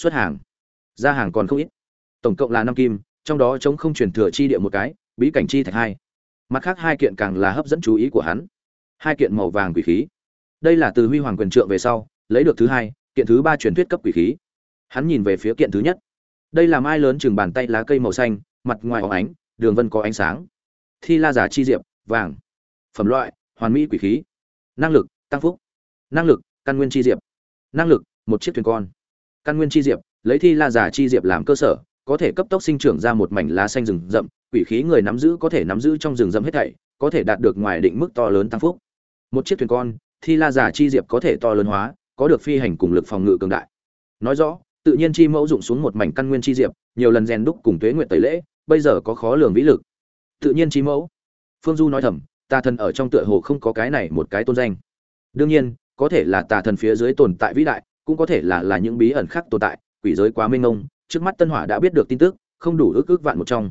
xuất hàng. Ra hàng còn không ít. Tổng cộng là năm kim, trong đó chống không truyền thừa chi địa một cái, bí cảnh chi thạch hai. Mặt khác hai kiện càng là hấp dẫn chú ý của hắn. Hai kiện màu vàng quỷ khí. Đây là từ huy hoàng quyền trượng về sau, lấy được thứ hai, kiện thứ ba truyền thuyết cấp quỷ khí. Hắn nhìn về phía kiện thứ nhất. Đây là mai lớn chừng bàn tay lá cây màu xanh, mặt ngoài óng ánh, đường vân có ánh sáng. Thi la giả chi diệp, vàng. Phẩm loại, hoàn mỹ quỷ khí. Năng lực, tăng phúc. Năng lực, căn nguyên chi diệp. Năng lực, một chiếc thuyền con căn nguyên chi diệp, lấy thi la giả chi diệp làm cơ sở, có thể cấp tốc sinh trưởng ra một mảnh lá xanh rừng rậm, quỷ khí người nắm giữ có thể nắm giữ trong rừng rậm hết thảy, có thể đạt được ngoài định mức to lớn tăng phúc. Một chiếc thuyền con, thi la giả chi diệp có thể to lớn hóa, có được phi hành cùng lực phòng ngự cường đại. Nói rõ, tự nhiên chi mẫu dụng xuống một mảnh căn nguyên chi diệp, nhiều lần rèn đúc cùng tuế nguyện tẩy lễ, bây giờ có khó lường vĩ lực. Tự nhiên chi mẫu. Phương du nói thầm, tà thần ở trong tựa hồ không có cái này một cái tôn danh. Đương nhiên, có thể là tà thần phía dưới tồn tại vĩ đại cũng có thể là là những bí ẩn khác tồn tại, quỷ giới quá mênh mông, trước mắt tân hỏa đã biết được tin tức, không đủ ước ước vạn một trong.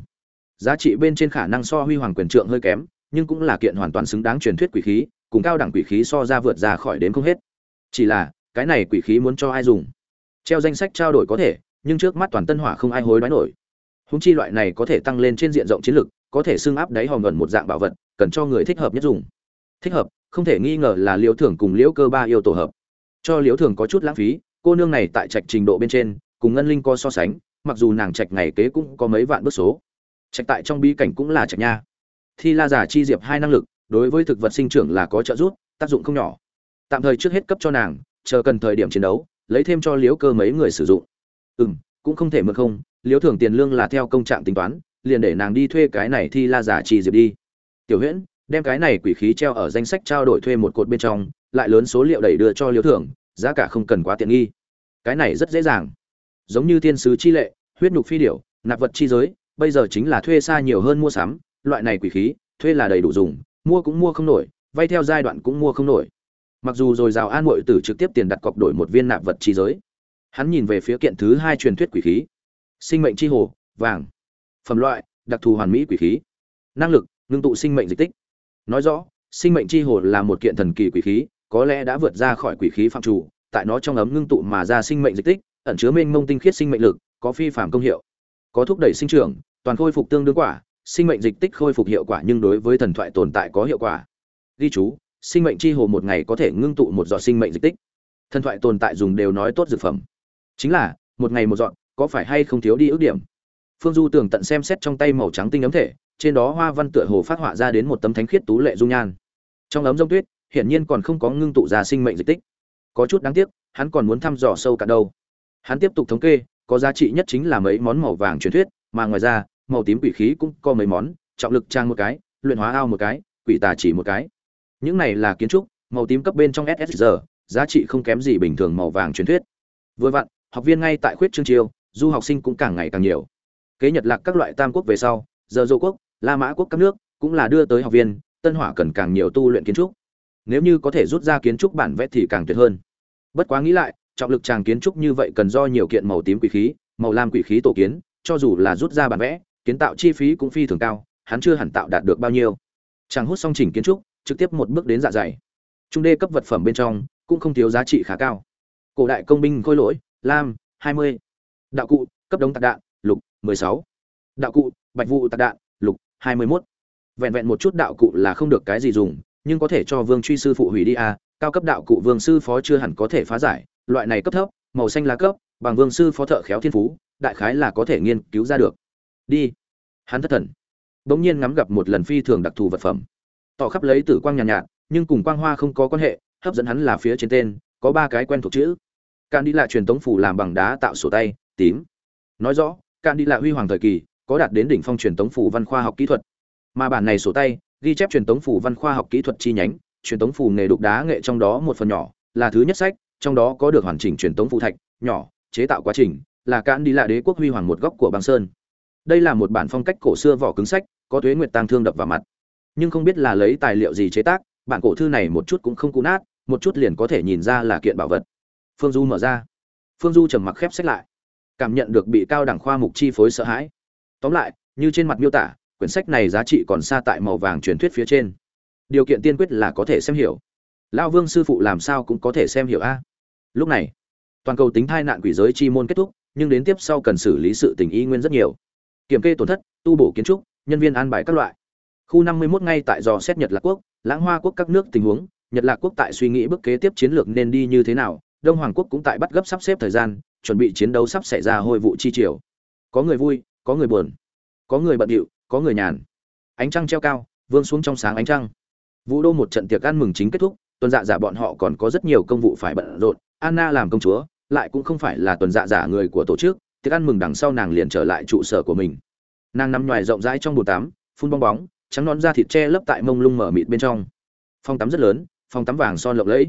Giá trị bên trên khả năng so huy hoàng quyền trượng hơi kém, nhưng cũng là kiện hoàn toàn xứng đáng truyền thuyết quỷ khí, cùng cao đẳng quỷ khí so ra vượt ra khỏi đến không hết. Chỉ là, cái này quỷ khí muốn cho ai dùng? Treo danh sách trao đổi có thể, nhưng trước mắt toàn tân hỏa không ai hối đoái nổi. Húng chi loại này có thể tăng lên trên diện rộng chiến lực, có thể xưng áp đáy hòm gần một dạng bảo vật, cần cho người thích hợp nhất dùng. Thích hợp, không thể nghi ngờ là liễu thưởng cùng liễu cơ ba yêu tổ hợp cho liễu Thường có chút lãng phí, cô nương này tại trạch trình độ bên trên, cùng ngân linh co so sánh, mặc dù nàng trạch ngày kế cũng có mấy vạn bước số. Trạch tại trong bi cảnh cũng là trạch nha. Thi la giả chi diệp hai năng lực, đối với thực vật sinh trưởng là có trợ giúp, tác dụng không nhỏ. Tạm thời trước hết cấp cho nàng, chờ cần thời điểm chiến đấu, lấy thêm cho liễu cơ mấy người sử dụng. Ừ m cũng không thể mượn không, liễu thưởng tiền lương là theo công trạng tính toán, liền để nàng đi thuê cái này thi la giả chi diệp đi. Tiểu huyễn đem cái này quỷ khí treo ở danh sách trao đổi thuê một cột bên trong, lại lớn số liệu đẩy đưa cho liễu thưởng, giá cả không cần quá tiện nghi. Cái này rất dễ dàng. Giống như thiên sứ chi lệ, huyết nhục phi điểu, nạp vật chi giới, bây giờ chính là thuê xa nhiều hơn mua sắm, loại này quỷ khí, thuê là đầy đủ dùng, mua cũng mua không nổi, vay theo giai đoạn cũng mua không nổi. Mặc dù rồi rào an mội tử trực tiếp tiền đặt cọc đổi một viên nạp vật chi giới. Hắn nhìn về phía kiện thứ hai truyền thuyết quỷ khí. Sinh mệnh chi hồ, vàng. Phẩm loại, đặc thù hoàn mỹ quỷ khí. Năng lực, ngưng tụ sinh mệnh dịch tích nói rõ, sinh mệnh chi hồ là một kiện thần kỳ quỷ khí, có lẽ đã vượt ra khỏi quỷ khí phạm chủ, tại nó trong ấm ngưng tụ mà ra sinh mệnh dịch tích, ẩn chứa mênh mông tinh khiết sinh mệnh lực, có phi phạm công hiệu. Có thúc đẩy sinh trưởng, toàn khôi phục tương đương quả, sinh mệnh dịch tích khôi phục hiệu quả nhưng đối với thần thoại tồn tại có hiệu quả. Ghi chú, sinh mệnh chi hồ một ngày có thể ngưng tụ một giọt sinh mệnh dịch tích. Thần thoại tồn tại dùng đều nói tốt dược phẩm. Chính là, một ngày một giọt, có phải hay không thiếu đi ước điểm? Phương du tưởng tận xem xét trong tay màu trắng tinh ấm thể trên đó hoa văn tựa hồ phát họa ra đến một tấm thánh khiết tú lệ dung nhan. Trong ấm rông tuyết, hiển nhiên còn không có ngưng tụ ra sinh mệnh dịch tích. Có chút đáng tiếc, hắn còn muốn thăm dò sâu cả đâu. Hắn tiếp tục thống kê, có giá trị nhất chính là mấy món màu vàng truyền thuyết, mà ngoài ra, màu tím quỷ khí cũng có mấy món, trọng lực trang một cái, luyện hóa ao một cái, quỷ tà chỉ một cái. Những này là kiến trúc, màu tím cấp bên trong ssr giá trị không kém gì bình thường màu vàng truyền thuyết. Vừa vặn, học viên ngay tại khuyết trương chiêu, du học sinh cũng càng ngày càng nhiều. Kế nhật lạc các loại tam quốc về sau, giờ dô quốc la mã quốc các nước cũng là đưa tới học viên, tân hỏa cần càng nhiều tu luyện kiến trúc. Nếu như có thể rút ra kiến trúc bản vẽ thì càng tuyệt hơn. Bất quá nghĩ lại, trọng lực tràng kiến trúc như vậy cần do nhiều kiện màu tím quỷ khí, màu lam quỷ khí tổ kiến, cho dù là rút ra bản vẽ, kiến tạo chi phí cũng phi thường cao, hắn chưa hẳn tạo đạt được bao nhiêu. Chàng hút xong chỉnh kiến trúc, trực tiếp một bước đến dạ dày. Trung đê cấp vật phẩm bên trong cũng không thiếu giá trị khá cao. Cổ đại công binh khôi lỗi, lam, hai mươi. Đạo cụ, cấp đống tạc đạn, lục, mười sáu. Đạo cụ, bạch vụ tạc đạn hai mươi mốt. Vẹn vẹn một chút đạo cụ là không được cái gì dùng nhưng có thể cho vương truy sư phụ hủy đi a cao cấp đạo cụ vương sư phó chưa hẳn có thể phá giải loại này cấp thấp màu xanh lá cấp bằng vương sư phó thợ khéo thiên phú đại khái là có thể nghiên cứu ra được. Đi. Hắn thất thần. Bỗng nhiên ngắm gặp một lần phi thường đặc thù vật phẩm. Tỏ khắp lấy tử quang nhàn nhạt, nhạt nhưng cùng quang hoa không có quan hệ hấp dẫn hắn là phía trên tên có ba cái quen thuộc chữ. Can đi là truyền tống phủ làm bằng đá tạo sổ tay tím. Nói rõ can đi là huy hoàng thời kỳ có đạt đến đỉnh phong truyền tống phủ văn khoa học kỹ thuật. Mà bản này sổ tay, ghi chép truyền tống phủ văn khoa học kỹ thuật chi nhánh, truyền tống phủ nghề đục đá nghệ trong đó một phần nhỏ, là thứ nhất sách, trong đó có được hoàn chỉnh truyền tống phủ thạch, nhỏ, chế tạo quá trình, là cạn đi là đế quốc huy hoàng một góc của băng sơn. Đây là một bản phong cách cổ xưa vỏ cứng sách, có thuế nguyệt tăng thương đập vào mặt. Nhưng không biết là lấy tài liệu gì chế tác, bản cổ thư này một chút cũng không cũ nát, một chút liền có thể nhìn ra là kiện bảo vật. Phương du mở ra. Phương du trầm mặc khép sách lại. Cảm nhận được bị cao đẳng khoa mục chi phối sợ hãi tóm lại, như trên mặt miêu tả, quyển sách này giá trị còn xa tại màu vàng truyền thuyết phía trên. Điều kiện tiên quyết là có thể xem hiểu. Lao vương sư phụ làm sao cũng có thể xem hiểu a. Lúc này, toàn cầu tính thai nạn quỷ giới chi môn kết thúc, nhưng đến tiếp sau cần xử lý sự tình y nguyên rất nhiều. Kiểm kê tổn thất, tu bổ kiến trúc, nhân viên an bài các loại. Khu 51 ngay tại dò xét nhật lạc quốc, lãng hoa quốc các nước tình huống, nhật lạc quốc tại suy nghĩ bước kế tiếp chiến lược nên đi như thế nào, đông hoàng quốc cũng tại bắt gấp sắp xếp thời gian, chuẩn bị chiến đấu sắp xảy ra hồi vụ chi triều. Có người vui có người buồn, có người bận điệu, có người nhàn. Ánh trăng treo cao, vương xuống trong sáng ánh trăng. Vũ đô một trận tiệc ăn mừng chính kết thúc, tuần dạ giả bọn họ còn có rất nhiều công vụ phải bận rộn. Anna làm công chúa, lại cũng không phải là tuần dạ giả người của tổ chức, tiệc ăn mừng đằng sau nàng liền trở lại trụ sở của mình. Nàng nằm ngoài rộng rãi trong bồn tắm, phun bong bóng, trắng nón da thịt che lấp tại mông lung mở mịt bên trong. Phòng tắm rất lớn, phòng tắm vàng son lộng lẫy.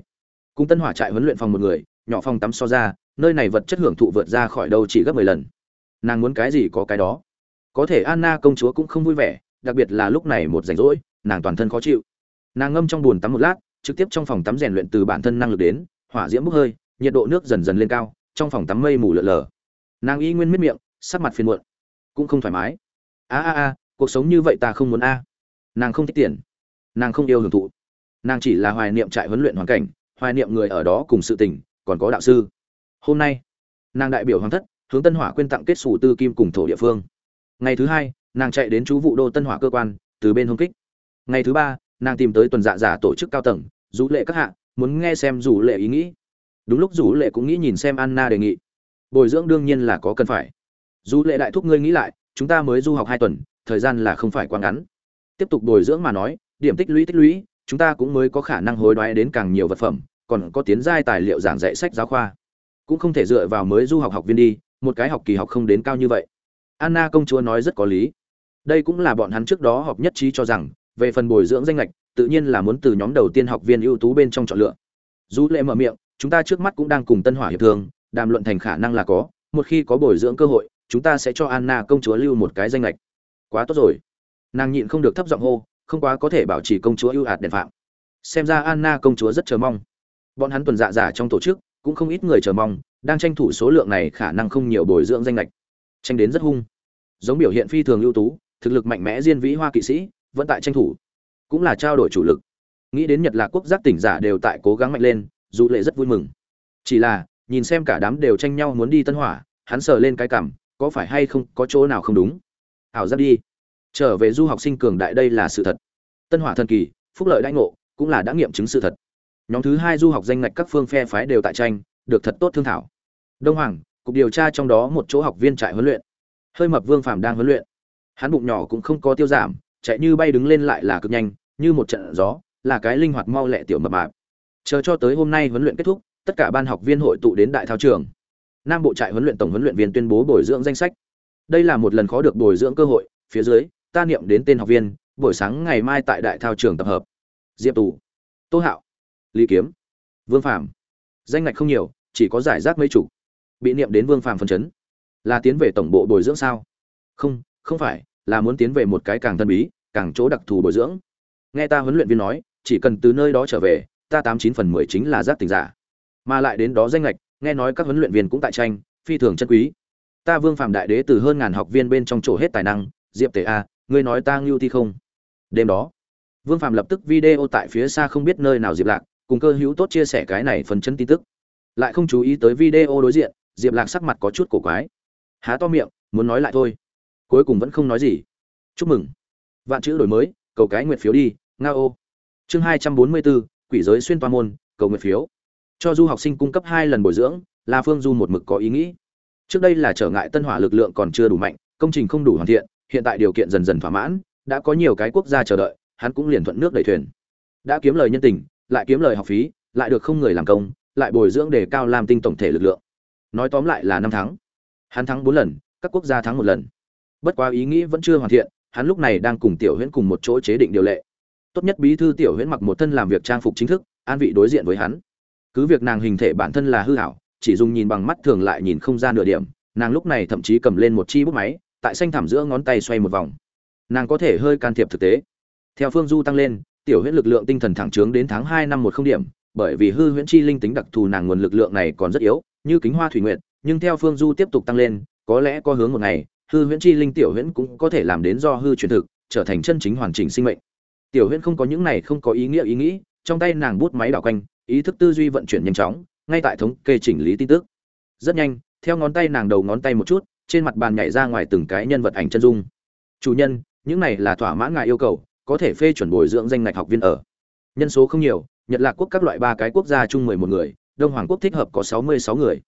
Cung tân hỏa trại huấn luyện phòng một người, nhỏ phòng tắm so ra, nơi này vật chất hưởng thụ vượt ra khỏi đâu chỉ gấp mười lần nàng muốn cái gì có cái đó. Có thể anna công chúa cũng không vui vẻ, đặc biệt là lúc này một rảnh rỗi, nàng toàn thân khó chịu. Nàng ngâm trong bồn tắm một lát, trực tiếp trong phòng tắm rèn luyện từ bản thân năng lực đến, hỏa diễm bốc hơi, nhiệt độ nước dần dần lên cao, trong phòng tắm mây mù lợn lờ nàng y nguyên miết miệng, sắc mặt phiền muộn, cũng không thoải mái. A a a, cuộc sống như vậy ta không muốn a. Nàng không thích tiền, nàng không yêu hưởng thụ. Nàng chỉ là hoài niệm trại huấn luyện hoàn cảnh, hoài niệm người ở đó cùng sự tình, còn có đạo sư. Hôm nay, nàng đại biểu hoàng thất hướng tân hỏa quyên tặng kết sủ tư kim cùng thổ địa phương. Ngày thứ hai, nàng chạy đến chú vụ đô tân hỏa cơ quan, từ bên hông kích. Ngày thứ ba, nàng tìm tới tuần dạ giả tổ chức cao tầng, rủ lệ các hạ, muốn nghe xem rủ lệ ý nghĩ. Đúng lúc rủ lệ cũng nghĩ nhìn xem anna đề nghị. Bồi dưỡng đương nhiên là có cần phải. Dù lệ đại thúc ngươi nghĩ lại, chúng ta mới du học hai tuần, thời gian là không phải quá ngắn. Tiếp tục bồi dưỡng mà nói, điểm tích lũy tích lũy, chúng ta cũng mới có khả năng hối đoái đến càng nhiều vật phẩm, còn có tiến giai tài liệu giảng dạy sách giáo khoa. Cũng không thể dựa vào mới du học học viên đi một cái học kỳ học không đến cao như vậy. Anna công chúa nói rất có lý. Đây cũng là bọn hắn trước đó họp nhất trí cho rằng, về phần bồi dưỡng danh lệch tự nhiên là muốn từ nhóm đầu tiên học viên ưu tú bên trong chọn lựa. Dù lệ mở miệng, chúng ta trước mắt cũng đang cùng tân hỏa hiệp thương, đàm luận thành khả năng là có, một khi có bồi dưỡng cơ hội, chúng ta sẽ cho anna công chúa lưu một cái danh lệch quá tốt rồi. Nàng nhịn không được thấp giọng hô, không quá có thể bảo trì công chúa ưu ạt đèn phạm. Xem ra anna công chúa rất chờ mong. Bọn hắn tuần dạ giả trong tổ chức, cũng không ít người chờ mong đang tranh thủ số lượng này khả năng không nhiều bồi dưỡng danh lệch tranh đến rất hung. Giống biểu hiện phi thường ưu tú, thực lực mạnh mẽ diên vĩ hoa kỵ sĩ, vẫn tại tranh thủ. Cũng là trao đổi chủ lực. Nghĩ đến nhật lạc quốc giác tỉnh giả đều tại cố gắng mạnh lên, dù lệ rất vui mừng. Chỉ là, nhìn xem cả đám đều tranh nhau muốn đi tân hỏa, hắn sờ lên cái cảm, có phải hay không có chỗ nào không đúng? Ảo giác đi. Trở về du học sinh cường đại đây là sự thật. Tân hỏa thần kỳ, phúc lợi đãi ngộ, cũng là đã nghiệm chứng sự thật. Nhóm thứ hai du học danh ngạch các phương phe phái đều tại tranh được thật tốt thương thảo. Đông hoàng, cục điều tra trong đó một chỗ học viên trại huấn luyện. Hơi mập vương phàm đang huấn luyện. Hắn bụng nhỏ cũng không có tiêu giảm, chạy như bay đứng lên lại là cực nhanh, như một trận gió, là cái linh hoạt mau lẹ tiểu mập mạp. Chờ cho tới hôm nay huấn luyện kết thúc, tất cả ban học viên hội tụ đến đại thao trường. Nam bộ trại huấn luyện tổng huấn luyện viên tuyên bố bồi dưỡng danh sách. Đây là một lần khó được bồi dưỡng cơ hội, phía dưới, ta niệm đến tên học viên, buổi sáng ngày mai tại đại thao trường tập hợp. Diệp tù, tô hạo, lý kiếm, vương phạm danh ngạch không nhiều, chỉ có giải rác mấy chủ bị niệm đến vương phàm phân chấn. Là tiến về tổng bộ bồi dưỡng sao? Không không phải, là muốn tiến về một cái càng thân bí, càng chỗ đặc thù bồi dưỡng. Nghe ta huấn luyện viên nói, chỉ cần từ nơi đó trở về, ta tám chín phần mười chính là giác tình giả. Mà lại đến đó danh lệch nghe nói các huấn luyện viên cũng tại tranh, phi thường chân quý. Ta vương phạm đại đế từ hơn ngàn học viên bên trong chỗ hết tài năng, diệp tề a, ngươi nói ta ngưu thi không? Đêm đó, vương phạm lập tức video tại phía xa không biết nơi nào diệp lạc cùng cơ hữu tốt chia sẻ cái này phần chân tin tức. Lại không chú ý tới video đối diện, diệp lạc sắc mặt có chút cổ quái. Há to miệng, muốn nói lại thôi. Cuối cùng vẫn không nói gì. Chúc mừng. Vạn chữ đổi mới, cầu cái nguyện phiếu đi, nga ô. Chương hai trăm bốn mươi bốn quỷ giới xuyên toa môn, cầu nguyện phiếu. Cho du học sinh cung cấp hai lần bồi dưỡng là phương du một mực có ý nghĩ. Trước đây là trở ngại tân hỏa lực lượng còn chưa đủ mạnh, công trình không đủ hoàn thiện, hiện tại điều kiện dần dần thỏa mãn, đã có nhiều cái quốc gia chờ đợi, hắn cũng liền thuận nước đẩy thuyền. Đã kiếm lời nhân tình lại kiếm lời học phí lại được không người làm công lại bồi dưỡng đề cao làm tinh tổng thể lực lượng. Nói tóm lại là năm tháng. Hắn thắng bốn lần các quốc gia thắng một lần. Bất quá ý nghĩ vẫn chưa hoàn thiện hắn lúc này đang cùng tiểu huyễn cùng một chỗ chế định điều lệ. Tốt nhất bí thư tiểu huyễn mặc một thân làm việc trang phục chính thức an vị đối diện với hắn. Cứ việc nàng hình thể bản thân là hư ảo, chỉ dùng nhìn bằng mắt thường lại nhìn không ra nửa điểm nàng lúc này thậm chí cầm lên một chi bút máy tại xanh thảm giữa ngón tay xoay một vòng. Nàng có thể hơi can thiệp thực tế. Theo phương du tăng lên tiểu huyễn lực lượng tinh thần thẳng trướng đến tháng hai năm một không điểm, bởi vì hư huyễn chi linh tính đặc thù nàng nguồn lực lượng này còn rất yếu, như kính hoa thủy nguyện nhưng theo phương du tiếp tục tăng lên, có lẽ có hướng một ngày, hư huyễn chi linh tiểu huyễn cũng có thể làm đến do hư truyền thực, trở thành chân chính hoàn chỉnh sinh mệnh. Tiểu huyễn không có những này không có ý nghĩa ý nghĩ, trong tay nàng bút máy đảo quanh, ý thức tư duy vận chuyển nhanh chóng, ngay tại thống kê chỉnh lý tin tức. Rất nhanh, theo ngón tay nàng đầu ngón tay một chút, trên mặt bàn nhảy ra ngoài từng cái nhân vật ảnh chân dung. Chủ nhân, những này là thỏa mãn ngài yêu cầu có thể phê chuẩn bồi dưỡng danh ngạch học viên ở. Nhân số không nhiều, nhật lạc quốc các loại ba cái quốc gia chung mười một người, đông hoàng quốc thích hợp có sáu mươi sáu người.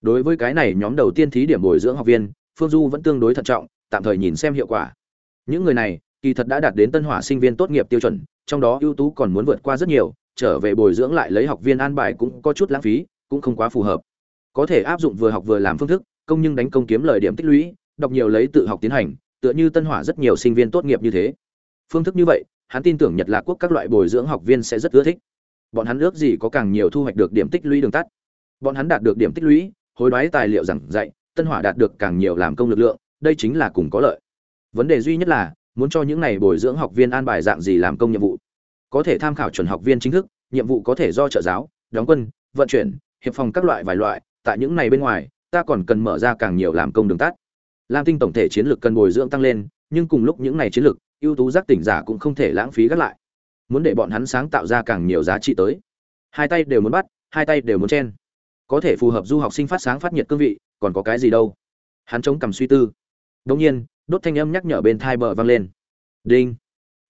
Đối với cái này nhóm đầu tiên thí điểm bồi dưỡng học viên, phương du vẫn tương đối thận trọng, tạm thời nhìn xem hiệu quả. Những người này, kỳ thật đã đạt đến tân hỏa sinh viên tốt nghiệp tiêu chuẩn, trong đó ưu tú còn muốn vượt qua rất nhiều, trở về bồi dưỡng lại lấy học viên an bài cũng có chút lãng phí, cũng không quá phù hợp. Có thể áp dụng vừa học vừa làm phương thức, công nhưng đánh công kiếm lời điểm tích lũy, đọc nhiều lấy tự học tiến hành, tựa như tân hỏa rất nhiều sinh viên tốt nghiệp như thế phương thức như vậy, hắn tin tưởng nhật lạc quốc các loại bồi dưỡng học viên sẽ rất ưa thích. Bọn hắn ước gì có càng nhiều thu hoạch được điểm tích lũy đường tắt. Bọn hắn đạt được điểm tích lũy, hối đoái tài liệu giảng dạy, tân hỏa đạt được càng nhiều làm công lực lượng, đây chính là cùng có lợi. Vấn đề duy nhất là, muốn cho những này bồi dưỡng học viên an bài dạng gì làm công nhiệm vụ. Có thể tham khảo chuẩn học viên chính thức, nhiệm vụ có thể do trợ giáo, đóng quân, vận chuyển, hiệp phòng các loại vài loại, tại những này bên ngoài, ta còn cần mở ra càng nhiều làm công đường tắt. Lam tinh tổng thể chiến lược cần bồi dưỡng tăng lên, nhưng cùng lúc những này chiến lược ưu tú giác tỉnh giả cũng không thể lãng phí gác lại. Muốn để bọn hắn sáng tạo ra càng nhiều giá trị tới. Hai tay đều muốn bắt, hai tay đều muốn chen. Có thể phù hợp du học sinh phát sáng phát nhiệt cương vị, còn có cái gì đâu. Hắn chống cầm suy tư. Đông nhiên, đốt thanh âm nhắc nhở bên thai bờ vang lên. Đinh.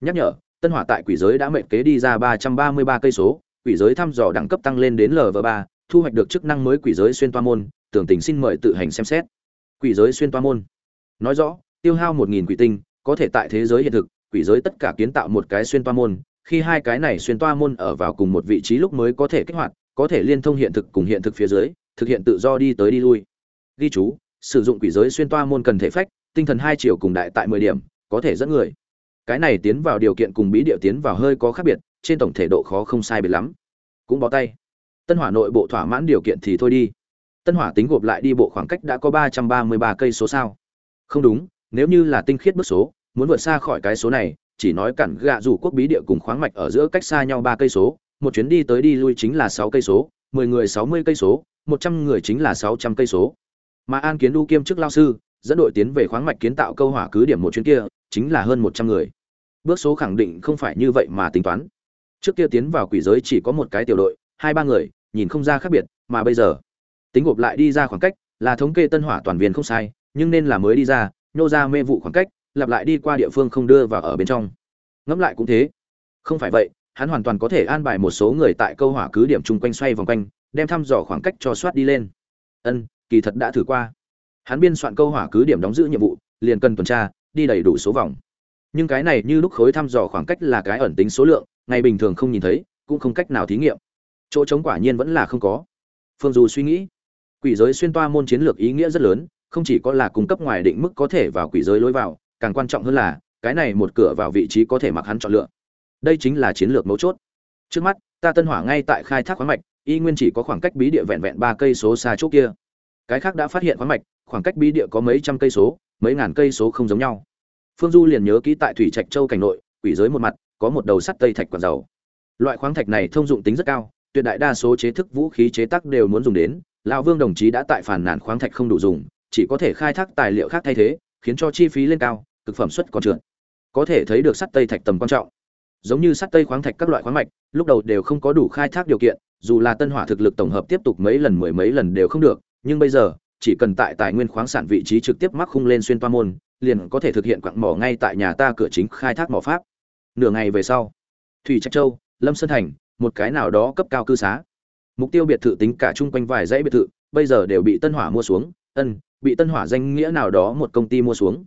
Nhắc nhở, tân hỏa tại quỷ giới đã mệnh kế đi ra ba trăm ba mươi ba cây số, quỷ giới thăm dò đẳng cấp tăng lên đến lv ba, thu hoạch được chức năng mới quỷ giới xuyên toa môn, tưởng tình xin mời tự hành xem xét. Quỷ giới xuyên toa môn. Nói rõ, tiêu hao một nghìn quỷ tinh có thể tại thế giới hiện thực, quỷ giới tất cả kiến tạo một cái xuyên toa môn, khi hai cái này xuyên toa môn ở vào cùng một vị trí lúc mới có thể kích hoạt, có thể liên thông hiện thực cùng hiện thực phía dưới, thực hiện tự do đi tới đi lui. Ghi chú, sử dụng quỷ giới xuyên toa môn cần thể phách, tinh thần hai chiều cùng đại tại mười điểm, có thể dẫn người. Cái này tiến vào điều kiện cùng bí điệu tiến vào hơi có khác biệt, trên tổng thể độ khó không sai biệt lắm. Cũng bó tay. Tân hỏa nội bộ thỏa mãn điều kiện thì thôi đi. Tân hỏa tính gộp lại đi bộ khoảng cách đã có ba trăm ba mươi ba cây số sao. Không đúng, nếu như là tinh khiết bước số muốn vượt xa khỏi cái số này, chỉ nói cản gạ rủ quốc bí địa cùng khoáng mạch ở giữa cách xa nhau ba cây số, một chuyến đi tới đi lui chính là sáu cây số, mười người sáu mươi cây số, một trăm người chính là sáu trăm cây số. Mà an kiến đu kiêm chức lao sư, dẫn đội tiến về khoáng mạch kiến tạo câu hỏa cứ điểm một chuyến kia, chính là hơn một trăm người. Bước số khẳng định không phải như vậy mà tính toán. Trước kia tiến vào quỷ giới chỉ có một cái tiểu đội, hai ba người, nhìn không ra khác biệt, mà bây giờ, tính gộp lại đi ra khoảng cách, là thống kê tân hỏa toàn viên không sai, nhưng nên là mới đi ra, nhô ra mê vụ khoảng cách lặp lại đi qua địa phương không đưa vào ở bên trong. Ngẫm lại cũng thế. Không phải vậy, hắn hoàn toàn có thể an bài một số người tại câu hỏa cứ điểm chung quanh xoay vòng quanh, đem thăm dò khoảng cách cho soát đi lên. Ân, kỳ thật đã thử qua. Hắn biên soạn câu hỏa cứ điểm đóng giữ nhiệm vụ, liền cần tuần tra, đi đầy đủ số vòng. Nhưng cái này như lúc khối thăm dò khoảng cách là cái ẩn tính số lượng, ngày bình thường không nhìn thấy, cũng không cách nào thí nghiệm. Chỗ trống quả nhiên vẫn là không có. Phương du suy nghĩ. Quỷ giới xuyên toa môn chiến lược ý nghĩa rất lớn, không chỉ có là cung cấp ngoài định mức có thể vào quỷ giới lối vào càng quan trọng hơn là, cái này một cửa vào vị trí có thể mặc hắn chọn lựa. Đây chính là chiến lược mấu chốt. Trước mắt, ta tân hỏa ngay tại khai thác khoáng mạch, y nguyên chỉ có khoảng cách bí địa vẹn vẹn ba cây số xa chỗ kia. Cái khác đã phát hiện khoáng mạch, khoảng cách bí địa có mấy trăm cây số, mấy ngàn cây số không giống nhau. Phương du liền nhớ kỹ tại thủy trạch châu cảnh nội, quỷ giới một mặt, có một đầu sắt tây thạch quản dầu. Loại khoáng thạch này thông dụng tính rất cao, tuyệt đại đa số chế thức vũ khí chế tác đều muốn dùng đến, lão vương đồng chí đã tại phản nản khoáng thạch không đủ dùng, chỉ có thể khai thác tài liệu khác thay thế, khiến cho chi phí lên cao thực phẩm xuất còn trượt có thể thấy được sắt tây thạch tầm quan trọng. Giống như sắt tây khoáng thạch các loại khoáng mạch, lúc đầu đều không có đủ khai thác điều kiện, dù là tân hỏa thực lực tổng hợp tiếp tục mấy lần, mười mấy lần đều không được, nhưng bây giờ, chỉ cần tại tài nguyên khoáng sản vị trí trực tiếp mắc khung lên xuyên toa môn, liền có thể thực hiện quặng mỏ ngay tại nhà ta cửa chính khai thác mỏ pháp. Nửa ngày về sau, thủy trạch châu, lâm sơn thành, một cái nào đó cấp cao cư xá. Mục tiêu biệt thự tính cả chung quanh vài dãy biệt thự, bây giờ đều bị tân hỏa mua xuống, ân, bị tân hỏa danh nghĩa nào đó một công ty mua xuống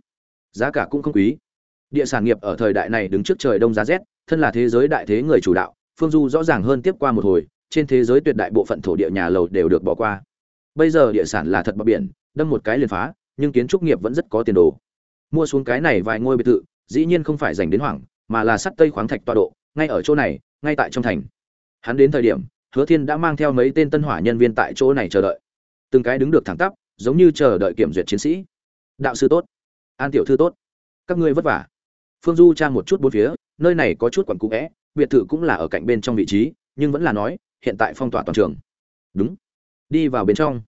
giá cả cũng không quý. Địa sản nghiệp ở thời đại này đứng trước trời đông giá rét, thân là thế giới đại thế người chủ đạo, phương du rõ ràng hơn tiếp qua một hồi, trên thế giới tuyệt đại bộ phận thổ địa nhà lầu đều được bỏ qua. Bây giờ địa sản là thật bờ biển, đâm một cái liền phá, nhưng kiến trúc nghiệp vẫn rất có tiền đồ. Mua xuống cái này vài ngôi biệt thự, dĩ nhiên không phải dành đến hoảng, mà là sắt tây khoáng thạch tọa độ, ngay ở chỗ này, ngay tại trong thành. Hắn đến thời điểm, hứa thiên đã mang theo mấy tên tân hỏa nhân viên tại chỗ này chờ đợi. Từng cái đứng được thẳng tắp, giống như chờ đợi kiểm duyệt chiến sĩ. Đạo sư tốt an tiểu thư tốt. Các ngươi vất vả. Phương du tra một chút bốn phía, nơi này có chút quặn cũ vẽ biệt thự cũng là ở cạnh bên trong vị trí, nhưng vẫn là nói, hiện tại phong tỏa toàn trường. Đúng. Đi vào bên trong.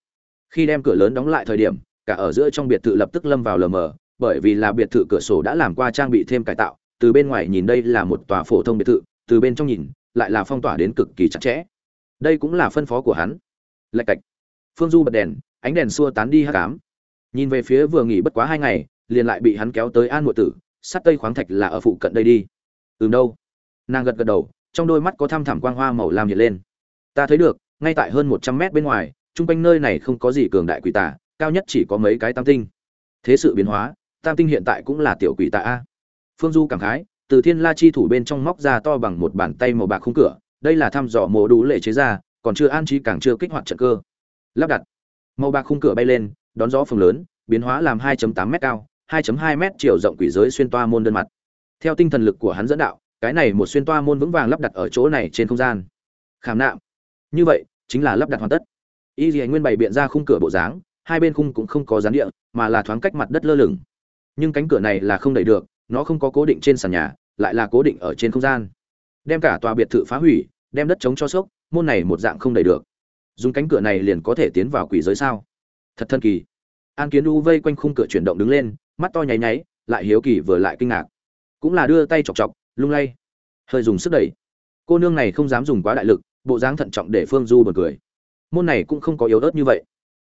Khi đem cửa lớn đóng lại thời điểm, cả ở giữa trong biệt thự lập tức lâm vào lờ mờ, bởi vì là biệt thự cửa sổ đã làm qua trang bị thêm cải tạo, từ bên ngoài nhìn đây là một tòa phổ thông biệt thự, từ bên trong nhìn, lại là phong tỏa đến cực kỳ chặt chẽ. Đây cũng là phân phó của hắn. Lạch cạch. Phương du bật đèn, ánh đèn xua tán đi hát ám nhìn về phía vừa nghỉ bất quá hai ngày liền lại bị hắn kéo tới an muội tử, sát tây khoáng thạch là ở phụ cận đây đi. Ừm đâu. Nàng gật gật đầu, trong đôi mắt có thăm thẳm quang hoa màu lam hiện lên. Ta thấy được, ngay tại hơn một trăm mét bên ngoài, trung quanh nơi này không có gì cường đại quỷ tà, cao nhất chỉ có mấy cái tam tinh. Thế sự biến hóa, tam tinh hiện tại cũng là tiểu quỷ tà a. Phương du cảm khái, từ thiên la chi thủ bên trong móc ra to bằng một bàn tay màu bạc khung cửa, đây là thăm dò mổ đủ lệ chế ra, còn chưa an trí càng chưa kích hoạt trận cơ. Lắp đặt. Màu bạc khung cửa bay lên, đón gió phường lớn, biến hóa làm 2.8 m cao 2.2 m chiều rộng quỷ giới xuyên toa môn đơn mặt. Theo tinh thần lực của hắn dẫn đạo, cái này một xuyên toa môn vững vàng lắp đặt ở chỗ này trên không gian. Khảm nạm. Như vậy, chính là lắp đặt hoàn tất. Y dì nguyên bày biện ra khung cửa bộ dáng, hai bên khung cũng không có gián địa, mà là thoáng cách mặt đất lơ lửng. Nhưng cánh cửa này là không đẩy được, nó không có cố định trên sàn nhà, lại là cố định ở trên không gian. Đem cả tòa biệt thự phá hủy, đem đất chống cho sốc, môn này một dạng không đẩy được. Dùng cánh cửa này liền có thể tiến vào quỷ giới sao? Thật thần kỳ. An kiến u vây quanh khung cửa chuyển động đứng lên mắt to nháy nháy, lại hiếu kỳ vừa lại kinh ngạc. Cũng là đưa tay chọc chọc, lung lay. Hơi dùng sức đẩy. Cô nương này không dám dùng quá đại lực, bộ dáng thận trọng để phương du bật cười. Môn này cũng không có yếu ớt như vậy.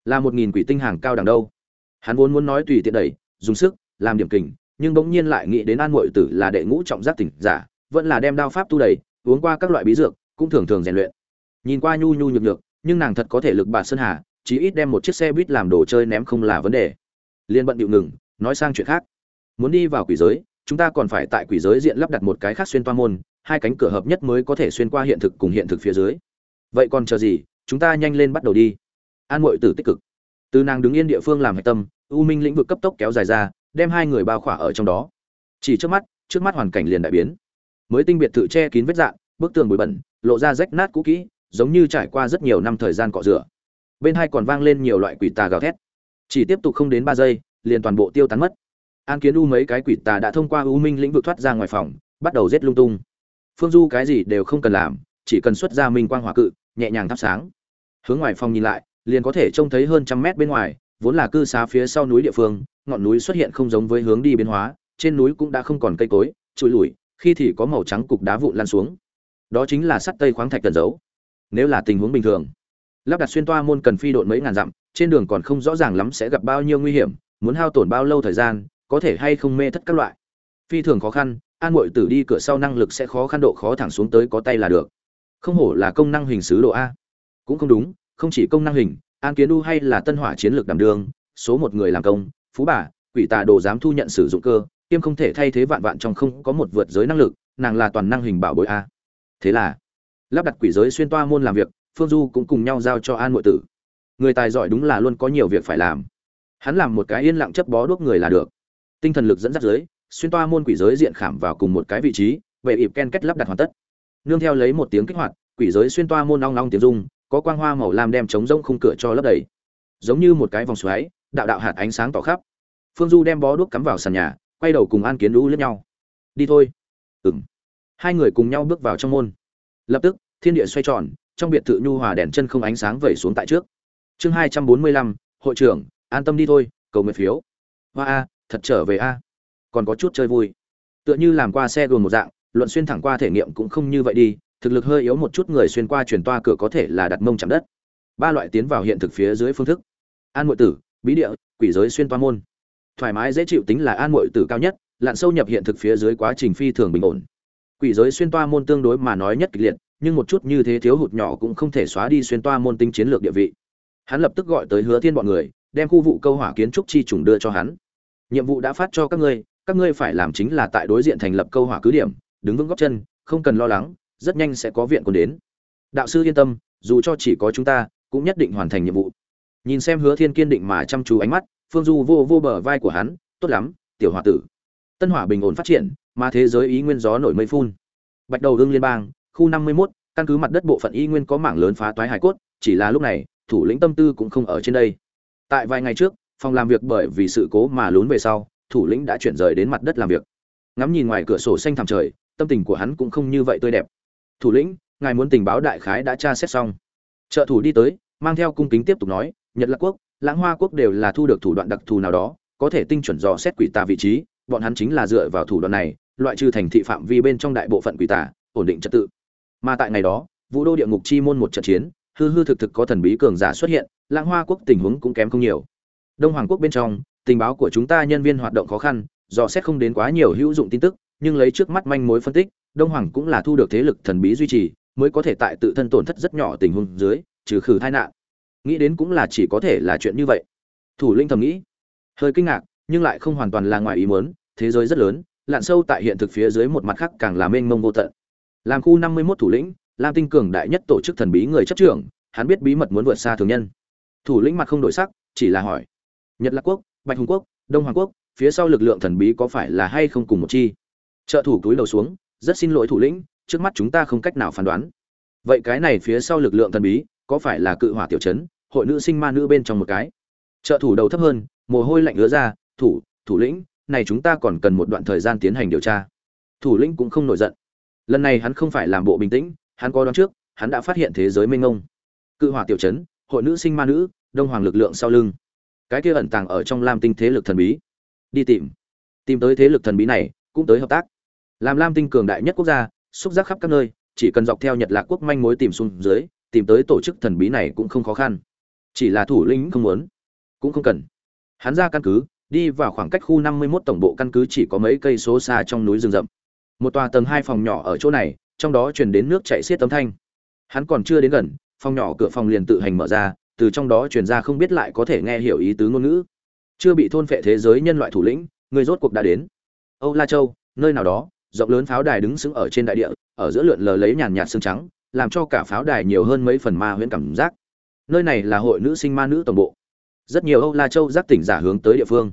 Là một nghìn quỷ tinh hàng cao đẳng đâu. Hắn vốn muốn nói tùy tiện đẩy, dùng sức, làm điểm kình, nhưng bỗng nhiên lại nghĩ đến an mội tử là đệ ngũ trọng giác tỉnh giả, vẫn là đem đao pháp tu đầy, uống qua các loại bí dược, cũng thường thường rèn luyện. Nhìn qua nhu nhu nhược nhược, nhưng nàng thật có thể lực bà sơn hà, chí ít đem một chiếc xe buýt làm đồ chơi ném không là vấn đề. Liên bận điệu ngừng nói sang chuyện khác. Muốn đi vào quỷ giới, chúng ta còn phải tại quỷ giới diện lắp đặt một cái khác xuyên toa môn, hai cánh cửa hợp nhất mới có thể xuyên qua hiện thực cùng hiện thực phía dưới. Vậy còn chờ gì, chúng ta nhanh lên bắt đầu đi. An mội tử tích cực. Từ nàng đứng yên địa phương làm hạch tâm, u minh lĩnh vực cấp tốc kéo dài ra, đem hai người bao khỏa ở trong đó. Chỉ trước mắt trước mắt hoàn cảnh liền đại biến. Mới tinh biệt thự che kín vết dạn, bức tường bụi bẩn, lộ ra rách nát cũ kỹ, giống như trải qua rất nhiều năm thời gian cọ rửa. Bên hai còn vang lên nhiều loại quỷ tà gào thét. Chỉ tiếp tục không đến ba giây liền toàn bộ tiêu tán mất. An kiến u mấy cái quỷ tà đã thông qua u minh lĩnh vực thoát ra ngoài phòng, bắt đầu rết lung tung. Phương du cái gì đều không cần làm, chỉ cần xuất ra minh quang hỏa cự, nhẹ nhàng thắp sáng. Hướng ngoài phòng nhìn lại, liền có thể trông thấy hơn trăm mét bên ngoài, vốn là cư xá phía sau núi địa phương, ngọn núi xuất hiện không giống với hướng đi biến hóa, trên núi cũng đã không còn cây cối, trụi lủi, khi thì có màu trắng cục đá vụn lan xuống. Đó chính là sắt tây khoáng thạch cần giấu nếu là tình huống bình thường, lắp đặt xuyên toa môn cần phi độn mấy ngàn dặm, trên đường còn không rõ ràng lắm sẽ gặp bao nhiêu nguy hiểm muốn hao tổn bao lâu thời gian, có thể hay không mê thất các loại. Phi thường khó khăn, an mội tử đi cửa sau năng lực sẽ khó khăn độ khó thẳng xuống tới có tay là được. Không hổ là công năng hình sứ độ a. Cũng không đúng, không chỉ công năng hình, an kiến đu hay là tân hỏa chiến lược đảm đương, số một người làm công, phú bà, quỷ tà đồ dám thu nhận sử dụng cơ, kiêm không thể thay thế vạn vạn trong không có một vượt giới năng lực, nàng là toàn năng hình bảo bối a. Thế là, lắp đặt quỷ giới xuyên toa môn làm việc, phương du cũng cùng nhau giao cho an nội tử. Người tài giỏi đúng là luôn có nhiều việc phải làm hắn làm một cái yên lặng chấp bó đuốc người là được. Tinh thần lực dẫn dắt giới, xuyên toa môn quỷ giới diện khảm vào cùng một cái vị trí vệ ịp ken kết lắp đặt hoàn tất. Nương theo lấy một tiếng kích hoạt, quỷ giới xuyên toa môn long long tiếng rung, có quang hoa màu lam đem chống rông khung cửa cho lấp đầy. Giống như một cái vòng xoáy, đạo đạo hạt ánh sáng tỏ khắp. Phương du đem bó đuốc cắm vào sàn nhà, quay đầu cùng an kiến lũ lướt nhau. Đi thôi. Ừng hai người cùng nhau bước vào trong môn. Lập tức, thiên địa xoay tròn, trong biệt thự nhu hòa đèn chân không ánh sáng vẩy xuống tại trước. Chương hai trăm bốn mươi lăm, hội trưởng an tâm đi thôi, cầu nguyện phiếu. Hoa a, thật trở về a. Còn có chút chơi vui. Tựa như làm qua xe gồm một dạng, luận xuyên thẳng qua thể nghiệm cũng không như vậy đi, thực lực hơi yếu một chút người xuyên qua chuyển toa cửa có thể là đặt mông chạm đất. Ba loại tiến vào hiện thực phía dưới phương thức. An mội tử, bí địa, quỷ giới xuyên toa môn. Thoải mái dễ chịu tính là an mội tử cao nhất, lặn sâu nhập hiện thực phía dưới quá trình phi thường bình ổn. Quỷ giới xuyên toa môn tương đối mà nói nhất kịch liệt, nhưng một chút như thế thiếu hụt nhỏ cũng không thể xóa đi xuyên toa môn tinh chiến lược địa vị. Hắn lập tức gọi tới hứa thiên bọn người đem khu vụ câu hỏa kiến trúc chi trùng đưa cho hắn. Nhiệm vụ đã phát cho các ngươi các ngươi phải làm chính là tại đối diện thành lập câu hỏa cứ điểm đứng vững gốc chân không cần lo lắng rất nhanh sẽ có viện quân đến. Đạo sư yên tâm dù cho chỉ có chúng ta cũng nhất định hoàn thành nhiệm vụ. Nhìn xem hứa thiên kiên định mà chăm chú ánh mắt phương du vô vô bờ vai của hắn tốt lắm tiểu hòa tử. Tân hỏa bình ổn phát triển mà thế giới ý nguyên gió nổi mây phun. Bạch đầu đương liên bang khu năm mươi 51, căn cứ mặt đất bộ phận y nguyên có mảng lớn phá toái hải cốt chỉ là lúc này thủ lĩnh tâm tư cũng không ở trên đây tại vài ngày trước, phòng làm việc bởi vì sự cố mà lún về sau, thủ lĩnh đã chuyển rời đến mặt đất làm việc. Ngắm nhìn ngoài cửa sổ xanh thẳm trời, tâm tình của hắn cũng không như vậy tươi đẹp. Thủ lĩnh, ngài muốn tình báo đại khái đã tra xét xong. Trợ thủ đi tới, mang theo cung kính tiếp tục nói, nhật lạc quốc, lãng hoa quốc đều là thu được thủ đoạn đặc thù nào đó, có thể tinh chuẩn dò xét quỷ tà vị trí, bọn hắn chính là dựa vào thủ đoạn này, loại trừ thành thị phạm vi bên trong đại bộ phận quỷ tà, ổn định trật tự. Mà tại ngày đó, vũ đô địa ngục chi môn một trận chiến hư hư thực thực có thần bí cường giả xuất hiện, lãng hoa quốc tình huống cũng kém không nhiều. Đông hoàng quốc bên trong, tình báo của chúng ta nhân viên hoạt động khó khăn do xét không đến quá nhiều hữu dụng tin tức, nhưng lấy trước mắt manh mối phân tích, đông hoàng cũng là thu được thế lực thần bí duy trì, mới có thể tại tự thân tổn thất rất nhỏ tình huống dưới, trừ khử tai nạn. Nghĩ đến cũng là chỉ có thể là chuyện như vậy. Thủ linh thầm nghĩ. Hơi kinh ngạc, nhưng lại không hoàn toàn là ngoài ý muốn, thế giới rất lớn lặn sâu tại hiện thực phía dưới một mặt khác càng là mênh mông vô tận. Làm khu năm mươi 51 thủ lĩnh lam tinh cường đại nhất tổ chức thần bí người chấp trưởng, hắn biết bí mật muốn vượt xa thường nhân. Thủ lĩnh mặt không đổi sắc, chỉ là hỏi. Nhật lạc quốc, bạch hùng quốc, đông hoàng quốc, phía sau lực lượng thần bí có phải là hay không cùng một chi? Trợ thủ túi đầu xuống, rất xin lỗi thủ lĩnh, trước mắt chúng ta không cách nào phán đoán. Vậy cái này phía sau lực lượng thần bí, có phải là cự hỏa tiểu chấn, hội nữ sinh ma nữ bên trong một cái? Trợ thủ đầu thấp hơn, mồ hôi lạnh ứa ra, thủ thủ lĩnh, này chúng ta còn cần một đoạn thời gian tiến hành điều tra. Thủ lĩnh cũng không nổi giận. Lần này hắn không phải làm bộ bình tĩnh hắn có đoán trước, hắn đã phát hiện thế giới mênh ngông cự hỏa tiểu chấn, hội nữ sinh ma nữ, đông hoàng lực lượng sau lưng. Cái kia ẩn tàng ở trong lam tinh thế lực thần bí. Đi tìm. Tìm tới thế lực thần bí này, cũng tới hợp tác. Làm lam tinh cường đại nhất quốc gia, xúc giác khắp các nơi, chỉ cần dọc theo nhật lạc quốc manh mối tìm xuống dưới, tìm tới tổ chức thần bí này cũng không khó khăn. Chỉ là thủ lĩnh không muốn, cũng không cần. Hắn ra căn cứ, đi vào khoảng cách khu 51 tổng bộ căn cứ chỉ có mấy cây số xa trong núi rừng rậm. Một tòa tầng hai phòng nhỏ ở chỗ này trong đó truyền đến nước chảy xiết tấm thanh. Hắn còn chưa đến gần, phòng nhỏ cửa phòng liền tự hành mở ra, từ trong đó truyền ra không biết lại có thể nghe hiểu ý tứ ngôn ngữ. Chưa bị thôn phệ thế giới nhân loại thủ lĩnh, người rốt cuộc đã đến. Âu la châu, nơi nào đó, rộng lớn pháo đài đứng sững ở trên đại địa, ở giữa lượn lờ lấy nhàn nhạt sương trắng, làm cho cả pháo đài nhiều hơn mấy phần ma huyễn cảm giác. Nơi này là hội nữ sinh ma nữ tổng bộ. Rất nhiều âu la châu giác tỉnh giả hướng tới địa phương.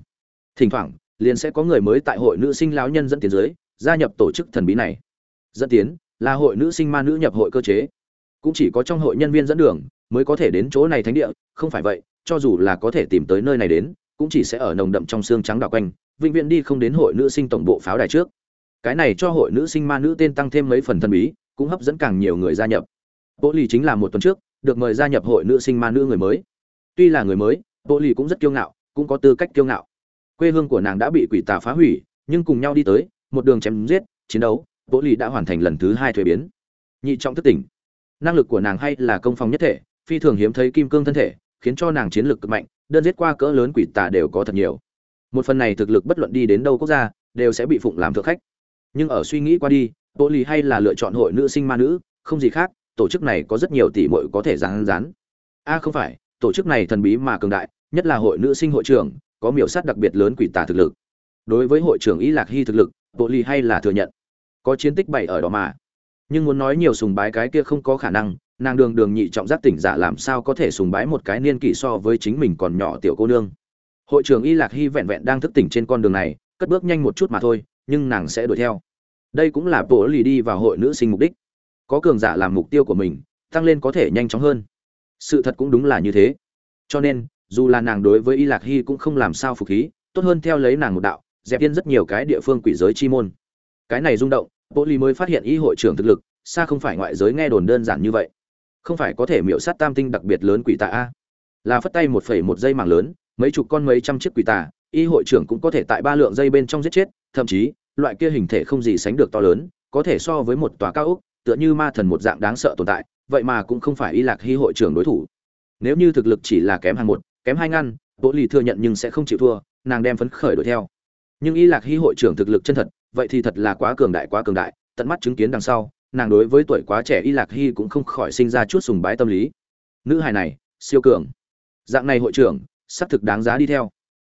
Thỉnh thoảng, liền sẽ có người mới tại hội nữ sinh lão nhân dẫn tiến dưới, gia nhập tổ chức thần bí này. Dẫn tiến là hội nữ sinh ma nữ nhập hội cơ chế. Cũng chỉ có trong hội nhân viên dẫn đường mới có thể đến chỗ này thánh địa, không phải vậy, cho dù là có thể tìm tới nơi này đến, cũng chỉ sẽ ở nồng đậm trong xương trắng đảo quanh, vĩnh viễn đi không đến hội nữ sinh tổng bộ pháo đài trước. Cái này cho hội nữ sinh ma nữ tên tăng thêm mấy phần thần bí, cũng hấp dẫn càng nhiều người gia nhập. Bộ lì chính là một tuần trước, được mời gia nhập hội nữ sinh ma nữ người mới. Tuy là người mới bộ lì cũng rất kiêu ngạo, cũng có tư cách kiêu ngạo. Quê hương của nàng đã bị quỷ tà phá hủy, nhưng cùng nhau đi tới, một đường chém giết, chiến đấu bộ lì đã hoàn thành lần thứ hai thuế biến. Nhị trọng thức tỉnh. Năng lực của nàng hay là công phòng nhất thể, phi thường hiếm thấy kim cương thân thể, khiến cho nàng chiến lược cực mạnh, đơn giết qua cỡ lớn quỷ tà đều có thật nhiều. Một phần này thực lực bất luận đi đến đâu quốc gia, đều sẽ bị phụng làm thượng khách. Nhưng ở suy nghĩ qua đi bộ lì hay là lựa chọn hội nữ sinh ma nữ, không gì khác, tổ chức này có rất nhiều tỷ muội có thể rán rán a, không phải, tổ chức này thần bí mà cường đại, nhất là hội nữ sinh hội trưởng, có miểu sát đặc biệt lớn quỷ tà thực lực. Đối với hội trưởng ý lạc hy thực lực bộ lì hay là thừa nhận có chiến tích bảy ở đó mà. Nhưng muốn nói nhiều sùng bái cái kia không có khả năng, nàng đường đường nhị trọng giác tỉnh giả làm sao có thể sùng bái một cái niên kỷ so với chính mình còn nhỏ tiểu cô nương. Hội trưởng y lạc hy vẹn vẹn đang thức tỉnh trên con đường này, cất bước nhanh một chút mà thôi, nhưng nàng sẽ đuổi theo. Đây cũng là bộ lì đi vào hội nữ sinh mục đích. Có cường giả làm mục tiêu của mình, tăng lên có thể nhanh chóng hơn. Sự thật cũng đúng là như thế. Cho nên, dù là nàng đối với y lạc hy cũng không làm sao phục khí, tốt hơn theo lấy nàng một đạo, dẹp yên rất nhiều cái địa phương quỷ giới chi môn cái này rung động bộ ly mới phát hiện y hội trưởng thực lực, xa không phải ngoại giới nghe đồn đơn giản như vậy. Không phải có thể miễu sát tam tinh đặc biệt lớn quỷ tà a. Là phất tay một phẩy một giây mảng lớn, mấy chục con mấy trăm chiếc quỷ tà, y hội trưởng cũng có thể tại ba lượng dây bên trong giết chết, thậm chí, loại kia hình thể không gì sánh được to lớn, có thể so với một tòa cao ốc, tựa như ma thần một dạng đáng sợ tồn tại, vậy mà cũng không phải y lạc hy hội trưởng đối thủ. Nếu như thực lực chỉ là kém hàng một, kém hai ngăn bộ ly thừa nhận nhưng sẽ không chịu thua, nàng đem phấn khởi đuổi theo. Nhưng y lạc hy hội trưởng thực lực chân thật vậy thì thật là quá cường đại, quá cường đại. Tận mắt chứng kiến đằng sau, nàng đối với tuổi quá trẻ y lạc hy cũng không khỏi sinh ra chút sùng bái tâm lý. Nữ hài này, siêu cường. Dạng này hội trưởng xác thực đáng giá đi theo.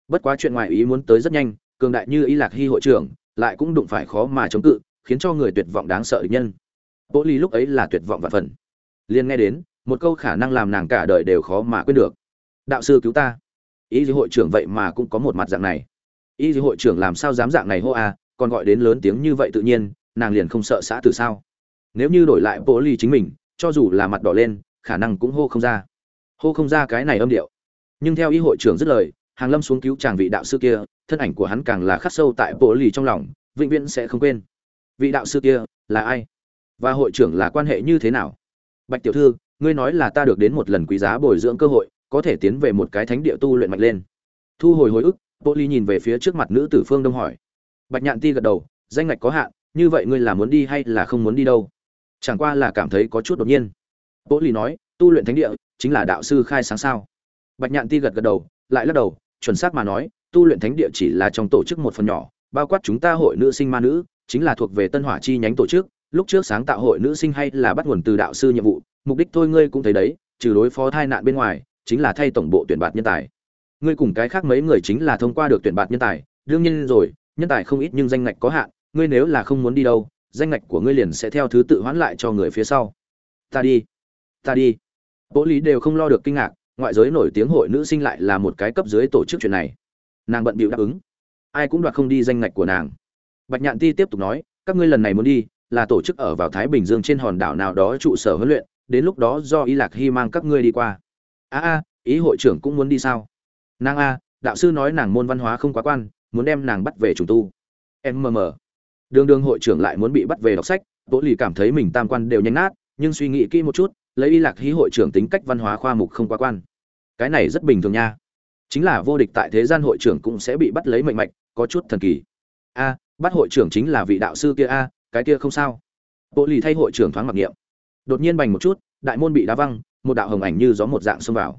Bất quá chuyện ngoài ý muốn tới rất nhanh, cường đại như y lạc hy hội trưởng, lại cũng đụng phải khó mà chống cự, khiến cho người tuyệt vọng đáng sợ địch nhân. Bố ly lúc ấy là tuyệt vọng và phần. Liền nghe đến, một câu khả năng làm nàng cả đời đều khó mà quên được. Đạo sư cứu ta. Ý gì hội trưởng vậy mà cũng có một mặt dạng này. Ý gì hội trưởng làm sao dám dạng này hô a còn gọi đến lớn tiếng như vậy tự nhiên, nàng liền không sợ xã từ sao? Nếu như đổi lại bộ ly chính mình, cho dù là mặt đỏ lên, khả năng cũng hô không ra. Hô không ra cái này âm điệu. Nhưng theo y hội trưởng dứt lời, hàng lâm xuống cứu chàng vị đạo sư kia, thân ảnh của hắn càng là khắc sâu tại bộ ly trong lòng, vĩnh viễn sẽ không quên. Vị đạo sư kia là ai? Và hội trưởng là quan hệ như thế nào? Bạch tiểu thư, ngươi nói là ta được đến một lần quý giá bồi dưỡng cơ hội, có thể tiến về một cái thánh địa tu luyện mạnh lên. Thu hồi hồi ức bộ ly nhìn về phía trước mặt nữ tử phương đông hỏi bạch nhạn ti gật đầu, danh ngạch có hạn, như vậy ngươi là muốn đi hay là không muốn đi đâu? Chẳng qua là cảm thấy có chút đột nhiên. Bộ lì nói, tu luyện thánh địa, chính là đạo sư khai sáng sao? Bạch nhạn ti gật gật đầu, lại lắc đầu, chuẩn xác mà nói, tu luyện thánh địa chỉ là trong tổ chức một phần nhỏ, bao quát chúng ta hội nữ sinh ma nữ, chính là thuộc về tân hỏa chi nhánh tổ chức. Lúc trước sáng tạo hội nữ sinh hay là bắt nguồn từ đạo sư nhiệm vụ, mục đích thôi ngươi cũng thấy đấy, trừ đối phó thai nạn bên ngoài, chính là thay tổng bộ tuyển bạt nhân tài. Ngươi cùng cái khác mấy người chính là thông qua được tuyển bạt nhân tài, đương nhiên rồi nhân tài không ít nhưng danh ngạch có hạn, ngươi nếu là không muốn đi đâu, danh ngạch của ngươi liền sẽ theo thứ tự hoãn lại cho người phía sau. Ta đi. Ta đi. Bố lý đều không lo được kinh ngạc, ngoại giới nổi tiếng hội nữ sinh lại là một cái cấp dưới tổ chức chuyện này. Nàng bận bịu đáp ứng. Ai cũng đoạt không đi danh ngạch của nàng. Bạch nhạn ti tiếp tục nói, các ngươi lần này muốn đi, là tổ chức ở vào thái bình dương trên hòn đảo nào đó trụ sở huấn luyện, đến lúc đó do y lạc hy mang các ngươi đi qua. A a, ý hội trưởng cũng muốn đi sao? Nàng a, đạo sư nói nàng môn văn hóa không quá quan muốn đem nàng bắt về trùng tu. Em mờ mờ đường đường hội trưởng lại muốn bị bắt về đọc sách, tố lì cảm thấy mình tam quan đều nhanh nát, nhưng suy nghĩ kỹ một chút, lấy y lạc hí hội trưởng tính cách văn hóa khoa mục không quá quan. Cái này rất bình thường nha. Chính là vô địch tại thế gian hội trưởng cũng sẽ bị bắt lấy mệnh mạch, có chút thần kỳ. A, bắt hội trưởng chính là vị đạo sư kia a, cái kia không sao. Bộ lì thay hội trưởng thoáng mặc niệm. Đột nhiên bành một chút, đại môn bị đá văng, một đạo hồng ảnh như gió một dạng xông vào.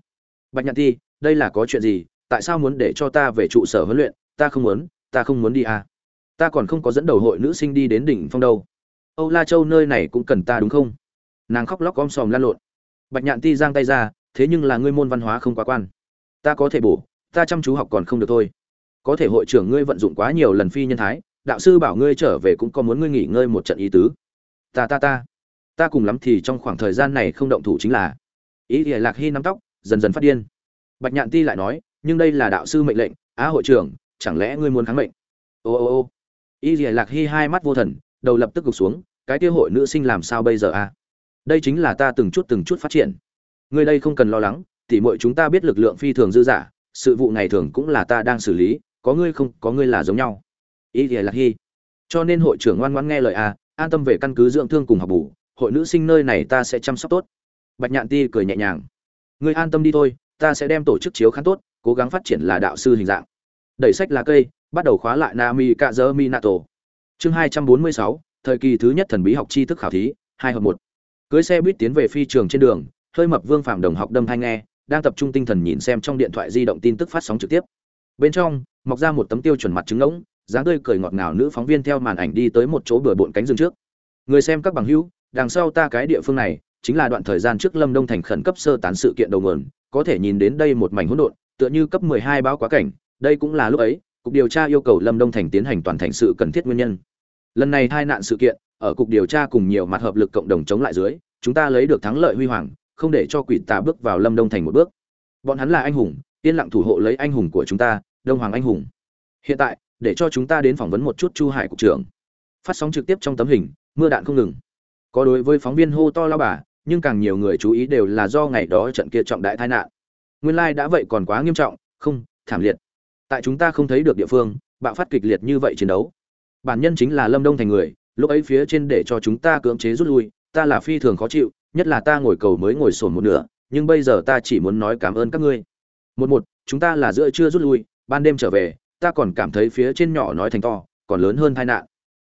Bạch nhạn thi, đây là có chuyện gì? Tại sao muốn để cho ta về trụ sở huấn luyện? Ta không muốn, ta không muốn đi à? ta còn không có dẫn đầu hội nữ sinh đi đến đỉnh phong đâu. Âu la châu nơi này cũng cần ta đúng không? Nàng khóc lóc om sòm lan lộn. Bạch nhạn ti giang tay ra, thế nhưng là ngươi môn văn hóa không quá quan. Ta có thể bổ, ta chăm chú học còn không được thôi. Có thể hội trưởng ngươi vận dụng quá nhiều lần phi nhân thái, đạo sư bảo ngươi trở về cũng có muốn ngươi nghỉ ngơi một trận ý tứ. Ta ta ta. Ta cùng lắm thì trong khoảng thời gian này không động thủ chính là. Ý ỉa lạc hy nắm tóc, dần dần phát điên. Bạch nhạn ti lại nói, nhưng đây là đạo sư mệnh lệnh, á hội trưởng chẳng lẽ ngươi muốn kháng mệnh? Ô ô ô. Y dìa lạc hy hai mắt vô thần, đầu lập tức gục xuống, cái kia hội nữ sinh làm sao bây giờ a? Đây chính là ta từng chút từng chút phát triển. Ngươi đây không cần lo lắng, tỉ mọi chúng ta biết lực lượng phi thường dư giả sự vụ này thường cũng là ta đang xử lý, có ngươi không, có ngươi là giống nhau. Y dìa lạc hy cho nên hội trưởng ngoan ngoãn nghe lời a, an tâm về căn cứ dưỡng thương cùng học bù, hội nữ sinh nơi này ta sẽ chăm sóc tốt. Bạch nhạn ti cười nhẹ nhàng. Ngươi an tâm đi thôi, ta sẽ đem tổ chức chiếu khán tốt, cố gắng phát triển là đạo sư hình dạng đẩy sách lá cây, bắt đầu khóa lại nami cạ dơ minato chương hai trăm bốn mươi sáu, thời kỳ thứ nhất thần bí học tri thức khảo thí, hai hợp một. Cưới xe buýt tiến về phi trường trên đường, hơi mập vương phạm đồng học đâm thanh nghe, đang tập trung tinh thần nhìn xem trong điện thoại di động tin tức phát sóng trực tiếp. Bên trong, mọc ra một tấm tiêu chuẩn mặt trứng ngỗng, dáng tươi cười ngọt ngào nữ phóng viên theo màn ảnh đi tới một chỗ bừa bộn cánh rừng trước. Người xem các bằng hữu, đằng sau ta cái địa phương này, chính là đoạn thời gian trước lâm đông thành khẩn cấp sơ tán sự kiện đầu nguồn, có thể nhìn đến đây một mảnh hỗn độn, tựa như cấp 12 báo quá cảnh đây cũng là lúc ấy, cục điều tra yêu cầu lâm đông thành tiến hành toàn thành sự cần thiết nguyên nhân. Lần này tai nạn sự kiện, ở cục điều tra cùng nhiều mặt hợp lực cộng đồng chống lại dưới, chúng ta lấy được thắng lợi huy hoàng, không để cho quỷ tà bước vào lâm đông thành một bước. Bọn hắn là anh hùng, yên lặng thủ hộ lấy anh hùng của chúng ta, đông hoàng anh hùng. Hiện tại, để cho chúng ta đến phỏng vấn một chút chu hải cục trưởng. Phát sóng trực tiếp trong tấm hình, mưa đạn không ngừng. Có đối với phóng viên hô to lao bà, nhưng càng nhiều người chú ý đều là do ngày đó trận kia trọng đại tai nạn. Nguyên lai đã vậy còn quá nghiêm trọng, không, thảm liệt tại chúng ta không thấy được địa phương, bạo phát kịch liệt như vậy chiến đấu. Bản nhân chính là lâm đông thành người, lúc ấy phía trên để cho chúng ta cưỡng chế rút lui, ta là phi thường khó chịu, nhất là ta ngồi cầu mới ngồi sồn một nửa, nhưng bây giờ ta chỉ muốn nói cảm ơn các ngươi. Một một, chúng ta là giữa chưa rút lui, ban đêm trở về, ta còn cảm thấy phía trên nhỏ nói thành to, còn lớn hơn tai nạn.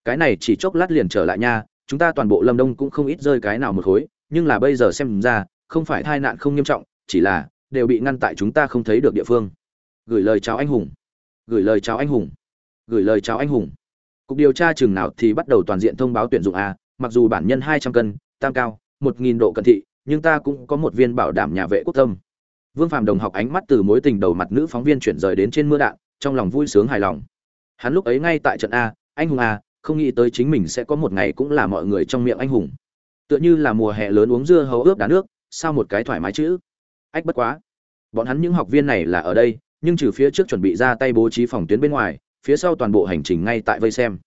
Cái này chỉ chốc lát liền trở lại nha, chúng ta toàn bộ lâm đông cũng không ít rơi cái nào một khối, nhưng là bây giờ xem ra, không phải tai nạn không nghiêm trọng, chỉ là, đều bị ngăn tại chúng ta không thấy được địa phương gửi lời chào anh hùng. Gửi lời chào anh hùng. Gửi lời chào anh hùng. Cục điều tra chừng nào thì bắt đầu toàn diện thông báo tuyển dụng a, mặc dù bản nhân hai trăm cân, tam cao, một nghìn độ cận thị, nhưng ta cũng có một viên bảo đảm nhà vệ quốc tâm. Vương phạm đồng học ánh mắt từ mối tình đầu mặt nữ phóng viên chuyển rời đến trên mưa đạn, trong lòng vui sướng hài lòng. Hắn lúc ấy ngay tại trận a, anh hùng a, không nghĩ tới chính mình sẽ có một ngày cũng là mọi người trong miệng anh hùng. Tựa như là mùa hè lớn uống dưa hấu ướp đá nước, sao một cái thoải mái chữ ách, bất quá. Bọn hắn những học viên này là ở đây nhưng trừ phía trước chuẩn bị ra tay bố trí phòng tuyến bên ngoài, phía sau toàn bộ hành trình ngay tại vây xem.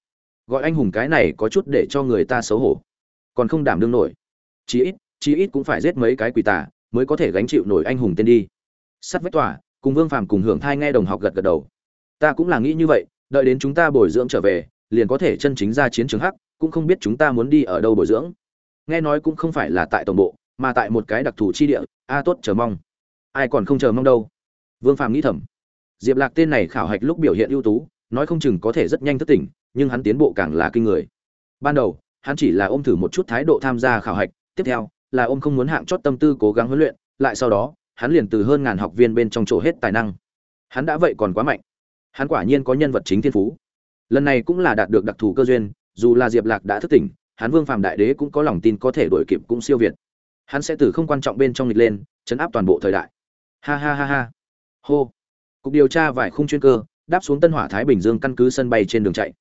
Gọi anh hùng cái này có chút để cho người ta xấu hổ. Còn không đảm đương nổi. Chí ít chí ít cũng phải giết mấy cái quỷ tà mới có thể gánh chịu nổi anh hùng tên đi. Sắt vách tỏa cùng vương phàm cùng hưởng thai nghe đồng học gật gật đầu. Ta cũng là nghĩ như vậy, đợi đến chúng ta bồi dưỡng trở về, liền có thể chân chính ra chiến trường hắc, cũng không biết chúng ta muốn đi ở đâu bồi dưỡng. Nghe nói cũng không phải là tại tổng bộ, mà tại một cái đặc thù chi địa. A, tốt, chờ mong. Ai còn không chờ mong đâu vương phàm nghĩ thầm. Diệp lạc tên này khảo hạch lúc biểu hiện ưu tú, nói không chừng có thể rất nhanh thất tỉnh, nhưng hắn tiến bộ càng là kinh người. Ban đầu, hắn chỉ là ôm thử một chút thái độ tham gia khảo hạch, tiếp theo, là ôm không muốn hạng chót tâm tư cố gắng huấn luyện, lại sau đó, hắn liền từ hơn ngàn học viên bên trong chỗ hết tài năng. Hắn đã vậy còn quá mạnh. Hắn quả nhiên có nhân vật chính thiên phú. Lần này cũng là đạt được đặc thù cơ duyên, dù là diệp lạc đã thức tỉnh, hắn vương phàm đại đế cũng có lòng tin có thể đuổi kịp cũng siêu việt. Hắn sẽ từ không quan trọng bên trong nghịch lên, chấn áp toàn bộ thời đại. Ha ha ha ha hô. Cục điều tra vài khung chuyên cơ, đáp xuống tân hỏa thái bình dương căn cứ sân bay trên đường chạy.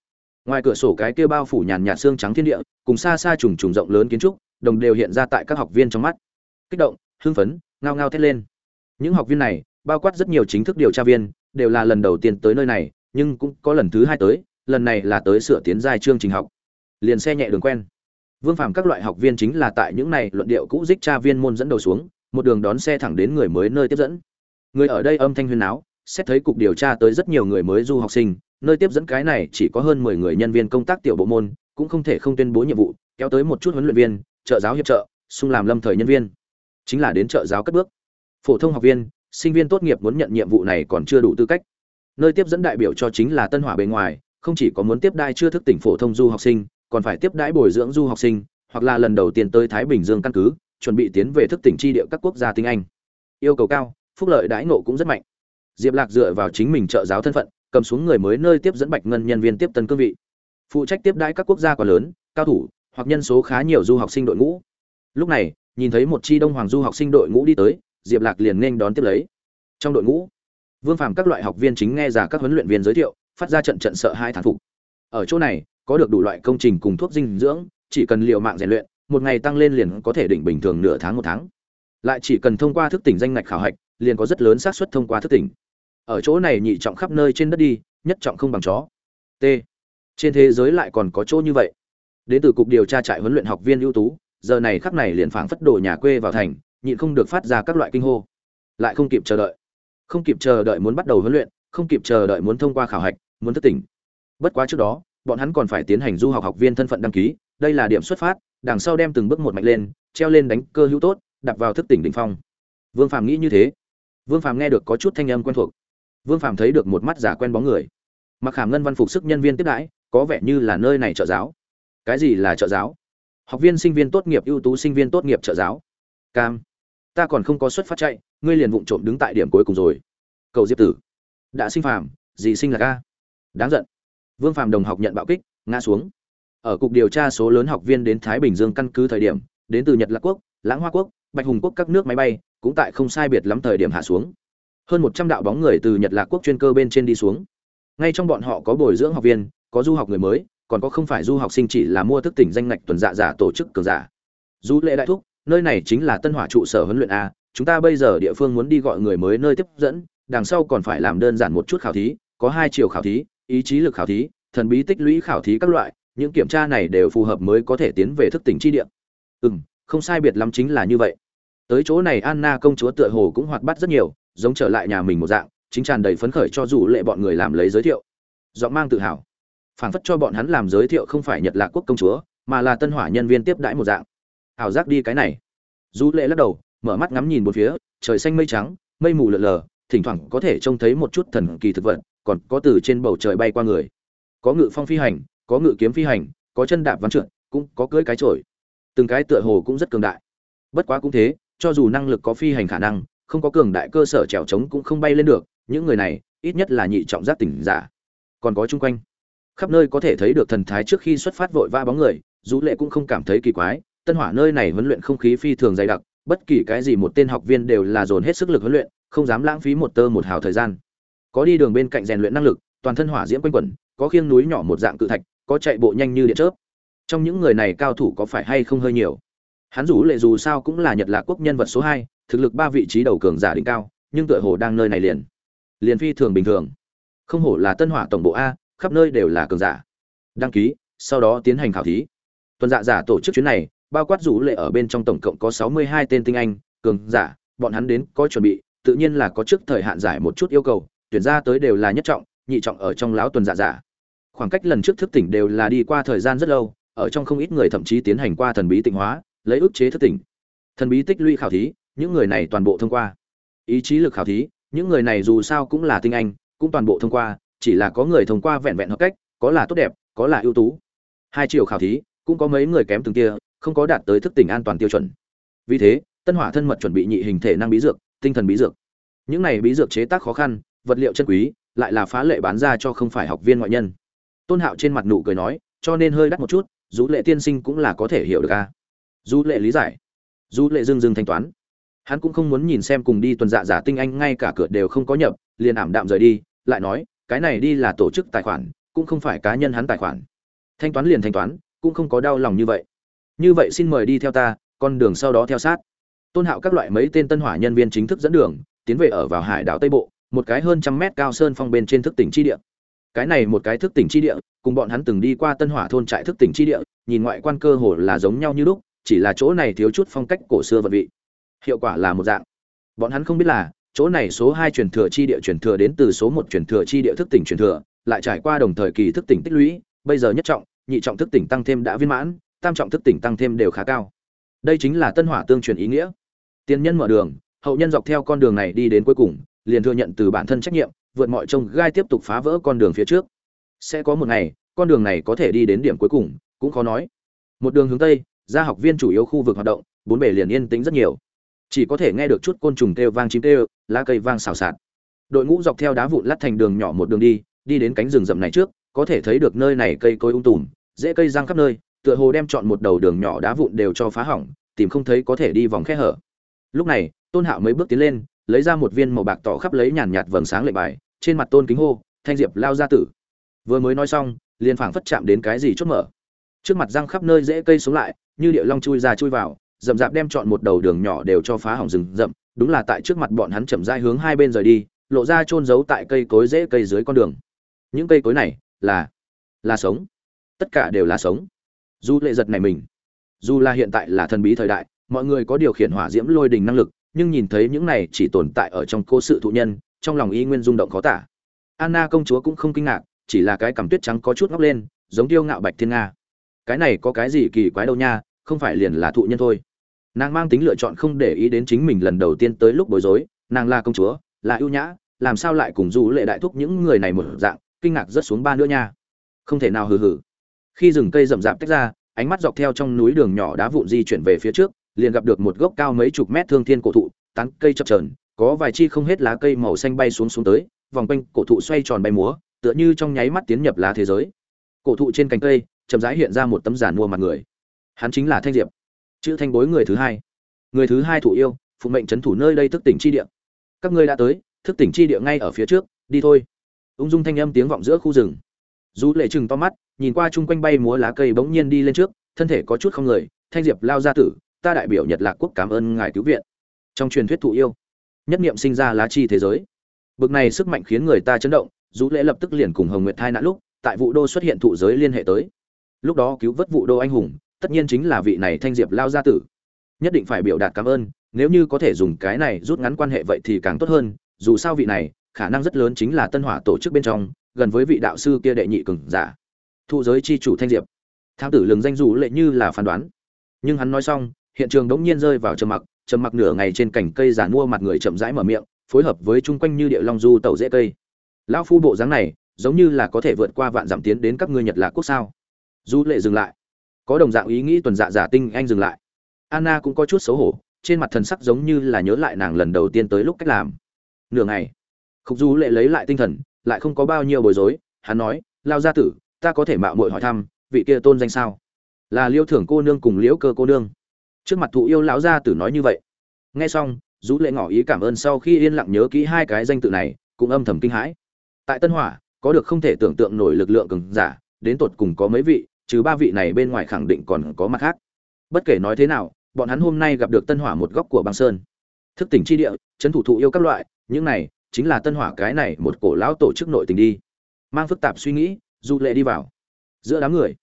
Ngoài cửa sổ cái kia bao phủ nhàn nhạt xương trắng thiên địa, cùng xa xa trùng trùng rộng lớn kiến trúc, đồng đều hiện ra tại các học viên trong mắt. Kích động, hưng phấn, ngao ngao thét lên. Những học viên này, bao quát rất nhiều chính thức điều tra viên, đều là lần đầu tiên tới nơi này, nhưng cũng có lần thứ hai tới, lần này là tới sửa tiến giai chương trình học. Liền xe nhẹ đường quen. Vương phạm các loại học viên chính là tại những này luận điệu cũ dích tra viên môn dẫn đầu xuống, một đường đón xe thẳng đến người mới nơi tiếp dẫn người ở đây âm thanh huyên náo, xét thấy cục điều tra tới rất nhiều người mới du học sinh nơi tiếp dẫn cái này chỉ có hơn mười người nhân viên công tác tiểu bộ môn cũng không thể không tuyên bố nhiệm vụ kéo tới một chút huấn luyện viên trợ giáo hiệp trợ xung làm lâm thời nhân viên. Chính là đến trợ giáo cất bước. Phổ thông học viên sinh viên tốt nghiệp muốn nhận nhiệm vụ này còn chưa đủ tư cách. Nơi tiếp dẫn đại biểu cho chính là tân hỏa bề ngoài không chỉ có muốn tiếp đai chưa thức tỉnh phổ thông du học sinh còn phải tiếp đãi bồi dưỡng du học sinh hoặc là lần đầu tiên tới thái bình dương căn cứ chuẩn bị tiến về thức tỉnh tri địa các quốc gia tiếng anh. Yêu cầu cao phúc lợi đãi nộ cũng rất mạnh. Diệp lạc dựa vào chính mình trợ giáo thân phận, cầm xuống người mới nơi tiếp dẫn bạch ngân nhân viên tiếp tân cương vị. Phụ trách tiếp đãi các quốc gia quá lớn, cao thủ, hoặc nhân số khá nhiều du học sinh đội ngũ. Lúc này, nhìn thấy một chi đông hoàng du học sinh đội ngũ đi tới, diệp lạc liền nên đón tiếp lấy. Trong đội ngũ, vương phàm các loại học viên chính nghe giả các huấn luyện viên giới thiệu, phát ra trận trận sợ hai thán phục. Ở chỗ này, có được đủ loại công trình cùng thuốc dinh dưỡng, chỉ cần liều mạng rèn luyện, một ngày tăng lên liền có thể đỉnh bình thường nửa tháng một tháng. Lại chỉ cần thông qua thức tỉnh danh ngạch khảo hạch liền có rất lớn xác suất thông qua thức tỉnh. Ở chỗ này nhị trọng khắp nơi trên đất đi, nhất trọng không bằng chó. T. Trên thế giới lại còn có chỗ như vậy. Đến từ cục điều tra trại huấn luyện học viên ưu tú, giờ này khắc này liền phảng phất đồ nhà quê vào thành, nhịn không được phát ra các loại kinh hô. Lại không kịp chờ đợi. Không kịp chờ đợi muốn bắt đầu huấn luyện, không kịp chờ đợi muốn thông qua khảo hạch, muốn thức tỉnh. Bất quá trước đó, bọn hắn còn phải tiến hành du học học viên thân phận đăng ký, đây là điểm xuất phát, đằng sau đem từng bước một mạnh lên, treo lên đánh cơ hữu tốt đặt vào thức tỉnh đỉnh phong. Vương phàm nghĩ như thế vương phàm nghe được có chút thanh âm quen thuộc. Vương phàm thấy được một mắt giả quen bóng người. Mặc khảm ngân văn phục sức nhân viên tiếp đãi, có vẻ như là nơi này trợ giáo. Cái gì là trợ giáo? Học viên sinh viên tốt nghiệp, ưu tú sinh viên tốt nghiệp trợ giáo. Cam, ta còn không có xuất phát chạy, ngươi liền vụng trộm đứng tại điểm cuối cùng rồi. Cầu diệp tử, đã sinh phàm, gì sinh là ca? Đáng giận. Vương phàm đồng học nhận bạo kích, ngã xuống. Ở cục điều tra số lớn học viên đến thái bình dương căn cứ thời điểm, đến từ nhật lạc quốc, lãng hoa quốc, bạch hùng quốc các nước máy bay cũng tại không sai biệt lắm thời điểm hạ xuống. Hơn một trăm đạo bóng người từ nhật lạc quốc chuyên cơ bên trên đi xuống. Ngay trong bọn họ có bồi dưỡng học viên, có du học người mới, còn có không phải du học sinh chỉ là mua thức tỉnh danh ngạch tuần dạ giả tổ chức cường giả. Du lễ đại thúc, nơi này chính là tân hỏa trụ sở huấn luyện a, chúng ta bây giờ địa phương muốn đi gọi người mới nơi tiếp dẫn, đằng sau còn phải làm đơn giản một chút khảo thí, có hai chiều khảo thí, ý chí lực khảo thí, thần bí tích lũy khảo thí các loại, những kiểm tra này đều phù hợp mới có thể tiến về thức tỉnh chi địa. Ừ không sai biệt lắm chính là như vậy tới chỗ này anna công chúa tựa hồ cũng hoạt bát rất nhiều, giống trở lại nhà mình một dạng, chính tràn đầy phấn khởi cho dù lệ bọn người làm lấy giới thiệu. Giọng mang tự hào. Phảng phất cho bọn hắn làm giới thiệu không phải nhật lạc quốc công chúa, mà là tân hỏa nhân viên tiếp đãi một dạng. Ảo giác đi cái này. Du lệ lắc đầu, mở mắt ngắm nhìn một phía, trời xanh mây trắng, mây mù lờ lờ, thỉnh thoảng có thể trông thấy một chút thần kỳ thực vật, còn có từ trên bầu trời bay qua người. Có ngự phong phi hành, có ngự kiếm phi hành, có chân đạp văn trượt, cũng có cưỡi cái trổi từng cái tựa hồ cũng rất cường đại. Bất quá cũng thế cho dù năng lực có phi hành khả năng, không có cường đại cơ sở trèo trống cũng không bay lên được, những người này, ít nhất là nhị trọng giác tỉnh giả. Còn có chung quanh, khắp nơi có thể thấy được thần thái trước khi xuất phát vội va bóng người dù lệ cũng không cảm thấy kỳ quái, tân hỏa nơi này huấn luyện không khí phi thường dày đặc, bất kỳ cái gì một tên học viên đều là dồn hết sức lực huấn luyện, không dám lãng phí một tơ một hào thời gian. Có đi đường bên cạnh rèn luyện năng lực, toàn thân hỏa diễm quanh quẩn, có khiêng núi nhỏ một dạng cự thạch, có chạy bộ nhanh như điện chớp. Trong những người này cao thủ có phải hay không hơi nhiều? Hắn rủ lệ dù sao cũng là nhật lạc quốc nhân vật số hai, thực lực ba vị trí đầu cường giả đỉnh cao, nhưng tựa hồ đang nơi này liền. Liền phi thường bình thường. Không hổ là tân hỏa tổng bộ a, khắp nơi đều là cường giả. Đăng ký, sau đó tiến hành khảo thí. Tuần dạ giả tổ chức chuyến này, bao quát rủ lệ ở bên trong tổng cộng có sáu mươi hai tên tinh anh, cường giả, bọn hắn đến có chuẩn bị, tự nhiên là có trước thời hạn giải một chút yêu cầu, tuyển ra tới đều là nhất trọng, nhị trọng ở trong lão tuần dạ giả. Khoảng cách lần trước thức tỉnh đều là đi qua thời gian rất lâu, ở trong không ít người thậm chí tiến hành qua thần bí tịnh hóa lấy ức chế thức tỉnh. Thần bí tích lũy khảo thí, những người này toàn bộ thông qua. Ý chí lực khảo thí, những người này dù sao cũng là tinh anh, cũng toàn bộ thông qua, chỉ là có người thông qua vẹn vẹn hợp cách, có là tốt đẹp, có là ưu tú. Hai chiều khảo thí, cũng có mấy người kém từng kia, không có đạt tới thức tỉnh an toàn tiêu chuẩn. Vì thế, tân hỏa thân mật chuẩn bị nhị hình thể năng bí dược, tinh thần bí dược. Những này bí dược chế tác khó khăn, vật liệu chân quý, lại là phá lệ bán ra cho không phải học viên ngoại nhân. Tôn hạo trên mặt nụ cười nói, cho nên hơi đắt một chút dù lệ tiên sinh cũng là có thể hiểu được a du lệ lý giải. Du lệ dưng dưng thanh toán. Hắn cũng không muốn nhìn xem cùng đi tuần dạ giả tinh anh ngay cả cửa đều không có nhập, liền ảm đạm rời đi, lại nói, cái này đi là tổ chức tài khoản, cũng không phải cá nhân hắn tài khoản. Thanh toán liền thanh toán, cũng không có đau lòng như vậy. Như vậy xin mời đi theo ta, con đường sau đó theo sát. Tôn hạo các loại mấy tên tân hỏa nhân viên chính thức dẫn đường, tiến về ở vào hải đảo tây bộ, một cái hơn trăm mét cao sơn phong bên trên thức tỉnh chi địa. Cái này một cái thức tỉnh chi địa, cùng bọn hắn từng đi qua tân hỏa thôn trại thức tỉnh chi địa, nhìn ngoại quan cơ hồ là giống nhau như lúc chỉ là chỗ này thiếu chút phong cách cổ xưa vật vị. Hiệu quả là một dạng. Bọn hắn không biết là, chỗ này số hai truyền thừa chi địa truyền thừa đến từ số một truyền thừa chi địa thức tỉnh truyền thừa, lại trải qua đồng thời kỳ thức tỉnh tích lũy, bây giờ nhất trọng, nhị trọng thức tỉnh tăng thêm đã viên mãn, tam trọng thức tỉnh tăng thêm đều khá cao. Đây chính là tân hỏa tương truyền ý nghĩa. Tiên nhân mở đường, hậu nhân dọc theo con đường này đi đến cuối cùng, liền thừa nhận từ bản thân trách nhiệm, vượt mọi trông gai tiếp tục phá vỡ con đường phía trước. Sẽ có một ngày, con đường này có thể đi đến điểm cuối cùng, cũng khó nói. Một đường hướng tây ra học viên chủ yếu khu vực hoạt động, bốn bề liền yên tĩnh rất nhiều. Chỉ có thể nghe được chút côn trùng kêu vang chim kêu, lá cây vang xào xạc. Đội ngũ dọc theo đá vụn lát thành đường nhỏ một đường đi đi đến cánh rừng rậm này trước, có thể thấy được nơi này cây cối ung tùm dễ cây răng khắp nơi, tựa hồ đem chọn một đầu đường nhỏ đá vụn đều cho phá hỏng, tìm không thấy có thể đi vòng khe hở. Lúc này, tôn hạo mấy bước tiến lên, lấy ra một viên màu bạc tỏ khắp lấy nhàn nhạt vầng sáng lệ bài, trên mặt tôn kính hô, thanh diệp lao ra tử. Vừa mới nói xong, liền phảng phất chạm đến cái gì chốt mở. Trước mặt răng khắp nơi dễ cây xuống lại như địa long chui ra chui vào, rậm rạp đem chọn một đầu đường nhỏ đều cho phá hỏng rừng rậm, đúng là tại trước mặt bọn hắn chậm rãi hướng hai bên rời đi, lộ ra chôn giấu tại cây cối rễ cây dưới con đường. Những cây cối này là là sống. Tất cả đều là sống. Dù lệ giật này mình, dù là hiện tại là thần bí thời đại, mọi người có điều khiển hỏa diễm lôi đình năng lực, nhưng nhìn thấy những này chỉ tồn tại ở trong cô sự thụ nhân, trong lòng y nguyên rung động khó tả. Anna công chúa cũng không kinh ngạc, chỉ là cái cằm tuyết trắng có chút ngóc lên, giống tiêu ngạo bạch thiên nga cái này có cái gì kỳ quái đâu nha, không phải liền là thụ nhân thôi. Nàng mang tính lựa chọn không để ý đến chính mình lần đầu tiên tới lúc bối rối, nàng là công chúa, là ưu nhã, làm sao lại cùng du lệ đại thúc những người này một dạng, kinh ngạc rất xuống ba nữa nha. Không thể nào, hừ hừ. Khi rừng cây rậm rạp tách ra, ánh mắt dọc theo trong núi đường nhỏ đá vụn di chuyển về phía trước, liền gặp được một gốc cao mấy chục mét thương thiên cổ thụ, tán cây chập trờn có vài chi không hết lá cây màu xanh bay xuống xuống tới, vòng quanh cổ thụ xoay tròn bay múa, tựa như trong nháy mắt tiến nhập lá thế giới. Cổ thụ trên cành cây chậm rãi hiện ra một tấm giản mua mặt người. Hắn chính là thanh diệp, chữ thanh bối người thứ hai. Người thứ hai thủ yêu, phụ mệnh trấn thủ nơi đây thức tỉnh chi địa. Các ngươi đã tới, thức tỉnh chi địa ngay ở phía trước, đi thôi. Ung dung thanh âm tiếng vọng giữa khu rừng. Dù lệ chừng to mắt, nhìn qua chung quanh bay múa lá cây bỗng nhiên đi lên trước, thân thể có chút không người. Thanh diệp lao ra tử, ta đại biểu nhật lạc quốc cảm ơn ngài cứu viện. Trong truyền thuyết thụ yêu, nhất niệm sinh ra lá chi thế giới. Bực này sức mạnh khiến người ta chấn động, dù lễ lập tức liền cùng hồng nguyệt thai nạn lúc, tại vụ đô xuất hiện thụ giới liên hệ tới lúc đó cứu vớt vụ đô anh hùng, tất nhiên chính là vị này thanh diệp lao gia tử. Nhất định phải biểu đạt cảm ơn, nếu như có thể dùng cái này rút ngắn quan hệ vậy thì càng tốt hơn, dù sao vị này, khả năng rất lớn chính là tân hỏa tổ chức bên trong, gần với vị đạo sư kia đệ nhị cường giả. Thụ giới chi chủ thanh diệp. Thám tử lừng danh dù lệ như là phán đoán. Nhưng hắn nói xong, hiện trường đống nhiên rơi vào trầm mặc trầm mặc nửa ngày trên cành cây giàn mua mặt người chậm rãi mở miệng, phối hợp với chung quanh như địa long du tàu dễ cây. Lão phu bộ dáng này, giống như là có thể vượt qua vạn giảm tiến đến các ngươi nhật lạc quốc sao? Du lệ dừng lại. Có đồng dạng ý nghĩ tuần dạ giả tinh anh dừng lại. Anna cũng có chút xấu hổ, trên mặt thần sắc giống như là nhớ lại nàng lần đầu tiên tới lúc cách làm. Nửa ngày, khúc du lệ lấy lại tinh thần, lại không có bao nhiêu bối rối, hắn nói, lao gia tử, ta có thể mạo muội hỏi thăm, vị kia tôn danh sao? Là liêu thưởng cô nương cùng liễu cơ cô nương. Trước mặt thụ yêu lão gia tử nói như vậy. Nghe xong du lệ ngỏ ý cảm ơn sau khi yên lặng nhớ kỹ hai cái danh tự này, cũng âm thầm kinh hãi. Tại tân hỏa, có được không thể tưởng tượng nổi lực lượng cường giả, đến tột cùng có mấy vị trừ ba vị này bên ngoài khẳng định còn có mặt khác. Bất kể nói thế nào, bọn hắn hôm nay gặp được tân hỏa một góc của băng sơn. Thức tỉnh chi địa, trấn thủ thụ yêu các loại, những này chính là tân hỏa cái này một cổ lão tổ chức nội tình đi. Mang phức tạp suy nghĩ du lệ đi vào. Giữa đám người,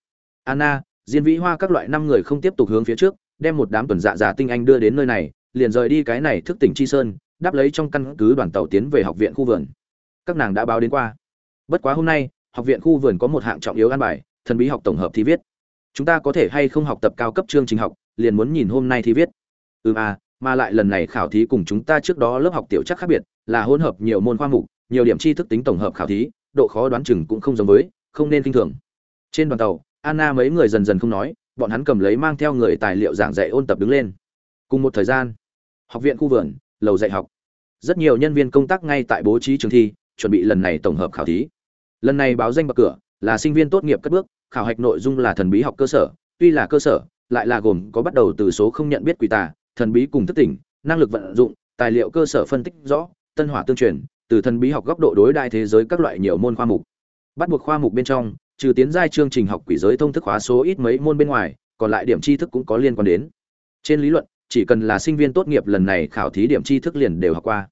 anna, diên vĩ hoa các loại năm người không tiếp tục hướng phía trước, đem một đám tuần dạ giả tinh anh đưa đến nơi này, liền rời đi cái này thức tỉnh chi sơn, đáp lấy trong căn cứ đoàn tàu tiến về học viện khu vườn. Các nàng đã báo đến qua. Bất quá hôm nay, học viện khu vườn có một hạng trọng yếu an bài thần bí học tổng hợp thi viết. Chúng ta có thể hay không học tập cao cấp chương trình học, liền muốn nhìn hôm nay thi viết. Ừm à mà lại lần này khảo thí cùng chúng ta trước đó lớp học tiểu chắc khác biệt, là hỗn hợp nhiều môn khoa mục, nhiều điểm tri thức tính tổng hợp khảo thí, độ khó đoán chừng cũng không giống với, không nên kinh thường. Trên đoàn tàu, anna mấy người dần dần không nói, bọn hắn cầm lấy mang theo người tài liệu giảng dạy ôn tập đứng lên. Cùng một thời gian, học viện khu vườn, lầu dạy học. Rất nhiều nhân viên công tác ngay tại bố trí trường thi, chuẩn bị lần này tổng hợp khảo thí. Lần này báo danh bậc cửa là sinh viên tốt nghiệp cất bước, khảo hạch nội dung là thần bí học cơ sở, tuy là cơ sở, lại là gồm có bắt đầu từ số không nhận biết quỷ tà, thần bí cùng thức tỉnh, năng lực vận dụng, tài liệu cơ sở phân tích rõ, tân hỏa tương truyền, từ thần bí học góc độ đối đại thế giới các loại nhiều môn khoa mục. Bắt buộc khoa mục bên trong, trừ tiến giai chương trình học quỷ giới thông thức hóa số ít mấy môn bên ngoài, còn lại điểm tri thức cũng có liên quan đến. Trên lý luận, chỉ cần là sinh viên tốt nghiệp lần này khảo thí điểm tri thức liền đều học qua.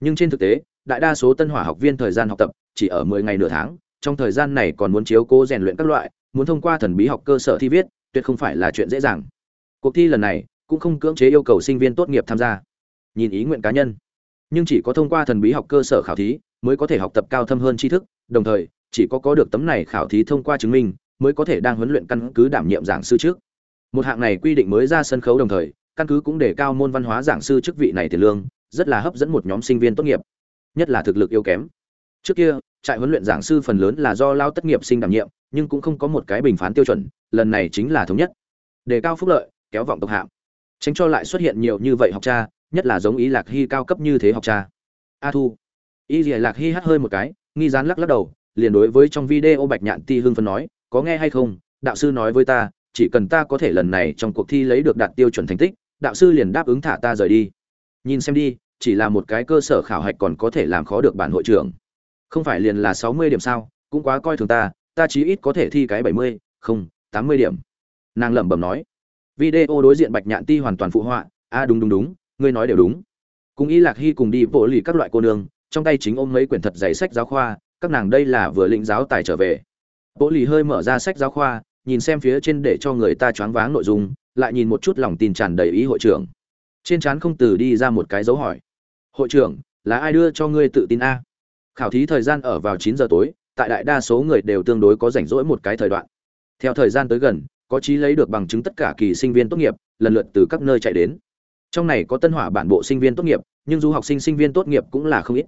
Nhưng trên thực tế, đại đa số tân hỏa học viên thời gian học tập chỉ ở mười ngày nửa tháng trong thời gian này còn muốn chiếu cố rèn luyện các loại, muốn thông qua thần bí học cơ sở thi viết, tuyệt không phải là chuyện dễ dàng. Cuộc thi lần này cũng không cưỡng chế yêu cầu sinh viên tốt nghiệp tham gia. Nhìn ý nguyện cá nhân. Nhưng chỉ có thông qua thần bí học cơ sở khảo thí mới có thể học tập cao thâm hơn tri thức, đồng thời, chỉ có có được tấm này khảo thí thông qua chứng minh mới có thể đang huấn luyện căn cứ đảm nhiệm giảng sư trước. Một hạng này quy định mới ra sân khấu đồng thời, căn cứ cũng để cao môn văn hóa giảng sư chức vị này tiền lương, rất là hấp dẫn một nhóm sinh viên tốt nghiệp, nhất là thực lực yếu kém. Trước kia trại huấn luyện giảng sư phần lớn là do lao tất nghiệp sinh đảm nhiệm, nhưng cũng không có một cái bình phán tiêu chuẩn, lần này chính là thống nhất. Đề cao phúc lợi, kéo vọng tộc hạng tránh cho lại xuất hiện nhiều như vậy học cha, nhất là giống ý lạc hy cao cấp như thế học cha. A thu. Y dì lạc hy hắt hơi một cái, nghi dán lắc lắc đầu, liền đối với trong video bạch nhạn ti hưng phân nói, có nghe hay không? Đạo sư nói với ta, chỉ cần ta có thể lần này trong cuộc thi lấy được đạt tiêu chuẩn thành tích, đạo sư liền đáp ứng thả ta rời đi. Nhìn xem đi, chỉ là một cái cơ sở khảo hạch còn có thể làm khó được bản hội trưởng không phải liền là sáu mươi điểm sao, cũng quá coi thường ta ta chí ít có thể thi cái bảy mươi, không, tám mươi điểm. Nàng lẩm bẩm nói. Video đối diện bạch nhạn ti hoàn toàn phụ họa. A đúng đúng đúng, ngươi nói đều đúng. Cùng y lạc hy cùng đi vỗ lì các loại cô nương, trong tay chính ôm mấy quyển thật dày sách giáo khoa, các nàng đây là vừa lĩnh giáo tài trở về. Vỗ lì hơi mở ra sách giáo khoa, nhìn xem phía trên để cho người ta choáng váng nội dung, lại nhìn một chút lòng tin tràn đầy ý hội trưởng. Trên trán không từ đi ra một cái dấu hỏi. Hội trưởng, là ai đưa cho ngươi tự tin a? Khảo thí thời gian ở vào chín giờ tối, tại đại đa số người đều tương đối có rảnh rỗi một cái thời đoạn. Theo thời gian tới gần, có chí lấy được bằng chứng tất cả kỳ sinh viên tốt nghiệp, lần lượt từ các nơi chạy đến. Trong này có tân hỏa bản bộ sinh viên tốt nghiệp, nhưng du học sinh sinh viên tốt nghiệp cũng là không ít.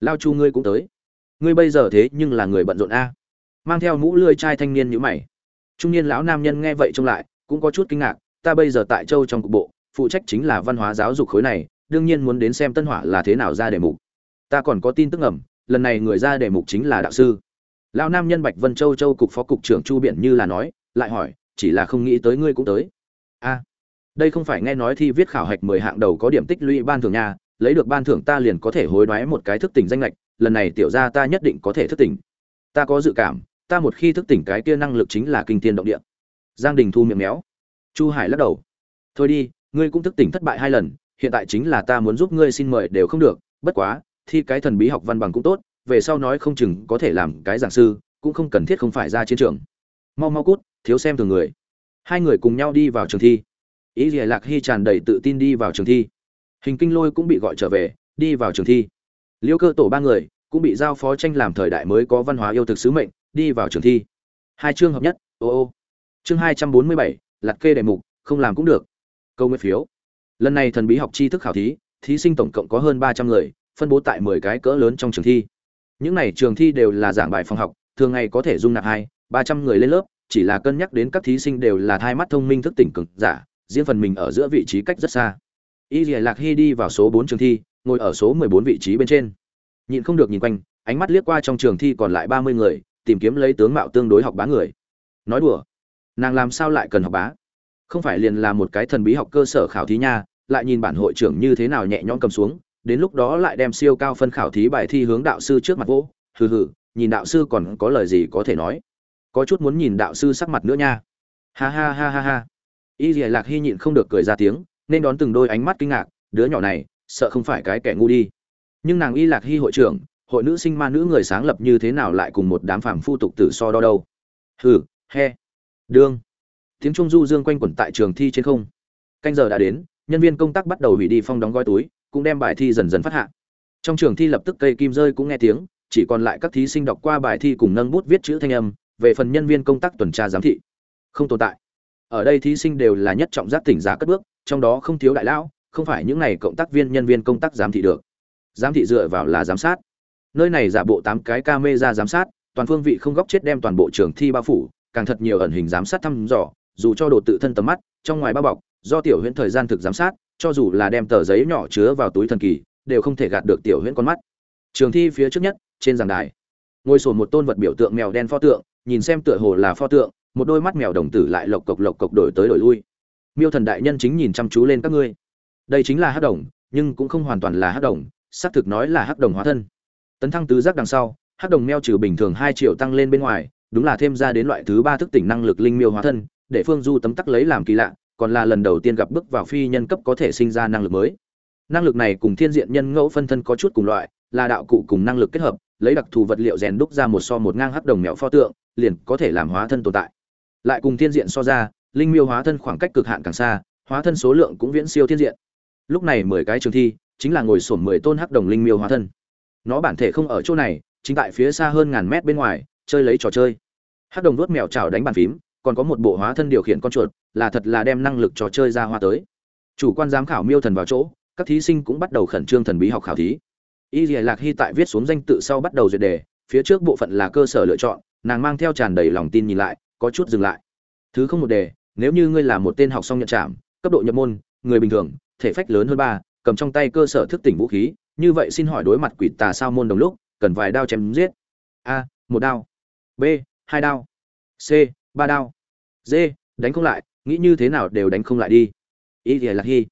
Lao chu ngươi cũng tới. Ngươi bây giờ thế nhưng là người bận rộn a. Mang theo mũ lươi trai thanh niên nhữ mày. Trung niên lão nam nhân nghe vậy trông lại, cũng có chút kinh ngạc, ta bây giờ tại châu trong cục bộ, phụ trách chính là văn hóa giáo dục khối này, đương nhiên muốn đến xem tân hỏa là thế nào ra đề mục. Ta còn có tin tức ẩm lần này người ra đề mục chính là đạo sư. Lao nam nhân bạch vân châu châu cục phó cục trưởng chu biển như là nói, lại hỏi, chỉ là không nghĩ tới ngươi cũng tới. A, đây không phải nghe nói thi viết khảo hạch mười hạng đầu có điểm tích lũy ban thưởng nhà lấy được ban thưởng ta liền có thể hối đoái một cái thức tỉnh danh lệch lần này tiểu ra ta nhất định có thể thức tỉnh. Ta có dự cảm, ta một khi thức tỉnh cái kia năng lực chính là kinh tiên động địa. Giang đình thu miệng méo. Chu hải lắc đầu. Thôi đi, ngươi cũng thức tỉnh thất bại hai lần, hiện tại chính là ta muốn giúp ngươi xin mời đều không được, bất quá thi cái thần bí học văn bằng cũng tốt, về sau nói không chừng có thể làm cái giảng sư, cũng không cần thiết không phải ra chiến trường. Mau mau cút, thiếu xem thường người. Hai người cùng nhau đi vào trường thi. Ý gì lạc hy tràn đầy tự tin đi vào trường thi. Hình kinh lôi cũng bị gọi trở về, đi vào trường thi. Liêu cơ tổ ba người cũng bị giao phó tranh làm thời đại mới có văn hóa yêu thực sứ mệnh, đi vào trường thi. Hai chương hợp nhất, ô ô. Chương hai trăm bốn mươi bảy lặt kê đề mục, không làm cũng được. Câu nguyên phiếu. Lần này thần bí học tri thức khảo thí thí sinh tổng cộng có hơn ba trăm người phân bố tại mười cái cỡ lớn trong trường thi. Những này trường thi đều là giảng bài phòng học, thường ngày có thể dung nạp hai, ba trăm người lên lớp, chỉ là cân nhắc đến các thí sinh đều là thai mắt thông minh thức tỉnh cực giả, riêng phần mình ở giữa vị trí cách rất xa. Y dì lạc hy đi vào số bốn trường thi, ngồi ở số mười bốn vị trí bên trên. Nhịn không được nhìn quanh, ánh mắt liếc qua trong trường thi còn lại ba mươi người, tìm kiếm lấy tướng mạo tương đối học bá người. Nói đùa, nàng làm sao lại cần học bá? Không phải liền là một cái thần bí học cơ sở khảo thí nha, lại nhìn bản hội trưởng như thế nào nhẹ nhõm cầm xuống đến lúc đó lại đem siêu cao phân khảo thí bài thi hướng đạo sư trước mặt vỗ. Hừ hừ, nhìn đạo sư còn có lời gì có thể nói? Có chút muốn nhìn đạo sư sắc mặt nữa nha. Ha ha ha ha ha. Y dì lạc hy nhịn không được cười ra tiếng, nên đón từng đôi ánh mắt kinh ngạc, đứa nhỏ này, sợ không phải cái kẻ ngu đi. Nhưng nàng y lạc hy hội trưởng, hội nữ sinh ma nữ người sáng lập như thế nào lại cùng một đám phàm phu tục tử so đo đâu? Hừ, he. Đương. Tiếng trung du dương quanh quẩn tại trường thi trên không. Canh giờ đã đến, nhân viên công tác bắt đầu hủy đi phong đóng gói túi cũng đem bài thi dần dần phát hạ. Trong trường thi lập tức cây kim rơi cũng nghe tiếng, chỉ còn lại các thí sinh đọc qua bài thi cùng nâng bút viết chữ thanh âm, về phần nhân viên công tác tuần tra giám thị. Không tồn tại. Ở đây thí sinh đều là nhất trọng giác tỉnh giá cất bước, trong đó không thiếu đại lão, không phải những này cộng tác viên nhân viên công tác giám thị được. Giám thị dựa vào là giám sát. Nơi này giả bộ tám cái camera giám sát, toàn phương vị không góc chết đem toàn bộ trường thi bao phủ, càng thật nhiều ẩn hình giám sát thăm dò, dù cho độ tự thân tầm mắt, trong ngoài bao bọc, do tiểu huyễn thời gian thực giám sát cho dù là đem tờ giấy nhỏ chứa vào túi thần kỳ, đều không thể gạt được tiểu huyễn con mắt. Trường thi phía trước nhất, trên giảng đài, ngồi sổn một tôn vật biểu tượng mèo đen pho tượng, nhìn xem tựa hồ là pho tượng, một đôi mắt mèo đồng tử lại lộc cộc lộc cộc đổi tới đổi lui. Miêu thần đại nhân chính nhìn chăm chú lên các ngươi. Đây chính là hắc đồng, nhưng cũng không hoàn toàn là hắc đồng, xác thực nói là hắc đồng hóa thân. Tấn thăng tứ giác đằng sau, hắc đồng meo trừ bình thường hai triệu tăng lên bên ngoài, đúng là thêm ra đến loại thứ ba thức tỉnh năng lực linh miêu hóa thân, để phương du tấm tắc lấy làm kỳ lạ còn là lần đầu tiên gặp bước vào phi nhân cấp có thể sinh ra năng lực mới. Năng lực này cùng thiên diện nhân ngẫu phân thân có chút cùng loại, là đạo cụ cùng năng lực kết hợp, lấy đặc thù vật liệu rèn đúc ra một so một ngang hắc đồng mèo pho tượng, liền có thể làm hóa thân tồn tại. Lại cùng thiên diện so ra, linh miêu hóa thân khoảng cách cực hạn càng xa, hóa thân số lượng cũng viễn siêu thiên diện. Lúc này mười cái trường thi, chính là ngồi sổm mười tôn hắc đồng linh miêu hóa thân. Nó bản thể không ở chỗ này, chính tại phía xa hơn ngàn mét bên ngoài, chơi lấy trò chơi. Hắc đồng đuốt mèo chảo đánh bàn phím còn có một bộ hóa thân điều khiển con chuột, là thật là đem năng lực trò chơi ra hoa tới. Chủ quan giám khảo miêu thần vào chỗ, các thí sinh cũng bắt đầu khẩn trương thần bí học khảo thí. Y dìa lạc hy tại viết xuống danh tự sau bắt đầu duyệt đề, phía trước bộ phận là cơ sở lựa chọn, nàng mang theo tràn đầy lòng tin nhìn lại, có chút dừng lại. Thứ không một đề, nếu như ngươi là một tên học xong nhận trảm cấp độ nhập môn, người bình thường, thể phách lớn hơn ba, cầm trong tay cơ sở thức tỉnh vũ khí, như vậy xin hỏi đối mặt quỷ tà sao môn đồng lúc, cần vài đao chém giết? A, một đao. B, hai đao. C ba đao. Dê, đánh không lại nghĩ như thế nào đều đánh không lại đi. Ý thì là hy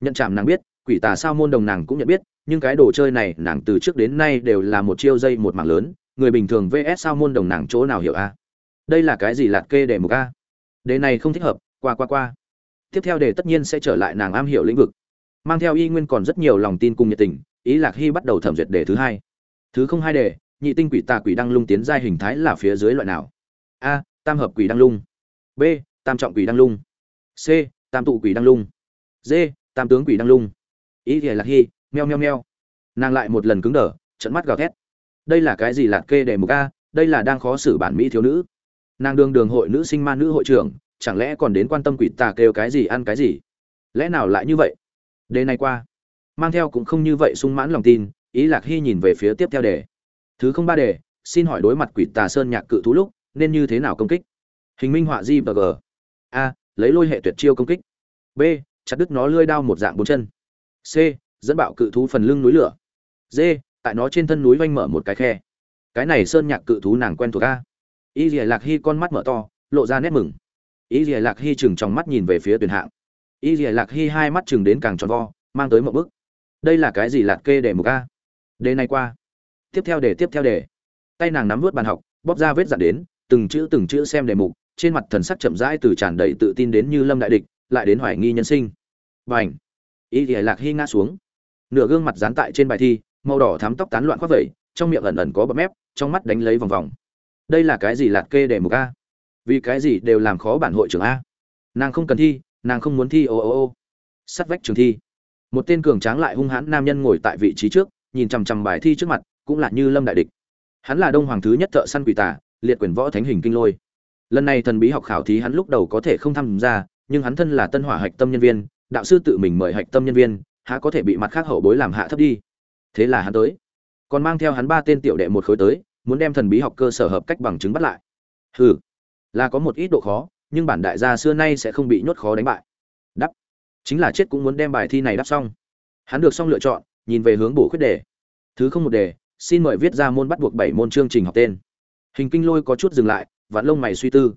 nhận chạm nàng biết quỷ tà sao môn đồng nàng cũng nhận biết nhưng cái đồ chơi này nàng từ trước đến nay đều là một chiêu dây một mảng lớn người bình thường vs sao môn đồng nàng chỗ nào hiểu a? Đây là cái gì lạt kê để một a? Đề này không thích hợp qua qua qua. Tiếp theo đề tất nhiên sẽ trở lại nàng am hiểu lĩnh vực. Mang theo y nguyên còn rất nhiều lòng tin cùng nhiệt tình ý lạc hy bắt đầu thẩm duyệt đề thứ hai. Thứ không hai đề nhị tinh quỷ tà quỷ đăng lung tiến giai hình thái là phía dưới loại nào? A tam hợp quỷ đăng lung. B, tam trọng quỷ đăng lung. C, tam tụ quỷ đăng lung. D, tam tướng quỷ đăng lung. Ý thì lạc hy meo meo meo. Nàng lại một lần cứng đờ trận mắt gào thét. Đây là cái gì lạc kê đề mục a? Đây là đang khó xử bản mỹ thiếu nữ. Nàng đường đường hội nữ sinh ma nữ hội trưởng, chẳng lẽ còn đến quan tâm quỷ tà kêu cái gì ăn cái gì? Lẽ nào lại như vậy? Đề này qua, mang theo cũng không như vậy sung mãn lòng tin, ý lạc hy nhìn về phía tiếp theo đề. Thứ không ba đề, xin hỏi đối mặt quỷ tà sơn nhạc cự thú lúc nên như thế nào công kích? Hình minh họa di và g. A, lấy lôi hệ tuyệt chiêu công kích. B, chặt đứt nó lưỡi đao một dạng bốn chân. C, dẫn bạo cự thú phần lưng núi lửa. D, tại nó trên thân núi vanh mở một cái khe. Cái này sơn nhạc cự thú nàng quen thuộc a. Y dìa lạc hy con mắt mở to, lộ ra nét mừng. Y dìa lạc hy chừng trong mắt nhìn về phía tuyển hạng. Y dìa lạc hy hai mắt chừng đến càng tròn vo, mang tới một bức. Đây là cái gì lạt kê để một a? Đề này qua. Tiếp theo để tiếp theo để. tay nàng nắm vớt bàn học, bóp ra vết dạn đến từng chữ từng chữ xem đề mục, trên mặt thần sắc chậm rãi từ tràn đầy tự tin đến như lâm đại địch, lại đến hoài nghi nhân sinh. Và ảnh y thì lạc hy ngã xuống. Nửa gương mặt dán tại trên bài thi, màu đỏ thắm tóc tán loạn khoác vẩy, trong miệng ẩn ẩn có bậm mép, trong mắt đánh lấy vòng vòng. Đây là cái gì lạt kê đề mục a? Vì cái gì đều làm khó bản hội trưởng a? Nàng không cần thi, nàng không muốn thi, ô ô ô. Sắt vách trường thi. Một tên cường tráng lại hung hãn nam nhân ngồi tại vị trí trước, nhìn chằm chằm bài thi trước mặt, cũng là như lâm đại địch. Hắn là đông hoàng thứ nhất thợ săn quỷ tả liệt quyền võ thánh hình kinh lôi. Lần này thần bí học khảo thí hắn lúc đầu có thể không tham gia, nhưng hắn thân là tân hỏa hạch tâm nhân viên, đạo sư tự mình mời hạch tâm nhân viên, há có thể bị mặt khác hậu bối làm hạ thấp đi. Thế là hắn tới. Còn mang theo hắn ba tên tiểu đệ một khối tới, muốn đem thần bí học cơ sở hợp cách bằng chứng bắt lại. Hừ, là có một ít độ khó, nhưng bản đại gia xưa nay sẽ không bị nhốt khó đánh bại. Đắp chính là chết cũng muốn đem bài thi này đắp xong. Hắn được xong lựa chọn, nhìn về hướng bổ khuyết đề. Thứ không một đề, xin mời viết ra môn bắt buộc bảy môn chương trình học tên hình kinh lôi có chút dừng lại, vạn lông mày suy tư.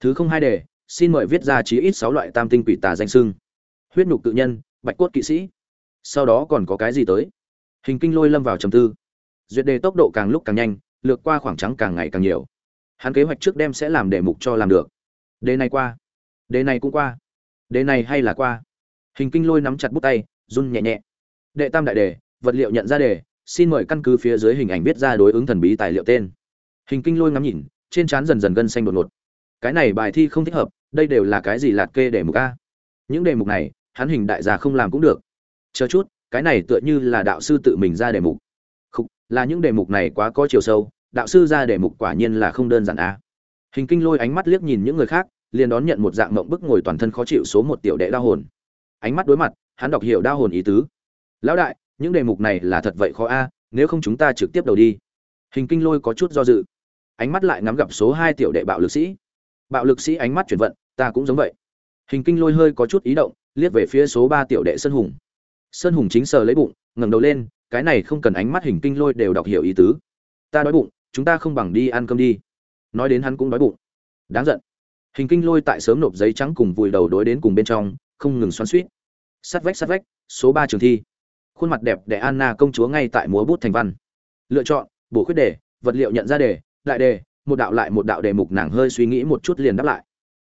Thứ không hai đề, xin mời viết ra chí ít sáu loại tam tinh quỷ tà danh sưng huyết nhục tự nhân, bạch cốt kỵ sĩ. Sau đó còn có cái gì tới? Hình kinh lôi lâm vào trầm tư. Duyệt đề tốc độ càng lúc càng nhanh, lược qua khoảng trắng càng ngày càng nhiều. Hắn kế hoạch trước đem sẽ làm đề mục cho làm được. Đề này qua. Đề này cũng qua. Đề này hay là qua? Hình kinh lôi nắm chặt bút tay, run nhẹ nhẹ. Đệ tam đại đề, vật liệu nhận ra đề, xin mời căn cứ phía dưới hình ảnh viết ra đối ứng thần bí tài liệu tên hình kinh lôi ngắm nhìn, trên trán dần dần gân xanh đột ngột. Cái này bài thi không thích hợp, đây đều là cái gì lạt kê để mục a? Những đề mục này, hắn hình đại gia không làm cũng được. Chờ chút, cái này tựa như là đạo sư tự mình ra đề mục. Không là những đề mục này quá có chiều sâu, đạo sư ra đề mục quả nhiên là không đơn giản a. Hình kinh lôi ánh mắt liếc nhìn những người khác, liền đón nhận một dạng mộng bức ngồi toàn thân khó chịu số một tiểu đệ đau hồn. Ánh mắt đối mặt, hắn đọc hiểu đau hồn ý tứ. Lão đại, những đề mục này là thật vậy khó a, nếu không chúng ta trực tiếp đầu đi. Hình kinh lôi có chút do dự ánh mắt lại ngắm gặp số hai tiểu đệ bạo lực sĩ. Bạo lực sĩ ánh mắt chuyển vận, ta cũng giống vậy. Hình kinh lôi hơi có chút ý động, liếc về phía số ba tiểu đệ sơn hùng. Sơn hùng chính sờ lấy bụng, ngẩng đầu lên, cái này không cần ánh mắt hình kinh lôi đều đọc hiểu ý tứ. Ta đói bụng, chúng ta không bằng đi ăn cơm đi. Nói đến hắn cũng đói bụng. Đáng giận. Hình kinh lôi tại sớm nộp giấy trắng cùng vùi đầu đối đến cùng bên trong, không ngừng xoắn suýt sắt vách sắt vách, số ba trường thi. Khuôn mặt đẹp đẽ anna công chúa ngay tại múa bút thành văn. Lựa chọn, bổ khuyết đề, vật liệu nhận ra đề đại đề, một đạo lại một đạo đề mục nàng hơi suy nghĩ một chút liền đáp lại.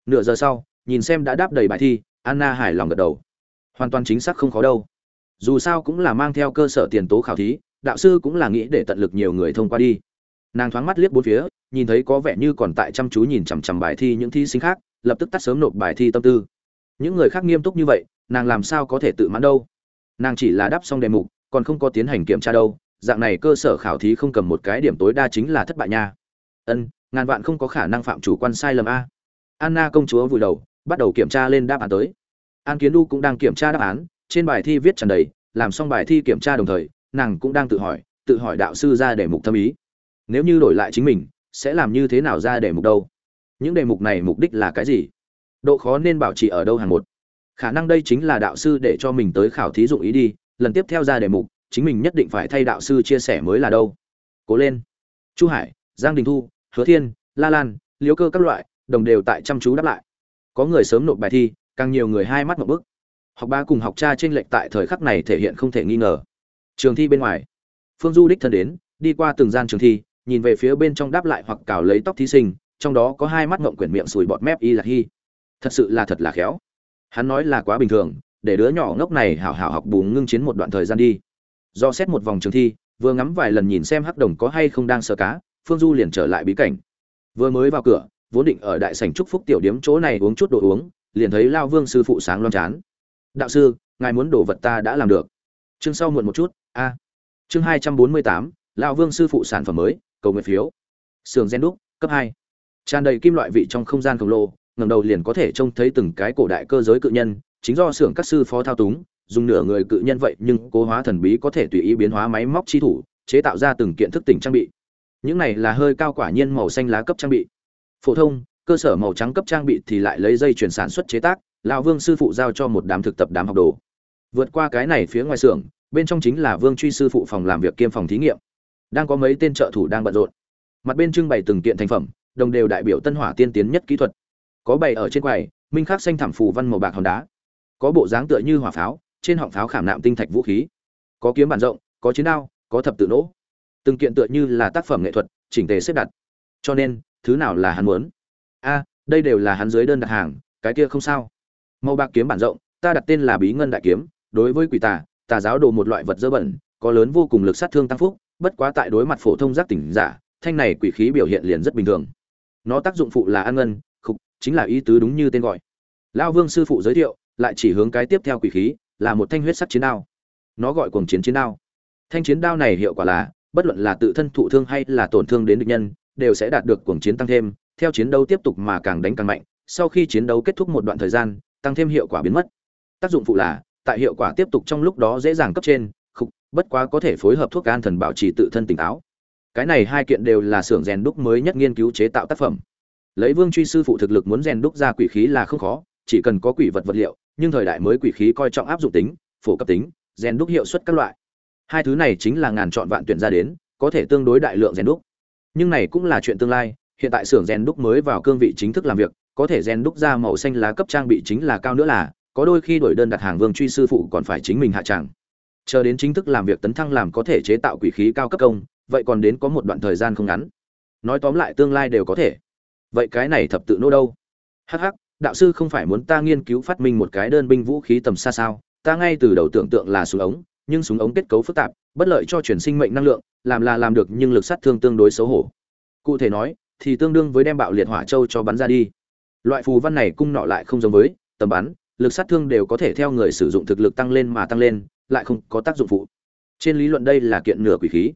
Nửa giờ sau, nhìn xem đã đáp đầy bài thi, anna hài lòng gật đầu. Hoàn toàn chính xác không khó đâu. Dù sao cũng là mang theo cơ sở tiền tố khảo thí, đạo sư cũng là nghĩ để tận lực nhiều người thông qua đi. Nàng thoáng mắt liếc bốn phía, nhìn thấy có vẻ như còn tại chăm chú nhìn chằm chằm bài thi những thí sinh khác, lập tức tắt sớm nộp bài thi tâm tư. Những người khác nghiêm túc như vậy, nàng làm sao có thể tự mãn đâu? Nàng chỉ là đáp xong đề mục, còn không có tiến hành kiểm tra đâu, dạng này cơ sở khảo thí không cầm một cái điểm tối đa chính là thất bại nha ân, ngàn vạn không có khả năng phạm chủ quan sai lầm a. Anna công chúa vùi đầu, bắt đầu kiểm tra lên đáp án tới. An kiến du cũng đang kiểm tra đáp án, trên bài thi viết tràn đầy, làm xong bài thi kiểm tra đồng thời, nàng cũng đang tự hỏi tự hỏi đạo sư ra đề mục thâm ý. Nếu như đổi lại chính mình, sẽ làm như thế nào ra đề mục đâu? Những đề mục này mục đích là cái gì? Độ khó nên bảo trì ở đâu hàng một? Khả năng đây chính là đạo sư để cho mình tới khảo thí dụng ý đi, lần tiếp theo ra đề mục, chính mình nhất định phải thay đạo sư chia sẻ mới là đâu? Cố lên. Chu hải giang đình thu, hứa thiên, la lan liếu cơ các loại, đồng đều tại chăm chú đáp lại. Có người sớm nộp bài thi, càng nhiều người hai mắt một bức. Học ba cùng học cha trên lệch tại thời khắc này thể hiện không thể nghi ngờ. Trường thi bên ngoài, phương du đích thân đến, đi qua từng gian trường thi, nhìn về phía bên trong đáp lại hoặc cào lấy tóc thí sinh, trong đó có hai mắt ngậm quyển miệng sùi bọt mép y lạc hy thật sự là thật là khéo. Hắn nói là quá bình thường, để đứa nhỏ ngốc này hảo hảo học bù ngưng chiến một đoạn thời gian đi. Do xét một vòng trường thi, vừa ngắm vài lần nhìn xem hắc đồng có hay không đang sợ cá phương du liền trở lại bí cảnh. Vừa mới vào cửa, vốn định ở đại sảnh trúc phúc tiểu điếm chỗ này uống chút đồ uống, liền thấy lao vương sư phụ sáng loan chán. Đạo sư, ngài muốn đổ vật ta đã làm được. Chương sau muộn một chút, a. Chương hai trăm bốn mươi tám, lao vương sư phụ sản phẩm mới, cầu nguyện phiếu. Sườn gen đúc, cấp hai. Tràn đầy kim loại vị trong không gian khổng lồ, ngẩng đầu liền có thể trông thấy từng cái cổ đại cơ giới cự nhân, chính do xưởng các sư phó thao túng, dùng nửa người cự nhân vậy nhưng cố hóa thần bí có thể tùy ý biến hóa máy móc chi thủ, chế tạo ra từng kiện thức tỉnh trang bị những này là hơi cao quả nhiên màu xanh lá cấp trang bị. Phổ thông, cơ sở màu trắng cấp trang bị thì lại lấy dây chuyển sản xuất chế tác, lão vương sư phụ giao cho một đám thực tập đám học đồ. Vượt qua cái này phía ngoài xưởng, bên trong chính là vương truy sư phụ phòng làm việc kiêm phòng thí nghiệm. Đang có mấy tên trợ thủ đang bận rộn. Mặt bên trưng bày từng kiện thành phẩm, đồng đều đại biểu tân hỏa tiên tiến nhất kỹ thuật. Có bày ở trên quầy, minh khắc xanh thảm phù văn màu bạc hòn đá. Có bộ dáng tựa như hỏa pháo, trên họng pháo khảm nạm tinh thạch vũ khí. Có kiếm bản rộng, có chiến đao, có thập tự nỗ từng kiện tựa như là tác phẩm nghệ thuật, chỉnh tề xếp đặt. Cho nên, thứ nào là hắn muốn? A, đây đều là hắn dưới đơn đặt hàng, cái kia không sao. Màu bạc kiếm bản rộng, ta đặt tên là bí ngân đại kiếm, đối với quỷ tà tà giáo đồ một loại vật dơ bẩn, có lớn vô cùng lực sát thương tăng phúc, bất quá tại đối mặt phổ thông giác tỉnh giả, thanh này quỷ khí biểu hiện liền rất bình thường. Nó tác dụng phụ là ăn ngân, khục, chính là ý tứ đúng như tên gọi. Lão vương sư phụ giới thiệu, lại chỉ hướng cái tiếp theo quỷ khí, là một thanh huyết sắc chiến đao. Nó gọi cuồng chiến chiến đao. Thanh chiến đao này hiệu quả là bất luận là tự thân thụ thương hay là tổn thương đến địch nhân, đều sẽ đạt được cuồng chiến tăng thêm, theo chiến đấu tiếp tục mà càng đánh càng mạnh, sau khi chiến đấu kết thúc một đoạn thời gian, tăng thêm hiệu quả biến mất. Tác dụng phụ là, tại hiệu quả tiếp tục trong lúc đó dễ dàng cấp trên, khục, bất quá có thể phối hợp thuốc an thần bảo trì tự thân tỉnh táo. Cái này hai kiện đều là xưởng rèn đúc mới nhất nghiên cứu chế tạo tác phẩm. Lấy vương truy sư phụ thực lực muốn rèn đúc ra quỷ khí là không khó, chỉ cần có quỷ vật vật liệu, nhưng thời đại mới quỷ khí coi trọng áp dụng tính, phổ cấp tính, rèn đúc hiệu suất các loại hai thứ này chính là ngàn chọn vạn tuyển ra đến, có thể tương đối đại lượng rèn đúc. Nhưng này cũng là chuyện tương lai, hiện tại xưởng rèn đúc mới vào cương vị chính thức làm việc, có thể rèn đúc ra màu xanh lá cấp trang bị chính là cao nữa là, có đôi khi đổi đơn đặt hàng vương truy sư phụ còn phải chính mình hạ tràng. Chờ đến chính thức làm việc tấn thăng làm có thể chế tạo quỷ khí cao cấp công, vậy còn đến có một đoạn thời gian không ngắn. Nói tóm lại tương lai đều có thể. Vậy cái này thập tự nô đâu? Hh đạo sư không phải muốn ta nghiên cứu phát minh một cái đơn binh vũ khí tầm xa sao? Ta ngay từ đầu tưởng tượng là súng ống nhưng súng ống kết cấu phức tạp, bất lợi cho chuyển sinh mệnh năng lượng, làm là làm được nhưng lực sát thương tương đối xấu hổ. Cụ thể nói, thì tương đương với đem bạo liệt hỏa châu cho bắn ra đi. Loại phù văn này cung nọ lại không giống với tầm bắn, lực sát thương đều có thể theo người sử dụng thực lực tăng lên mà tăng lên, lại không có tác dụng phụ. Trên lý luận đây là kiện nửa quỷ khí.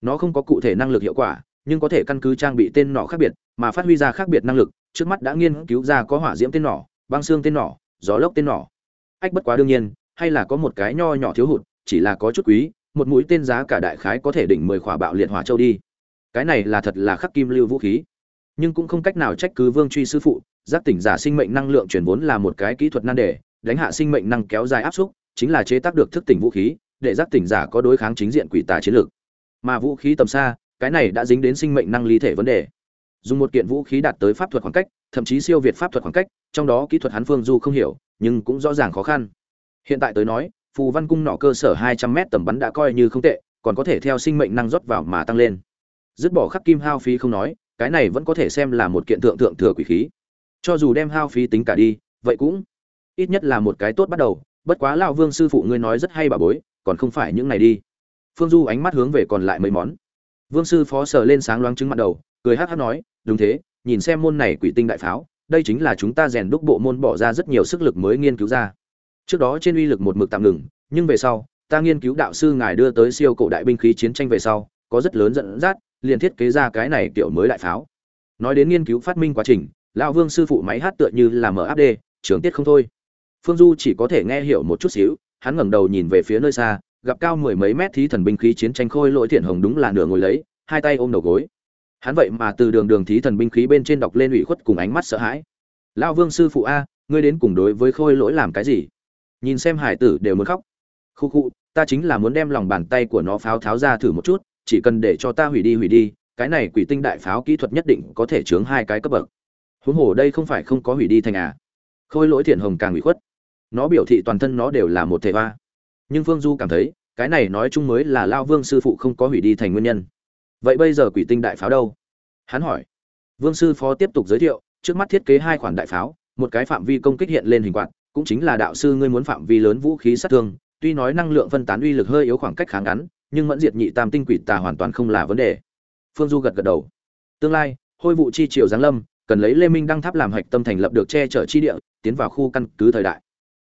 Nó không có cụ thể năng lực hiệu quả, nhưng có thể căn cứ trang bị tên nọ khác biệt mà phát huy ra khác biệt năng lực, trước mắt đã nghiên cứu ra có hỏa diễm tên nỏ băng xương tên nỏ gió lốc tên nỏ ách, bất quá đương nhiên, hay là có một cái nho nhỏ thiếu hụt chỉ là có chút quý, một mũi tên giá cả đại khái có thể đỉnh mười khỏa bạo liệt hỏa châu đi. Cái này là thật là khắc kim lưu vũ khí. Nhưng cũng không cách nào trách cứ vương truy sư phụ, giác tỉnh giả sinh mệnh năng lượng chuyển vốn là một cái kỹ thuật nan đề, đánh hạ sinh mệnh năng kéo dài áp xúc chính là chế tác được thức tỉnh vũ khí, để giác tỉnh giả có đối kháng chính diện quỷ tà chiến lược. Mà vũ khí tầm xa, cái này đã dính đến sinh mệnh năng ly thể vấn đề. Dùng một kiện vũ khí đạt tới pháp thuật khoảng cách, thậm chí siêu việt pháp thuật khoảng cách, trong đó kỹ thuật hắn phương du không hiểu, nhưng cũng rõ ràng khó khăn. Hiện tại tới nói phù văn cung nọ cơ sở hai trăm m tầm bắn đã coi như không tệ, còn có thể theo sinh mệnh năng rót vào mà tăng lên. Dứt bỏ khắc kim hao phí không nói, cái này vẫn có thể xem là một kiện thượng thượng thừa quỷ khí. Cho dù đem hao phí tính cả đi, vậy cũng ít nhất là một cái tốt bắt đầu, bất quá lão vương sư phụ ngươi nói rất hay bà bối, còn không phải những này đi. Phương du ánh mắt hướng về còn lại mấy món. Vương sư phó sờ lên sáng loáng trứng mặt đầu, cười hắc hắc nói, đúng thế, nhìn xem môn này quỷ tinh đại pháo, đây chính là chúng ta rèn đúc bộ môn bỏ ra rất nhiều sức lực mới nghiên cứu ra trước đó trên uy lực một mực tạm ngừng, nhưng về sau, ta nghiên cứu đạo sư ngài đưa tới siêu cổ đại binh khí chiến tranh về sau, có rất lớn dẫn dắt, liền thiết kế ra cái này kiểu mới đại pháo. Nói đến nghiên cứu phát minh quá trình, lão vương sư phụ máy hát tựa như là mở áp đê, trường tiết không thôi. Phương du chỉ có thể nghe hiểu một chút xíu, hắn ngẩng đầu nhìn về phía nơi xa, gặp cao mười mấy mét thí thần binh khí chiến tranh khôi lỗi thiện hồng đúng là nửa ngồi lấy, hai tay ôm đầu gối. Hắn vậy mà từ đường đường thí thần binh khí bên trên đọc lên ủy khuất cùng ánh mắt sợ hãi. Lão vương sư phụ a, ngươi đến cùng đối với khôi lỗi làm cái gì? Nhìn xem hải tử đều muốn khóc. Khu khu, ta chính là muốn đem lòng bàn tay của nó pháo tháo ra thử một chút, chỉ cần để cho ta hủy đi hủy đi, cái này quỷ tinh đại pháo kỹ thuật nhất định có thể chướng hai cái cấp bậc. Huống hồ đây không phải không có hủy đi thành à. Khôi lỗi thiện hồng càng ủy khuất. Nó biểu thị toàn thân nó đều là một thể hoa. Nhưng phương du cảm thấy, cái này nói chung mới là lao vương sư phụ không có hủy đi thành nguyên nhân. Vậy bây giờ quỷ tinh đại pháo đâu? Hắn hỏi. Vương sư phó tiếp tục giới thiệu, trước mắt thiết kế hai khoản đại pháo, một cái phạm vi công kích hiện lên hình quạt cũng chính là đạo sư ngươi muốn phạm vi lớn vũ khí sát thương, tuy nói năng lượng phân tán uy lực hơi yếu khoảng cách kháng ngắn, nhưng mẫn diệt nhị tam tinh quỷ tà hoàn toàn không là vấn đề. Phương du gật gật đầu. Tương lai, hôi vụ chi triều giáng lâm, cần lấy lê minh đăng tháp làm hạch tâm thành lập được che chở chi địa, tiến vào khu căn cứ thời đại.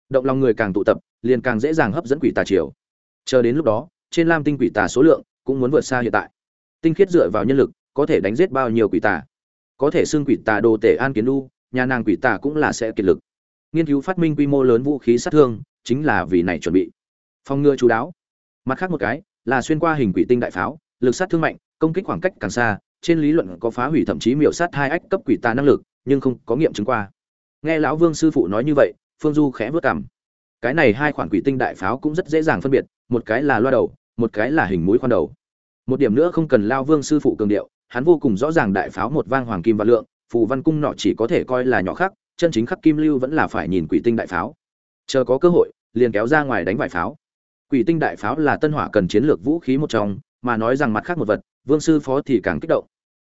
Động lòng người càng tụ tập, liền càng dễ dàng hấp dẫn quỷ tà triều. Chờ đến lúc đó, trên lam tinh quỷ tà số lượng cũng muốn vượt xa hiện tại. Tinh khiết dựa vào nhân lực, có thể đánh giết bao nhiêu quỷ tà? Có thể xưng quỷ tà đồ tể an kiến đu, nhà nàng quỷ tà cũng là sẽ kiệt lực nghiên cứu phát minh quy mô lớn vũ khí sát thương, chính là vì này chuẩn bị. Phòng ngừa chú đáo. Mặt khác một cái, là xuyên qua hình quỷ tinh đại pháo, lực sát thương mạnh, công kích khoảng cách càng xa, trên lý luận có phá hủy thậm chí miểu sát hai ách cấp quỷ tà năng lực, nhưng không có nghiệm chứng qua. Nghe lão vương sư phụ nói như vậy, phương du khẽ vớt cảm cái này hai khoản quỷ tinh đại pháo cũng rất dễ dàng phân biệt, một cái là loa đầu, một cái là hình mũi khoan đầu. Một điểm nữa không cần lao vương sư phụ cường điệu, hắn vô cùng rõ ràng đại pháo một vang hoàng kim và lượng, phù văn cung nọ chỉ có thể coi là nhỏ khác chân chính khắc kim lưu vẫn là phải nhìn quỷ tinh đại pháo. Chờ có cơ hội, liền kéo ra ngoài đánh vài pháo. Quỷ tinh đại pháo là tân hỏa cần chiến lược vũ khí một trong, mà nói rằng mặt khác một vật, vương sư phó thì càng kích động.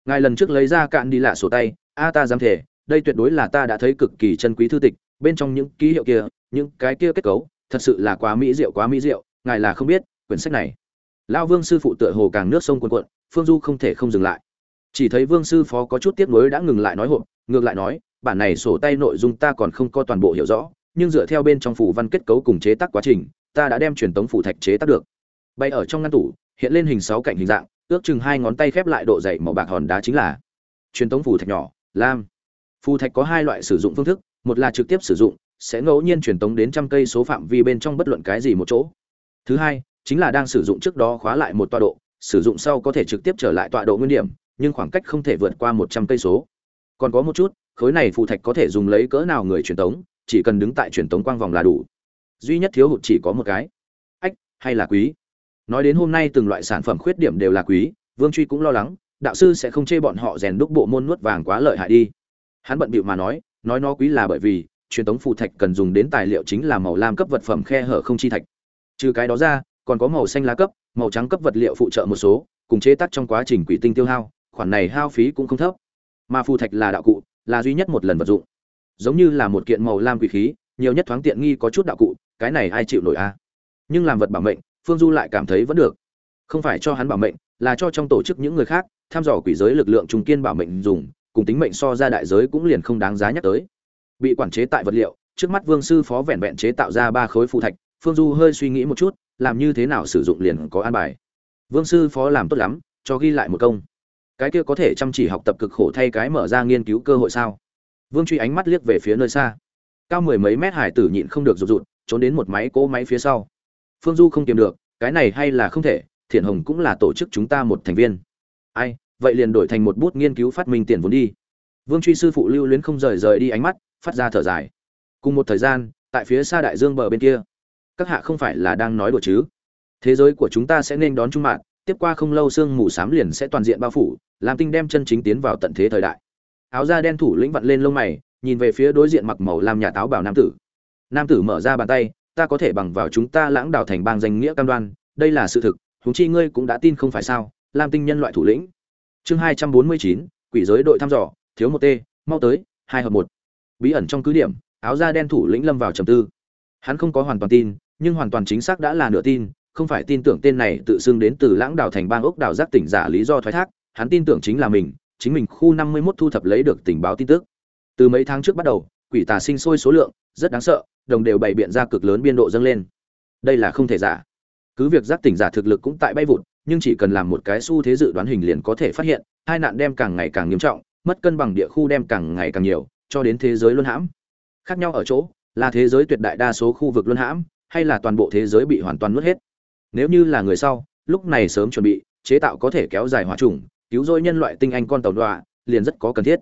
Ngài lần trước lấy ra cạn đi lạ sổ tay, a ta dám thể đây tuyệt đối là ta đã thấy cực kỳ chân quý thư tịch, bên trong những ký hiệu kia, những cái kia kết cấu, thật sự là quá mỹ diệu, quá mỹ diệu, ngài là không biết, quyển sách này. Lão vương sư phụ tựa hồ càng nước sông quần cuộn, phương du không thể không dừng lại. Chỉ thấy vương sư phó có chút tiếc nuối đã ngừng lại nói hộp, ngược lại nói bản này sổ tay nội dung ta còn không có toàn bộ hiểu rõ, nhưng dựa theo bên trong phủ văn kết cấu cùng chế tác quá trình, ta đã đem truyền tống phủ thạch chế tác được. Bay ở trong ngăn tủ, hiện lên hình sáu cạnh hình dạng, ước chừng hai ngón tay khép lại độ dày màu bạc hòn đá chính là truyền tống phủ thạch nhỏ, lam. Phù thạch có hai loại sử dụng phương thức, một là trực tiếp sử dụng, sẽ ngẫu nhiên truyền tống đến trăm cây số phạm vi bên trong bất luận cái gì một chỗ. Thứ hai, chính là đang sử dụng trước đó khóa lại một tọa độ, sử dụng sau có thể trực tiếp trở lại tọa độ nguyên điểm, nhưng khoảng cách không thể vượt qua một trăm cây số. Còn có một chút khối này phù thạch có thể dùng lấy cỡ nào người truyền tống, chỉ cần đứng tại truyền tống quang vòng là đủ. Duy nhất thiếu hụt chỉ có một cái. Ách, hay là quý? Nói đến hôm nay từng loại sản phẩm khuyết điểm đều là quý, vương truy cũng lo lắng, đạo sư sẽ không chê bọn họ rèn đúc bộ môn nuốt vàng quá lợi hại đi. Hắn bận bịu mà nói nói nó quý là bởi vì, truyền tống phù thạch cần dùng đến tài liệu chính là màu lam cấp vật phẩm khe hở không chi thạch. Trừ cái đó ra, còn có màu xanh lá cấp, màu trắng cấp vật liệu phụ trợ một số, cùng chế tác trong quá trình quỷ tinh tiêu hao, khoản này hao phí cũng không thấp. Mà phù thạch là đạo cụ là duy nhất một lần vật dụng. Giống như là một kiện màu lam quỷ khí, nhiều nhất thoáng tiện nghi có chút đạo cụ, cái này ai chịu nổi a? Nhưng làm vật bảo mệnh, phương du lại cảm thấy vẫn được. Không phải cho hắn bảo mệnh, là cho trong tổ chức những người khác, tham dò quỷ giới lực lượng trung kiên bảo mệnh dùng, cùng tính mệnh so ra đại giới cũng liền không đáng giá nhắc tới. Bị quản chế tại vật liệu, trước mắt vương sư phó vẹn vẹn chế tạo ra ba khối phù thạch, phương du hơi suy nghĩ một chút, làm như thế nào sử dụng liền có an bài. Vương sư phó làm tốt lắm, cho ghi lại một công cái kia có thể chăm chỉ học tập cực khổ thay cái mở ra nghiên cứu cơ hội sao? Vương truy ánh mắt liếc về phía nơi xa. Cao mười mấy mét hải tử nhịn không được rụt rụt, trốn đến một máy cỗ máy phía sau. Phương du không tìm được, cái này hay là không thể thiện hồng cũng là tổ chức chúng ta một thành viên. Ai, vậy liền đổi thành một bút nghiên cứu phát minh tiền vốn đi. Vương truy sư phụ lưu luyến không rời rời đi ánh mắt, phát ra thở dài. Cùng một thời gian, tại phía xa đại dương bờ bên kia. Các hạ không phải là đang nói đùa chứ? Thế giới của chúng ta sẽ nên đón trung mạng tiếp qua không lâu sương mù xám liền sẽ toàn diện bao phủ làm tinh đem chân chính tiến vào tận thế thời đại. Áo da đen thủ lĩnh vặn lên lông mày, nhìn về phía đối diện mặc màu làm nhà táo bảo nam tử. Nam tử mở ra bàn tay, ta có thể bằng vào chúng ta lãng đào thành bang danh nghĩa cam đoan, đây là sự thực, huống chi ngươi cũng đã tin không phải sao, lam tinh nhân loại thủ lĩnh. Chương hai trăm bốn mươi chín, quỷ giới đội thăm dò, thiếu một t mau tới, hai hợp một. Bí ẩn trong cứ điểm, áo da đen thủ lĩnh lâm vào trầm tư. Hắn không có hoàn toàn tin, nhưng hoàn toàn chính xác đã là nửa tin không phải tin tưởng tên này tự xưng đến từ lãng đảo thành bang ốc đảo giác tỉnh giả lý do thoái thác, hắn tin tưởng chính là mình, chính mình khu năm mươi 51 thu thập lấy được tình báo tin tức. Từ mấy tháng trước bắt đầu, quỷ tà sinh sôi số lượng, rất đáng sợ, đồng đều bày biện ra cực lớn biên độ dâng lên. Đây là không thể giả. Cứ việc giác tỉnh giả thực lực cũng tại bay vụt, nhưng chỉ cần làm một cái xu thế dự đoán hình liền có thể phát hiện, hai nạn đem càng ngày càng nghiêm trọng, mất cân bằng địa khu đem càng ngày càng nhiều, cho đến thế giới luân hãm. Khác nhau ở chỗ, là thế giới tuyệt đại đa số khu vực luân hãm, hay là toàn bộ thế giới bị hoàn toàn nuốt hết nếu như là người sau, lúc này sớm chuẩn bị, chế tạo có thể kéo dài hỏa trùng, cứu rỗi nhân loại tinh anh con tàu đọa, liền rất có cần thiết.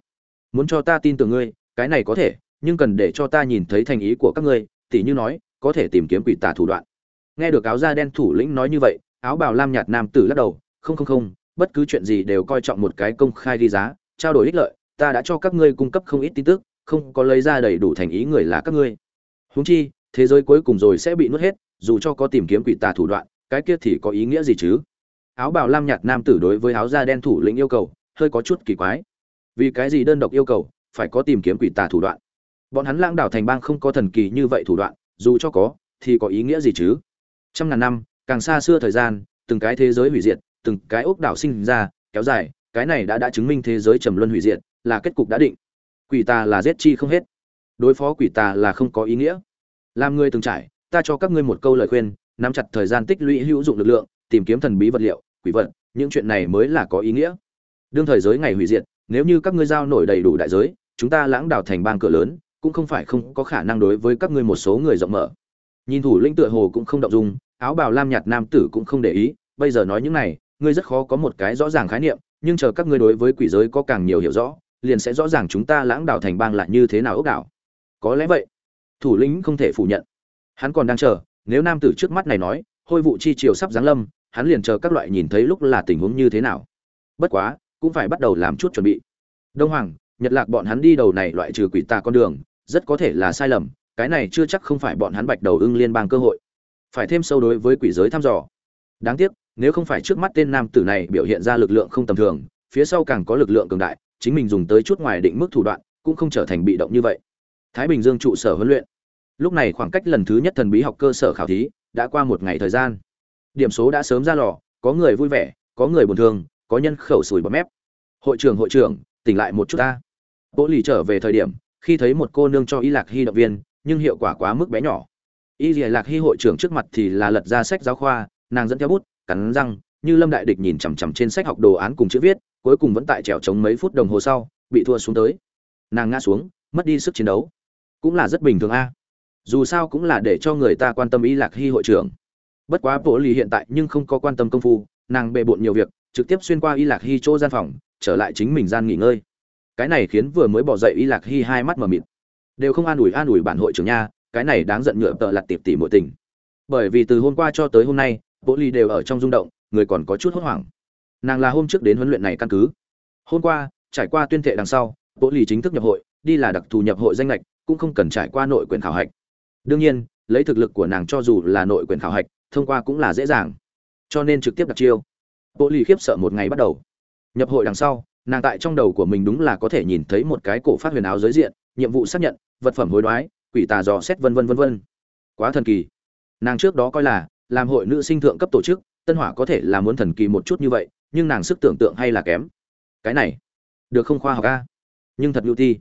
Muốn cho ta tin tưởng ngươi, cái này có thể, nhưng cần để cho ta nhìn thấy thành ý của các ngươi, tỉ như nói, có thể tìm kiếm quỷ tà thủ đoạn. Nghe được áo da đen thủ lĩnh nói như vậy, áo bào lam nhạt nam tử lắc đầu, không không không, bất cứ chuyện gì đều coi trọng một cái công khai đi giá, trao đổi ích lợi, ta đã cho các ngươi cung cấp không ít tin tức, không có lấy ra đầy đủ thành ý người là các ngươi. Huống chi, thế giới cuối cùng rồi sẽ bị nuốt hết, dù cho có tìm kiếm quỷ tà thủ đoạn cái kia thì có ý nghĩa gì chứ? Áo bào lam nhạt nam tử đối với áo da đen thủ lĩnh yêu cầu, hơi có chút kỳ quái. Vì cái gì đơn độc yêu cầu, phải có tìm kiếm quỷ tà thủ đoạn? Bọn hắn lãng đảo thành bang không có thần kỳ như vậy thủ đoạn, dù cho có, thì có ý nghĩa gì chứ? Trăm ngàn năm, càng xa xưa thời gian, từng cái thế giới hủy diệt, từng cái ốc đảo sinh ra, kéo dài, cái này đã đã chứng minh thế giới trầm luân hủy diệt, là kết cục đã định. Quỷ tà là giết chi không hết. Đối phó quỷ tà là không có ý nghĩa. Làm người từng trải, ta cho các ngươi một câu lời khuyên nắm chặt thời gian tích lũy hữu dụng lực lượng, tìm kiếm thần bí vật liệu, quỷ vật, những chuyện này mới là có ý nghĩa. Đương thời giới ngày hủy diệt, nếu như các ngươi giao nổi đầy đủ đại giới, chúng ta lãng đảo thành bang cửa lớn, cũng không phải không có khả năng đối với các ngươi một số người rộng mở. Nhìn thủ lĩnh tựa hồ cũng không động dung, áo bào lam nhạt nam tử cũng không để ý, bây giờ nói những này, ngươi rất khó có một cái rõ ràng khái niệm, nhưng chờ các ngươi đối với quỷ giới có càng nhiều hiểu rõ, liền sẽ rõ ràng chúng ta lãng đảo thành bang là như thế nào ốc đảo. Có lẽ vậy. Thủ lĩnh không thể phủ nhận. Hắn còn đang chờ nếu nam tử trước mắt này nói, hôi vụ chi triều sắp giáng lâm, hắn liền chờ các loại nhìn thấy lúc là tình huống như thế nào. Bất quá, cũng phải bắt đầu làm chút chuẩn bị. Đông hoàng, nhật lạc bọn hắn đi đầu này loại trừ quỷ tà con đường, rất có thể là sai lầm, cái này chưa chắc không phải bọn hắn bạch đầu ưng liên bang cơ hội. Phải thêm sâu đối với quỷ giới thăm dò. Đáng tiếc, nếu không phải trước mắt tên nam tử này biểu hiện ra lực lượng không tầm thường, phía sau càng có lực lượng cường đại, chính mình dùng tới chút ngoài định mức thủ đoạn, cũng không trở thành bị động như vậy. Thái bình dương trụ sở huấn luyện lúc này khoảng cách lần thứ nhất thần bí học cơ sở khảo thí đã qua một ngày thời gian. Điểm số đã sớm ra lò, có người vui vẻ, có người buồn thương, có nhân khẩu sùi bọt mép. Hội trưởng hội trưởng, tỉnh lại một chút ta. Bố lì trở về thời điểm, khi thấy một cô nương cho y lạc hy động viên, nhưng hiệu quả quá mức bé nhỏ. Y lạc hy hội trưởng trước mặt thì là lật ra sách giáo khoa, nàng dẫn theo bút, cắn răng, như lâm đại địch nhìn chằm chằm trên sách học đồ án cùng chữ viết, cuối cùng vẫn tại trèo trống mấy phút đồng hồ sau, bị thua xuống tới. Nàng ngã xuống, mất đi sức chiến đấu. Cũng là rất bình thường a dù sao cũng là để cho người ta quan tâm y lạc hy hội trưởng. Bất quá bộ lì hiện tại nhưng không có quan tâm công phu, nàng bề bộn nhiều việc, trực tiếp xuyên qua y lạc hy chỗ gian phòng, trở lại chính mình gian nghỉ ngơi. Cái này khiến vừa mới bỏ dậy y lạc hy hai mắt mờ mịt. Đều không an ủi an ủi bản hội trưởng nha, cái này đáng giận nhựa tợ lặt tiệp tỉ mỗi tình. Bởi vì từ hôm qua cho tới hôm nay bộ lì đều ở trong rung động, người còn có chút hốt hoảng. Nàng là hôm trước đến huấn luyện này căn cứ. Hôm qua, trải qua tuyên thệ đằng sau bộ lì chính thức nhập hội, đi là đặc thù nhập hội danh lệch cũng không cần trải qua nội quyền khảo hạch đương nhiên, lấy thực lực của nàng cho dù là nội quyền khảo hạch, thông qua cũng là dễ dàng. Cho nên trực tiếp đặt chiêu. Bộ lì khiếp sợ một ngày bắt đầu. Nhập hội đằng sau, nàng tại trong đầu của mình đúng là có thể nhìn thấy một cái cổ phát huyền áo giới diện, nhiệm vụ xác nhận, vật phẩm hối đoái, quỷ tà dò xét vân vân vân vân. Quá thần kỳ. Nàng trước đó coi là, làm hội nữ sinh thượng cấp tổ chức, tân hỏa có thể là muốn thần kỳ một chút như vậy, nhưng nàng sức tưởng tượng hay là kém. Cái này, được không khoa học a? Nhưng thật nhu ti.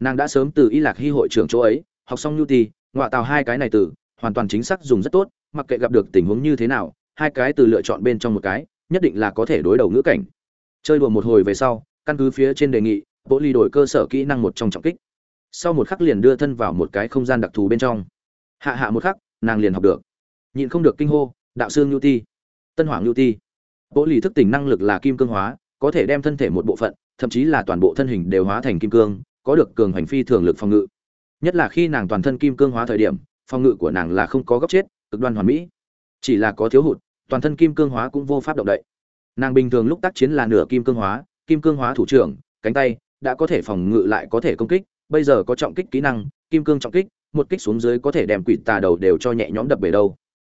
Nàng đã sớm từ y lạc hy hội trưởng chỗ ấy, học xong nhu ti ngoại tào hai cái này từ, hoàn toàn chính xác dùng rất tốt, mặc kệ gặp được tình huống như thế nào, hai cái từ lựa chọn bên trong một cái, nhất định là có thể đối đầu ngữ cảnh. Chơi đùa một hồi về sau, căn cứ phía trên đề nghị, bộ ly đổi cơ sở kỹ năng một trong trọng kích. Sau một khắc liền đưa thân vào một cái không gian đặc thù bên trong. Hạ hạ một khắc, nàng liền học được. Nhịn không được kinh hô, đạo sư ngưu ti, tân hoàng ngưu ti. Bộ ly thức tỉnh năng lực là kim cương hóa, có thể đem thân thể một bộ phận, thậm chí là toàn bộ thân hình đều hóa thành kim cương, có được cường hành phi thường lực phòng ngự nhất là khi nàng toàn thân kim cương hóa thời điểm, phòng ngự của nàng là không có góc chết, cực đoan hoàn mỹ. Chỉ là có thiếu hụt, toàn thân kim cương hóa cũng vô pháp động đậy. Nàng bình thường lúc tác chiến là nửa kim cương hóa, kim cương hóa thủ trưởng, cánh tay, đã có thể phòng ngự lại có thể công kích, bây giờ có trọng kích kỹ năng, kim cương trọng kích, một kích xuống dưới có thể đem quỷ tà đầu đều cho nhẹ nhõm đập bể đâu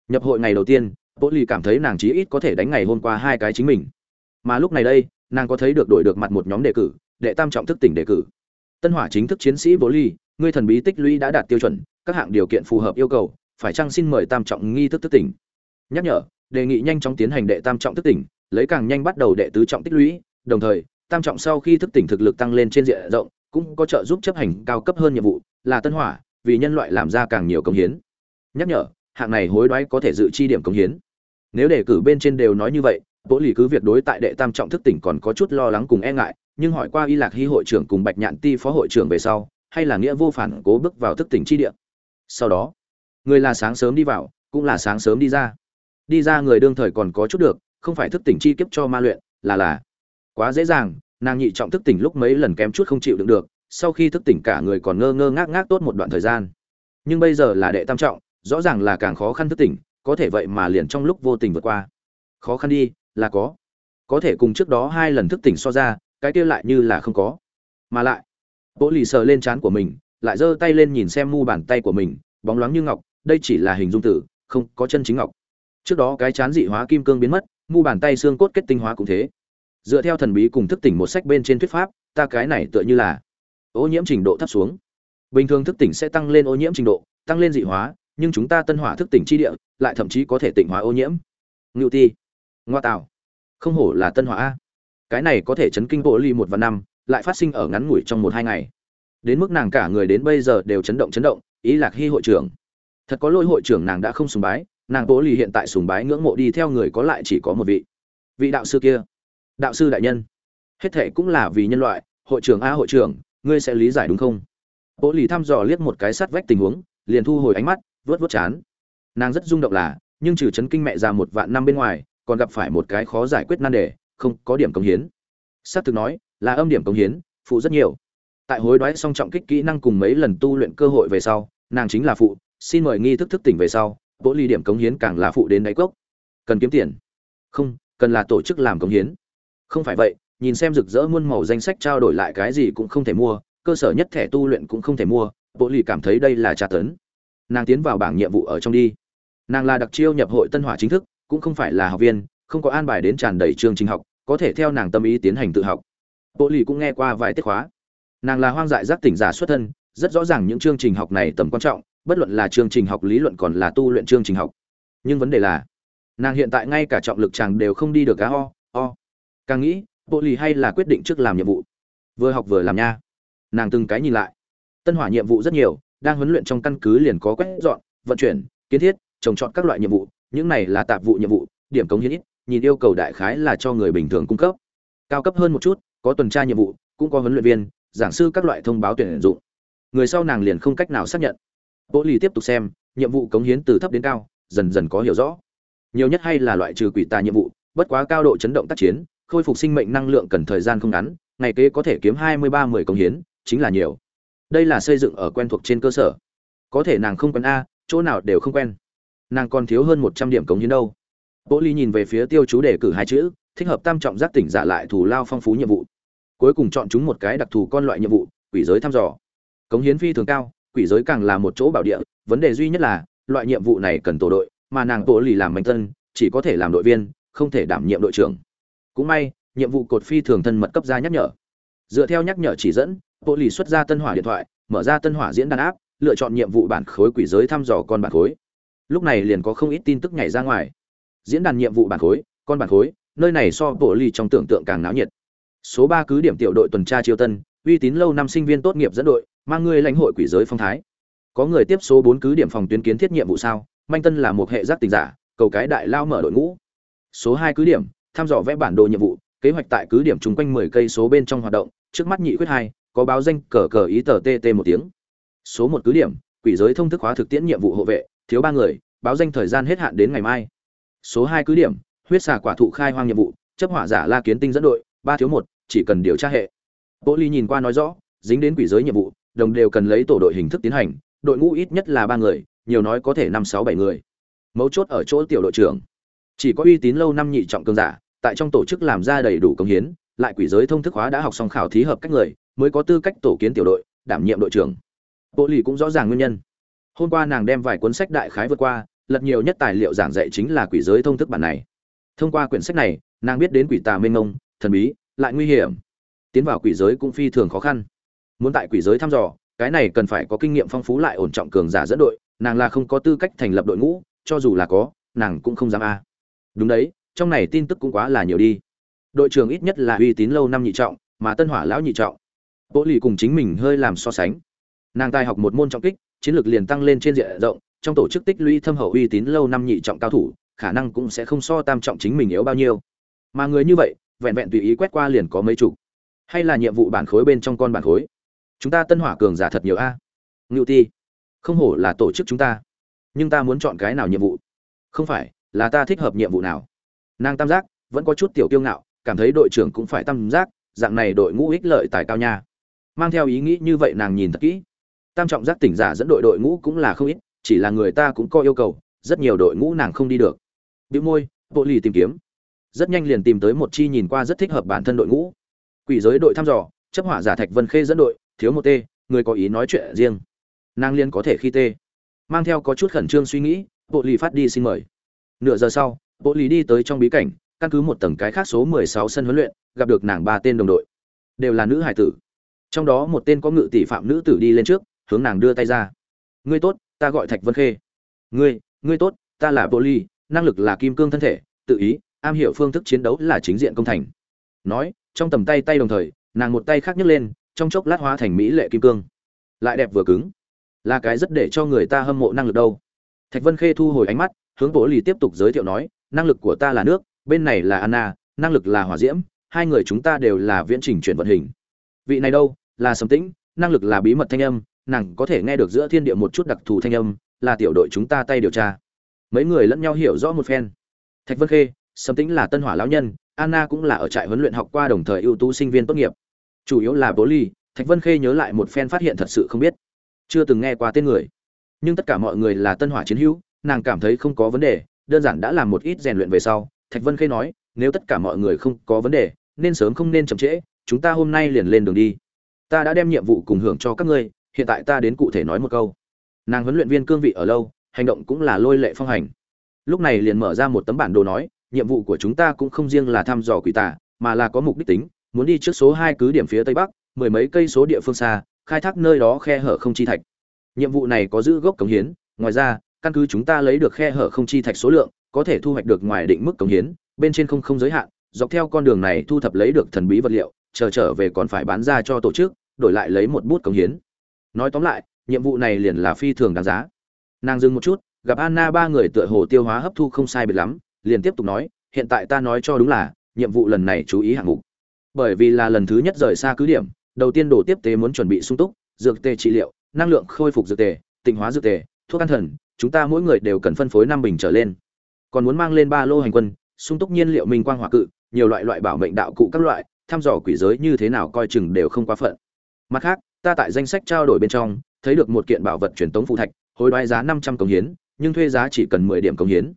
nhập hội ngày đầu tiên bộ lì cảm thấy nàng chí ít có thể đánh ngày hôm qua hai cái chính mình. Mà lúc này đây, nàng có thấy được đổi được mặt một nhóm đề cử, đệ tam trọng thức tỉnh đề cử. Tân hỏa chính thức chiến sĩ bố ly ngươi thần bí tích lũy đã đạt tiêu chuẩn, các hạng điều kiện phù hợp yêu cầu, phải chăng xin mời tam trọng nghi thức thức tỉnh? Nhắc nhở, đề nghị nhanh chóng tiến hành đệ tam trọng thức tỉnh, lấy càng nhanh bắt đầu đệ tứ trọng tích lũy, đồng thời, tam trọng sau khi thức tỉnh thực lực tăng lên trên diện rộng, cũng có trợ giúp chấp hành cao cấp hơn nhiệm vụ, là tân hỏa, vì nhân loại làm ra càng nhiều công hiến. Nhắc nhở, hạng này hối đoái có thể dự chi điểm công hiến. Nếu đề cử bên trên đều nói như vậy bố lì cứ việc đối tại đệ tam trọng thức tỉnh còn có chút lo lắng cùng e ngại, nhưng hỏi qua y lạc hy hội trưởng cùng bạch nhạn ti phó hội trưởng về sau hay là nghĩa vô phản cố bước vào thức tỉnh chi địa? Sau đó, người là sáng sớm đi vào, cũng là sáng sớm đi ra. Đi ra người đương thời còn có chút được, không phải thức tỉnh chi kiếp cho ma luyện, là là quá dễ dàng, nàng nhị trọng thức tỉnh lúc mấy lần kém chút không chịu đựng được, sau khi thức tỉnh cả người còn ngơ ngơ ngác ngác tốt một đoạn thời gian. Nhưng bây giờ là đệ tam trọng, rõ ràng là càng khó khăn thức tỉnh, có thể vậy mà liền trong lúc vô tình vượt qua. Khó khăn đi, là có. Có thể cùng trước đó hai lần thức tỉnh so ra, cái kia lại như là không có. Mà lại bộ lì sờ lên trán của mình, lại giơ tay lên nhìn xem mu bàn tay của mình, bóng loáng như ngọc, đây chỉ là hình dung tử, không có chân chính ngọc. Trước đó cái chán dị hóa kim cương biến mất, mu bàn tay xương cốt kết tinh hóa cũng thế. Dựa theo thần bí cùng thức tỉnh một sách bên trên thuyết pháp, ta cái này tựa như là ô nhiễm trình độ thấp xuống. Bình thường thức tỉnh sẽ tăng lên ô nhiễm trình độ, tăng lên dị hóa, nhưng chúng ta tân hỏa thức tỉnh chi địa, lại thậm chí có thể tỉnh hóa ô nhiễm. Ngưu ti. Ngoa tạo không hổ là tân hỏa a. Cái này có thể chấn kinh bộ ly một và năm lại phát sinh ở ngắn ngủi trong một hai ngày. Đến mức nàng cả người đến bây giờ đều chấn động chấn động, ý lạc hy hội trưởng. Thật có lỗi hội trưởng nàng đã không sùng bái, nàng bố lì hiện tại sùng bái ngưỡng mộ đi theo người có lại chỉ có một vị. Vị đạo sư kia. Đạo sư đại nhân. Hết thệ cũng là vì nhân loại, hội trưởng a hội trưởng, ngươi sẽ lý giải đúng không? Bố lì thăm dò liếc một cái sắt vách tình huống, liền thu hồi ánh mắt, vớt vớt chán. Nàng rất rung động là, nhưng trừ chấn kinh mẹ ra một vạn năm bên ngoài, còn gặp phải một cái khó giải quyết nan đề, không có điểm công hiến. S á thực nói là âm điểm công hiến, phụ rất nhiều. Tại hối đoái song trọng kích kỹ năng cùng mấy lần tu luyện cơ hội về sau, nàng chính là phụ, xin mời nghi thức thức tỉnh về sau bộ ly điểm cống hiến càng là phụ đến đáy cốc. Cần kiếm tiền. Không, cần là tổ chức làm cống hiến. Không phải vậy, nhìn xem rực rỡ muôn màu danh sách trao đổi lại cái gì cũng không thể mua, cơ sở nhất thẻ tu luyện cũng không thể mua bộ ly cảm thấy đây là tra tấn. Nàng tiến vào bảng nhiệm vụ ở trong đi. Nàng là đặc chiêu nhập hội tân hỏa chính thức, cũng không phải là học viên, không có an bài đến tràn đầy chương trình học, có thể theo nàng tâm ý tiến hành tự học bộ lì cũng nghe qua vài tiết khóa. Nàng là hoang dại giác tỉnh giả xuất thân, rất rõ ràng những chương trình học này tầm quan trọng, bất luận là chương trình học lý luận còn là tu luyện chương trình học. Nhưng vấn đề là, nàng hiện tại ngay cả trọng lực chàng đều không đi được cá ho ho càng nghĩ, bộ lì hay là quyết định trước làm nhiệm vụ. Vừa học vừa làm nha. Nàng từng cái nhìn lại. Tân hỏa nhiệm vụ rất nhiều, đang huấn luyện trong căn cứ liền có quét dọn, vận chuyển, kiến thiết, trồng trọt các loại nhiệm vụ. Những này là tạp vụ nhiệm vụ, điểm cống hiến ít, nhìn yêu cầu đại khái là cho người bình thường cung cấp. Cao cấp hơn một chút có tuần tra nhiệm vụ, cũng có huấn luyện viên, giảng sư các loại thông báo tuyển dụng. Người sau nàng liền không cách nào xác nhận. Bộ lì tiếp tục xem, nhiệm vụ cống hiến từ thấp đến cao, dần dần có hiểu rõ. Nhiều nhất hay là loại trừ quỷ tà nhiệm vụ, bất quá cao độ chấn động tác chiến, khôi phục sinh mệnh năng lượng cần thời gian không ngắn, ngày kế có thể kiếm hai mươi ba mười cống hiến, chính là nhiều. Đây là xây dựng ở quen thuộc trên cơ sở. Có thể nàng không quen a, chỗ nào đều không quen. Nàng còn thiếu hơn một trăm điểm cống hiến đâu. Bộ ly nhìn về phía tiêu chú đề cử hai chữ, thích hợp tam trọng giác tỉnh giả lại thủ lao phong phú nhiệm vụ cuối cùng chọn chúng một cái đặc thù con loại nhiệm vụ, quỷ giới thăm dò. Cống hiến phi thường cao, quỷ giới càng là một chỗ bảo địa, vấn đề duy nhất là, loại nhiệm vụ này cần tổ đội, mà nàng tổ lì làm mạnh tân chỉ có thể làm đội viên, không thể đảm nhiệm đội trưởng. Cũng may, nhiệm vụ cột phi thường thân mật cấp ra nhắc nhở. Dựa theo nhắc nhở chỉ dẫn bộ lì xuất ra tân hỏa điện thoại, mở ra tân hỏa diễn đàn áp lựa chọn nhiệm vụ bản khối quỷ giới thăm dò con bản khối. Lúc này liền có không ít tin tức nhảy ra ngoài. Diễn đàn nhiệm vụ bản khối, con bản khối, nơi này so bộ lì trong tưởng tượng càng náo nhiệt số ba cứ điểm tiểu đội tuần tra triều tân, uy tín lâu năm sinh viên tốt nghiệp dẫn đội, mang người lãnh hội quỷ giới phong thái. Có người tiếp số bốn cứ điểm phòng tuyến kiến thiết nhiệm vụ sao? Manh tân là một hệ giác tình giả, cầu cái đại lao mở đội ngũ. Số hai cứ điểm, thăm dò vẽ bản đồ nhiệm vụ, kế hoạch tại cứ điểm chung quanh mười cây số bên trong hoạt động, trước mắt nhị quyết hai, có báo danh cờ cờ ý tờ tt một tiếng. Số một cứ điểm, quỷ giới thông thức hóa thực tiễn nhiệm vụ hộ vệ, thiếu ba người, báo danh thời gian hết hạn đến ngày mai. Số hai cứ điểm, huyết xà quả thụ khai hoang nhiệm vụ, chấp hỏa giả la kiến tinh dẫn đội ba thiếu một, chỉ cần điều tra hệ. Bộ ly nhìn qua nói rõ, dính đến quỷ giới nhiệm vụ, đồng đều cần lấy tổ đội hình thức tiến hành, đội ngũ ít nhất là ba người, nhiều nói có thể năm, sáu, bảy người. Mấu chốt ở chỗ tiểu đội trưởng. Chỉ có uy tín lâu năm nhị trọng cường giả, tại trong tổ chức làm ra đầy đủ công hiến, lại quỷ giới thông thức hóa đã học xong khảo thí hợp cách người, mới có tư cách tổ kiến tiểu đội, đảm nhiệm đội trưởng. Bộ lì cũng rõ ràng nguyên nhân. Hôm qua nàng đem vài cuốn sách đại khái vượt qua, lật nhiều nhất tài liệu giảng dạy chính là quỷ giới thông thức bản này. Thông qua quyển sách này, nàng biết đến quỷ tà mênh mông thần bí, lại nguy hiểm. Tiến vào quỷ giới cũng phi thường khó khăn. Muốn tại quỷ giới thăm dò, cái này cần phải có kinh nghiệm phong phú lại ổn trọng cường giả dẫn đội, nàng là không có tư cách thành lập đội ngũ, cho dù là có, nàng cũng không dám a. Đúng đấy, trong này tin tức cũng quá là nhiều đi. Đội trưởng ít nhất là uy tín lâu năm nhị trọng, mà tân hỏa lão nhị trọng. Bộ lì cùng chính mình hơi làm so sánh. Nàng tài học một môn trọng kích, chiến lược liền tăng lên trên diện rộng, trong tổ chức tích lũy thâm hậu uy tín lâu năm nhị trọng cao thủ, khả năng cũng sẽ không so tam trọng chính mình yếu bao nhiêu. Mà người như vậy vẹn vẹn tùy ý quét qua liền có mấy chục. Hay là nhiệm vụ bản khối bên trong con bản khối? Chúng ta tân hỏa cường giả thật nhiều a. Ngưu ti, không hổ là tổ chức chúng ta. Nhưng ta muốn chọn cái nào nhiệm vụ? Không phải, là ta thích hợp nhiệm vụ nào? Nàng tam giác, vẫn có chút tiểu tiêu ngạo, cảm thấy đội trưởng cũng phải tam giác, dạng này đội ngũ ích lợi tài cao nha. Mang theo ý nghĩ như vậy nàng nhìn thật kỹ. Tam trọng giác tỉnh giả dẫn đội đội ngũ cũng là không ít, chỉ là người ta cũng có yêu cầu, rất nhiều đội ngũ nàng không đi được. Biểu môi, bộ lì tìm kiếm rất nhanh liền tìm tới một chi nhìn qua rất thích hợp bản thân đội ngũ. Quỷ giới đội thăm dò, chấp hỏa giả thạch vân khê dẫn đội, thiếu một t người có ý nói chuyện riêng. Nàng liên có thể khi t mang theo có chút khẩn trương suy nghĩ, bộ lì phát đi xin mời. Nửa giờ sau, bộ lì đi tới trong bí cảnh, căn cứ một tầng cái khác số mười sáu sân huấn luyện, gặp được nàng ba tên đồng đội. Đều là nữ hải tử. Trong đó một tên có ngự tỷ phạm nữ tử đi lên trước, hướng nàng đưa tay ra. Ngươi tốt, ta gọi thạch vân khê. Ngươi ngươi tốt, ta là bộ ly năng lực là kim cương thân thể, tự ý am hiểu phương thức chiến đấu là chính diện công thành. Nói, trong tầm tay tay đồng thời, nàng một tay khác nhấc lên, trong chốc lát hóa thành mỹ lệ kim cương. Lại đẹp vừa cứng. Là cái rất để cho người ta hâm mộ năng lực đâu. Thạch vân khê thu hồi ánh mắt, hướng bộ lì tiếp tục giới thiệu nói, năng lực của ta là nước, bên này là anna, năng lực là hỏa diễm, hai người chúng ta đều là viễn trình chuyển vận hình. Vị này đâu, là sầm tĩnh, năng lực là bí mật thanh âm, nàng có thể nghe được giữa thiên địa một chút đặc thù thanh âm, là tiểu đội chúng ta tay điều tra. Mấy người lẫn nhau hiểu rõ một phen. Thạch vân khê sâm tĩnh là tân hỏa lão nhân, anna cũng là ở trại huấn luyện học qua đồng thời ưu tú sinh viên tốt nghiệp. Chủ yếu là bố ly, thạch vân khê nhớ lại một phen phát hiện thật sự không biết. Chưa từng nghe qua tên người. Nhưng tất cả mọi người là tân hỏa chiến hữu, nàng cảm thấy không có vấn đề, đơn giản đã làm một ít rèn luyện về sau. Thạch vân khê nói, nếu tất cả mọi người không có vấn đề, nên sớm không nên chậm trễ, chúng ta hôm nay liền lên đường đi. Ta đã đem nhiệm vụ cùng hưởng cho các ngươi, hiện tại ta đến cụ thể nói một câu. Nàng huấn luyện viên cương vị ở lâu, hành động cũng là lôi lệ phong hành. Lúc này liền mở ra một tấm bản đồ nói nhiệm vụ của chúng ta cũng không riêng là thăm dò quỷ tà, mà là có mục đích tính, muốn đi trước số hai cứ điểm phía tây bắc, mười mấy cây số địa phương xa, khai thác nơi đó khe hở không chi thạch. Nhiệm vụ này có giữ gốc cống hiến, ngoài ra, căn cứ chúng ta lấy được khe hở không chi thạch số lượng, có thể thu hoạch được ngoài định mức cống hiến, bên trên không không giới hạn, dọc theo con đường này thu thập lấy được thần bí vật liệu, chờ trở về còn phải bán ra cho tổ chức, đổi lại lấy một bút cống hiến. Nói tóm lại, nhiệm vụ này liền là phi thường đáng giá. Nàng dừng một chút, gặp anna ba người tựa hồ tiêu hóa hấp thu không sai biệt lắm liền tiếp tục nói, hiện tại ta nói cho đúng là, nhiệm vụ lần này chú ý hạng mục. Bởi vì là lần thứ nhất rời xa cứ điểm, đầu tiên đồ tiếp tế muốn chuẩn bị sung túc, dược tề trị liệu, năng lượng khôi phục dược tề, tịnh hóa dược tề, thuốc an thần, chúng ta mỗi người đều cần phân phối năm bình trở lên. Còn muốn mang lên ba lô hành quân, sung túc nhiên liệu minh quang hỏa cự, nhiều loại loại bảo mệnh đạo cụ các loại, thăm dò quỷ giới như thế nào coi chừng đều không quá phận. Mặt khác, ta tại danh sách trao đổi bên trong, thấy được một kiện bảo vật truyền tống phụ thạch hồi đoái giá năm trăm công hiến, nhưng thuê giá chỉ cần mười điểm công hiến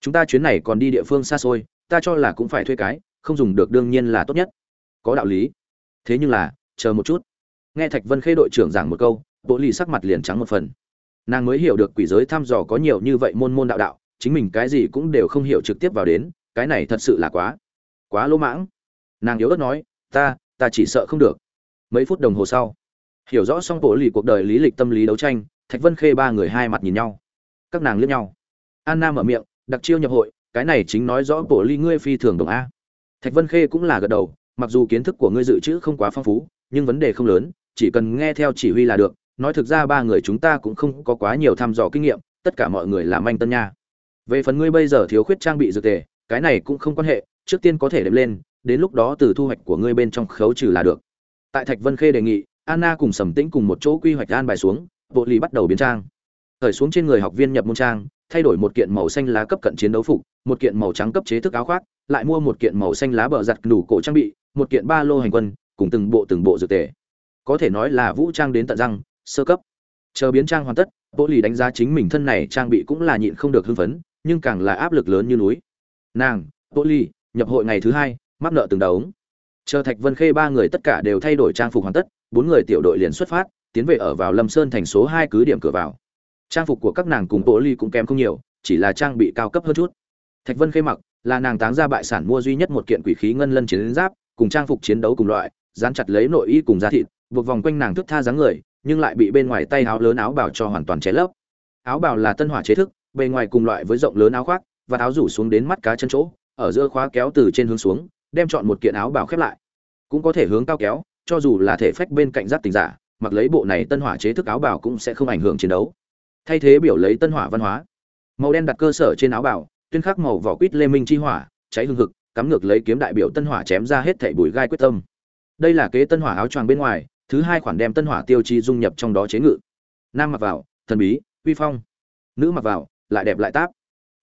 chúng ta chuyến này còn đi địa phương xa xôi, ta cho là cũng phải thuê cái, không dùng được đương nhiên là tốt nhất. Có đạo lý. Thế nhưng là, chờ một chút. Nghe thạch vân khê đội trưởng giảng một câu bộ lì sắc mặt liền trắng một phần. Nàng mới hiểu được quỷ giới thăm dò có nhiều như vậy môn môn đạo đạo, chính mình cái gì cũng đều không hiểu trực tiếp vào đến, cái này thật sự là quá quá lỗ mãng. Nàng yếu ớt nói, ta ta chỉ sợ không được. Mấy phút đồng hồ sau, hiểu rõ xong bộ lì cuộc đời lý lịch tâm lý đấu tranh, thạch vân khê ba người hai mặt nhìn nhau. Các nàng liếc nhau. Anna mở miệng đặc chiêu nhập hội, cái này chính nói rõ bộ ly ngươi phi thường đồng a. Thạch vân khê cũng là gật đầu, mặc dù kiến thức của ngươi dự trữ không quá phong phú, nhưng vấn đề không lớn, chỉ cần nghe theo chỉ huy là được. Nói thực ra ba người chúng ta cũng không có quá nhiều thăm dò kinh nghiệm, tất cả mọi người làm anh tân nha. Về phần ngươi bây giờ thiếu khuyết trang bị dược tề, cái này cũng không quan hệ, trước tiên có thể đệm lên, đến lúc đó từ thu hoạch của ngươi bên trong khấu trừ là được. Tại thạch vân khê đề nghị, anna cùng sầm tĩnh cùng một chỗ quy hoạch an bài xuống, bộ ly bắt đầu biến trang. Khởi xuống trên người học viên nhập môn trang thay đổi một kiện màu xanh lá cấp cận chiến đấu phục một kiện màu trắng cấp chế thức áo khoác lại mua một kiện màu xanh lá bờ giặt nủ cổ trang bị một kiện ba lô hành quân cùng từng bộ từng bộ dược tề có thể nói là vũ trang đến tận răng sơ cấp chờ biến trang hoàn tất Bộ lì đánh giá chính mình thân này trang bị cũng là nhịn không được hưng phấn, nhưng càng là áp lực lớn như núi. Nàng, Bộ lì, nhập hội ngày thứ hai, mắc nợ từng đống. Chờ Thạch Vân Khê ba người tất cả đều thay đổi trang phục hoàn tất, bốn người tiểu đội liền xuất phát, tiến về ở vào Lâm Sơn thành số hai cứ điểm cửa vào. Trang phục của các nàng cùng Bộ ly cũng kém không nhiều, chỉ là trang bị cao cấp hơn chút. Thạch Vân Khê mặc là nàng táng ra bại sản mua duy nhất một kiện quỷ khí ngân lân chiến giáp, cùng trang phục chiến đấu cùng loại, dán chặt lấy nội y cùng da thịt, buộc vòng quanh nàng thức tha dáng người, nhưng lại bị bên ngoài tay áo lớn áo bảo cho hoàn toàn che lấp. Áo bảo là tân hỏa chế thức, bề ngoài cùng loại với rộng lớn áo khoác, và áo rủ xuống đến mắt cá chân chỗ, ở giữa khóa kéo từ trên hướng xuống, đem chọn một kiện áo bảo khép lại. Cũng có thể hướng cao kéo, cho dù là thể phách bên cạnh giáp tình giả, mặc lấy bộ này tân hỏa chế thức áo bảo cũng sẽ không ảnh hưởng chiến đấu. Thay thế biểu lấy tân hỏa văn hóa. Màu đen đặt cơ sở trên áo bảo tuyên khắc màu vỏ quýt lê minh chi hỏa, cháy hương hực, cắm ngược lấy kiếm đại biểu tân hỏa chém ra hết thảy bụi gai quyết tâm. Đây là kế tân hỏa áo choàng bên ngoài, thứ hai khoản đem tân hỏa tiêu chi dung nhập trong đó chế ngự. Nam mặc vào, thần bí, uy phong. Nữ mặc vào, lại đẹp lại táp.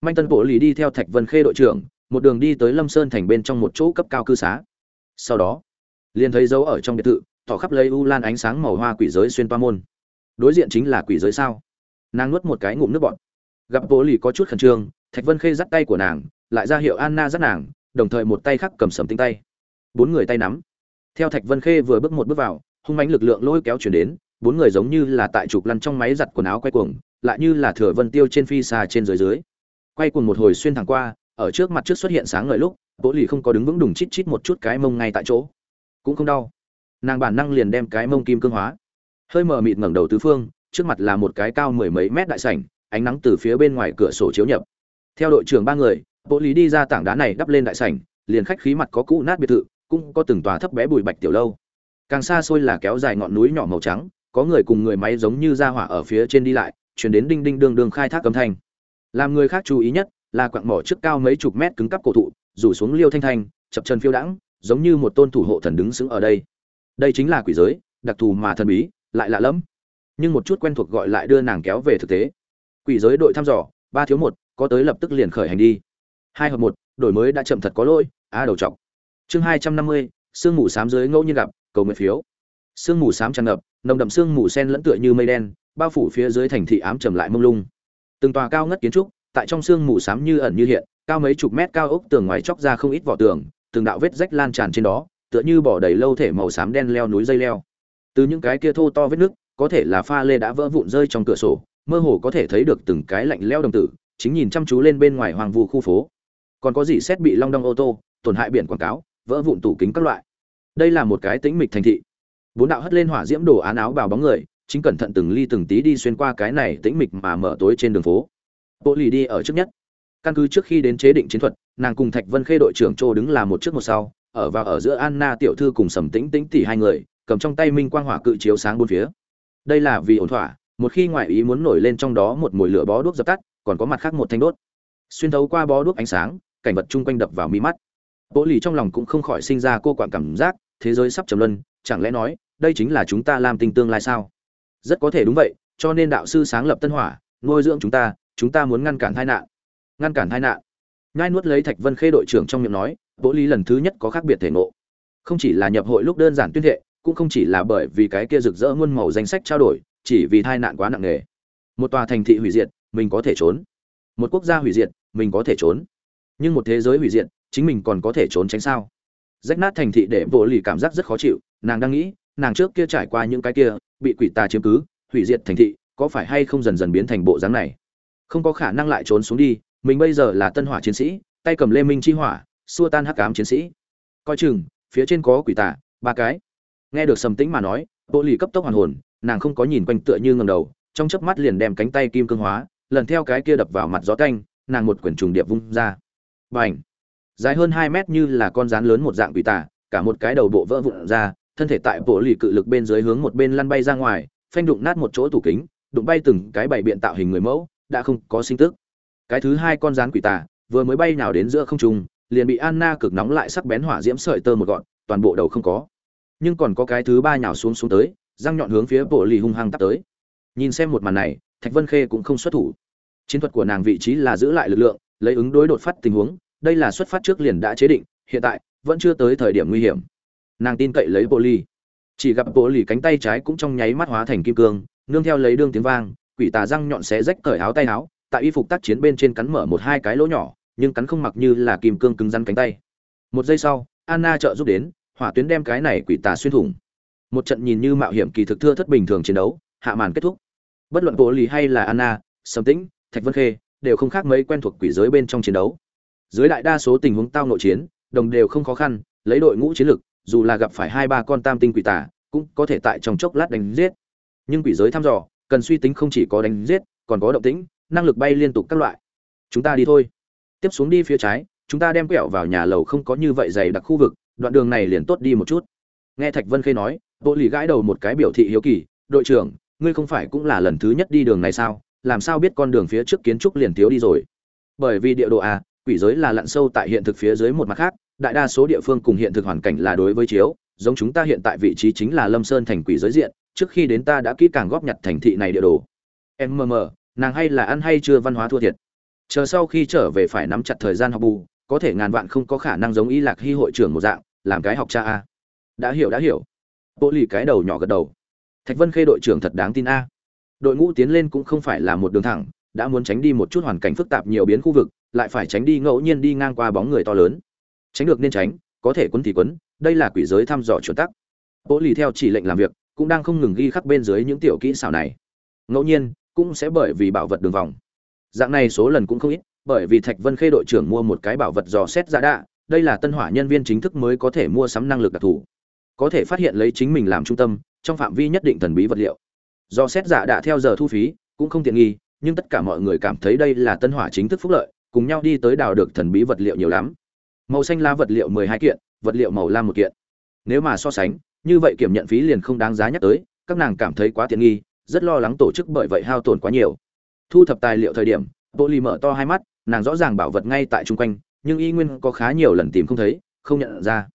Manh Tân Bộ lì đi theo Thạch Vân Khê đội trưởng, một đường đi tới Lâm Sơn thành bên trong một chỗ cấp cao cư xá. Sau đó, liền thấy dấu ở trong biệt thự, tỏ khắp lấy u lan ánh sáng màu hoa quỷ giới xuyên toa môn. Đối diện chính là quỷ giới sao? Nàng nuốt một cái ngụm nước bọt. Gặp bố lì có chút khẩn trương, Thạch Vân Khê dắt tay của nàng, lại ra hiệu Anna dắt nàng, đồng thời một tay khác cầm sầm tinh tay. Bốn người tay nắm. Theo Thạch Vân Khê vừa bước một bước vào, hung mãnh lực lượng lôi kéo chuyển đến, bốn người giống như là tại trục lăn trong máy giặt quần áo quay cuồng, lại như là thừa vân tiêu trên phi xa trên dưới dưới. Quay cuồng một hồi xuyên thẳng qua, ở trước mặt trước xuất hiện sáng ngời lúc, Bố Lì không có đứng vững đùng chít chít một chút cái mông ngay tại chỗ, cũng không đau. Nàng bản năng liền đem cái mông kim cương hóa. Hơi mờ mịt ngẩng đầu tứ phương, trước mặt là một cái cao mười mấy mét đại sảnh, ánh nắng từ phía bên ngoài cửa sổ chiếu nhập. Theo đội trưởng ba người, bộ Lý đi ra tảng đá này đắp lên đại sảnh, liền khách khí mặt có cũ nát biệt thự, cũng có từng tòa thấp bé bụi bạch tiểu lâu. Càng xa xôi là kéo dài ngọn núi nhỏ màu trắng có người cùng người máy giống như ra hỏa ở phía trên đi lại truyền đến đinh đinh đường đường khai thác âm thanh. Làm người khác chú ý nhất là quặng mỏ trước cao mấy chục mét cứng cắp cổ thụ rủ xuống liêu thanh thanh chập chân phiêu đãng giống như một tôn thủ hộ thần đứng sững ở đây. Đây chính là quỷ giới đặc thù mà thần bí lại lạ lẫm nhưng một chút quen thuộc gọi lại đưa nàng kéo về thực tế. Quỷ giới đội thăm dò, ba thiếu một, có tới lập tức liền khởi hành đi. Hai hợp một, đổi mới đã chậm thật có lỗi a đầu chọc. Chương hai trăm năm mươi, sương mù sám dưới ngẫu nhiên gặp, cầu nguyện phiếu. Sương mù sám tràn ngập, nồng đậm sương mù sen lẫn tựa như mây đen, bao phủ phía dưới thành thị ám trầm lại mông lung. Từng tòa cao ngất kiến trúc, tại trong sương mù sám như ẩn như hiện, cao mấy chục mét cao ốc tường ngoài chóc ra không ít vỏ tường, từng đạo vết rách lan tràn trên đó, tựa như bỏ đầy lâu thể màu xám đen leo núi dây leo. Từ những cái kia thô to vết nước có thể là pha lê đã vỡ vụn rơi trong cửa sổ, mơ hồ có thể thấy được từng cái lạnh leo đồng tử, chính nhìn chăm chú lên bên ngoài hoàng vu khu phố. Còn có gì xét bị long đong ô tô, tổn hại biển quảng cáo, vỡ vụn tủ kính các loại. Đây là một cái tĩnh mịch thành thị. Bốn đạo hất lên hỏa diễm đổ án áo bào bóng người, chính cẩn thận từng ly từng tí đi xuyên qua cái này tĩnh mịch mà mở tối trên đường phố. Bộ lì đi ở trước nhất. Căn cứ trước khi đến chế định chiến thuật, nàng cùng thạch vân khê đội trưởng châu đứng là một trước một sau, ở và ở giữa anna tiểu thư cùng sầm tĩnh tĩnh tỷ hai người, cầm trong tay minh quang hỏa cự chiếu sáng bốn phía đây là vì ổn thỏa một khi ngoại ý muốn nổi lên trong đó một mùi lửa bó đuốc dập tắt còn có mặt khác một thanh đốt xuyên thấu qua bó đuốc ánh sáng cảnh vật chung quanh đập vào mi mắt Bố lì trong lòng cũng không khỏi sinh ra cô quặn cảm giác, thế giới sắp trầm luân, chẳng lẽ nói, đây chính là chúng ta làm tình tương lai sao? Rất có thể đúng vậy, cho nên đạo sư sáng lập tân hỏa, nuôi dưỡng chúng ta, chúng ta muốn ngăn cản tai nạn. Ngăn cản tai nạn. Nhai nuốt lấy Thạch Vân Khê đội trưởng trong miệng nói, Bố lì lần thứ nhất có khác biệt thể ngộ. Không chỉ là nhập hội lúc đơn giản tuyên thệ, cũng không chỉ là bởi vì cái kia rực rỡ muôn màu danh sách trao đổi, chỉ vì tai nạn quá nặng nề. Một tòa thành thị hủy diệt, mình có thể trốn. Một quốc gia hủy diệt, mình có thể trốn. Nhưng một thế giới hủy diệt, chính mình còn có thể trốn tránh sao rách nát thành thị để vô lì cảm giác rất khó chịu nàng đang nghĩ nàng trước kia trải qua những cái kia bị quỷ tà chiếm cứ hủy diệt thành thị có phải hay không dần dần biến thành bộ dáng này không có khả năng lại trốn xuống đi mình bây giờ là tân hỏa chiến sĩ tay cầm lê minh chi hỏa xua tan hắc ám chiến sĩ coi chừng phía trên có quỷ tà ba cái nghe được sầm tĩnh mà nói bộ lì cấp tốc hoàn hồn, nàng không có nhìn quanh tựa như ngầm đầu, trong chớp mắt liền đem cánh tay kim cương hóa, lần theo cái kia đập vào mặt gió canh nàng một quyển trùng điệp vung ra. Bành! Dài hơn hai mét như là con rắn lớn một dạng quỷ tả cả một cái đầu bộ vỡ vụn ra, thân thể tại bộ lì cự lực bên dưới hướng một bên lăn bay ra ngoài, phanh đụng nát một chỗ tủ kính, đụng bay từng cái bảy biện tạo hình người mẫu, đã không có sinh tức. Cái thứ hai con rắn quỷ tả vừa mới bay nào đến giữa không trung, liền bị anna cực nóng lại sắc bén hỏa diễm sợi tơ một gọn, toàn bộ đầu không có nhưng còn có cái thứ ba nhào xuống xuống tới, răng nhọn hướng phía bộ lì hung hăng tắt tới. Nhìn xem một màn này, thạch vân khê cũng không xuất thủ. Chiến thuật của nàng vị trí là giữ lại lực lượng, lấy ứng đối đột phát tình huống, đây là xuất phát trước liền đã chế định, hiện tại, vẫn chưa tới thời điểm nguy hiểm. Nàng tin cậy lấy bộ ly chỉ gặp bộ lì cánh tay trái cũng trong nháy mắt hóa thành kim cương, nương theo lấy đương tiếng vang, quỷ tà răng nhọn xé rách cởi áo tay áo, tại y phục tác chiến bên trên cắn mở một hai cái lỗ nhỏ, nhưng cắn không mặc như là kim cương cứng rắn cánh tay. Một giây sau, anna trợ giúp đến hỏa tuyến đem cái này quỷ tà xuyên thủng. Một trận nhìn như mạo hiểm kỳ thực thưa thất bình thường chiến đấu, hạ màn kết thúc. Bất luận bộ lý hay là anna, sầm tĩnh, thạch vân khê, đều không khác mấy quen thuộc quỷ giới bên trong chiến đấu. Dưới đại đa số tình huống tao nội chiến, đồng đều không khó khăn, lấy đội ngũ chiến lực, dù là gặp phải hai ba con tam tinh quỷ tà, cũng có thể tại trong chốc lát đánh giết. Nhưng quỷ giới thăm dò, cần suy tính không chỉ có đánh giết, còn có động tĩnh, năng lực bay liên tục các loại. Chúng ta đi thôi. Tiếp xuống đi phía trái, chúng ta đem quẹo vào nhà lầu không có như vậy dày đặc khu vực đoạn đường này liền tốt đi một chút. Nghe thạch vân khê nói bộ lì gãi đầu một cái biểu thị hiếu kỳ, đội trưởng, ngươi không phải cũng là lần thứ nhất đi đường này sao? Làm sao biết con đường phía trước kiến trúc liền thiếu đi rồi? Bởi vì địa độ a, quỷ giới là lặn sâu tại hiện thực phía dưới một mặt khác, đại đa số địa phương cùng hiện thực hoàn cảnh là đối với chiếu, giống chúng ta hiện tại vị trí chính là lâm sơn thành quỷ giới diện, trước khi đến ta đã kỹ càng góp nhặt thành thị này địa đồ. Mm nàng hay là ăn hay chưa văn hóa thua thiệt. Chờ sau khi trở về phải nắm chặt thời gian học bù có thể ngàn vạn không có khả năng giống y lạc hy hội trưởng một dạng, làm cái học cha a. Đã hiểu đã hiểu. Bộ lì cái đầu nhỏ gật đầu. Thạch vân khê đội trưởng thật đáng tin a. Đội ngũ tiến lên cũng không phải là một đường thẳng, đã muốn tránh đi một chút hoàn cảnh phức tạp nhiều biến khu vực, lại phải tránh đi ngẫu nhiên đi ngang qua bóng người to lớn. Tránh được nên tránh, có thể quấn thì quấn, đây là quỷ giới thăm dò chuẩn tắc. Bộ lì theo chỉ lệnh làm việc, cũng đang không ngừng ghi khắc bên dưới những tiểu kỹ xảo này. Ngẫu nhiên, cũng sẽ bởi vì bảo vật đường vòng. Dạng này số lần cũng không ít bởi vì thạch vân khê đội trưởng mua một cái bảo vật dò xét giả đạ đây là tân hỏa nhân viên chính thức mới có thể mua sắm năng lực đặc thù. Có thể phát hiện lấy chính mình làm trung tâm, trong phạm vi nhất định thần bí vật liệu. Do xét giả đạ theo giờ thu phí, cũng không tiện nghi, nhưng tất cả mọi người cảm thấy đây là tân hỏa chính thức phúc lợi, cùng nhau đi tới đào được thần bí vật liệu nhiều lắm. Màu xanh lá vật liệu mười hai kiện, vật liệu màu lam một kiện. Nếu mà so sánh, như vậy kiểm nhận phí liền không đáng giá nhắc tới, các nàng cảm thấy quá tiện nghi, rất lo lắng tổ chức bởi vậy hao tổn quá nhiều. Thu thập tài liệu thời điểm bộ lì mở to hai mắt nàng rõ ràng bảo vật ngay tại chung quanh, nhưng y nguyên có khá nhiều lần tìm không thấy, không nhận ra.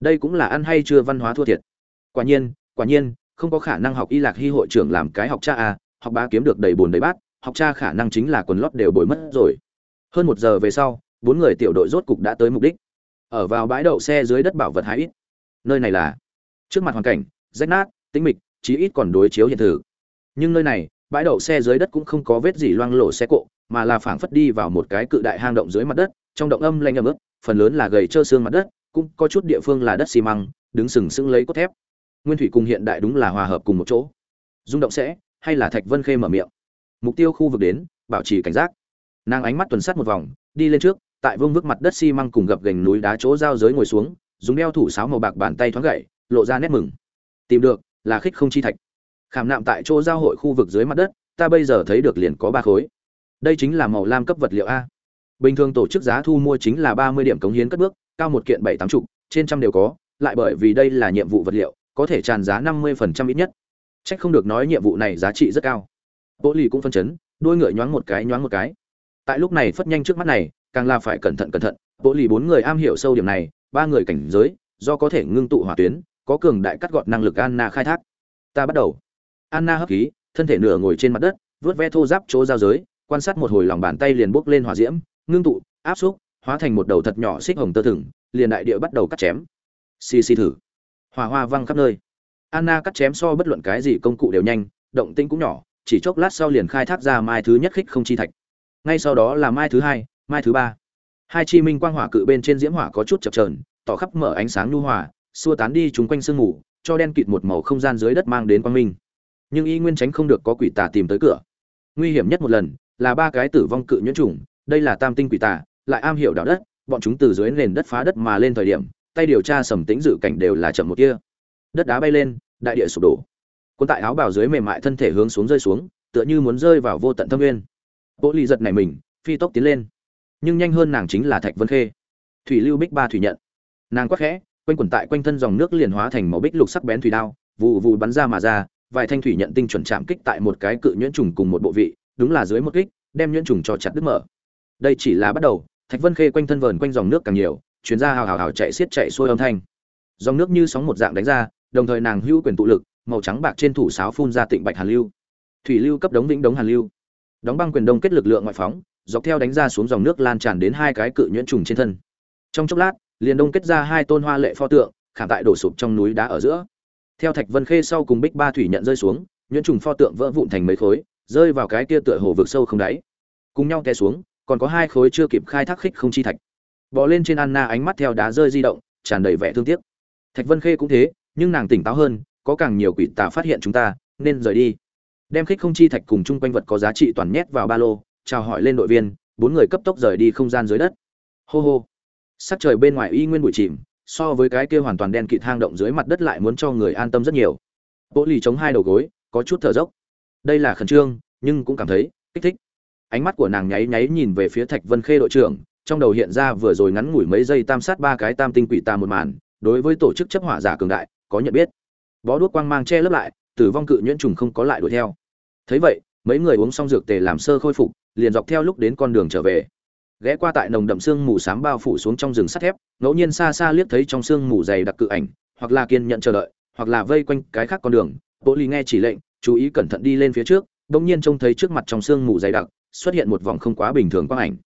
Đây cũng là ăn hay chưa văn hóa thua thiệt. Quả nhiên quả nhiên, không có khả năng học y lạc hy hội trưởng làm cái học cha à học ba kiếm được đầy bồn đầy bát, học cha khả năng chính là quần lót đều bồi mất rồi. Hơn một giờ về sau, bốn người tiểu đội rốt cục đã tới mục đích. Ở vào bãi đậu xe dưới đất bảo vật hái ít. Nơi này là, trước mặt hoàn cảnh, rách nát, tĩnh mịch, chí ít còn đối chiếu hiện thực. Nhưng nơi này, bãi đậu xe dưới đất cũng không có vết gì loang lổ xe cộ mà là phảng phất đi vào một cái cự đại hang động dưới mặt đất, trong động âm lanh ấm ướt, phần lớn là gầy trơ xương mặt đất, cũng có chút địa phương là đất xi măng, đứng sừng sững lấy cốt thép. Nguyên thủy cùng hiện đại đúng là hòa hợp cùng một chỗ. Dung động sẽ, hay là thạch vân khê mở miệng? Mục tiêu khu vực đến, bảo trì cảnh giác. Nàng ánh mắt tuần sát một vòng, đi lên trước, tại vương vức mặt đất xi măng cùng gập gành núi đá chỗ giao giới ngồi xuống, dùng đeo thủ sáo màu bạc bàn tay thoáng gậy, lộ ra nét mừng. Tìm được, là khích không chi thạch. Khảm nạm tại chỗ giao hội khu vực dưới mặt đất, ta bây giờ thấy được liền có ba khối đây chính là màu lam cấp vật liệu a. Bình thường tổ chức giá thu mua chính là ba mươi điểm cống hiến cất bước, cao một kiện bảy tám chục, trên trăm đều có, lại bởi vì đây là nhiệm vụ vật liệu, có thể tràn giá năm mươi phần trăm ít nhất. C không được nói nhiệm vụ này giá trị rất cao. Bộ lì cũng phân chấn, đôi ngựa nhoáng một cái nhoáng một cái. Tại lúc này phất nhanh trước mắt này, càng là phải cẩn thận cẩn thận. Bộ lì bốn người am hiểu sâu điểm này, ba người cảnh giới, do có thể ngưng tụ hỏa tuyến, có cường đại cắt gọt năng lực anna khai thác. Ta bắt đầu. Anna hấp khí, thân thể nửa ngồi trên mặt đất, vớt ve thô giáp chỗ giao giới quan sát một hồi lòng bàn tay liền bốc lên hỏa diễm, ngưng tụ, áp xúc, hóa thành một đầu thật nhỏ xích hồng tơ thừng, liền đại địa bắt đầu cắt chém. Xì xì thử. Hỏa hoa văng khắp nơi. Anna cắt chém so bất luận cái gì công cụ đều nhanh, động tĩnh cũng nhỏ, chỉ chốc lát sau liền khai thác ra mai thứ nhất khích không chi thạch. Ngay sau đó là mai thứ hai, mai thứ ba. Hai chi minh quang hỏa cự bên trên diễm hỏa có chút chập trờn tỏ khắp mở ánh sáng nhu hòa, xua tán đi chúng quanh sương mù, cho đen kịt một màu không gian dưới đất mang đến quang minh. Nhưng y nguyên tránh không được có quỷ tà tìm tới cửa. Nguy hiểm nhất một lần là ba cái tử vong cự nhuyễn trùng đây là tam tinh quỷ tà, lại am hiểu đạo đất, bọn chúng từ dưới nền đất phá đất mà lên thời điểm, tay điều tra sầm tính dự cảnh đều là chậm một kia. Đất đá bay lên, đại địa sụp đổ. Quân tại áo bào dưới mềm mại thân thể hướng xuống rơi xuống, tựa như muốn rơi vào vô tận thâm nguyên. Bộ ly giật này mình, phi tốc tiến lên. Nhưng nhanh hơn nàng chính là thạch vân khê. Thủy lưu bích ba thủy nhận. Nàng quắc khẽ, quanh quần tại quanh thân dòng nước liền hóa thành màu bích lục sắc bén thủy đao vụ vụ bắn ra mà ra, vài thanh thủy nhận tinh chuẩn chạm kích tại một cái cự nhuyễn trùng cùng một bộ vị đúng là dưới một kích, đem nhuyễn trùng cho chặt đứt mở. Đây chỉ là bắt đầu, thạch vân khê quanh thân vờn quanh dòng nước càng nhiều truyền ra hào hào hào chạy xiết chạy xuôi âm thanh. Dòng nước như sóng một dạng đánh ra, đồng thời nàng hữu quyền tụ lực, màu trắng bạc trên thủ sáo phun ra tịnh bạch hàn lưu. Thủy lưu cấp đống vĩnh đống hàn lưu. Đóng băng quyền đông kết lực lượng ngoại phóng, dọc theo đánh ra xuống dòng nước lan tràn đến hai cái cự nhuyễn trùng trên thân. Trong chốc lát, liền đông kết ra hai tôn hoa lệ pho tượng, khảm tại đổ sụp trong núi đá ở giữa. Theo thạch vân khê sau cùng bích ba thủy nhận rơi xuống, nhuyễn trùng pho tượng vỡ vụn thành mấy khối rơi vào cái kia tựa hồ vực sâu không đáy. Cùng nhau té xuống, còn có hai khối chưa kịp khai thác khích không chi thạch. Bò lên trên anna ánh mắt theo đá rơi di động, tràn đầy vẻ thương tiếc. Thạch vân khê cũng thế, nhưng nàng tỉnh táo hơn, có càng nhiều quỷ tà phát hiện chúng ta, nên rời đi. Đem khích không chi thạch cùng chung quanh vật có giá trị toàn nhét vào ba lô, chào hỏi lên đội viên, bốn người cấp tốc rời đi không gian dưới đất. Hô hô. Sắc trời bên ngoài y nguyên bụi chìm, so với cái kia hoàn toàn đen kịt hang động dưới mặt đất lại muốn cho người an tâm rất nhiều. Bộ lì chống hai đầu gối, có chút thở dốc đây là khẩn trương, nhưng cũng cảm thấy kích thích. Ánh mắt của nàng nháy nháy nhìn về phía thạch vân khê đội trưởng, trong đầu hiện ra vừa rồi ngắn ngủi mấy giây tam sát ba cái tam tinh quỷ tà một màn, đối với tổ chức chấp hỏa giả cường đại, có nhận biết. Bó đuốc quang mang che lấp lại, tử vong cự nhuyễn trùng không có lại đuổi theo. Thấy vậy, mấy người uống xong dược tề làm sơ khôi phục, liền dọc theo lúc đến con đường trở về. Ghé qua tại nồng đậm sương mù sám bao phủ xuống trong rừng sắt thép, ngẫu nhiên xa xa liếc thấy trong sương mù dày đặc cự ảnh, hoặc là kiên nhận chờ đợi, hoặc là vây quanh cái khác con đường. Bộ ly nghe chỉ lệnh chú ý cẩn thận đi lên phía trước, bỗng nhiên trông thấy trước mặt trong sương mù dày đặc, xuất hiện một vòng không quá bình thường quang ảnh.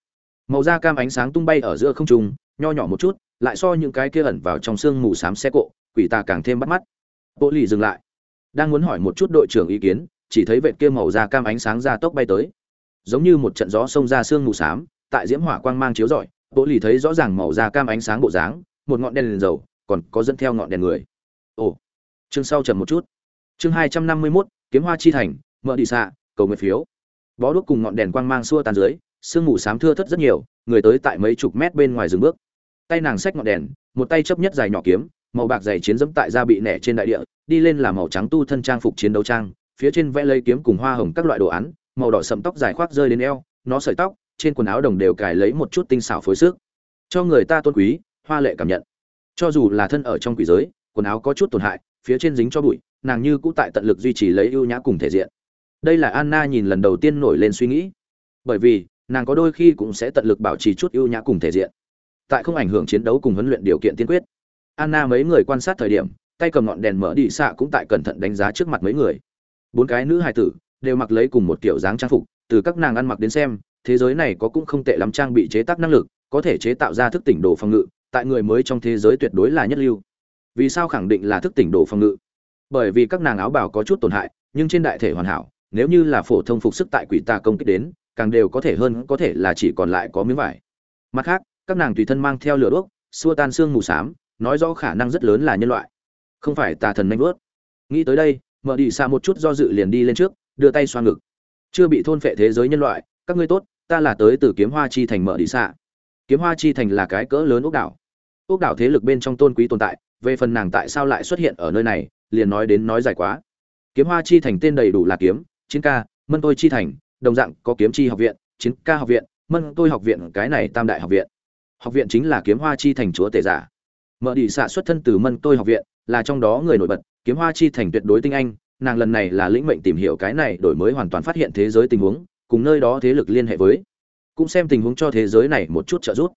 Màu da cam ánh sáng tung bay ở giữa không trung, nho nhỏ một chút, lại so những cái kia ẩn vào trong sương mù xám xe cộ, quỷ ta càng thêm bắt mắt. Bộ lì dừng lại, đang muốn hỏi một chút đội trưởng ý kiến, chỉ thấy vệt kia màu da cam ánh sáng ra tốc bay tới. Giống như một trận gió xông ra sương mù xám, tại diễm hỏa quang mang chiếu rọi bộ lì thấy rõ ràng màu da cam ánh sáng bộ dáng, một ngọn đèn liền dầu, còn có dẫn theo ngọn đèn người. Ồ, chương sau chậm một chút. Chương hai trăm năm mươi mốt kiếm hoa chi thành mở đi xạ, cầu nguyện phiếu. Bó đuốc cùng ngọn đèn quang mang xua tan dưới, sương mù xám thưa thất rất nhiều, người tới tại mấy chục mét bên ngoài dừng bước. Tay nàng xách ngọn đèn, một tay chấp nhất dài nhỏ kiếm, màu bạc dày chiến dẫm tại da bị nẻ trên đại địa, đi lên là màu trắng tu thân trang phục chiến đấu trang, phía trên vẽ lấy kiếm cùng hoa hồng các loại đồ án, màu đỏ sậm tóc dài khoác rơi đến eo, nó sợi tóc, trên quần áo đồng đều cài lấy một chút tinh xảo phối sức. Cho người ta tôn quý, hoa lệ cảm nhận. Cho dù là thân ở trong quỷ giới, quần áo có chút tổn hại, phía trên dính cho bụi nàng như cũ tại tận lực duy trì lấy ưu nhã cùng thể diện. Đây là anna nhìn lần đầu tiên nổi lên suy nghĩ. Bởi vì, nàng có đôi khi cũng sẽ tận lực bảo trì chút ưu nhã cùng thể diện. Tại không ảnh hưởng chiến đấu cùng huấn luyện điều kiện tiên quyết. Anna mấy người quan sát thời điểm, tay cầm ngọn đèn mở đi xạ cũng tại cẩn thận đánh giá trước mặt mấy người. Bốn cái nữ hài tử, đều mặc lấy cùng một kiểu dáng trang phục, từ các nàng ăn mặc đến xem, thế giới này có cũng không tệ lắm trang bị chế tác năng lực, có thể chế tạo ra thức tỉnh đồ phòng ngự, tại người mới trong thế giới tuyệt đối là nhất lưu. Vì sao khẳng định là thức tỉnh đồ phòng ngự? Bởi vì các nàng áo bào có chút tổn hại, nhưng trên đại thể hoàn hảo, nếu như là phổ thông phục sức tại quỷ tà công kích đến, càng đều có thể hơn, có thể là chỉ còn lại có miếng vải. Mặt khác, các nàng tùy thân mang theo lửa đuốc, xua tan xương mù xám, nói rõ khả năng rất lớn là nhân loại. Không phải tà thần nanh vớt nghĩ tới đây mở đi xa một chút do dự liền đi lên trước, đưa tay xoa ngực. Chưa bị thôn phệ thế giới nhân loại, các ngươi tốt, ta là tới từ kiếm hoa chi thành mở đi xa kiếm hoa chi thành là cái cỡ lớn ốc đảo. Ốc đảo thế lực bên trong tôn quý tồn tại, về phần nàng tại sao lại xuất hiện ở nơi này liền nói đến nói dài quá. Kiếm hoa chi thành tên đầy đủ là kiếm, chiến ca, mân tôi chi thành, đồng dạng có kiếm chi học viện, chiến ca học viện, mân tôi học viện, cái này tam đại học viện. Học viện chính là kiếm hoa chi thành chúa tể giả. Mở đi xạ xuất thân từ mân tôi học viện, là trong đó người nổi bật, kiếm hoa chi thành tuyệt đối tinh anh, nàng lần này là lĩnh mệnh tìm hiểu cái này đổi mới hoàn toàn phát hiện thế giới tình huống, cùng nơi đó thế lực liên hệ với. Cũng xem tình huống cho thế giới này một chút trợ giúp.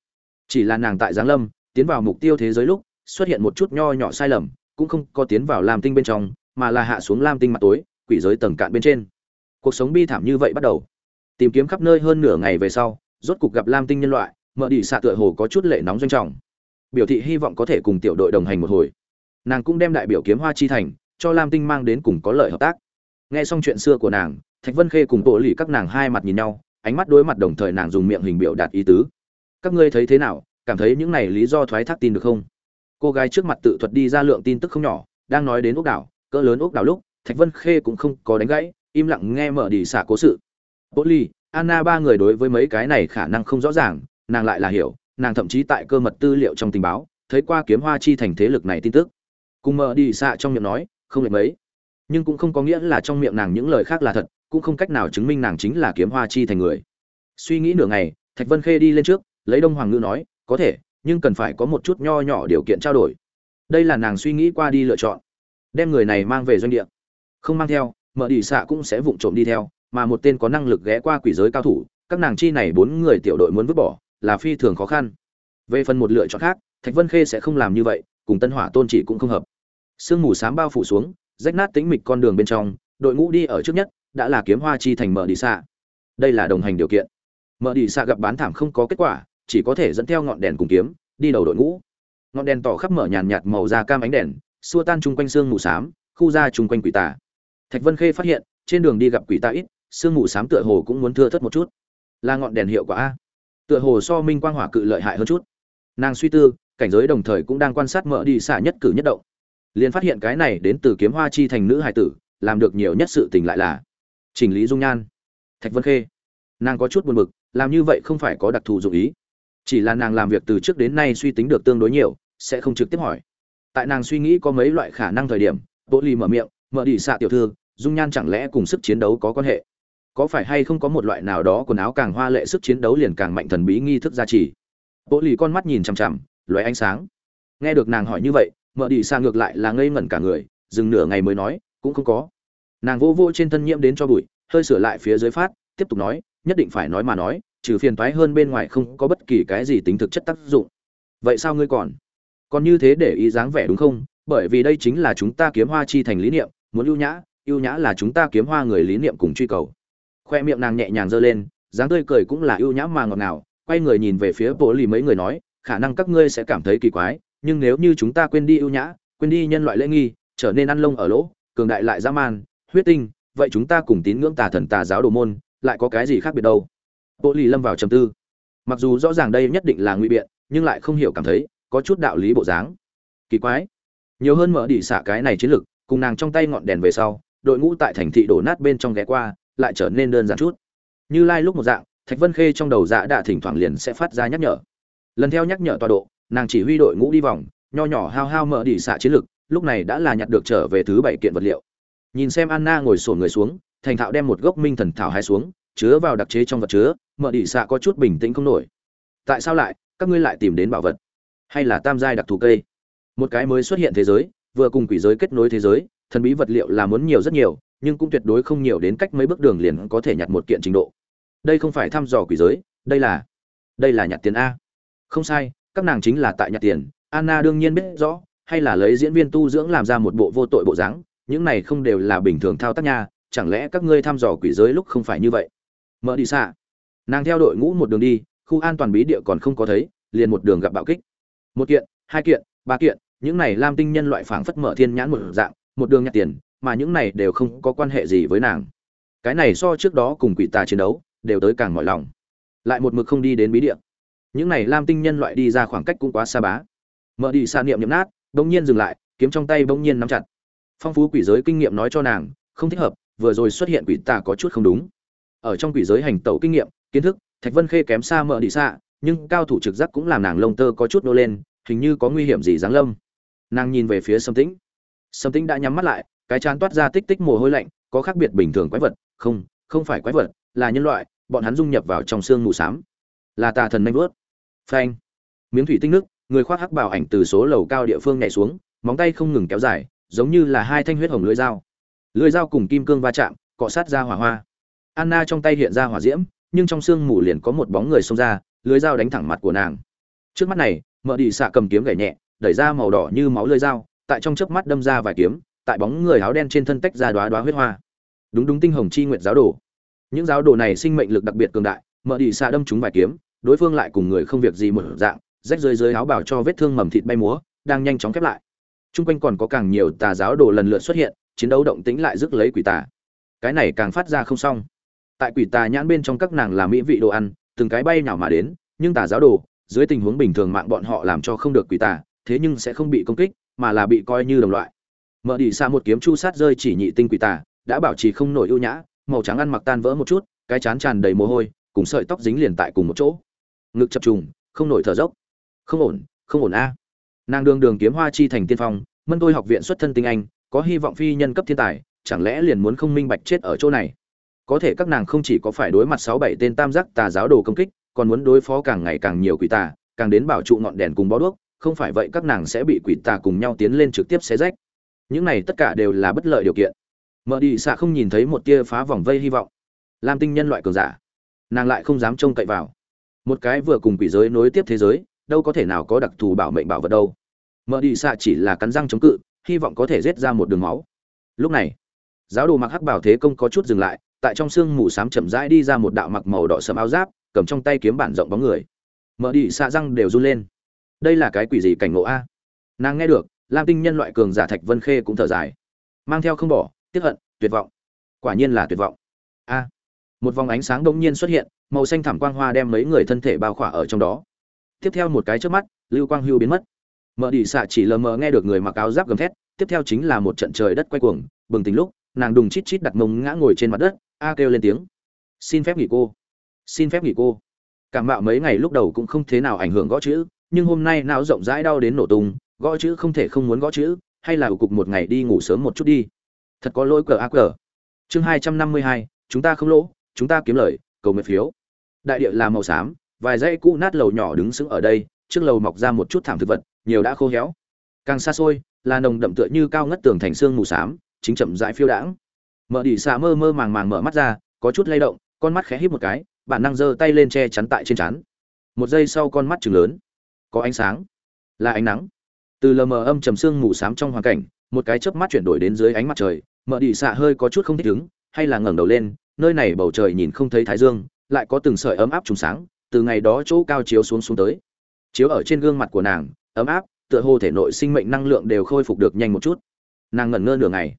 Chỉ là nàng tại giáng lâm, tiến vào mục tiêu thế giới lúc, xuất hiện một chút nho nhỏ sai lầm cũng không có tiến vào lam tinh bên trong, mà là hạ xuống lam tinh mặt tối, quỷ giới tầng cạn bên trên. Cuộc sống bi thảm như vậy bắt đầu. Tìm kiếm khắp nơi hơn nửa ngày về sau, rốt cục gặp lam tinh nhân loại, mợ đi xạ tựa hồ có chút lệ nóng doanh trọng. Biểu thị hy vọng có thể cùng tiểu đội đồng hành một hồi. Nàng cũng đem đại biểu kiếm hoa chi thành, cho lam tinh mang đến cùng có lợi hợp tác. Nghe xong chuyện xưa của nàng, thạch vân khê cùng bộ lì các nàng hai mặt nhìn nhau, ánh mắt đối mặt đồng thời nàng dùng miệng hình biểu đạt ý tứ. Các ngươi thấy thế nào? Cảm thấy những này lý do thoái thác tin được không? Cô gái trước mặt tự thuật đi ra lượng tin tức không nhỏ, đang nói đến ốc đảo, cỡ lớn ốc đảo lúc, thạch vân khê cũng không có đánh gãy, im lặng nghe mở đi xả cố sự. Bố ly anna ba người đối với mấy cái này khả năng không rõ ràng, nàng lại là hiểu, nàng thậm chí tại cơ mật tư liệu trong tình báo, thấy qua kiếm hoa chi thành thế lực này tin tức. Cùng mở đi xạ trong miệng nói, không lệch mấy. Nhưng cũng không có nghĩa là trong miệng nàng những lời khác là thật, cũng không cách nào chứng minh nàng chính là kiếm hoa chi thành người. Suy nghĩ nửa ngày, thạch vân khê đi lên trước, lấy đông hoàng ngữ nói, có thể nhưng cần phải có một chút nho nhỏ điều kiện trao đổi. Đây là nàng suy nghĩ qua đi lựa chọn. Đem người này mang về doanh địa. Không mang theo mở đi xạ cũng sẽ vụng trộm đi theo, mà một tên có năng lực ghé qua quỷ giới cao thủ, các nàng chi này bốn người tiểu đội muốn vứt bỏ, là phi thường khó khăn. Về phần một lựa chọn khác, thạch vân khê sẽ không làm như vậy, cùng tân hỏa tôn chỉ cũng không hợp. Sương mù sám bao phủ xuống, rách nát tính mịch con đường bên trong, đội ngũ đi ở trước nhất, đã là kiếm hoa chi thành mở đi xạ đây là đồng hành điều kiện. Mở đi xạ gặp bán thảm không có kết quả chỉ có thể dẫn theo ngọn đèn cùng kiếm, đi đầu đội ngũ. Ngọn đèn tỏ khắp mở nhàn nhạt màu da cam ánh đèn, xua tan chung quanh sương mù xám, khu ra chung quanh quỷ tà. Thạch vân khê phát hiện, trên đường đi gặp quỷ tà ít, sương mù xám tựa hồ cũng muốn thưa thất một chút. Là ngọn đèn hiệu quả a. Tựa hồ so minh quang hỏa cự lợi hại hơn chút. Nàng suy tư, cảnh giới đồng thời cũng đang quan sát mở đi xả nhất cử nhất động. Liền phát hiện cái này đến từ kiếm hoa chi thành nữ hải tử, làm được nhiều nhất sự tình lại là chỉnh lý dung nhan. Thạch vân khê. Nàng có chút buồn bực, làm như vậy không phải có đặc thù dụng ý chỉ là nàng làm việc từ trước đến nay suy tính được tương đối nhiều, sẽ không trực tiếp hỏi. Tại nàng suy nghĩ có mấy loại khả năng thời điểm bộ lì mở miệng, mở đi xạ tiểu thư, dung nhan chẳng lẽ cùng sức chiến đấu có quan hệ? Có phải hay không có một loại nào đó quần áo càng hoa lệ sức chiến đấu liền càng mạnh thần bí nghi thức gia trì? Bộ lì con mắt nhìn chằm chằm loé ánh sáng. Nghe được nàng hỏi như vậy, mở đi xạ ngược lại là ngây ngẩn cả người, dừng nửa ngày mới nói, cũng không có. Nàng vô vô trên thân nhiễm đến cho bụi, hơi sửa lại phía dưới phát, tiếp tục nói, nhất định phải nói mà nói trừ phiền toái hơn bên ngoài không có bất kỳ cái gì tính thực chất tác dụng. Vậy sao ngươi còn? Còn như thế để ý dáng vẻ đúng không? Bởi vì đây chính là chúng ta kiếm hoa chi thành lý niệm, muốn ưu nhã ưu nhã là chúng ta kiếm hoa người lý niệm cùng truy cầu. Khoe miệng nàng nhẹ nhàng giơ lên, dáng tươi cười cũng là ưu nhã mà ngọt ngào, quay người nhìn về phía bộ lì mấy người nói, khả năng các ngươi sẽ cảm thấy kỳ quái, nhưng nếu như chúng ta quên đi ưu nhã, quên đi nhân loại lễ nghi, trở nên ăn lông ở lỗ, cường đại lại dã man, huyết tinh, vậy chúng ta cùng tín ngưỡng tà thần tà giáo đồ môn, lại có cái gì khác biệt đâu? Bộ lì lâm vào trầm tư. Mặc dù rõ ràng đây nhất định là nguy biện, nhưng lại không hiểu cảm thấy có chút đạo lý bộ dáng. Kỳ quái. Nhiều hơn mở đỉ xạ cái này chiến lược cùng nàng trong tay ngọn đèn về sau, đội ngũ tại thành thị đổ nát bên trong ghé qua, lại trở nên đơn giản chút. Như lai lúc một dạng, thạch vân khê trong đầu dạ đã thỉnh thoảng liền sẽ phát ra nhắc nhở. Lần theo nhắc nhở tọa độ, nàng chỉ huy đội ngũ đi vòng, nho nhỏ hao hao mở đỉ xạ chiến lược lúc này đã là nhặt được trở về thứ bảy kiện vật liệu. Nhìn xem anna ngồi sổn người xuống, thành thạo đem một gốc minh thần thảo hai xuống, chứa vào đặc chế trong vật chứa mở đỉ xạ có chút bình tĩnh không nổi. Tại sao lại? Các ngươi lại tìm đến bảo vật. Hay là tam giai đặc thù cây? Một cái mới xuất hiện thế giới, vừa cùng quỷ giới kết nối thế giới, thần bí vật liệu là muốn nhiều rất nhiều, nhưng cũng tuyệt đối không nhiều đến cách mấy bước đường liền có thể nhặt một kiện trình độ. Đây không phải thăm dò quỷ giới, đây là đây là nhặt tiền a. Không sai, các nàng chính là tại nhặt tiền. Anna đương nhiên biết rõ, hay là lấy diễn viên tu dưỡng làm ra một bộ vô tội bộ dáng, những này không đều là bình thường thao tác nha, chẳng lẽ các ngươi thăm dò quỷ giới lúc không phải như vậy? Mở đi xa nàng theo đội ngũ một đường đi, khu an toàn bí địa còn không có thấy, liền một đường gặp bạo kích. Một kiện, hai kiện, ba kiện, những này lam tinh nhân loại phảng phất mở thiên nhãn một dạng, một đường nhặt tiền, mà những này đều không có quan hệ gì với nàng. Cái này so trước đó cùng quỷ tà chiến đấu, đều tới càng mỏi lòng. Lại một mực không đi đến bí địa. Những này lam tinh nhân loại đi ra khoảng cách cũng quá xa bá. Mở đi xa niệm nhấm nát, bỗng nhiên dừng lại, kiếm trong tay bỗng nhiên nắm chặt. Phong phú quỷ giới kinh nghiệm nói cho nàng, không thích hợp, vừa rồi xuất hiện quỷ tà có chút không đúng. Ở trong quỷ giới hành tẩu kinh nghiệm kiến thức, thạch vân khê kém xa mở đi xạ nhưng cao thủ trực giác cũng làm nàng lông tơ có chút nô lên, hình như có nguy hiểm gì giáng lâm. Nàng nhìn về phía sâm tĩnh. Sâm tĩnh đã nhắm mắt lại, cái chán toát ra tích tích mồ hôi lạnh, có khác biệt bình thường quái vật. Không không phải quái vật, là nhân loại, bọn hắn dung nhập vào trong xương mù xám. Là tà thần nanh vớt phanh. Miếng thủy tinh nước, người khoác hắc bảo ảnh từ số lầu cao địa phương nhảy xuống, móng tay không ngừng kéo dài, giống như là hai thanh huyết hồng lưỡi dao. Lưỡi dao cùng kim cương va chạm, cọ sát ra hỏa hoa. Anna trong tay hiện ra hỏa diễm nhưng trong xương mù liền có một bóng người xông ra lưỡi dao đánh thẳng mặt của nàng trước mắt này mở đi xạ cầm kiếm gảy nhẹ đẩy ra màu đỏ như máu lưỡi dao tại trong chớp mắt đâm ra vài kiếm tại bóng người áo đen trên thân tách ra đóa đóa huyết hoa đúng đúng tinh hồng chi nguyện giáo đồ những giáo đồ này sinh mệnh lực đặc biệt cường đại mở đi xạ đâm chúng vài kiếm đối phương lại cùng người không việc gì một dạng rách rơi dưới áo bảo cho vết thương mầm thịt bay múa đang nhanh chóng khép lại Trung quanh còn có càng nhiều tà giáo đồ lần lượt xuất hiện, chiến đấu động tĩnh lại rước lấy quỷ tà. Cái này càng phát ra không xong. Tại quỷ tà nhãn bên trong các nàng là mỹ vị đồ ăn, từng cái bay nhào mà đến, nhưng tà giáo đồ, dưới tình huống bình thường mạng bọn họ làm cho không được quỷ tà, thế nhưng sẽ không bị công kích, mà là bị coi như đồng loại. Mở đi xa một kiếm chu sát rơi chỉ nhị tinh quỷ tà, đã bảo trì không nổi ưu nhã, màu trắng ăn mặc tan vỡ một chút, cái chán tràn đầy mồ hôi, cùng sợi tóc dính liền tại cùng một chỗ. Ngực chập trùng, không nổi thở dốc. Không ổn, không ổn a nàng đường đường kiếm hoa chi thành tiên phong mân tôi học viện xuất thân tinh anh có hy vọng phi nhân cấp thiên tài chẳng lẽ liền muốn không minh bạch chết ở chỗ này có thể các nàng không chỉ có phải đối mặt sáu bảy tên tam giác tà giáo đồ công kích, còn muốn đối phó càng ngày càng nhiều quỷ tà, càng đến bảo trụ ngọn đèn cùng bó đuốc, không phải vậy các nàng sẽ bị quỷ tà cùng nhau tiến lên trực tiếp xé rách. Những này tất cả đều là bất lợi điều kiện. Mở đi xạ không nhìn thấy một tia phá vòng vây hy vọng. Làm tinh nhân loại cường giả, nàng lại không dám trông cậy vào. Một cái vừa cùng quỷ giới nối tiếp thế giới, đâu có thể nào có đặc thù bảo mệnh bảo vật đâu. Mở đi xạ chỉ là cắn răng chống cự, hy vọng có thể rết ra một đường máu. Lúc này, giáo đồ mặc hắc bảo thế công có chút dừng lại tại trong sương mù xám chậm rãi đi ra một đạo mặc màu đỏ sầm áo giáp, cầm trong tay kiếm bản rộng bóng người. Mở đi, xạ răng đều run lên. Đây là cái quỷ gì cảnh ngộ a? Nàng nghe được, lam tinh nhân loại cường giả thạch vân khê cũng thở dài. Mang theo không bỏ, tiếc hận, tuyệt vọng. Quả nhiên là tuyệt vọng. A. Một vòng ánh sáng đông nhiên xuất hiện, màu xanh thảm quang hoa đem mấy người thân thể bao khỏa ở trong đó. Tiếp theo một cái chớp mắt, lưu quang hưu biến mất. Mở đi, xạ chỉ lờ mờ nghe được người mặc áo giáp gầm thét, tiếp theo chính là một trận trời đất quay cuồng, bừng tỉnh lúc nàng đùng chít chít đặt mông ngã ngồi trên mặt đất, a kêu lên tiếng. Xin phép nghỉ cô. Xin phép nghỉ cô. Cảm mạo mấy ngày lúc đầu cũng không thế nào ảnh hưởng gõ chữ, nhưng hôm nay não rộng rãi đau đến nổ tung, gõ chữ không thể không muốn gõ chữ, hay là cục một ngày đi ngủ sớm một chút đi. Thật có lỗi cờ a cờ. Chương hai trăm năm mươi hai, chúng ta không lỗ, chúng ta kiếm lời, cầu nguyện phiếu. Đại địa là màu xám, vài dãy cũ nát lầu nhỏ đứng sững ở đây, trước lầu mọc ra một chút thảm thực vật, nhiều đã khô héo. Càng xa xôi, là nồng đậm tựa như cao ngất tường thành xương mù xám chính chậm rãi phiêu đãng. Mở đỉ xạ mơ mơ màng màng mở mắt ra, có chút lay động, con mắt khẽ híp một cái, bản năng giơ tay lên che chắn tại trên chắn một giây sau con mắt chừng lớn. Có ánh sáng. Là ánh nắng. Từ lờ mờ âm trầm xương mù xám trong hoàn cảnh, một cái chớp mắt chuyển đổi đến dưới ánh mặt trời mở đỉ xạ hơi có chút không thích ứng, hay là ngẩng đầu lên, nơi này bầu trời nhìn không thấy thái dương, lại có từng sợi ấm áp trùng sáng, từ ngày đó chỗ cao chiếu xuống xuống tới. Chiếu ở trên gương mặt của nàng, ấm áp, tựa hồ thể nội sinh mệnh năng lượng đều khôi phục được nhanh một chút. Nàng ngẩn ngơ nửa ngày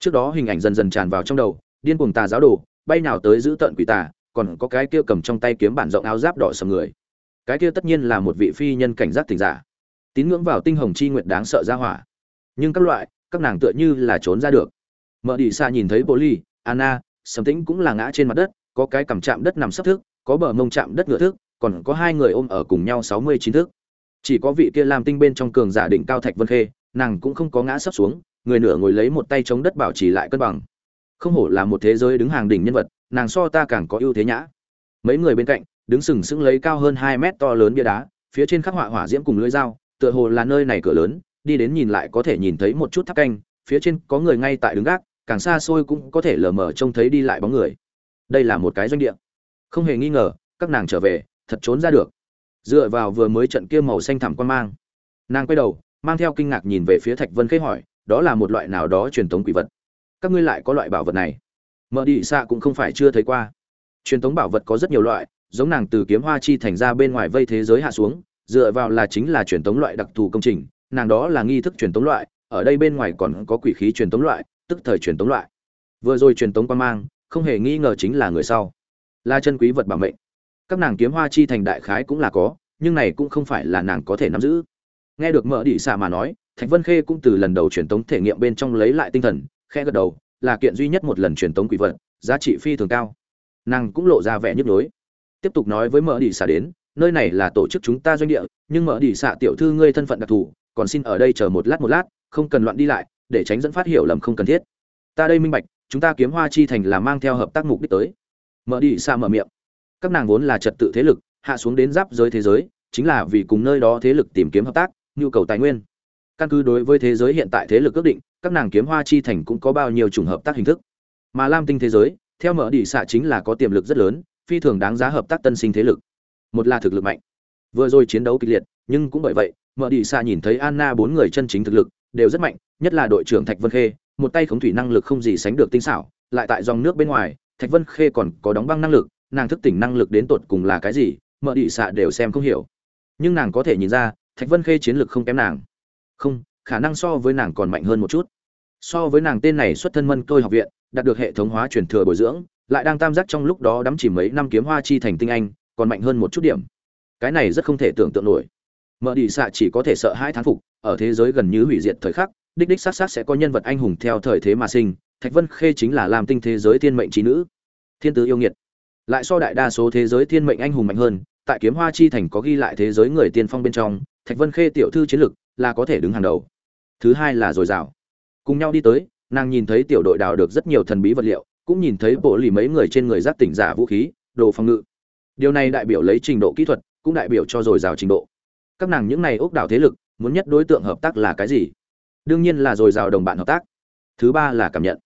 trước đó hình ảnh dần dần tràn vào trong đầu điên cuồng tà giáo đồ bay nào tới giữ tận quỷ tà còn có cái kia cầm trong tay kiếm bản rộng áo giáp đỏ sầm người. Cái kia tất nhiên là một vị phi nhân cảnh giác tình giả. Tín ngưỡng vào tinh hồng chi nguyện đáng sợ ra hỏa. Nhưng các loại các nàng tựa như là trốn ra được. Mở đi xa nhìn thấy Polly, Anna, Sầm Tĩnh cũng là ngã trên mặt đất, có cái cầm chạm đất nằm sấp thức, có bờ mông chạm đất ngựa thức, còn có hai người ôm ở cùng nhau sáu mươi chín thước. Chỉ có vị kia làm tinh bên trong cường giả đỉnh cao Thạch Vân Khê, nàng cũng không có ngã sấp xuống, người nửa ngồi lấy một tay chống đất bảo trì lại cân bằng. Không hổ là một thế giới đứng hàng đỉnh nhân vật, nàng so ta càng có ưu thế nhã. Mấy người bên cạnh, đứng sừng sững lấy cao hơn hai mét to lớn bia đá, phía trên khắc họa hỏa diễm cùng lưỡi dao, tựa hồ là nơi này cửa lớn, đi đến nhìn lại có thể nhìn thấy một chút tháp canh, phía trên có người ngay tại đứng gác, càng xa xôi cũng có thể lờ mờ trông thấy đi lại bóng người. Đây là một cái doanh địa. Không hề nghi ngờ, các nàng trở về, thật trốn ra được. Dựa vào vừa mới trận kia màu xanh thẳm quan mang, nàng quay đầu, mang theo kinh ngạc nhìn về phía Thạch Vân Khê hỏi, đó là một loại nào đó truyền thống quỷ vật. Các ngươi lại có loại bảo vật này? Mở đi xạ cũng không phải chưa thấy qua. Truyền thống bảo vật có rất nhiều loại, giống nàng từ kiếm hoa chi thành ra bên ngoài vây thế giới hạ xuống, dựa vào là chính là truyền thống loại đặc thù công trình, nàng đó là nghi thức truyền thống loại, ở đây bên ngoài còn có quỷ khí truyền thống loại, tức thời truyền thống loại. Vừa rồi truyền thống quan mang, không hề nghi ngờ chính là người sau. Là chân quý vật bảo mệnh. Các nàng kiếm hoa chi thành đại khái cũng là có, nhưng này cũng không phải là nàng có thể nắm giữ. Nghe được mở đĩ xạ mà nói, Thạch Vân Khê cũng từ lần đầu truyền tống thể nghiệm bên trong lấy lại tinh thần, khẽ gật đầu, là kiện duy nhất một lần truyền tống quỷ vật, giá trị phi thường cao. Nàng cũng lộ ra vẻ nhức nhối. Tiếp tục nói với mở đỉ xạ đến, nơi này là tổ chức chúng ta doanh địa, nhưng mở đỉ xạ tiểu thư ngươi thân phận đặc thù, còn xin ở đây chờ một lát một lát, không cần loạn đi lại, để tránh dẫn phát hiểu lầm không cần thiết. Ta đây minh bạch, chúng ta kiếm hoa chi thành là mang theo hợp tác mục đích tới. Mở đỉ xạ mở miệng. Các nàng vốn là trật tự thế lực, hạ xuống đến giáp giới thế giới, chính là vì cùng nơi đó thế lực tìm kiếm hợp tác, nhu cầu tài nguyên căn cứ đối với thế giới hiện tại thế lực ước định, các nàng kiếm hoa chi thành cũng có bao nhiêu chủng hợp tác hình thức. Mà lam tinh thế giới, theo mở đỉ xạ chính là có tiềm lực rất lớn, phi thường đáng giá hợp tác tân sinh thế lực. Một là thực lực mạnh. Vừa rồi chiến đấu kịch liệt, nhưng cũng bởi vậy, mở đỉ xạ nhìn thấy anna bốn người chân chính thực lực, đều rất mạnh, nhất là đội trưởng thạch vân khê, một tay khống thủy năng lực không gì sánh được tinh xảo, lại tại dòng nước bên ngoài, thạch vân khê còn có đóng băng năng lực, nàng thức tỉnh năng lực đến tột cùng là cái gì, mở đỉ xạ đều xem không hiểu. Nhưng nàng có thể nhìn ra, thạch vân khê chiến lực không kém nàng không, khả năng so với nàng còn mạnh hơn một chút. So với nàng tên này xuất thân mân tôi học viện, đạt được hệ thống hóa truyền thừa bồi dưỡng, lại đang tam giác trong lúc đó đắm chỉ mấy năm kiếm hoa chi thành tinh anh, còn mạnh hơn một chút điểm. Cái này rất không thể tưởng tượng nổi. Mở đi xạ chỉ có thể sợ hai thán phục, ở thế giới gần như hủy diệt thời khắc, đích đích sát sát sẽ có nhân vật anh hùng theo thời thế mà sinh, thạch vân khê chính là làm tinh thế giới thiên mệnh trí nữ. Thiên tứ yêu nghiệt. Lại so đại đa số thế giới thiên mệnh anh hùng mạnh hơn, tại kiếm hoa chi thành có ghi lại thế giới người tiên phong bên trong, thạch vân khê tiểu thư chiến lực là có thể đứng hàng đầu. Thứ hai là dồi dào. Cùng nhau đi tới, nàng nhìn thấy tiểu đội đào được rất nhiều thần bí vật liệu, cũng nhìn thấy bộ lì mấy người trên người giáp tỉnh giả vũ khí, đồ phòng ngự. Điều này đại biểu lấy trình độ kỹ thuật, cũng đại biểu cho dồi dào trình độ. Các nàng những này ốc đảo thế lực, muốn nhất đối tượng hợp tác là cái gì? Đương nhiên là dồi dào đồng bạn hợp tác. Thứ ba là cảm nhận.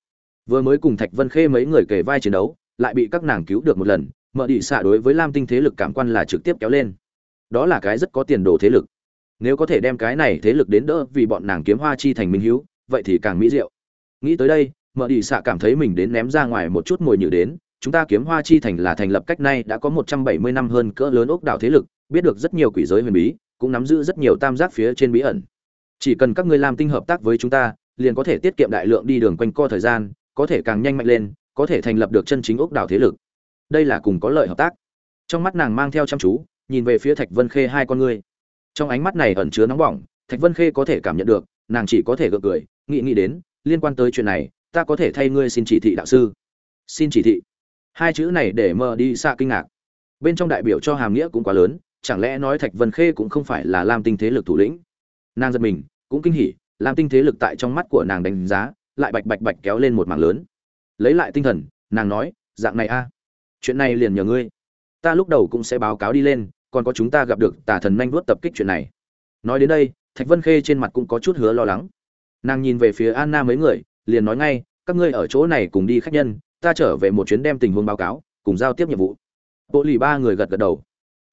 Vừa mới cùng thạch vân khê mấy người kề vai chiến đấu, lại bị các nàng cứu được một lần mở đi xạ đối với lam tinh thế lực cảm quan là trực tiếp kéo lên. Đó là cái rất có tiền đồ thế lực nếu có thể đem cái này thế lực đến đỡ vì bọn nàng kiếm hoa chi thành minh hiếu, vậy thì càng mỹ diệu. Nghĩ tới đây mở đi xạ cảm thấy mình đến ném ra ngoài một chút mồi nhử đến, chúng ta kiếm hoa chi thành là thành lập cách nay đã có một trăm bảy mươi năm hơn cỡ lớn ốc đảo thế lực, biết được rất nhiều quỷ giới huyền bí, cũng nắm giữ rất nhiều tam giác phía trên bí ẩn. Chỉ cần các ngươi làm tinh hợp tác với chúng ta, liền có thể tiết kiệm đại lượng đi đường quanh co thời gian, có thể càng nhanh mạnh lên, có thể thành lập được chân chính ốc đảo thế lực. Đây là cùng có lợi hợp tác. Trong mắt nàng mang theo chăm chú, nhìn về phía thạch vân khê hai con ngươi trong ánh mắt này ẩn chứa nóng bỏng, thạch vân khê có thể cảm nhận được, nàng chỉ có thể gượng cười, nghĩ nghĩ đến, liên quan tới chuyện này, ta có thể thay ngươi xin chỉ thị đạo sư. Xin chỉ thị. Hai chữ này để mờ đi xa kinh ngạc. Bên trong đại biểu cho hàm nghĩa cũng quá lớn, chẳng lẽ nói thạch vân khê cũng không phải là lam tinh thế lực thủ lĩnh? Nàng giật mình, cũng kinh hỉ, lam tinh thế lực tại trong mắt của nàng đánh giá, lại bạch bạch bạch kéo lên một mảng lớn. Lấy lại tinh thần, nàng nói, dạng này a, chuyện này liền nhờ ngươi. Ta lúc đầu cũng sẽ báo cáo đi lên còn có chúng ta gặp được tà thần nhanh vuốt tập kích chuyện này. Nói đến đây, thạch vân khê trên mặt cũng có chút hứa lo lắng. Nàng nhìn về phía anna mấy người, liền nói ngay, các ngươi ở chỗ này cùng đi khách nhân, ta trở về một chuyến đem tình huống báo cáo, cùng giao tiếp nhiệm vụ. Bộ lì ba người gật gật đầu.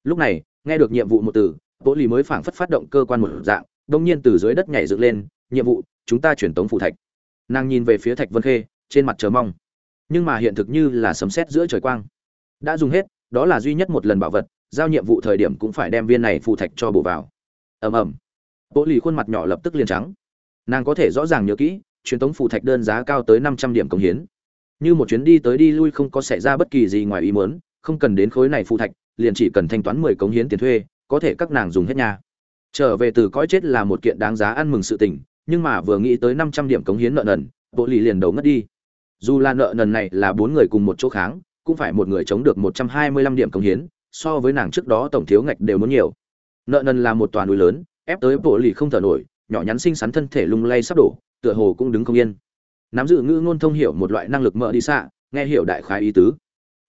Lúc này, nghe được nhiệm vụ một từ bộ lì mới phảng phất phát động cơ quan một dạng, đông nhiên từ dưới đất nhảy dựng lên, nhiệm vụ, chúng ta chuyển tống phụ thạch. Nàng nhìn về phía thạch vân khê, trên mặt chờ mong. Nhưng mà hiện thực như là sấm sét giữa trời quang. Đã dùng hết, đó là duy nhất một lần bảo vật giao nhiệm vụ thời điểm cũng phải đem viên này phù thạch cho bổ vào. Ầm ầm. Bộ lì khuôn mặt nhỏ lập tức liền trắng. Nàng có thể rõ ràng nhớ kỹ, truyền tống phù thạch đơn giá cao tới năm trăm điểm công hiến. Như một chuyến đi tới đi lui không có xảy ra bất kỳ gì ngoài ý muốn, không cần đến khối này phù thạch, liền chỉ cần thanh toán mười cống hiến tiền thuê, có thể các nàng dùng hết nhà trở về từ cõi chết là một kiện đáng giá ăn mừng sự tình, nhưng mà vừa nghĩ tới năm trăm điểm cống hiến nợ nần bộ lì liền đầu ngất đi. Dù là nợ nần này là bốn người cùng một chỗ kháng, cũng phải một người chống được một trăm hai mươi lăm điểm cống hiến so với nàng trước đó tổng thiếu ngạch đều muốn nhiều. Nợ nần là một toàn núi lớn, ép tới bộ lì không thở nổi, nhỏ nhắn xinh xắn thân thể lung lay sắp đổ, tựa hồ cũng đứng không yên. Nắm giữ ngữ ngôn thông hiểu một loại năng lực mợ đi xạ, nghe hiểu đại khái ý tứ.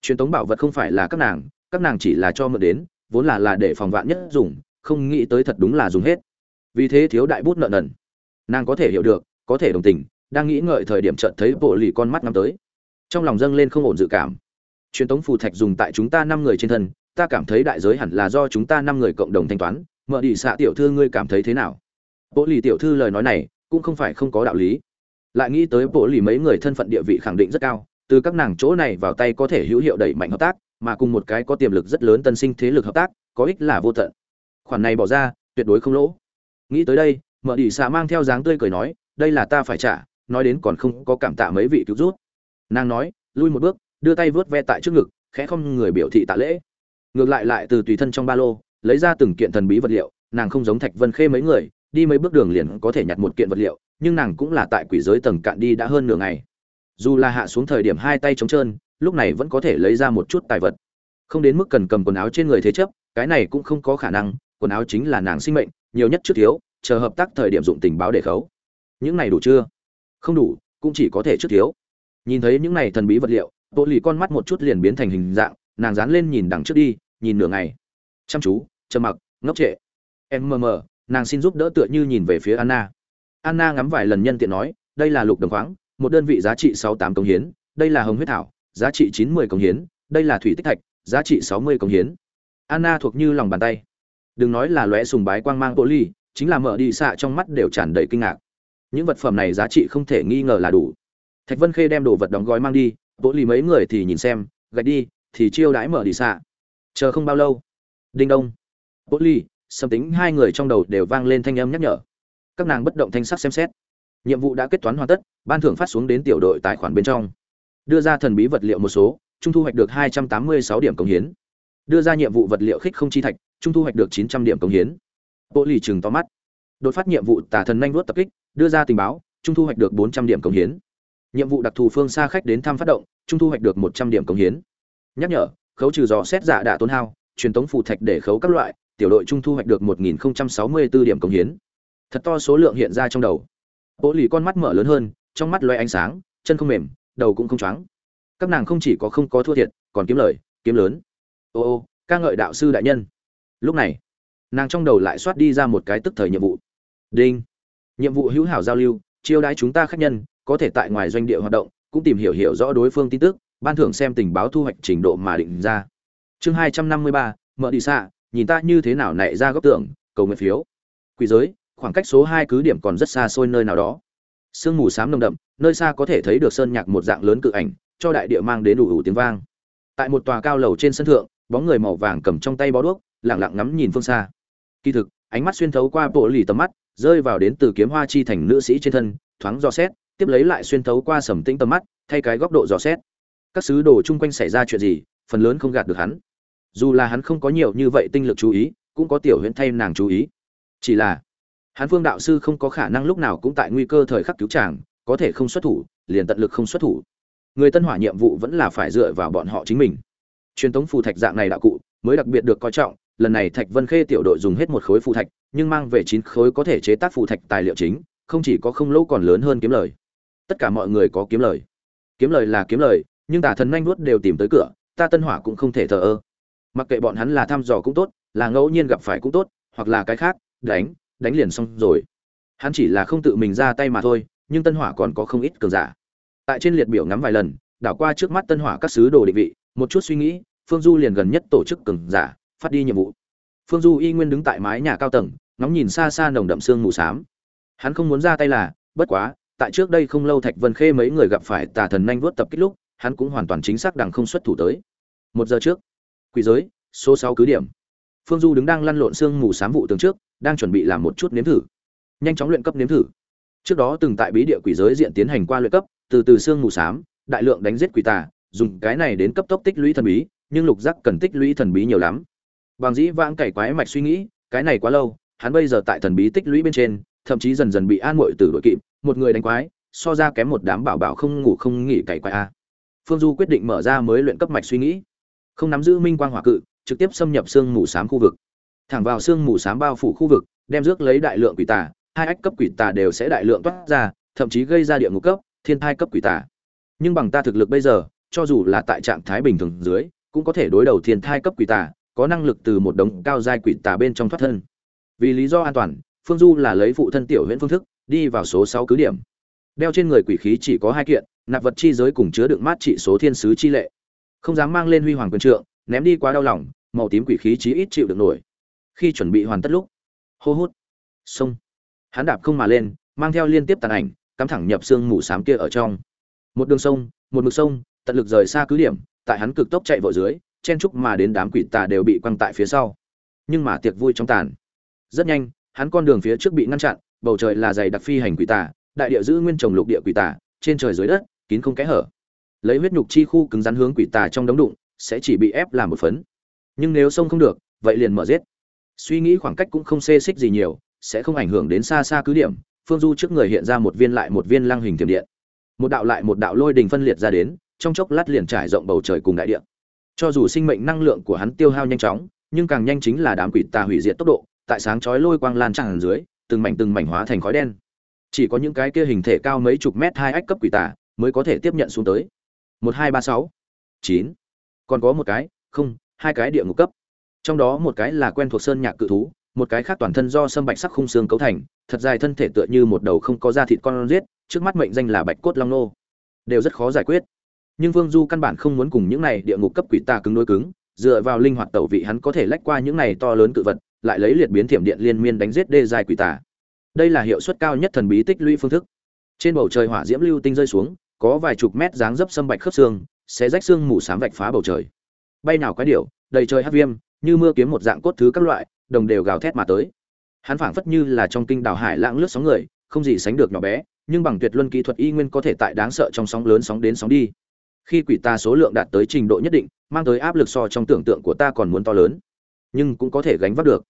Truyền tống bảo vật không phải là các nàng các nàng chỉ là cho mượn đến, vốn là là để phòng vạn nhất dùng, không nghĩ tới thật đúng là dùng hết. Vì thế thiếu đại bút nợ nần. Nàng có thể hiểu được, có thể đồng tình, đang nghĩ ngợi thời điểm chợt thấy bộ lì con mắt ngắm tới. Trong lòng dâng lên không ổn dự cảm. Truyền tống phù thạch dùng tại chúng ta năm người trên thân ta cảm thấy đại giới hẳn là do chúng ta năm người cộng đồng thanh toán mợ đi xạ tiểu thư ngươi cảm thấy thế nào? Bộ lì tiểu thư lời nói này cũng không phải không có đạo lý. Lại nghĩ tới bộ lì mấy người thân phận địa vị khẳng định rất cao, từ các nàng chỗ này vào tay có thể hữu hiệu đẩy mạnh hợp tác, mà cùng một cái có tiềm lực rất lớn tân sinh thế lực hợp tác, có ích là vô tận. Khoản này bỏ ra, tuyệt đối không lỗ. Nghĩ tới đây, mở đi xạ mang theo dáng tươi cười nói, đây là ta phải trả, nói đến còn không có cảm tạ mấy vị cứu rút nàng nói, lui một bước, đưa tay vớt ve tại trước ngực, khẽ không người biểu thị tạ lễ ngược lại lại từ tùy thân trong ba lô, lấy ra từng kiện thần bí vật liệu, nàng không giống thạch vân khê mấy người, đi mấy bước đường liền có thể nhặt một kiện vật liệu, nhưng nàng cũng là tại quỷ giới tầng cạn đi đã hơn nửa ngày. Dù là hạ xuống thời điểm hai tay trống trơn, lúc này vẫn có thể lấy ra một chút tài vật. Không đến mức cần cầm quần áo trên người thế chấp, cái này cũng không có khả năng, quần áo chính là nàng sinh mệnh, nhiều nhất trước thiếu, chờ hợp tác thời điểm dụng tình báo để khấu. Những này đủ chưa? Không đủ, cũng chỉ có thể trước thiếu. Nhìn thấy những này thần bí vật liệu bộ lì con mắt một chút liền biến thành hình dạng nàng dán lên nhìn đằng trước đi, nhìn nửa ngày. Chăm chú, trầm mặc, ngốc trệ. Em mờ mờ, nàng xin giúp đỡ tựa như nhìn về phía anna. Anna ngắm vài lần nhân tiện nói, đây là lục đồng khoáng, một đơn vị giá trị sáu tám công hiến, đây là hồng huyết thảo, giá trị chín mươi công hiến, đây là thủy tích thạch, giá trị sáu mươi công hiến. Anna thuộc như lòng bàn tay. Đừng nói là lóe sùng bái quang mang bộ ly chính là mở đi xạ trong mắt đều tràn đầy kinh ngạc. Những vật phẩm này giá trị không thể nghi ngờ là đủ. Thạch vân khê đem đồ vật đóng gói mang đi bộ ly mấy người thì nhìn xem, gạch đi thì chiêu đãi mở đi xạ. Chờ không bao lâu, đinh đông bộ ly sầm tính hai người trong đầu đều vang lên thanh âm nhắc nhở. Các nàng bất động thanh sắc xem xét. Nhiệm vụ đã kết toán hoàn tất, ban thưởng phát xuống đến tiểu đội tài khoản bên trong. Đưa ra thần bí vật liệu một số, trung thu hoạch được hai trăm tám mươi sáu điểm công hiến. Đưa ra nhiệm vụ vật liệu khích không chi thạch, trung thu hoạch được chín trăm điểm công hiến. Bộ lì chừng to mắt. Đột phát nhiệm vụ tả thần nhanh vuốt tập kích, đưa ra tình báo, trung thu hoạch được bốn trăm điểm công hiến. Nhiệm vụ đặc thù phương xa khách đến thăm phát động, trung thu hoạch được một trăm điểm công hiến nhắc nhở, khấu trừ dò xét giả đã tốn hao, truyền tống phù thạch để khấu các loại, tiểu đội trung thu hoạch được một nghìn sáu mươi 1064 điểm công hiến. Thật to số lượng hiện ra trong đầu. Bộ lì con mắt mở lớn hơn, trong mắt loe ánh sáng, chân không mềm, đầu cũng không choáng. Các nàng không chỉ có không có thua thiệt, còn kiếm lời, kiếm lớn. Ô ô, ca ngợi đạo sư đại nhân. Lúc này, nàng trong đầu lại soát đi ra một cái tức thời nhiệm vụ. Đinh. Nhiệm vụ hữu hảo giao lưu, chiêu đãi chúng ta khách nhân, có thể tại ngoài doanh địa hoạt động, cũng tìm hiểu hiểu rõ đối phương tin tức ban thưởng xem tình báo thu hoạch trình độ mà định ra. Chương hai trăm năm mươi ba, mở đi xa nhìn ta như thế nào nảy ra góc tưởng, cầu nguyện phiếu. Quỷ giới, khoảng cách số hai cứ điểm còn rất xa xôi nơi nào đó. Sương mù xám nồng đậm, nơi xa có thể thấy được sơn nhạc một dạng lớn cự ảnh, cho đại địa mang đến đủ đủ tiếng vang. Tại một tòa cao lầu trên sân thượng, bóng người màu vàng cầm trong tay bó đuốc lẳng lặng ngắm nhìn phương xa. Kỳ thực, ánh mắt xuyên thấu qua bộ lì tầm mắt, rơi vào đến từ kiếm hoa chi thành nữ sĩ trên thân, thoáng dò xét, tiếp lấy lại xuyên thấu qua sầm tĩnh tầm mắt, thay cái góc độ dò xét các sứ đồ chung quanh xảy ra chuyện gì, phần lớn không gạt được hắn. Dù là hắn không có nhiều như vậy tinh lực chú ý, cũng có tiểu huyễn thay nàng chú ý. Chỉ là, hắn phương đạo sư không có khả năng lúc nào cũng tại nguy cơ thời khắc cứu chàng, có thể không xuất thủ, liền tận lực không xuất thủ. Người tân hỏa nhiệm vụ vẫn là phải dựa vào bọn họ chính mình. Truyền thống phù thạch dạng này đạo cụ, mới đặc biệt được coi trọng, lần này thạch vân khê tiểu đội dùng hết một khối phù thạch, nhưng mang về chín khối có thể chế tác phù thạch tài liệu chính, không chỉ có không lỗ còn lớn hơn kiếm lời. Tất cả mọi người có kiếm lời. Kiếm lời là kiếm lời nhưng tà thần nhanh nuốt đều tìm tới cửa, ta tân hỏa cũng không thể thờ ơ. Mặc kệ bọn hắn là thăm dò cũng tốt, là ngẫu nhiên gặp phải cũng tốt, hoặc là cái khác, đánh đánh liền xong rồi. Hắn chỉ là không tự mình ra tay mà thôi, nhưng tân hỏa còn có không ít cường giả. Tại trên liệt biểu ngắm vài lần, đảo qua trước mắt tân hỏa các sứ đồ định vị, một chút suy nghĩ, phương du liền gần nhất tổ chức cường giả, phát đi nhiệm vụ. Phương du y nguyên đứng tại mái nhà cao tầng, ngóng nhìn xa xa nồng đậm sương mù xám. Hắn không muốn ra tay là, bất quá, tại trước đây không lâu thạch vân khê mấy người gặp phải tà thần nhanh vuốt tập kích lúc hắn cũng hoàn toàn chính xác đằng không xuất thủ tới. Một giờ trước, quỷ giới, số sáu cứ điểm. Phương du đứng đang lăn lộn sương mù sám vụ tường trước, đang chuẩn bị làm một chút nếm thử. Nhanh chóng luyện cấp nếm thử. Trước đó từng tại bí địa quỷ giới diện tiến hành qua luyện cấp, từ từ sương mù sám đại lượng đánh giết quỷ tà, dùng cái này đến cấp tốc tích lũy thần bí, nhưng lục giác cần tích lũy thần bí nhiều lắm. Bằng dĩ vãng cày quái mạch suy nghĩ, cái này quá lâu, hắn bây giờ tại thần bí tích lũy bên trên, thậm chí dần dần bị an muội từ đội kịp, một người đánh quái, so ra kém một đám bảo bảo không ngủ không nghỉ cày quái a phương du quyết định mở ra mới luyện cấp mạch suy nghĩ. Không nắm giữ minh quang hỏa cự, trực tiếp xâm nhập xương mù xám khu vực. Thẳng vào xương mù xám bao phủ khu vực, đem rước lấy đại lượng quỷ tà, hai ách cấp quỷ tà đều sẽ đại lượng toát ra, thậm chí gây ra địa ngục cấp, thiên thai cấp quỷ tà. Nhưng bằng ta thực lực bây giờ, cho dù là tại trạng thái bình thường dưới, cũng có thể đối đầu thiên thai cấp quỷ tà, có năng lực từ một đống cao giai quỷ tà bên trong thoát thân. Vì lý do an toàn, phương du là lấy phụ thân tiểu huyễn phương thức, đi vào số sáu cứ điểm. Đeo trên người quỷ khí chỉ có hai kiện nạp vật chi giới cùng chứa đựng mát trị số thiên sứ chi lệ. Không dám mang lên huy hoàng quyền trượng, ném đi quá đau lòng, màu tím quỷ khí chí ít chịu được nổi. Khi chuẩn bị hoàn tất lúc, hô hút sông hắn đạp không mà lên, mang theo liên tiếp tàn ảnh, cắm thẳng nhập xương mù xám kia ở trong. Một đường sông, một mực sông, tận lực rời xa cứ điểm, tại hắn cực tốc chạy vội dưới, chen chúc mà đến đám quỷ tà đều bị quăng tại phía sau. Nhưng mà tiệc vui trong tàn. Rất nhanh, hắn con đường phía trước bị ngăn chặn, bầu trời là dày đặc phi hành quỷ tà, đại địa giữ nguyên trồng lục địa quỷ tà, trên trời dưới đất kín không kẽ hở. Lấy huyết nhục chi khu cứng rắn hướng quỷ tà trong đống đụng, sẽ chỉ bị ép làm một phấn. Nhưng nếu sông không được, vậy liền mở giết. Suy nghĩ khoảng cách cũng không xê xích gì nhiều, sẽ không ảnh hưởng đến xa xa cứ điểm. Phương du trước người hiện ra một viên lại một viên lăng hình tiềm điện. Một đạo lại một đạo lôi đình phân liệt ra đến, trong chốc lát liền trải rộng bầu trời cùng đại địa. Cho dù sinh mệnh năng lượng của hắn tiêu hao nhanh chóng, nhưng càng nhanh chính là đám quỷ tà hủy diệt tốc độ, tại sáng chói lôi quang lan tràn dưới, từng mảnh từng mảnh hóa thành khói đen. Chỉ có những cái kia hình thể cao mấy chục mét hai ách cấp quỷ tà mới có thể tiếp nhận xuống tới. Một hai ba sáu, chín. Còn có một cái, không, hai cái địa ngục cấp. Trong đó một cái là quen thuộc sơn nhạc cự thú, một cái khác toàn thân do sâm bạch sắc khung xương cấu thành, thật dài thân thể tựa như một đầu không có da thịt con giết trước mắt mệnh danh là bạch cốt long nô. Đều rất khó giải quyết. Nhưng vương du căn bản không muốn cùng những này địa ngục cấp quỷ tà cứng đối cứng, dựa vào linh hoạt tẩu vị hắn có thể lách qua những này to lớn cự vật, lại lấy liệt biến thiểm điện liên miên đánh giết đê dài quỷ tà. Đây là hiệu suất cao nhất thần bí tích lũy phương thức. Trên bầu trời hỏa diễm lưu tinh rơi xuống có vài chục mét dáng dấp sâm bạch khớp xương sẽ rách xương mù sám vạch phá bầu trời. Bay nào cái điểu, đầy trời hát viêm, như mưa kiếm một dạng cốt thứ các loại, đồng đều gào thét mà tới. Hắn phảng phất như là trong kinh đảo hải lãng lướt sóng người, không gì sánh được nhỏ bé, nhưng bằng tuyệt luân kỹ thuật y nguyên có thể tại đáng sợ trong sóng lớn sóng đến sóng đi. Khi quỷ ta số lượng đạt tới trình độ nhất định, mang tới áp lực so trong tưởng tượng của ta còn muốn to lớn. Nhưng cũng có thể gánh vác được.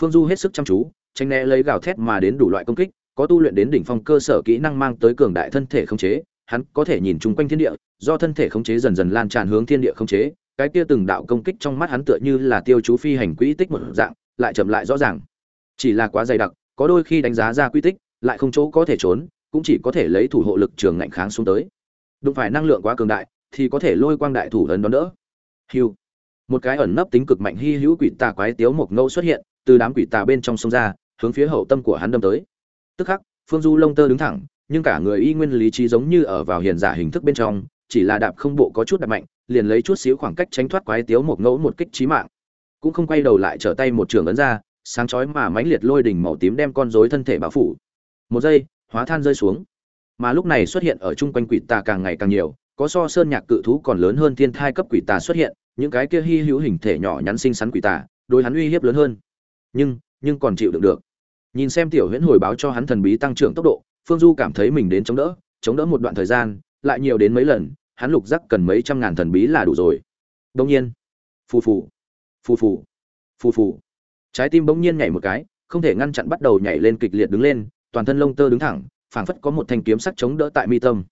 Phương du hết sức chăm chú tranh né lấy gào thét mà đến đủ loại công kích, có tu luyện đến đỉnh phong cơ sở kỹ năng mang tới cường đại thân thể không chế hắn có thể nhìn chung quanh thiên địa, do thân thể khống chế dần dần lan tràn hướng thiên địa khống chế, cái kia từng đạo công kích trong mắt hắn tựa như là tiêu chú phi hành quỹ tích một dạng, lại chậm lại rõ ràng. Chỉ là quá dày đặc, có đôi khi đánh giá ra quy tích, lại không chỗ có thể trốn, cũng chỉ có thể lấy thủ hộ lực trường ngạnh kháng xuống tới. Đụng phải năng lượng quá cường đại, thì có thể lôi quang đại thủ ấn đón đỡ. Hiu một cái ẩn nấp tính cực mạnh hy hữu quỷ tà quái tiếu một ngâu xuất hiện, từ đám quỷ tà bên trong sông ra, hướng phía hậu tâm của hắn đâm tới. Tức khắc, phương du lông tơ đứng thẳng nhưng cả người y nguyên lý trí giống như ở vào hiền giả hình thức bên trong, chỉ là đạp không bộ có chút đạp mạnh, liền lấy chút xíu khoảng cách tránh thoát quái tiếu một ngẫu một kích trí mạng. Cũng không quay đầu lại trở tay một trường ấn ra, sáng chói mà mãnh liệt lôi đỉnh màu tím đem con rối thân thể bao phủ. Một giây, hóa than rơi xuống. Mà lúc này xuất hiện ở chung quanh quỷ tà càng ngày càng nhiều, có so sơn nhạc cự thú còn lớn hơn thiên thai cấp quỷ tà xuất hiện, những cái kia hy hữu hình thể nhỏ nhắn xinh xắn quỷ tà, đối hắn uy hiếp lớn hơn. Nhưng nhưng còn chịu đựng được. Nhìn xem tiểu huyễn hồi báo cho hắn thần bí tăng trưởng tốc độ phương du cảm thấy mình đến chống đỡ chống đỡ một đoạn thời gian, lại nhiều đến mấy lần, hắn lục giác cần mấy trăm ngàn thần bí là đủ rồi. Đông nhiên, phù phù phù phù phù phù. Trái tim bỗng nhiên nhảy một cái, không thể ngăn chặn bắt đầu nhảy lên kịch liệt đứng lên, toàn thân lông tơ đứng thẳng, phảng phất có một thanh kiếm sắc chống đỡ tại mi tâm.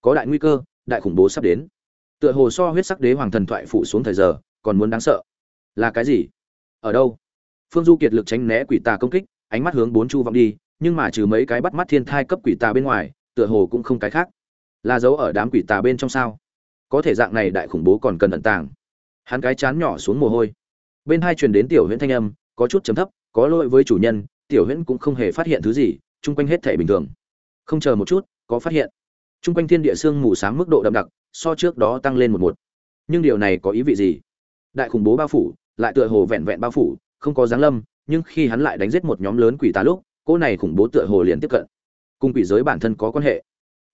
Có đại nguy cơ, đại khủng bố sắp đến. Tựa hồ so huyết sắc đế hoàng thần thoại phủ xuống thời giờ, còn muốn đáng sợ. Là cái gì? Ở đâu? Phương du kiệt lực tránh né quỷ tà công kích, ánh mắt hướng bốn chu vọng đi nhưng mà trừ mấy cái bắt mắt thiên thai cấp quỷ tà bên ngoài, tựa hồ cũng không cái khác. Là dấu ở đám quỷ tà bên trong sao? Có thể dạng này đại khủng bố còn cần ẩn tàng. Hắn cái chán nhỏ xuống mồ hôi. Bên hai truyền đến tiểu huyễn thanh âm, có chút chấm thấp, có lỗi với chủ nhân, tiểu huyễn cũng không hề phát hiện thứ gì, chung quanh hết thể bình thường. Không chờ một chút, có phát hiện. Chung quanh thiên địa xương mù sáng mức độ đậm đặc, so trước đó tăng lên một một. Nhưng điều này có ý vị gì? Đại khủng bố bao phủ, lại tựa hồ vẹn vẹn bao phủ, không có giáng lâm, nhưng khi hắn lại đánh giết một nhóm lớn quỷ tà lúc cô này khủng bố tựa hồ liền tiếp cận. Cùng quỷ giới bản thân có quan hệ.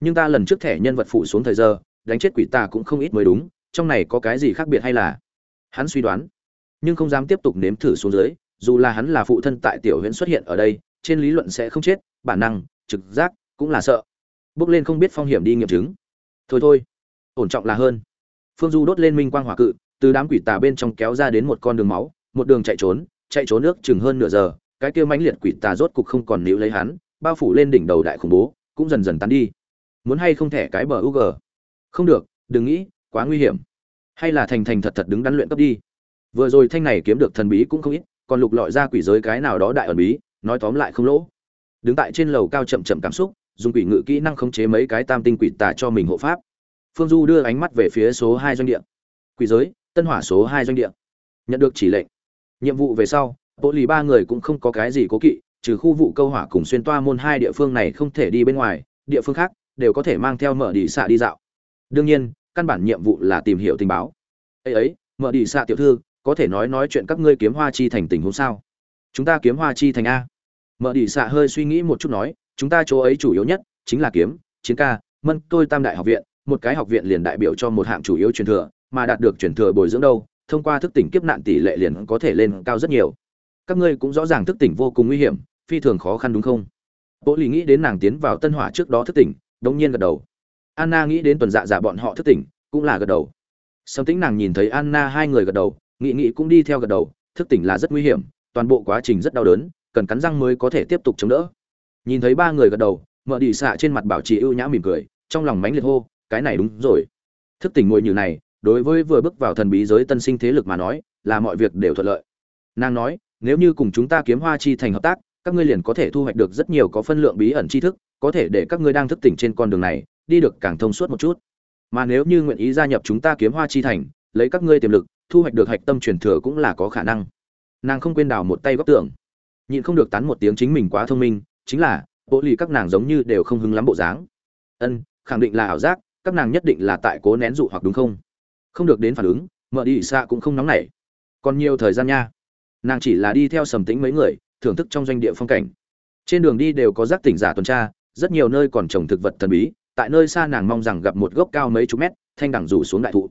Nhưng ta lần trước thẻ nhân vật phụ xuống thời giờ, đánh chết quỷ ta cũng không ít mới đúng, trong này có cái gì khác biệt hay là? Hắn suy đoán. Nhưng không dám tiếp tục nếm thử xuống dưới, dù là hắn là phụ thân tại tiểu huyện xuất hiện ở đây, trên lý luận sẽ không chết, bản năng, trực giác, cũng là sợ. Bước lên không biết phong hiểm đi nghiệm chứng. Thôi thôi. Ổn trọng là hơn. Phương du đốt lên minh quang hỏa cự, từ đám quỷ tà bên trong kéo ra đến một con đường máu, một đường chạy trốn chạy trốn nước chừng hơn nửa giờ cái kia mãnh liệt quỷ tà rốt cục không còn níu lấy hắn, bao phủ lên đỉnh đầu đại khủng bố, cũng dần dần tan đi. Muốn hay không thẻ cái bờ u không được, đừng nghĩ, quá nguy hiểm. Hay là thành thành thật thật đứng đắn luyện cấp đi. Vừa rồi thanh này kiếm được thần bí cũng không ít, còn lục lọi ra quỷ giới cái nào đó đại ẩn bí, nói tóm lại không lỗ. Đứng tại trên lầu cao chậm chậm cảm xúc, dùng quỷ ngự kỹ năng khống chế mấy cái tam tinh quỷ tà cho mình hộ pháp. Phương du đưa ánh mắt về phía số hai doanh địa. Quỷ giới, tân hỏa số hai doanh địa. Nhận được chỉ lệnh. Nhiệm vụ về sau bộ lì ba người cũng không có cái gì cố kỵ, trừ khu vụ câu hỏa cùng xuyên toa môn hai địa phương này không thể đi bên ngoài, địa phương khác đều có thể mang theo mở đi xạ đi dạo. Đương nhiên, căn bản nhiệm vụ là tìm hiểu tình báo. Ấy ấy, mở đi xạ tiểu thư, có thể nói nói chuyện các ngươi kiếm hoa chi thành tình huống sao? Chúng ta kiếm hoa chi thành a. Mở đi xạ hơi suy nghĩ một chút nói, chúng ta chỗ ấy chủ yếu nhất chính là kiếm, chiến ca, mân, tôi tam đại học viện, một cái học viện liền đại biểu cho một hạng chủ yếu truyền thừa, mà đạt được truyền thừa bồi dưỡng đâu, thông qua thức tỉnh kiếp nạn tỷ lệ liền có thể lên cao rất nhiều các ngươi cũng rõ ràng thức tỉnh vô cùng nguy hiểm, phi thường khó khăn đúng không? Bộ lì nghĩ đến nàng tiến vào tân hỏa trước đó thức tỉnh, đống nhiên gật đầu. Anna nghĩ đến tuần dạ giả bọn họ thức tỉnh, cũng là gật đầu. Sâm tính nàng nhìn thấy anna hai người gật đầu nghị nghị cũng đi theo gật đầu, thức tỉnh là rất nguy hiểm, toàn bộ quá trình rất đau đớn, cần cắn răng mới có thể tiếp tục chống đỡ. Nhìn thấy ba người gật đầu, mợ đi xạ trên mặt bảo trì ưu nhã mỉm cười, trong lòng mánh liệt hô, cái này đúng rồi. Thức tỉnh ngồi như này, đối với vừa bước vào thần bí giới tân sinh thế lực mà nói, là mọi việc đều thuận lợi. Nàng nói nếu như cùng chúng ta kiếm hoa chi thành hợp tác, các ngươi liền có thể thu hoạch được rất nhiều có phân lượng bí ẩn tri thức, có thể để các ngươi đang thức tỉnh trên con đường này, đi được càng thông suốt một chút. Mà nếu như nguyện ý gia nhập chúng ta kiếm hoa chi thành, lấy các ngươi tiềm lực, thu hoạch được hạch tâm truyền thừa cũng là có khả năng. Nàng không quên đào một tay góc tưởng nhịn không được tán một tiếng chính mình quá thông minh, chính là, bộ lì các nàng giống như đều không hứng lắm bộ dáng. Ân, khẳng định là ảo giác, các nàng nhất định là tại cố nén dụ hoặc đúng không? Không được đến phản ứng, mợ đi xa cũng không nóng nảy. Còn nhiều thời gian nha nàng chỉ là đi theo sầm tính mấy người, thưởng thức trong doanh địa phong cảnh. Trên đường đi đều có giác tỉnh giả tuần tra, rất nhiều nơi còn trồng thực vật thần bí, tại nơi xa nàng mong rằng gặp một gốc cao mấy chục mét, thanh đẳng rủ xuống đại thụ.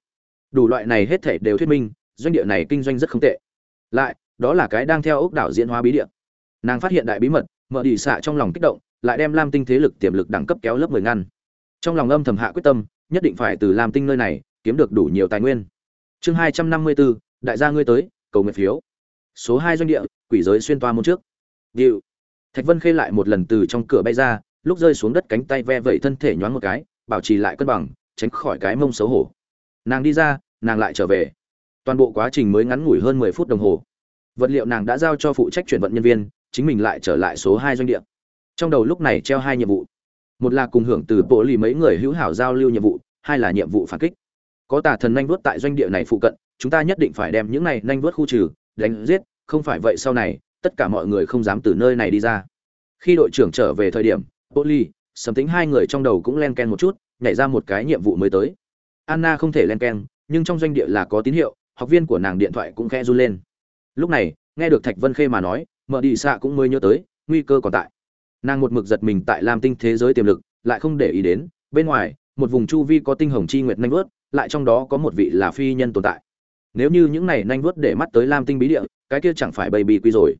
Đủ loại này hết thể đều thuyết minh, doanh địa này kinh doanh rất không tệ. Lại, đó là cái đang theo ốc đảo diễn hóa bí địa. Nàng phát hiện đại bí mật, mở đi xạ trong lòng kích động, lại đem lam tinh thế lực tiềm lực đẳng cấp kéo lớp mười ngăn. Trong lòng âm thầm hạ quyết tâm, nhất định phải từ lam tinh nơi này kiếm được đủ nhiều tài nguyên. Chương hai trăm năm mươi bốn đại gia ngươi tới, cầu nguyện phiếu số hai doanh địa, quỷ giới xuyên toa môn trước. Điệu. Thạch vân khê lại một lần từ trong cửa bay ra, lúc rơi xuống đất cánh tay ve vẩy thân thể nhoáng một cái, bảo trì lại cân bằng, tránh khỏi cái mông xấu hổ. Nàng đi ra, nàng lại trở về. Toàn bộ quá trình mới ngắn ngủi hơn mười phút đồng hồ. Vật liệu nàng đã giao cho phụ trách chuyển vận nhân viên, chính mình lại trở lại số hai doanh địa. Trong đầu lúc này treo hai nhiệm vụ. Một là cùng hưởng từ bộ lì mấy người hữu hảo giao lưu nhiệm vụ, hai là nhiệm vụ phản kích. Có tà thần nhanh vuốt tại doanh địa này phụ cận, chúng ta nhất định phải đem những này nhanh vuốt khu trừ, đánh giết không phải vậy sau này tất cả mọi người không dám từ nơi này đi ra. Khi đội trưởng trở về thời điểm Polly, sầm tính hai người trong đầu cũng len ken một chút nhảy ra một cái nhiệm vụ mới tới. Anna không thể len ken nhưng trong doanh địa là có tín hiệu học viên của nàng điện thoại cũng khẽ run lên. Lúc này nghe được thạch vân khê mà nói mở đi xạ cũng mới nhớ tới nguy cơ còn tại. Nàng một mực giật mình tại lam tinh thế giới tiềm lực lại không để ý đến bên ngoài một vùng chu vi có tinh hồng chi nguyệt nanh vớt lại trong đó có một vị là phi nhân tồn tại. Nếu như những này nanh vớt để mắt tới lam tinh bí địa cái kia chẳng phải bầy bì quy rồi.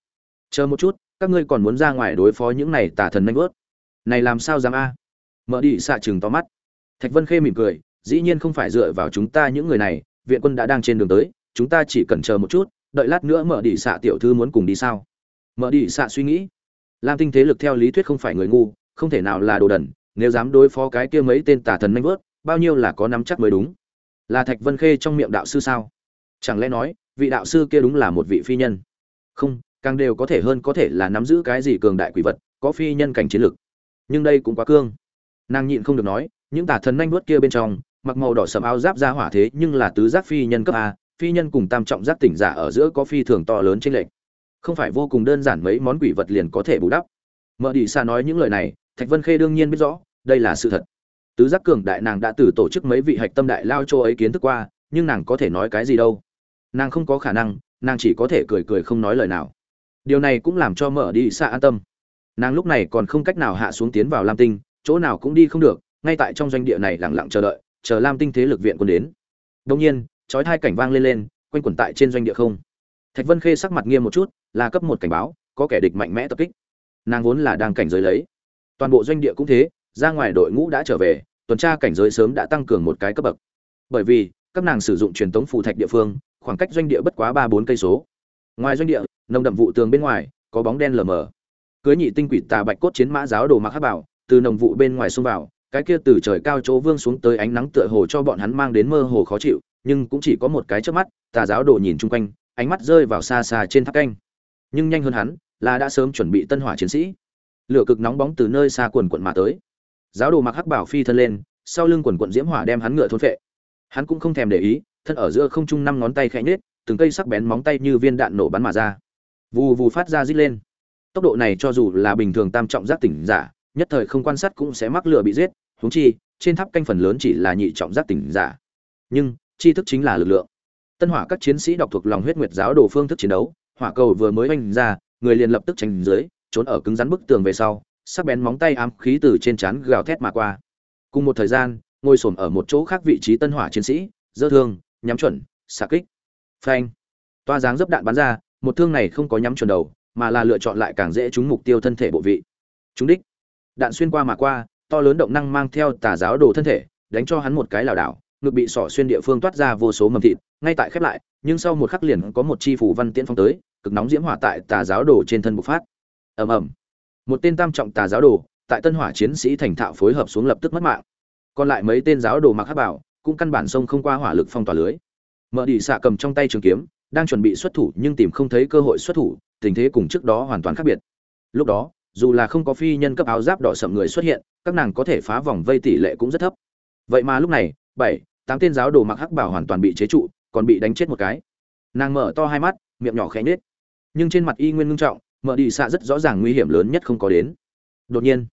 Chờ một chút, các ngươi còn muốn ra ngoài đối phó những này tà thần nanh vớt. Này làm sao dám a? Mở đi, xạ chừng to mắt. Thạch vân khê mỉm cười, dĩ nhiên không phải dựa vào chúng ta những người này, viện quân đã đang trên đường tới, chúng ta chỉ cần chờ một chút, đợi lát nữa mở đi, xạ tiểu thư muốn cùng đi sao? Mở đi, xạ suy nghĩ. Lam tinh thế lực theo lý thuyết không phải người ngu, không thể nào là đồ đần, nếu dám đối phó cái kia mấy tên tà thần nanh vớt, bao nhiêu là có nắm chắc mới đúng. Là thạch vân khê trong miệng đạo sư sao? Chẳng lẽ nói vị đạo sư kia đúng là một vị phi nhân. Không, càng đều có thể hơn có thể là nắm giữ cái gì cường đại quỷ vật, có phi nhân cảnh chiến lực. Nhưng đây cũng quá cương. Nàng nhịn không được nói, những tà thần nanh vuốt kia bên trong, mặc màu đỏ sầm áo giáp ra hỏa thế nhưng là tứ giác phi nhân cấp a, phi nhân cùng tam trọng giác tỉnh giả ở giữa có phi thường to lớn trên lệnh không phải vô cùng đơn giản mấy món quỷ vật liền có thể bù đắp. Mở đi xa nói những lời này, thạch vân khê đương nhiên biết rõ, đây là sự thật. Tứ giác cường đại nàng đã từ tổ chức mấy vị hạch tâm đại lao châu ấy kiến thức qua, nhưng nàng có thể nói cái gì đâu? Nàng không có khả năng, nàng chỉ có thể cười cười không nói lời nào. Điều này cũng làm cho mở đi xa an tâm. Nàng lúc này còn không cách nào hạ xuống tiến vào lam tinh, chỗ nào cũng đi không được, ngay tại trong doanh địa này lẳng lặng chờ đợi, chờ lam tinh thế lực viện quân đến. Đông nhiên trói thai cảnh vang lên lên, quanh quẩn tại trên doanh địa không. Thạch vân khê sắc mặt nghiêm một chút, là cấp một cảnh báo, có kẻ địch mạnh mẽ tập kích. Nàng vốn là đang cảnh giới lấy. Toàn bộ doanh địa cũng thế, ra ngoài đội ngũ đã trở về, tuần tra cảnh giới sớm đã tăng cường một cái cấp bậc. Bởi vì, các nàng sử dụng truyền tống phù thạch địa phương khoảng cách doanh địa bất quá ba bốn cây số. Ngoài doanh địa, nồng đậm vụ tường bên ngoài, có bóng đen lờ mờ. Cưới nhị tinh quỷ tà bạch cốt chiến mã giáo đồ mặc hát bảo, từ nồng vụ bên ngoài xông vào, cái kia từ trời cao chỗ vương xuống tới ánh nắng tựa hồ cho bọn hắn mang đến mơ hồ khó chịu, nhưng cũng chỉ có một cái trước mắt, tà giáo đồ nhìn chung quanh, ánh mắt rơi vào xa xa trên tháp canh. Nhưng nhanh hơn hắn, là đã sớm chuẩn bị tân hỏa chiến sĩ. Lửa cực nóng bóng từ nơi xa quần quận mà tới. Giáo đồ mặc hắc bảo phi thân lên, sau lưng quần quận diễm hỏa đem hắn ngựa thôn phệ. Hắn cũng không thèm để ý thân ở giữa không trung năm ngón tay khẽ nhếch, từng cây sắc bén móng tay như viên đạn nổ bắn mà ra. Vù vù phát ra rít lên. Tốc độ này cho dù là bình thường tam trọng giác tỉnh giả nhất thời không quan sát cũng sẽ mắc lửa bị giết huống chi trên tháp canh phần lớn chỉ là nhị trọng giác tỉnh giả. Nhưng tri thức chính là lực lượng. Tân hỏa các chiến sĩ đọc thuộc lòng huyết nguyệt giáo đồ phương thức chiến đấu hỏa cầu vừa mới oanh ra người liền lập tức tránh dưới trốn ở cứng rắn bức tường về sau sắc bén móng tay ám khí từ trên trán gào thét mà qua. Cùng một thời gian ngồi xổm ở một chỗ khác vị trí tân hỏa chiến sĩ dơ thương nhắm chuẩn, xạ kích. Phanh. Toa dáng dấp đạn bắn ra, một thương này không có nhắm chuẩn đầu, mà là lựa chọn lại càng dễ trúng mục tiêu thân thể bộ vị. Trúng đích. Đạn xuyên qua mà qua, to lớn động năng mang theo tà giáo đồ thân thể, đánh cho hắn một cái lảo đảo, ngực bị sỏ xuyên địa phương toát ra vô số mầm thịt, ngay tại khép lại, nhưng sau một khắc liền có một chi phủ văn tiễn phong tới, cực nóng diễm hỏa tại tà giáo đồ trên thân bộc phát. Ầm ầm. Một tên tam trọng tà giáo đồ, tại tân hỏa chiến sĩ thành thạo phối hợp xuống lập tức mất mạng. Còn lại mấy tên giáo đồ mặc hắc bảo cũng căn bản sông không qua hỏa lực phong tỏa lưới. Mở đi xạ cầm trong tay trường kiếm, đang chuẩn bị xuất thủ nhưng tìm không thấy cơ hội xuất thủ, tình thế cùng trước đó hoàn toàn khác biệt. Lúc đó, dù là không có phi nhân cấp áo giáp đỏ sậm người xuất hiện, các nàng có thể phá vòng vây tỷ lệ cũng rất thấp. Vậy mà lúc này, bảy, tám tên giáo đồ mặc hắc bảo hoàn toàn bị chế trụ, còn bị đánh chết một cái. Nàng mở to hai mắt, miệng nhỏ khẽ nết nhưng trên mặt y nguyên ngưng trọng mở đi xạ rất rõ ràng nguy hiểm lớn nhất không có đến. Đột nhiên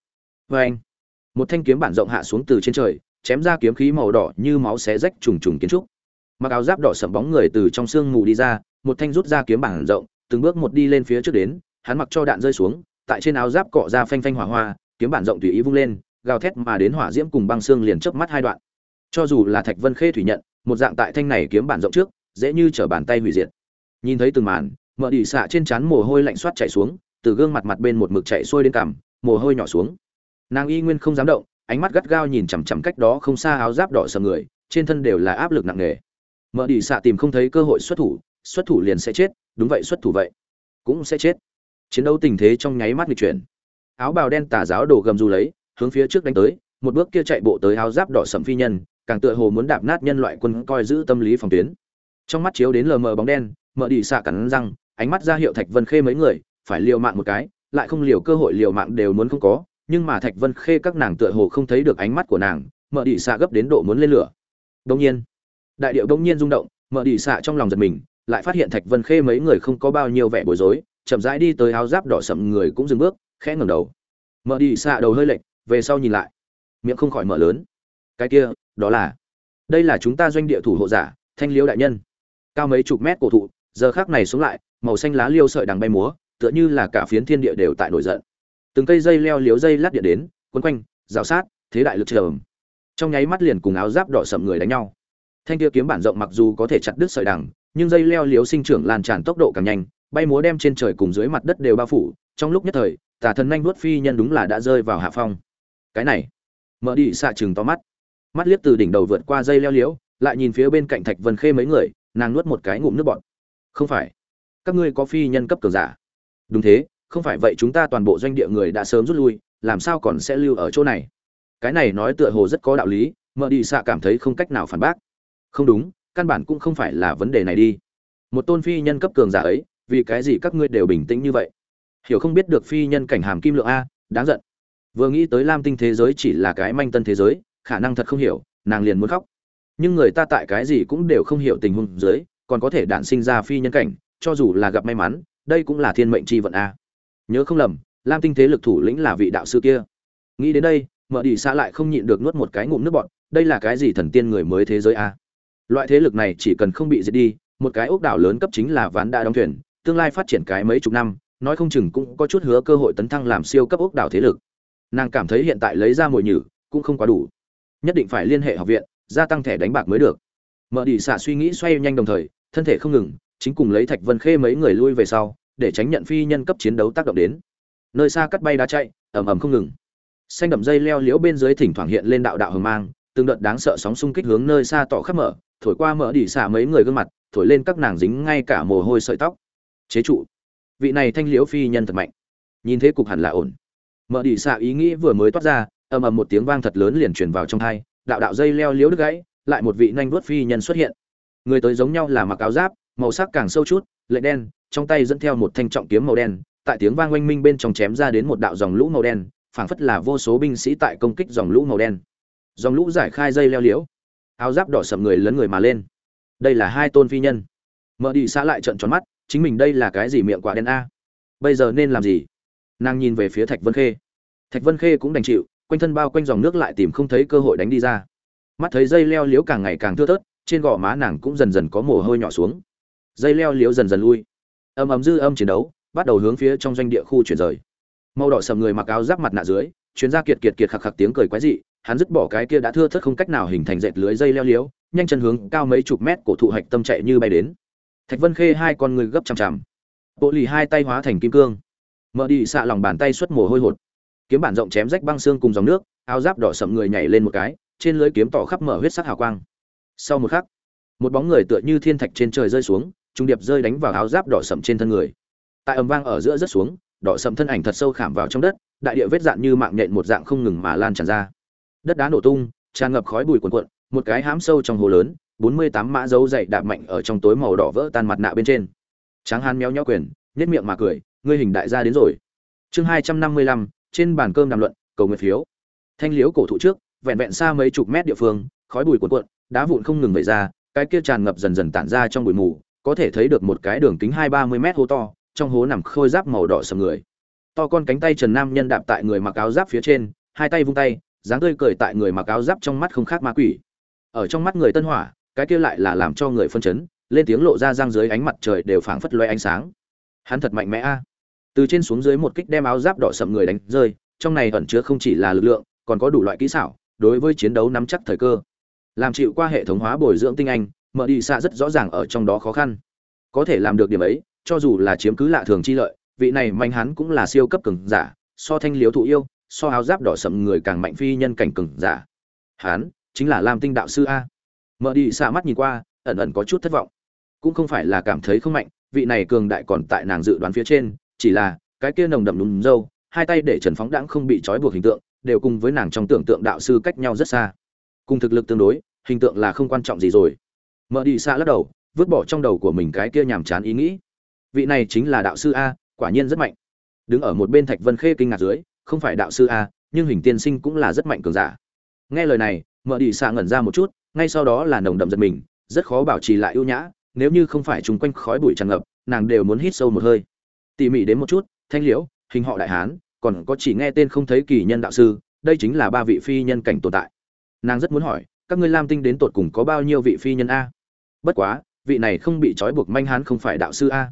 vê anh một thanh kiếm bản rộng hạ xuống từ trên trời chém ra kiếm khí màu đỏ như máu xé rách trùng trùng kiến trúc. Mặc áo giáp đỏ sẫm bóng người từ trong sương mù đi ra, một thanh rút ra kiếm bản rộng, từng bước một đi lên phía trước đến, hắn mặc cho đạn rơi xuống, tại trên áo giáp cọ ra phanh phanh hỏa hoa, kiếm bản rộng tùy ý vung lên, gào thét mà đến hỏa diễm cùng băng xương liền chớp mắt hai đoạn. Cho dù là thạch vân khê thủy nhận, một dạng tại thanh này kiếm bản rộng trước, dễ như trở bàn tay hủy diệt. Nhìn thấy từng màn mở đi xạ trên trán mồ hôi lạnh xoát chảy xuống, từ gương mặt mặt bên một mực chạy xuôi đến cằm, mồ hôi nhỏ xuống. Nàng y nguyên không dám động ánh mắt gắt gao nhìn chằm chằm cách đó không xa áo giáp đỏ sầm người, trên thân đều là áp lực nặng nề. Mở đi xạ tìm không thấy cơ hội xuất thủ xuất thủ liền sẽ chết, đúng vậy xuất thủ vậy, cũng sẽ chết. Chiến đấu tình thế trong nháy mắt nghịch chuyển. Áo bào đen tà giáo đồ gầm dù lấy, hướng phía trước đánh tới, một bước kia chạy bộ tới áo giáp đỏ sầm phi nhân, càng tựa hồ muốn đạp nát nhân loại quân coi giữ tâm lý phòng tuyến. Trong mắt chiếu đến lờ mờ bóng đen mở đi xạ cắn răng, ánh mắt ra hiệu thạch vân khê mấy người, phải liều mạng một cái, lại không liều cơ hội liều mạng đều muốn không có nhưng mà thạch vân khê các nàng tựa hồ không thấy được ánh mắt của nàng mở Đĩ xạ gấp đến độ muốn lên lửa. Đông nhiên, đại điệu đông nhiên rung động mở Đĩ xạ trong lòng giật mình, lại phát hiện thạch vân khê mấy người không có bao nhiêu vẻ bối rối, chậm rãi đi tới áo giáp đỏ sậm người cũng dừng bước, khẽ ngẩng đầu. Mở Đĩ xạ đầu hơi lệch, về sau nhìn lại. Miệng không khỏi mở lớn. Cái kia, đó là, đây là chúng ta doanh địa thủ hộ giả, thanh liễu đại nhân. Cao mấy chục mét cổ thụ, giờ khác này xuống lại, màu xanh lá liêu sợi đằng bay múa, tựa như là cả phiến thiên địa đều tại nổi giận từng cây dây leo liếu dây lát điện đến, quấn quanh, rào sát, thế đại lực trầm. Trong nháy mắt liền cùng áo giáp đỏ sậm người đánh nhau. Thanh kia kiếm bản rộng mặc dù có thể chặt đứt sợi đằng, nhưng dây leo liếu sinh trưởng lan tràn tốc độ càng nhanh, bay múa đem trên trời cùng dưới mặt đất đều bao phủ. Trong lúc nhất thời, tà thần nhanh vuốt phi nhân đúng là đã rơi vào hạ phong. Cái này, mở đi xạ chừng to mắt. Mắt liếc từ đỉnh đầu vượt qua dây leo liếu, lại nhìn phía bên cạnh thạch vân khê mấy người, nàng nuốt một cái ngụm nước bọt. Không phải, các ngươi có phi nhân cấp cường giả. Đúng thế không phải vậy chúng ta toàn bộ doanh địa người đã sớm rút lui, làm sao còn sẽ lưu ở chỗ này? Cái này nói tựa hồ rất có đạo lý, mợ đi xạ cảm thấy không cách nào phản bác. Không đúng, căn bản cũng không phải là vấn đề này đi. Một tôn phi nhân cấp cường giả ấy, vì cái gì các ngươi đều bình tĩnh như vậy? Hiểu không biết được phi nhân cảnh hàm kim lượng a, đáng giận. Vừa nghĩ tới lam tinh thế giới chỉ là cái manh tân thế giới, khả năng thật không hiểu, nàng liền muốn khóc. Nhưng người ta tại cái gì cũng đều không hiểu tình huống dưới, còn có thể đản sinh ra phi nhân cảnh, cho dù là gặp may mắn, đây cũng là thiên mệnh c h i vận a nhớ không lầm, lam tinh thế lực thủ lĩnh là vị đạo sư kia. Nghĩ đến đây mở đi xã lại không nhịn được nuốt một cái ngụm nước bọn đây là cái gì thần tiên người mới thế giới a? Loại thế lực này chỉ cần không bị diệt đi, một cái ốc đảo lớn cấp chính là ván đã đóng thuyền, tương lai phát triển cái mấy chục năm, nói không chừng cũng có chút hứa cơ hội tấn thăng làm siêu cấp ốc đảo thế lực. Nàng cảm thấy hiện tại lấy ra mồi nhử, cũng không quá đủ. Nhất định phải liên hệ học viện, gia tăng thẻ đánh bạc mới được. Mở đi xạ suy nghĩ xoay nhanh đồng thời, thân thể không ngừng, chính cùng lấy thạch vân khê mấy người lui về sau để tránh nhận phi nhân cấp chiến đấu tác động đến. Nơi xa cắt bay đá chạy, ầm ầm không ngừng. Xanh đậm dây leo liễu bên dưới thỉnh thoảng hiện lên đạo đạo hờ mang, từng đợt đáng sợ sóng xung kích hướng nơi xa tỏ khắp mở, thổi qua mở đỉ xạ mấy người gương mặt, thổi lên các nàng dính ngay cả mồ hôi sợi tóc. Chế trụ. Vị này thanh liễu phi nhân thật mạnh. Nhìn thế cục hẳn là ổn. Mở đỉ xạ ý nghĩ vừa mới toát ra, ầm ầm một tiếng vang thật lớn liền truyền vào trong thai đạo đạo dây leo liễu đứt gãy, lại một vị nhanh vuốt phi nhân xuất hiện. Người tới giống nhau là mặc áo giáp, màu sắc càng sâu chút lệ đen, trong tay dẫn theo một thanh trọng kiếm màu đen, tại tiếng vang oanh minh bên trong chém ra đến một đạo dòng lũ màu đen, phảng phất là vô số binh sĩ tại công kích dòng lũ màu đen. Dòng lũ giải khai dây leo liễu, áo giáp đỏ sầm người lấn người mà lên. Đây là hai tôn phi nhân. Mở đi xã lại trận tròn mắt, chính mình đây là cái gì miệng quả đen a? Bây giờ nên làm gì? Nàng nhìn về phía thạch vân khê. Thạch vân khê cũng đành chịu, quanh thân bao quanh dòng nước lại tìm không thấy cơ hội đánh đi ra. Mắt thấy dây leo liễu càng ngày càng thưa thớt, trên gò má nàng cũng dần dần có mồ hôi nhỏ xuống dây leo liễu dần dần lui. Âm ấm dư âm chiến đấu bắt đầu hướng phía trong doanh địa khu chuyển rời. Màu đỏ sầm người mặc áo giáp mặt nạ dưới chuyên gia kiệt kiệt kiệt khạc khạc tiếng cười quái dị, hắn dứt bỏ cái kia đã thưa thớt không cách nào hình thành dệt lưới dây leo liễu nhanh chân hướng cao mấy chục mét cổ thụ hạch tâm chạy như bay đến. Thạch vân khê hai con người gấp chằm chằm. Bộ lì hai tay hóa thành kim cương. Mở đi xạ lòng bàn tay xuất mồ hôi hột. Kiếm bản rộng chém rách băng xương cùng dòng nước, áo giáp đỏ sậm người nhảy lên một cái, trên lưới kiếm tỏ khắp mở huyết sắc hào quang. Sau một khắc, một bóng người tựa như thiên thạch trên trời rơi xuống trung điệp rơi đánh vào áo giáp đỏ sậm trên thân người. Tại ầm vang ở giữa rất xuống, đỏ sậm thân ảnh thật sâu khảm vào trong đất, đại địa vết dạn như mạng nhện một dạng không ngừng mà lan tràn ra. Đất đá nổ tung, tràn ngập khói bụi cuồn cuộn, một cái hám sâu trong hồ lớn, bốn mươi tám mã dấu dậy đạp mạnh ở trong tối màu đỏ vỡ tan mặt nạ bên trên. Tráng hán méo nhó quyền, nhếch miệng mà cười, ngươi hình đại gia đến rồi. Chương hai trăm năm mươi lăm, trên bàn cơm đàm luận, cầu nguyện phiếu. Thanh liếu cổ thụ trước, vẹn vẹn xa mấy chục mét địa phương, khói bụi cuồn cuộn, đá vụn không ngừng vẩy ra, cái kia tràn ngập dần dần tản ra trong bụi mù có thể thấy được một cái đường kính hai ba mươi mét hố to, trong hố nằm khôi giáp màu đỏ sầm người. To con cánh tay trần nam nhân đạp tại người mặc áo giáp phía trên, hai tay vung tay, dáng tươi cười tại người mặc áo giáp trong mắt không khác ma quỷ. Ở trong mắt người tân hỏa, cái kia lại là làm cho người phân chấn, lên tiếng lộ ra răng dưới ánh mặt trời đều phảng phất loe ánh sáng. Hắn thật mạnh mẽ a. Từ trên xuống dưới một kích đem áo giáp đỏ sậm người đánh rơi, trong này ẩn chứa không chỉ là lực lượng, còn có đủ loại kỹ xảo, đối với chiến đấu nắm chắc thời cơ. Làm chịu qua hệ thống hóa bồi dưỡng tinh anh mở đi xa rất rõ ràng ở trong đó khó khăn. Có thể làm được điểm ấy, cho dù là chiếm cứ lạ thường chi lợi, vị này manh hắn cũng là siêu cấp cường giả, so thanh liếu thụ yêu, so áo giáp đỏ sậm người càng mạnh phi nhân cảnh cường giả. Hắn chính là lam tinh đạo sư a. Mở đi xa mắt nhìn qua, ẩn ẩn có chút thất vọng. Cũng không phải là cảm thấy không mạnh, vị này cường đại còn tại nàng dự đoán phía trên, chỉ là cái kia nồng đậm đúng dâu, hai tay để trần phóng đãng không bị trói buộc hình tượng, đều cùng với nàng trong tưởng tượng đạo sư cách nhau rất xa. Cùng thực lực tương đối, hình tượng là không quan trọng gì rồi mở đi xa lắc đầu, vứt bỏ trong đầu của mình cái kia nhàm chán ý nghĩ. Vị này chính là đạo sư a, quả nhiên rất mạnh. Đứng ở một bên thạch vân khê kinh ngạc dưới, không phải đạo sư a, nhưng hình tiên sinh cũng là rất mạnh cường giả. Nghe lời này mở đi xa ngẩn ra một chút, ngay sau đó là nồng đậm giật mình, rất khó bảo trì lại ưu nhã, nếu như không phải chung quanh khói bụi tràn ngập, nàng đều muốn hít sâu một hơi. Tỉ mỉ đến một chút, thanh liễu, hình họ đại hán, còn có chỉ nghe tên không thấy kỳ nhân đạo sư, đây chính là ba vị phi nhân cảnh tồn tại. Nàng rất muốn hỏi, các ngươi lam tinh đến tột cùng có bao nhiêu vị phi nhân a? Bất quá, vị này không bị trói buộc manh hán không phải đạo sư a.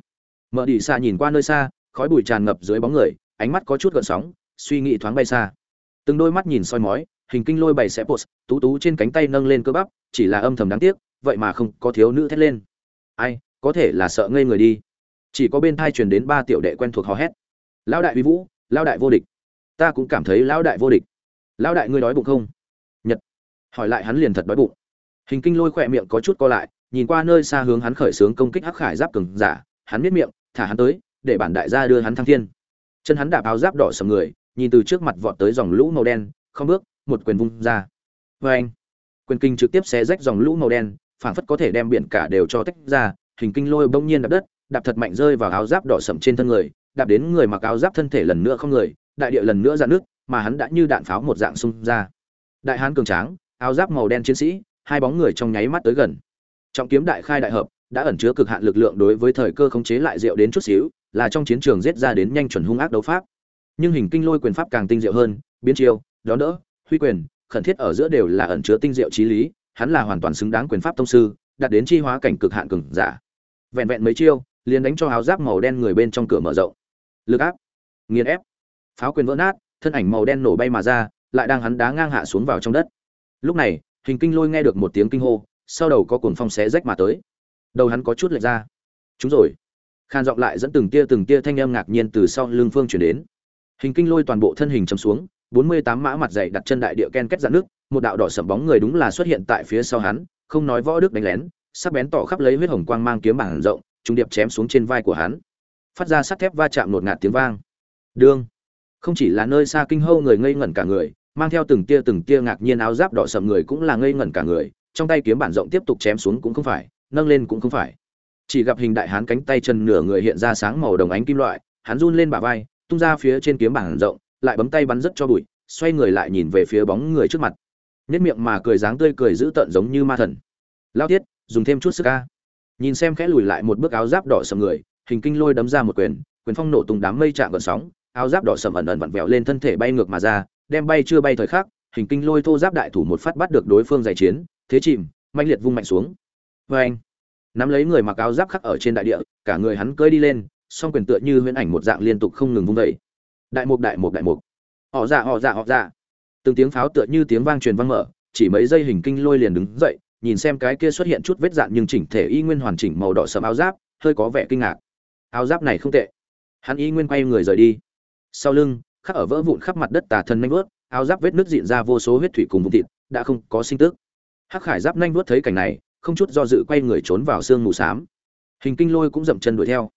Mở đi xa nhìn qua nơi xa, khói bụi tràn ngập dưới bóng người, ánh mắt có chút gợn sóng, suy nghĩ thoáng bay xa. Từng đôi mắt nhìn soi mói, hình kinh lôi bày sẽ post tú tú trên cánh tay nâng lên cơ bắp, chỉ là âm thầm đáng tiếc, vậy mà không có thiếu nữ thét lên. Ai, có thể là sợ ngây người đi. Chỉ có bên thai truyền đến ba tiểu đệ quen thuộc hò hét. Lão đại uy vũ, lão đại vô địch. Ta cũng cảm thấy lão đại vô địch. Lão đại ngươi đói bụng không? Nhật. Hỏi lại hắn liền thật đói bụng. Hình kinh lôi khỏe miệng có chút co lại nhìn qua nơi xa hướng hắn khởi xướng công kích hắc khải giáp cường giả, hắn biết miệng, thả hắn tới, để bản đại gia đưa hắn thăng thiên. Chân hắn đạp áo giáp đỏ sầm người, nhìn từ trước mặt vọt tới dòng lũ màu đen, không bước, một quyền vung ra. Vê anh, quyền kinh trực tiếp xé rách dòng lũ màu đen, phảng phất có thể đem biển cả đều cho tách ra, hình kinh lôi bỗng nhiên đạp đất, đạp thật mạnh rơi vào áo giáp đỏ sầm trên thân người, đạp đến người mặc áo giáp thân thể lần nữa không người, đại địa lần nữa ra nước mà hắn đã như đạn pháo một dạng xung ra. Đại hán cường tráng, áo giáp màu đen chiến sĩ, hai bóng người trong nháy mắt tới gần trọng kiếm đại khai đại hợp, đã ẩn chứa cực hạn lực lượng đối với thời cơ khống chế lại diệu đến chút xíu, là trong chiến trường giết ra đến nhanh chuẩn hung ác đấu pháp. Nhưng hình kinh lôi quyền pháp càng tinh diệu hơn, biến chiêu, đón đỡ, huy quyền, khẩn thiết ở giữa đều là ẩn chứa tinh diệu trí lý, hắn là hoàn toàn xứng đáng quyền pháp tông sư, đạt đến chi hóa cảnh cực hạn cường giả. Vẹn vẹn mấy chiêu, liền đánh cho áo giáp màu đen người bên trong cửa mở rộng. Lực áp, nghiền ép, pháo quyền vỡ nát, thân ảnh màu đen nổ bay mà ra, lại đang hắn đá ngang hạ xuống vào trong đất. Lúc này, hình kinh lôi nghe được một tiếng kinh hô sau đầu có cuồng phong xé rách mà tới. Đầu hắn có chút lệch ra. Chúng rồi. Khan giọng lại dẫn từng tia từng tia thanh âm ngạc nhiên từ sau lưng phương chuyển đến. Hình kinh lôi toàn bộ thân hình chầm xuống, bốn mươi tám mã mặt dày đặt chân đại địa ken kết dạn nước, một đạo đỏ sầm bóng người đúng là xuất hiện tại phía sau hắn, không nói võ đức đánh lén, sắc bén tỏ khắp lấy huyết hồng quang mang kiếm bảng rộng, trùng điệp chém xuống trên vai của hắn. Phát ra sắt thép va chạm nột ngạt tiếng vang. Đương. Không chỉ là nơi xa kinh hâu người ngây ngẩn cả người, mang theo từng tia từng tia ngạc nhiên áo giáp đỏ sầm người cũng là ngây ngẩn cả người trong tay kiếm bản rộng tiếp tục chém xuống cũng không phải, nâng lên cũng không phải. Chỉ gặp hình đại hán cánh tay chân nửa người hiện ra sáng màu đồng ánh kim loại, hắn run lên bả vai, tung ra phía trên kiếm bản rộng, lại bấm tay bắn rất cho bụi, xoay người lại nhìn về phía bóng người trước mặt. Nhất miệng mà cười dáng tươi cười dữ tợn giống như ma thần. Lao tiết, dùng thêm chút sức ca. Nhìn xem khẽ lùi lại một bước áo giáp đỏ sầm người, hình kinh lôi đấm ra một quyền quyền phong nổ tung đám mây chạm gần sóng, áo giáp đỏ sầm ẩn ẩn vặn vẹo lên thân thể bay ngược mà ra, đem bay chưa bay thời khắc, hình kinh lôi thô giáp đại thủ một phát bắt được đối phương giải chiến thế chìm mạnh liệt vung mạnh xuống. Vê anh, nắm lấy người mặc áo giáp khắc ở trên đại địa, cả người hắn cơi đi lên, song quyền tựa như huyễn ảnh một dạng liên tục không ngừng vung vẩy đại mục đại mục đại mục. Họ dạ họ dạ họ dạ. Từng tiếng pháo tựa như tiếng vang truyền vang mở, chỉ mấy giây hình kinh lôi liền đứng dậy, nhìn xem cái kia xuất hiện chút vết dạn nhưng chỉnh thể y nguyên hoàn chỉnh màu đỏ sẫm áo giáp, hơi có vẻ kinh ngạc. Áo giáp này không tệ. Hắn y nguyên quay người rời đi. Sau lưng, khắc ở vỡ vụn khắp mặt đất tà thân nhanh vớt áo giáp vết nứt diện ra vô số huyết thủy cùng vùng thịt, đã không có sinh tức hắc khải giáp nhanh nuốt thấy cảnh này, không chút do dự quay người trốn vào sương mù xám. Hình kinh lôi cũng dậm chân đuổi theo.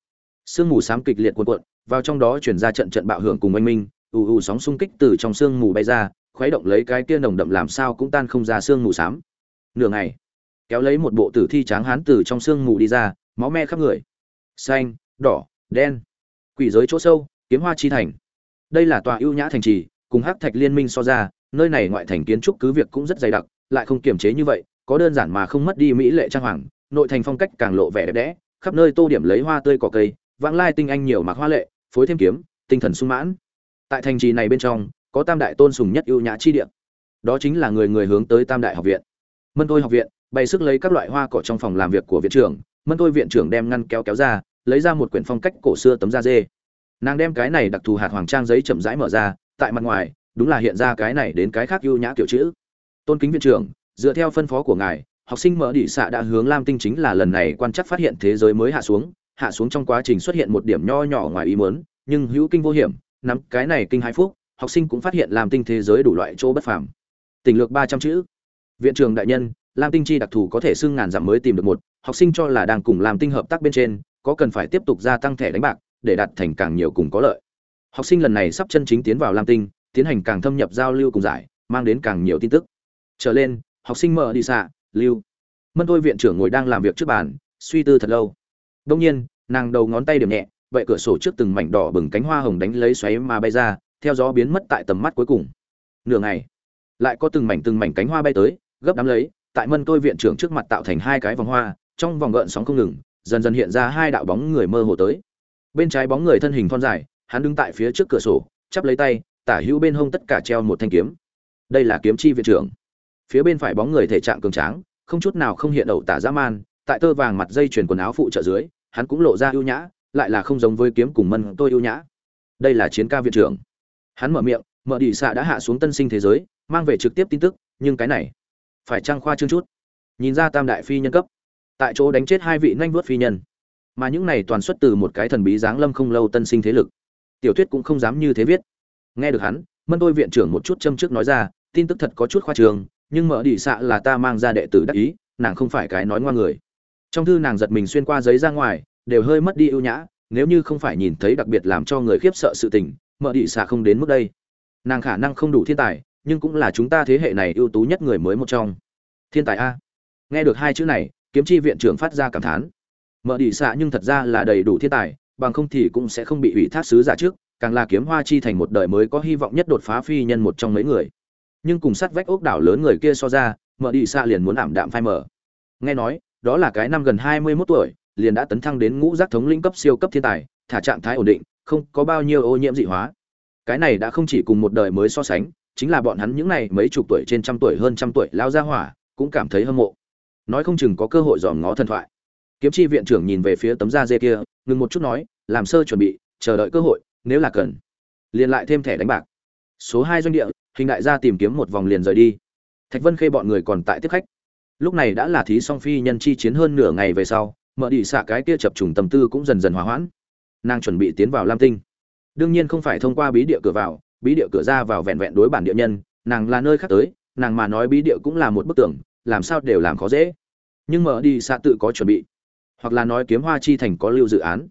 Sương mù xám kịch liệt cuộn cuộn, vào trong đó chuyển ra trận trận bạo hưởng cùng oanh minh, ù ù sóng xung kích từ trong sương mù bay ra, khuấy động lấy cái kia nồng đậm làm sao cũng tan không ra sương mù xám. Nửa ngày, kéo lấy một bộ tử thi tráng hán từ trong sương mù đi ra, máu me khắp người. Xanh, đỏ, đen. Quỷ giới chỗ sâu, kiếm hoa chi thành. Đây là tòa ưu nhã thành trì, cùng hắc thạch liên minh so ra, nơi này ngoại thành kiến trúc cứ việc cũng rất dày đặc lại không kiềm chế như vậy, có đơn giản mà không mất đi mỹ lệ trang hoàng, nội thành phong cách càng lộ vẻ đẹp đẽ, khắp nơi tô điểm lấy hoa tươi cỏ cây, vãng lai tinh anh nhiều mặc hoa lệ, phối thêm kiếm, tinh thần sung mãn. Tại thành trì này bên trong, có tam đại tôn sùng nhất ưu nhã chi địa. Đó chính là người người hướng tới tam đại học viện. Mân thôi học viện, bày sức lấy các loại hoa cỏ trong phòng làm việc của viện trưởng, mân thôi viện trưởng đem ngăn kéo kéo ra, lấy ra một quyển phong cách cổ xưa tấm da dê. Nàng đem cái này đặc thù hạt hoàng trang giấy chậm rãi mở ra, tại mặt ngoài, đúng là hiện ra cái này đến cái khác ưu nhã kiểu chữ tôn kính viện trưởng, dựa theo phân phó của ngài, học sinh mở đĩ xạ đã hướng lam tinh chính là lần này quan chắc phát hiện thế giới mới hạ xuống hạ xuống trong quá trình xuất hiện một điểm nho nhỏ ngoài ý muốn, nhưng hữu kinh vô hiểm, nắm cái này kinh hai phúc học sinh cũng phát hiện lam tinh thế giới đủ loại chỗ bất phàm. Tình lược ba trăm chữ. Viện trưởng đại nhân, lam tinh chi đặc thù có thể xưng ngàn dặm mới tìm được một, học sinh cho là đang cùng lam tinh hợp tác bên trên, có cần phải tiếp tục gia tăng thẻ đánh bạc, để đạt thành càng nhiều cùng có lợi. Học sinh lần này sắp chân chính tiến vào lam tinh, tiến hành càng thâm nhập giao lưu cùng giải, mang đến càng nhiều tin tức trở lên, học sinh mở đi xạ, lưu. Mân tôi viện trưởng ngồi đang làm việc trước bàn, suy tư thật lâu. Đông nhiên, nàng đầu ngón tay điểm nhẹ, vậy cửa sổ trước từng mảnh đỏ bừng cánh hoa hồng đánh lấy xoáy mà bay ra, theo gió biến mất tại tầm mắt cuối cùng. Nửa ngày, lại có từng mảnh từng mảnh cánh hoa bay tới, gấp đám lấy, tại mân tôi viện trưởng trước mặt tạo thành hai cái vòng hoa, trong vòng gợn sóng không ngừng, dần dần hiện ra hai đạo bóng người mơ hồ tới. Bên trái bóng người thân hình thon dài, hắn đứng tại phía trước cửa sổ, chắp lấy tay, tả hữu bên hông tất cả treo một thanh kiếm. Đây là kiếm chi viện trưởng phía bên phải bóng người thể trạng cường tráng, không chút nào không hiện ẩu tả dã man, tại tơ vàng mặt dây chuyền quần áo phụ trợ dưới, hắn cũng lộ ra ưu nhã, lại là không giống với kiếm cùng mân tôi ưu nhã. Đây là chiến ca viện trưởng. Hắn mở miệng mở đi xạ đã hạ xuống tân sinh thế giới, mang về trực tiếp tin tức, nhưng cái này, phải trang khoa trương chút. Nhìn ra tam đại phi nhân cấp, tại chỗ đánh chết hai vị nhanh vuốt phi nhân. Mà những này toàn xuất từ một cái thần bí dáng lâm không lâu tân sinh thế lực. Tiểu thuyết cũng không dám như thế viết. Nghe được hắn, mân tôi viện trưởng một chút châm trước nói ra, tin tức thật có chút khoa trường nhưng mở đi xạ là ta mang ra đệ tử đắc ý, nàng không phải cái nói ngoa người. Trong thư nàng giật mình xuyên qua giấy ra ngoài, đều hơi mất đi ưu nhã, nếu như không phải nhìn thấy đặc biệt làm cho người khiếp sợ sự tình, mở đi xạ không đến mức đây. Nàng khả năng không đủ thiên tài, nhưng cũng là chúng ta thế hệ này ưu tú nhất người mới một trong. Thiên tài a. Nghe được hai chữ này, kiếm chi viện trưởng phát ra cảm thán. Mở đi xạ nhưng thật ra là đầy đủ thiên tài, bằng không thì cũng sẽ không bị ủy thác sứ giả trước, càng là kiếm hoa chi thành một đời mới có hy vọng nhất đột phá phi nhân một trong mấy người nhưng cùng sát vách ốc đảo lớn người kia so ra, mở đi xạ liền muốn ảm đạm phai mở nghe nói, đó là cái năm gần hai mươi 21 tuổi, liền đã tấn thăng đến ngũ giác thống lĩnh cấp siêu cấp thiên tài, thả trạng thái ổn định, không có bao nhiêu ô nhiễm dị hóa. Cái này đã không chỉ cùng một đời mới so sánh, chính là bọn hắn những này mấy chục tuổi trên trăm tuổi hơn trăm tuổi lao ra hỏa, cũng cảm thấy hâm mộ. Nói không chừng có cơ hội dòm ngó thần thoại. Kiếm chi viện trưởng nhìn về phía tấm da dê kia, ngừng một chút nói, làm sơ chuẩn bị, chờ đợi cơ hội, nếu là cần, liền lại thêm thẻ đánh bạc. Số hai doanh địa hình đại gia tìm kiếm một vòng liền rời đi. Thạch vân khê bọn người còn tại tiếp khách. Lúc này đã là thí song phi nhân chi chiến hơn nửa ngày về sau mở đi xạ cái kia chập trùng tâm tư cũng dần dần hòa hoãn. Nàng chuẩn bị tiến vào lam tinh. Đương nhiên không phải thông qua bí địa cửa vào, bí địa cửa ra vào vẹn vẹn đối bản địa nhân, nàng là nơi khác tới, nàng mà nói bí địa cũng là một bức tường, làm sao đều làm khó dễ. Nhưng mở đi xạ tự có chuẩn bị, hoặc là nói kiếm hoa chi thành có lưu dự án.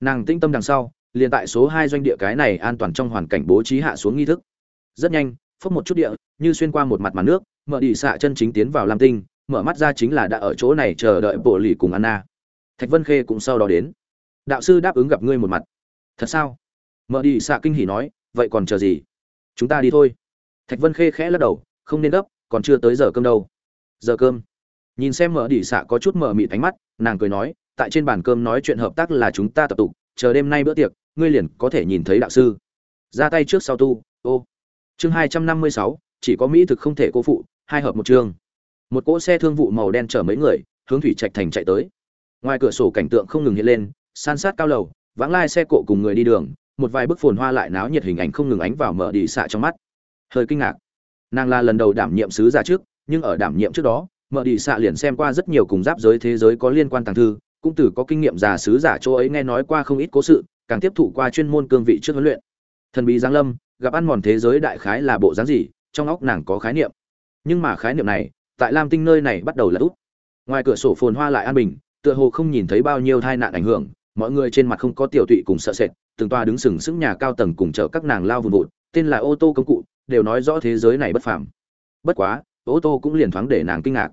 Nàng tĩnh tâm đằng sau, liền tại số hai doanh địa cái này an toàn trong hoàn cảnh bố trí hạ xuống nghi thức. Rất nhanh phốc một chút địa, như xuyên qua một mặt màn nước, mở đi xạ chân chính tiến vào lam tinh, mở mắt ra chính là đã ở chỗ này chờ đợi bộ lì cùng anna. Thạch vân khê cũng sau đó đến. Đạo sư đáp ứng gặp ngươi một mặt. Thật sao? Mở đi xạ kinh hỉ nói, vậy còn chờ gì? Chúng ta đi thôi. Thạch vân khê khẽ lắc đầu, không nên gấp, còn chưa tới giờ cơm đâu. Giờ cơm. Nhìn xem mở đi xạ có chút mở mịt ánh mắt, nàng cười nói, tại trên bàn cơm nói chuyện hợp tác là chúng ta tập tục, chờ đêm nay bữa tiệc, ngươi liền có thể nhìn thấy đạo sư. Ra tay trước sau tu, ô chương hai trăm năm mươi sáu, chỉ có mỹ thực không thể cô phụ, hai hợp một chương. Một cỗ xe thương vụ màu đen chở mấy người, hướng thủy trạch thành chạy tới. Ngoài cửa sổ cảnh tượng không ngừng hiện lên, san sát cao lầu, vãng lai xe cộ cùng người đi đường, một vài bức phồn hoa lại náo nhiệt hình ảnh không ngừng ánh vào mở đi xạ trong mắt. Hơi kinh ngạc. Nàng là lần đầu đảm nhiệm sứ giả trước, nhưng ở đảm nhiệm trước đó, mở đi xạ liền xem qua rất nhiều cùng giáp giới thế giới có liên quan tàng thư, cũng từ có kinh nghiệm già sứ giả chỗ ấy nghe nói qua không ít cố sự, càng tiếp thụ qua chuyên môn cương vị trước huấn luyện thần bí giáng lâm, gặp ăn mòn thế giới đại khái là bộ dáng gì, trong óc nàng có khái niệm. Nhưng mà khái niệm này, tại lam tinh nơi này bắt đầu là út. Ngoài cửa sổ phồn hoa lại an bình, tựa hồ không nhìn thấy bao nhiêu tai nạn ảnh hưởng, mọi người trên mặt không có tiểu tụy cùng sợ sệt, từng toa đứng sừng sững nhà cao tầng cùng chở các nàng lao vùn vụt, tên là ô tô công cụ, đều nói rõ thế giới này bất phàm. Bất quá, ô tô cũng liền thoáng để nàng kinh ngạc.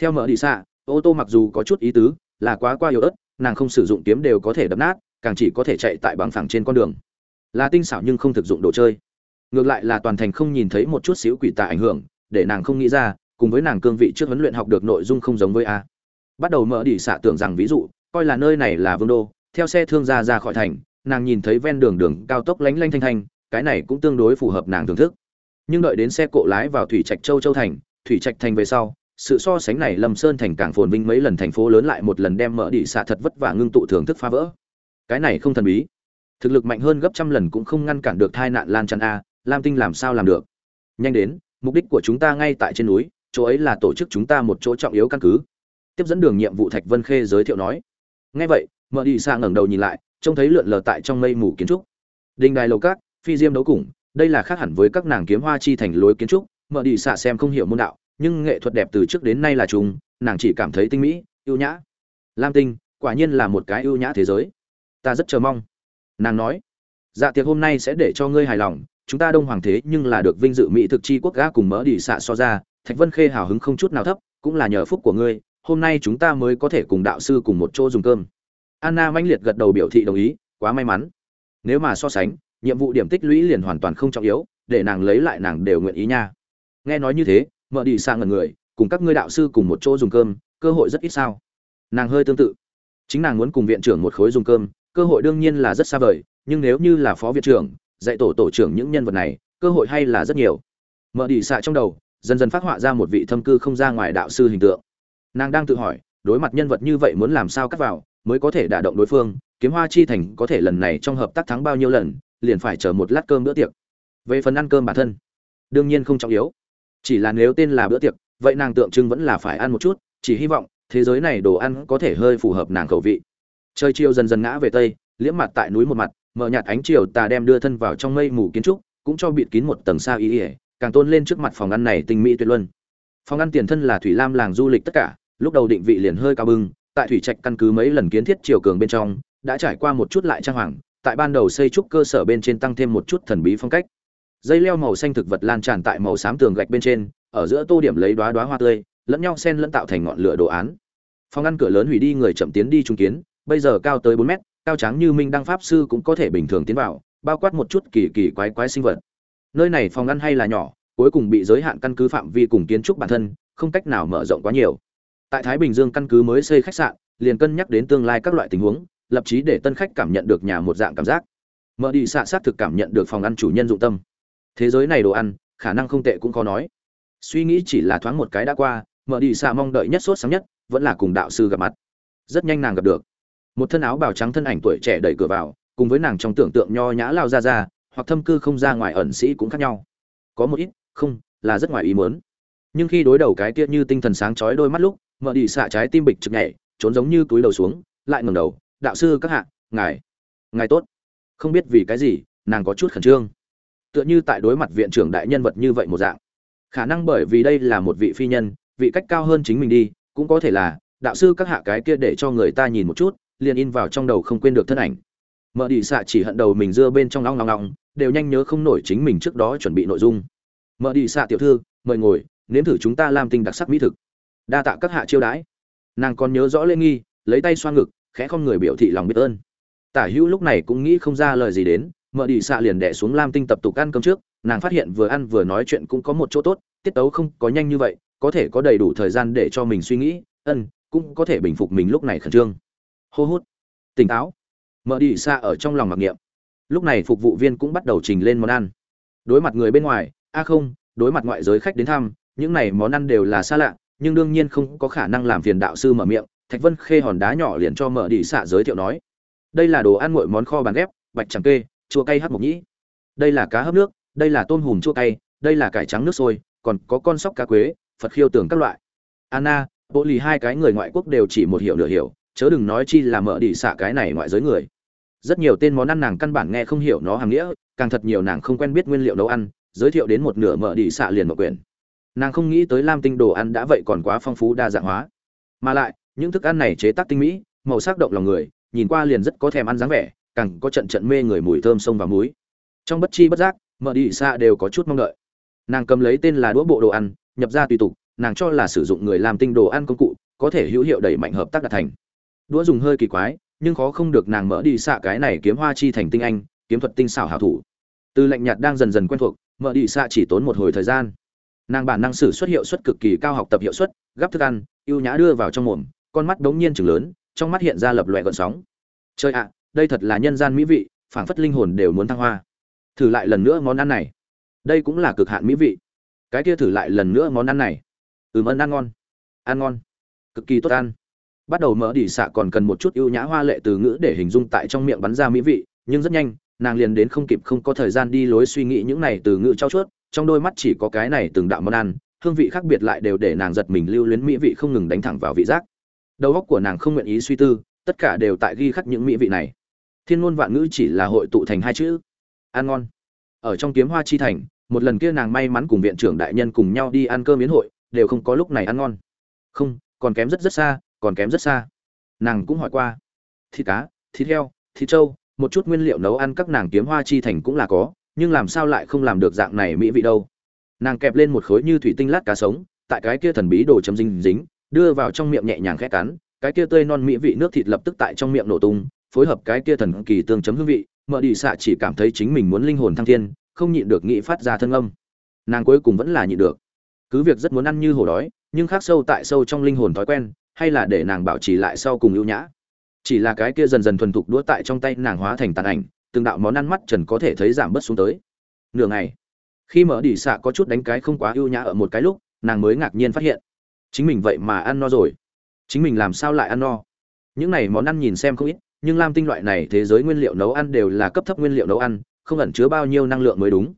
Theo mở đi xa, ô tô mặc dù có chút ý tứ, là quá qua yếu ớt, nàng không sử dụng kiếm đều có thể đập nát, càng chỉ có thể chạy tại bằng phẳng trên con đường là tinh xảo nhưng không thực dụng đồ chơi. Ngược lại là toàn thành không nhìn thấy một chút xíu quỷ tà ảnh hưởng, để nàng không nghĩ ra, cùng với nàng cương vị trước huấn luyện học được nội dung không giống với a. Bắt đầu mở đi xạ tưởng rằng ví dụ, coi là nơi này là vương đô, theo xe thương gia ra khỏi thành, nàng nhìn thấy ven đường đường cao tốc lánh lanh thanh thanh, cái này cũng tương đối phù hợp nàng thưởng thức. Nhưng đợi đến xe cộ lái vào thủy trạch châu châu thành, thủy trạch thành về sau, sự so sánh này lâm sơn thành càng phồn vinh mấy lần thành phố lớn lại một lần đem mở đi xạ thật vất vả ngưng tụ thưởng thức phá vỡ. Cái này không thần bí thực lực mạnh hơn gấp trăm lần cũng không ngăn cản được tai nạn lan tràn a, lam tinh làm sao làm được? Nhanh đến, mục đích của chúng ta ngay tại trên núi, chỗ ấy là tổ chức chúng ta một chỗ trọng yếu căn cứ. Tiếp dẫn đường nhiệm vụ thạch vân khê giới thiệu nói. Ngay vậy mở đi xa ngẩng đầu nhìn lại, trông thấy lượn lờ tại trong mây mù kiến trúc. Đình đài lầu cát phi diêm đấu củng đây là khác hẳn với các nàng kiếm hoa chi thành lối kiến trúc. Mở đi xa xem không hiểu môn đạo, nhưng nghệ thuật đẹp từ trước đến nay là chúng nàng chỉ cảm thấy tinh mỹ, ưu nhã. Lam tinh, quả nhiên là một cái ưu nhã thế giới. Ta rất chờ mong nàng nói dạ tiệc hôm nay sẽ để cho ngươi hài lòng, chúng ta đông hoàng thế nhưng là được vinh dự mỹ thực chi quốc gã cùng mỡ đi xạ so ra, thạch vân khê hào hứng không chút nào thấp, cũng là nhờ phúc của ngươi, hôm nay chúng ta mới có thể cùng đạo sư cùng một chỗ dùng cơm. Anna mãnh liệt gật đầu biểu thị đồng ý, quá may mắn. Nếu mà so sánh, nhiệm vụ điểm tích lũy liền hoàn toàn không trọng yếu, để nàng lấy lại nàng đều nguyện ý nha. Nghe nói như thế mợ đi sang ngần người, cùng các ngươi đạo sư cùng một chỗ dùng cơm, cơ hội rất ít sao? Nàng hơi tương tự. Chính nàng muốn cùng viện trưởng một khối dùng cơm cơ hội đương nhiên là rất xa vời, nhưng nếu như là phó viện trưởng, dạy tổ tổ trưởng những nhân vật này, cơ hội hay là rất nhiều. Mở đi xạ trong đầu, dần dần phát họa ra một vị thâm cư không ra ngoài đạo sư hình tượng. Nàng đang tự hỏi, đối mặt nhân vật như vậy muốn làm sao cắt vào, mới có thể đả động đối phương, kiếm hoa chi thành có thể lần này trong hợp tác thắng bao nhiêu lần, liền phải chờ một lát cơm bữa tiệc. Về phần ăn cơm bản thân, đương nhiên không trọng yếu. Chỉ là nếu tên là bữa tiệc, vậy nàng tượng trưng vẫn là phải ăn một chút, chỉ hy vọng thế giới này đồ ăn có thể hơi phù hợp nàng khẩu vị trời chiều dần dần ngã về tây, liễm mặt tại núi một mặt mở nhạt ánh chiều tà đem đưa thân vào trong mây mù kiến trúc, cũng cho bịt kín một tầng xa ý ỉa, càng tôn lên trước mặt phòng ăn này tinh mỹ tuyệt luân. Phòng ăn tiền thân là thủy lam làng du lịch tất cả, lúc đầu định vị liền hơi cao bưng, tại thủy trạch căn cứ mấy lần kiến thiết chiều cường bên trong, đã trải qua một chút lại trang hoàng, tại ban đầu xây trúc cơ sở bên trên tăng thêm một chút thần bí phong cách. Dây leo màu xanh thực vật lan tràn tại màu xám tường gạch bên trên, ở giữa tô điểm lấy đóa đóa hoa tươi, lẫn nhau xen lẫn tạo thành ngọn lửa đồ án. Phòng ngăn cửa lớn hủy đi, người chậm tiến đi trung kiến bây giờ cao tới bốn mét, cao trắng như minh đăng pháp sư cũng có thể bình thường tiến vào, bao quát một chút kỳ kỳ quái quái sinh vật. Nơi này phòng ngăn hay là nhỏ, cuối cùng bị giới hạn căn cứ phạm vi cùng kiến trúc bản thân, không cách nào mở rộng quá nhiều. Tại thái bình dương căn cứ mới xây khách sạn, liền cân nhắc đến tương lai các loại tình huống, lập chí để tân khách cảm nhận được nhà một dạng cảm giác. Mở đi xạ sát thực cảm nhận được phòng ăn chủ nhân dụng tâm. Thế giới này đồ ăn, khả năng không tệ cũng khó nói. Suy nghĩ chỉ là thoáng một cái đã qua, mở đi xạ mong đợi nhất sốt sáng nhất, vẫn là cùng đạo sư gặp mặt. Rất nhanh nàng gặp được một thân áo bào trắng thân ảnh tuổi trẻ đẩy cửa vào, cùng với nàng trong tưởng tượng nho nhã lao ra ra, hoặc thâm cư không ra ngoài ẩn sĩ cũng khác nhau. Có một ít, không, là rất ngoài ý muốn. Nhưng khi đối đầu cái kia như tinh thần sáng chói đôi mắt lúc, mở đi xạ trái tim bịch trực nhảy, trốn giống như túi đầu xuống, lại ngẩng đầu, đạo sư các hạ, ngài ngài tốt. Không biết vì cái gì, nàng có chút khẩn trương. Tựa như tại đối mặt viện trưởng đại nhân vật như vậy một dạng. Khả năng bởi vì đây là một vị phi nhân, vị cách cao hơn chính mình đi, cũng có thể là, đạo sư các hạ cái kia để cho người ta nhìn một chút liền in vào trong đầu không quên được thân ảnh. Mở đi xạ chỉ hận đầu mình dưa bên trong long long long đều nhanh nhớ không nổi chính mình trước đó chuẩn bị nội dung. Mở đi xạ tiểu thư, mời ngồi, nếm thử chúng ta làm tinh đặc sắc mỹ thực. Đa tạ các hạ chiêu đãi. Nàng còn nhớ rõ lê nghi, lấy tay xoa ngực, khẽ không người biểu thị lòng biết ơn. Tả hữu lúc này cũng nghĩ không ra lời gì đến mở đi xạ liền đẻ xuống lam tinh tập tục ăn cơm trước, nàng phát hiện vừa ăn vừa nói chuyện cũng có một chỗ tốt, tiết tấu không có nhanh như vậy, có thể có đầy đủ thời gian để cho mình suy nghĩ, ân, cũng có thể bình phục mình lúc này khẩn trương hô hút. Tỉnh táo. Mở đi xa ở trong lòng mặc niệm. Lúc này phục vụ viên cũng bắt đầu trình lên món ăn. Đối mặt người bên ngoài, a không, đối mặt ngoại giới khách đến thăm, những này món ăn đều là xa lạ, nhưng đương nhiên không có khả năng làm phiền đạo sư mở miệng, thạch vân khê hòn đá nhỏ liền cho mở đi xạ giới thiệu nói. Đây là đồ ăn nguội món kho bàn ghép, bạch chẳng kê, chua cay hắc mộc nhĩ. Đây là cá hấp nước, đây là tôm hùm chua cay, đây là cải trắng nước sôi, còn có con sóc cá quế, phật khiêu tưởng các loại. Anna, bộ lì hai cái người ngoại quốc đều chỉ một hiểu nửa hiểu chớ đừng nói chi là mở đi xạ cái này ngoại giới người. Rất nhiều tên món ăn nàng căn bản nghe không hiểu nó hàng nghĩa, càng thật nhiều nàng không quen biết nguyên liệu nấu ăn, giới thiệu đến một nửa mở đi xạ liền mở quyền nàng không nghĩ tới lam tinh đồ ăn đã vậy còn quá phong phú đa dạng hóa. Mà lại, những thức ăn này chế tác tinh mỹ, màu sắc động lòng người, nhìn qua liền rất có thèm ăn dáng vẻ, càng có trận trận mê người mùi thơm sông và muối. Trong bất chi bất giác, mở đi xạ đều có chút mong đợi. Nàng cầm lấy tên là đũa bộ đồ ăn, nhập ra tùy tục, nàng cho là sử dụng người làm tinh đồ ăn công cụ, có thể hữu hiệu đẩy mạnh hợp tác đạt thành đũa dùng hơi kỳ quái, nhưng khó không được nàng mở đi xạ cái này kiếm hoa chi thành tinh anh, kiếm thuật tinh xảo hảo thủ. Từ lạnh nhạt đang dần dần quen thuộc, mở đi xạ chỉ tốn một hồi thời gian. Nàng bản năng sử xuất hiệu suất cực kỳ cao học tập hiệu suất, gắp thức ăn, ưu nhã đưa vào trong mồm, con mắt đống nhiên chừng lớn, trong mắt hiện ra lập loè gợn sóng. Chơi ạ, đây thật là nhân gian mỹ vị, phảng phất linh hồn đều muốn thăng hoa. Thử lại lần nữa món ăn này. Đây cũng là cực hạn mỹ vị. Cái kia thử lại lần nữa món ăn này. Ừm ân ăn ngon. Ăn ngon. Cực kỳ tốt ăn bắt đầu mở đỉ xạ còn cần một chút ưu nhã hoa lệ từ ngữ để hình dung tại trong miệng bắn ra mỹ vị, nhưng rất nhanh, nàng liền đến không kịp không có thời gian đi lối suy nghĩ những này từ ngữ trao chuốt, trong đôi mắt chỉ có cái này từng đạo món ăn, hương vị khác biệt lại đều để nàng giật mình lưu luyến mỹ vị không ngừng đánh thẳng vào vị giác. Đầu óc của nàng không nguyện ý suy tư, tất cả đều tại ghi khắc những mỹ vị này. Thiên ngôn vạn ngữ chỉ là hội tụ thành hai chữ. Ăn ngon. Ở trong kiếm hoa chi thành, một lần kia nàng may mắn cùng viện trưởng đại nhân cùng nhau đi ăn cơm miến hội, đều không có lúc này ăn ngon. Không, còn kém rất rất xa còn kém rất xa. Nàng cũng hỏi qua, thịt cá, thịt heo, thịt trâu, một chút nguyên liệu nấu ăn các nàng kiếm hoa chi thành cũng là có, nhưng làm sao lại không làm được dạng này mỹ vị đâu? Nàng kẹp lên một khối như thủy tinh lát cá sống, tại cái kia thần bí đồ chấm dính dính, đưa vào trong miệng nhẹ nhàng khét cắn, cái kia tươi non mỹ vị nước thịt lập tức tại trong miệng nổ tung, phối hợp cái kia thần kỳ tương chấm hương vị mở đi xạ chỉ cảm thấy chính mình muốn linh hồn thăng thiên, không nhịn được nghĩ phát ra thân âm. Nàng cuối cùng vẫn là nhịn được. Cứ việc rất muốn ăn như hổ đói, nhưng khác sâu tại sâu trong linh hồn thói quen hay là để nàng bảo trì lại sau cùng ưu nhã. Chỉ là cái kia dần dần thuần thục đũa tại trong tay nàng hóa thành tàn ảnh, từng đạo món ăn mắt trần có thể thấy giảm bớt xuống tới. Nửa ngày, khi mở đỉ xạ có chút đánh cái không quá ưu nhã ở một cái lúc, nàng mới ngạc nhiên phát hiện, chính mình vậy mà ăn no rồi. Chính mình làm sao lại ăn no? Những này món ăn nhìn xem không ít, nhưng lam tinh loại này thế giới nguyên liệu nấu ăn đều là cấp thấp nguyên liệu nấu ăn, không ẩn chứa bao nhiêu năng lượng mới đúng.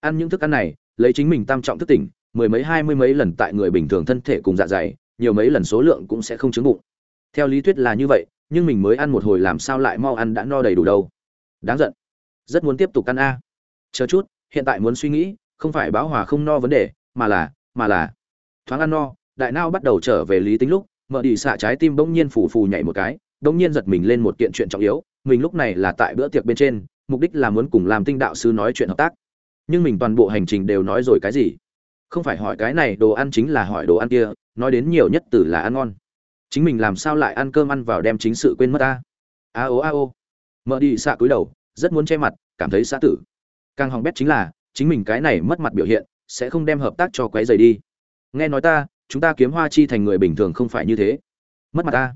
Ăn những thức ăn này, lấy chính mình tam trọng thức tỉnh, mười mấy hai mươi mấy lần tại người bình thường thân thể cùng dạ dày nhiều mấy lần số lượng cũng sẽ không chứng bụng. Theo lý thuyết là như vậy, nhưng mình mới ăn một hồi làm sao lại mau ăn đã no đầy đủ đâu. Đáng giận. Rất muốn tiếp tục ăn a. Chờ chút, hiện tại muốn suy nghĩ, không phải báo hòa không no vấn đề, mà là mà là. Thoáng ăn no, đại nao bắt đầu trở về lý tính lúc mở đi xạ trái tim bỗng nhiên phù phù nhảy một cái, bỗng nhiên giật mình lên một kiện chuyện trọng yếu, mình lúc này là tại bữa tiệc bên trên, mục đích là muốn cùng làm tinh đạo sư nói chuyện hợp tác. Nhưng mình toàn bộ hành trình đều nói rồi cái gì? Không phải hỏi cái này đồ ăn chính là hỏi đồ ăn kia nói đến nhiều nhất từ là ăn ngon. Chính mình làm sao lại ăn cơm ăn vào đem chính sự quên mất ta? A ô a ô. Mở đi xạ cúi đầu, rất muốn che mặt, cảm thấy xã tử. Càng hỏng bét chính là, chính mình cái này mất mặt biểu hiện, sẽ không đem hợp tác cho quái dày đi. Nghe nói ta, chúng ta kiếm hoa chi thành người bình thường không phải như thế. Mất mặt ta.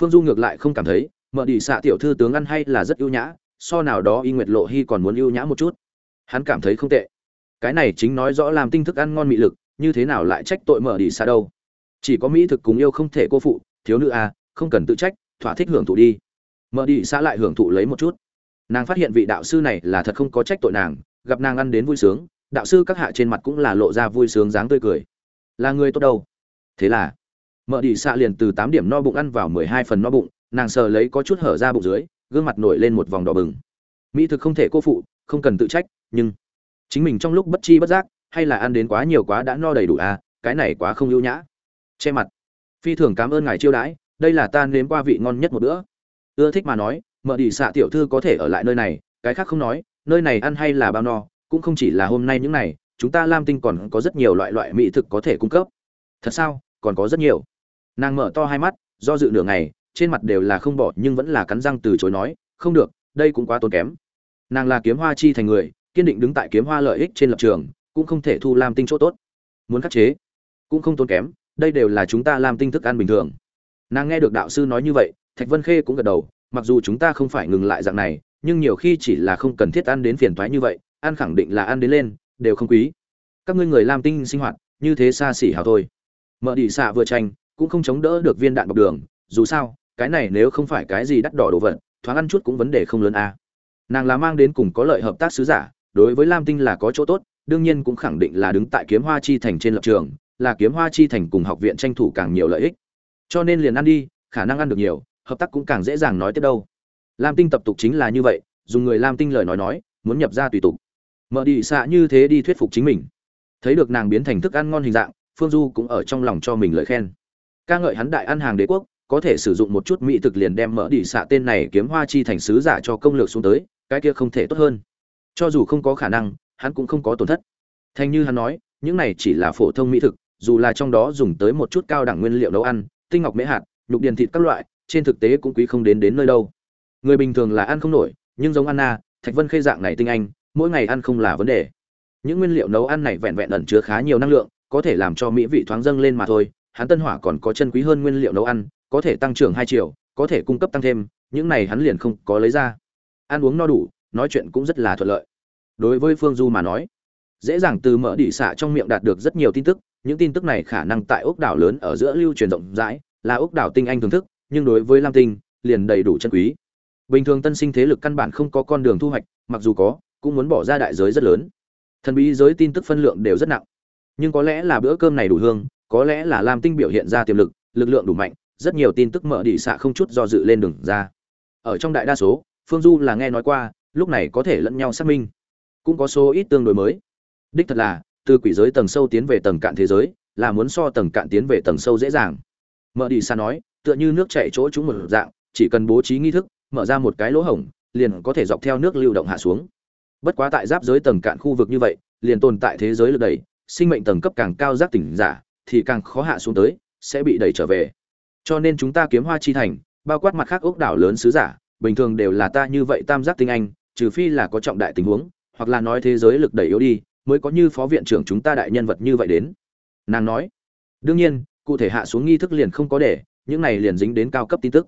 Phương du ngược lại không cảm thấy mở đi xạ tiểu thư tướng ăn hay là rất ưu nhã, so nào đó y nguyệt lộ hy còn muốn ưu nhã một chút. Hắn cảm thấy không tệ. Cái này chính nói rõ làm tinh thức ăn ngon mị lực, như thế nào lại trách tội mở đi xạ đâu chỉ có mỹ thực cùng yêu không thể cô phụ thiếu nữ a à, không cần tự trách thỏa thích hưởng thụ đi. Mở đi xã lại hưởng thụ lấy một chút. Nàng phát hiện vị đạo sư này là thật không có trách tội nàng gặp nàng ăn đến vui sướng đạo sư các hạ trên mặt cũng là lộ ra vui sướng dáng tươi cười. Là người tốt đâu? Thế là mở đi xạ liền từ tám điểm no bụng ăn vào mười hai phần no bụng nàng sờ lấy có chút hở ra bụng dưới gương mặt nổi lên một vòng đỏ bừng. Mỹ thực không thể cô phụ không cần tự trách nhưng chính mình trong lúc bất chi bất giác hay là ăn đến quá nhiều quá đã no đầy đủ à cái này quá không ưu nhã che mặt. Phi thường cảm ơn ngài chiêu đãi, đây là ta nếm qua vị ngon nhất một bữa. Ưa thích mà nói, mở đi xạ tiểu thư có thể ở lại nơi này, cái khác không nói, nơi này ăn hay là bao no, cũng không chỉ là hôm nay những này, chúng ta lam tinh còn có rất nhiều loại loại mỹ thực có thể cung cấp. Thật sao, còn có rất nhiều. Nàng mở to hai mắt, do dự nửa ngày, trên mặt đều là không bỏ nhưng vẫn là cắn răng từ chối nói, không được, đây cũng quá tốn kém. Nàng là kiếm hoa chi thành người, kiên định đứng tại kiếm hoa lợi ích trên lập trường, cũng không thể thu lam tinh chỗ tốt. Muốn khắc chế, cũng không tốn kém đây đều là chúng ta làm tinh thức ăn bình thường. Nàng nghe được đạo sư nói như vậy, thạch vân khê cũng gật đầu, mặc dù chúng ta không phải ngừng lại dạng này, nhưng nhiều khi chỉ là không cần thiết ăn đến phiền toái như vậy, ăn khẳng định là ăn đến lên, đều không quý. Các ngươi người làm tinh sinh hoạt, như thế xa xỉ hào thôi. Mở đi xạ vừa tranh, cũng không chống đỡ được viên đạn bọc đường, dù sao, cái này nếu không phải cái gì đắt đỏ đồ vật, thoáng ăn chút cũng vấn đề không lớn a nàng là mang đến cùng có lợi hợp tác sứ giả, đối với lam tinh là có chỗ tốt, đương nhiên cũng khẳng định là đứng tại kiếm hoa chi thành trên lập trường là kiếm hoa chi thành cùng học viện tranh thủ càng nhiều lợi ích. Cho nên liền ăn đi, khả năng ăn được nhiều, hợp tác cũng càng dễ dàng nói tiếp đâu. Lam tinh tập tục chính là như vậy, dùng người lam tinh lời nói nói, muốn nhập ra tùy tục. Mở đi xạ như thế đi thuyết phục chính mình. Thấy được nàng biến thành thức ăn ngon hình dạng, phương du cũng ở trong lòng cho mình lời khen. Ca ngợi hắn đại ăn hàng đế quốc, có thể sử dụng một chút mỹ thực liền đem mở đi xạ tên này kiếm hoa chi thành sứ giả cho công lược xuống tới, cái kia không thể tốt hơn. Cho dù không có khả năng, hắn cũng không có tổn thất. Thành như hắn nói, những này chỉ là phổ thông mỹ thực dù là trong đó dùng tới một chút cao đẳng nguyên liệu nấu ăn, tinh ngọc mễ hạt, nhục điền thịt các loại, trên thực tế cũng quý không đến đến nơi đâu. Người bình thường là ăn không nổi, nhưng giống anna, thạch vân khê dạng này tinh anh, mỗi ngày ăn không là vấn đề. Những nguyên liệu nấu ăn này vẹn vẹn ẩn chứa khá nhiều năng lượng, có thể làm cho mỹ vị thoáng dâng lên mà thôi. Hắn tân hỏa còn có chân quý hơn nguyên liệu nấu ăn, có thể tăng trưởng hai triệu có thể cung cấp tăng thêm, những này hắn liền không có lấy ra. Ăn uống no đủ, nói chuyện cũng rất là thuận lợi. Đối với phương du mà nói, dễ dàng từ mở đỉ xạ trong miệng đạt được rất nhiều tin tức những tin tức này khả năng tại ốc đảo lớn ở giữa lưu truyền rộng rãi, là ốc đảo tinh anh thưởng thức, nhưng đối với lam tinh, liền đầy đủ chân quý. Bình thường tân sinh thế lực căn bản không có con đường thu hoạch, mặc dù có, cũng muốn bỏ ra đại giới rất lớn. Thần bí giới tin tức phân lượng đều rất nặng. Nhưng có lẽ là bữa cơm này đủ hương, có lẽ là lam tinh biểu hiện ra tiềm lực lực lượng đủ mạnh, rất nhiều tin tức mở đỉ xạ không chút do dự lên đường ra. Ở trong đại đa số, phương du là nghe nói qua, lúc này có thể lẫn nhau xác minh. Cũng có số ít tương đối mới. Đích thật là từ quỷ giới tầng sâu tiến về tầng cạn thế giới, là muốn so tầng cạn tiến về tầng sâu dễ dàng. Mở đi xa nói, tựa như nước chảy chỗ chúng một dạng, chỉ cần bố trí nghi thức, mở ra một cái lỗ hổng, liền có thể dọc theo nước lưu động hạ xuống. Bất quá tại giáp giới tầng cạn khu vực như vậy, liền tồn tại thế giới lực đẩy sinh mệnh tầng cấp càng cao giác tỉnh giả, thì càng khó hạ xuống tới, sẽ bị đẩy trở về. Cho nên chúng ta kiếm hoa chi thành, bao quát mặt khác ốc đảo lớn sứ giả, bình thường đều là ta như vậy tam giác tinh anh, trừ phi là có trọng đại tình huống, hoặc là nói thế giới lực đẩy yếu đi mới có như phó viện trưởng chúng ta đại nhân vật như vậy đến. Nàng nói, đương nhiên, cụ thể hạ xuống nghi thức liền không có để, những này liền dính đến cao cấp tin tức.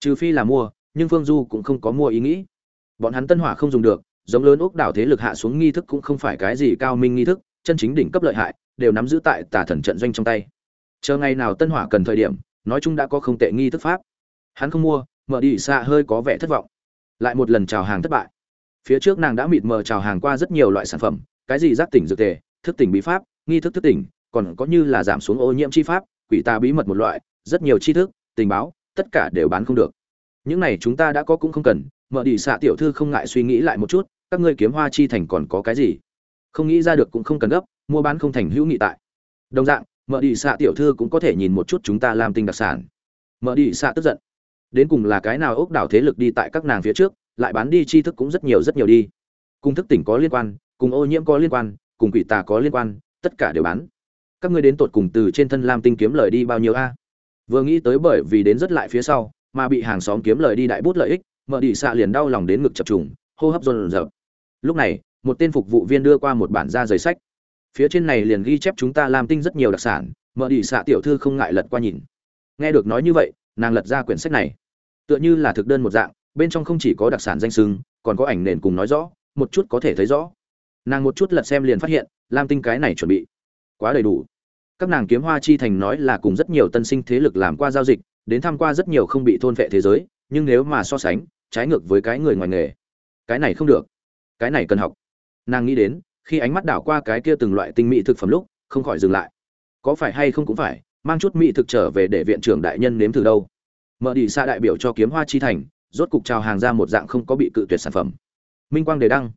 Trừ phi là mua, nhưng phương du cũng không có mua ý nghĩ. Bọn hắn tân hỏa không dùng được, giống lớn ốc đảo thế lực hạ xuống nghi thức cũng không phải cái gì cao minh nghi thức, chân chính đỉnh cấp lợi hại, đều nắm giữ tại tà thần trận doanh trong tay. Chờ ngày nào tân hỏa cần thời điểm, nói chung đã có không tệ nghi thức pháp. Hắn không mua, mở đi xa hơi có vẻ thất vọng. Lại một lần chào hàng thất bại. Phía trước nàng đã mịt mờ chào hàng qua rất nhiều loại sản phẩm cái gì giác tỉnh dược tề, thức tỉnh bí pháp, nghi thức thức tỉnh, còn có như là giảm xuống ô nhiễm chi pháp, quỷ ta bí mật một loại, rất nhiều tri thức, tình báo, tất cả đều bán không được. Những này chúng ta đã có cũng không cần, mở đi xạ tiểu thư không ngại suy nghĩ lại một chút, các ngươi kiếm hoa chi thành còn có cái gì? Không nghĩ ra được cũng không cần gấp, mua bán không thành hữu nghị tại. Đồng dạng, mở đi xạ tiểu thư cũng có thể nhìn một chút chúng ta làm tinh đặc sản. Mở đi xạ tức giận. Đến cùng là cái nào ốc đảo thế lực đi tại các nàng phía trước, lại bán đi chi thức cũng rất nhiều rất nhiều đi. Cung thức tỉnh có liên quan cùng ô nhiễm có liên quan, cùng quỷ tà có liên quan, tất cả đều bán. Các ngươi đến tột cùng từ trên thân lam tinh kiếm lời đi bao nhiêu a? Vừa nghĩ tới bởi vì đến rất lại phía sau, mà bị hàng xóm kiếm lời đi đại bút lợi ích mở đĩ xạ liền đau lòng đến ngực chập trùng, hô hấp dồn dập lúc này, một tên phục vụ viên đưa qua một bản da giấy sách. Phía trên này liền ghi chép chúng ta làm tinh rất nhiều đặc sản mở đĩ xạ tiểu thư không ngại lật qua nhìn. Nghe được nói như vậy, nàng lật ra quyển sách này. Tựa như là thực đơn một dạng, bên trong không chỉ có đặc sản danh sưng còn có ảnh nền cùng nói rõ, một chút có thể thấy rõ nàng một chút lật xem liền phát hiện, lam tinh cái này chuẩn bị quá đầy đủ. Các nàng kiếm hoa chi thành nói là cùng rất nhiều tân sinh thế lực làm qua giao dịch, đến tham qua rất nhiều không bị thôn vệ thế giới, nhưng nếu mà so sánh, trái ngược với cái người ngoài nghề. Cái này không được. Cái này cần học. Nàng nghĩ đến, khi ánh mắt đảo qua cái kia từng loại tinh mỹ thực phẩm lúc, không khỏi dừng lại. Có phải hay không cũng phải, mang chút mỹ thực trở về để viện trưởng đại nhân nếm thử đâu. Mở đi xa đại biểu cho kiếm hoa chi thành, rốt cục trào hàng ra một dạng không có bị cự tuyệt sản phẩm. Minh quang đề đăng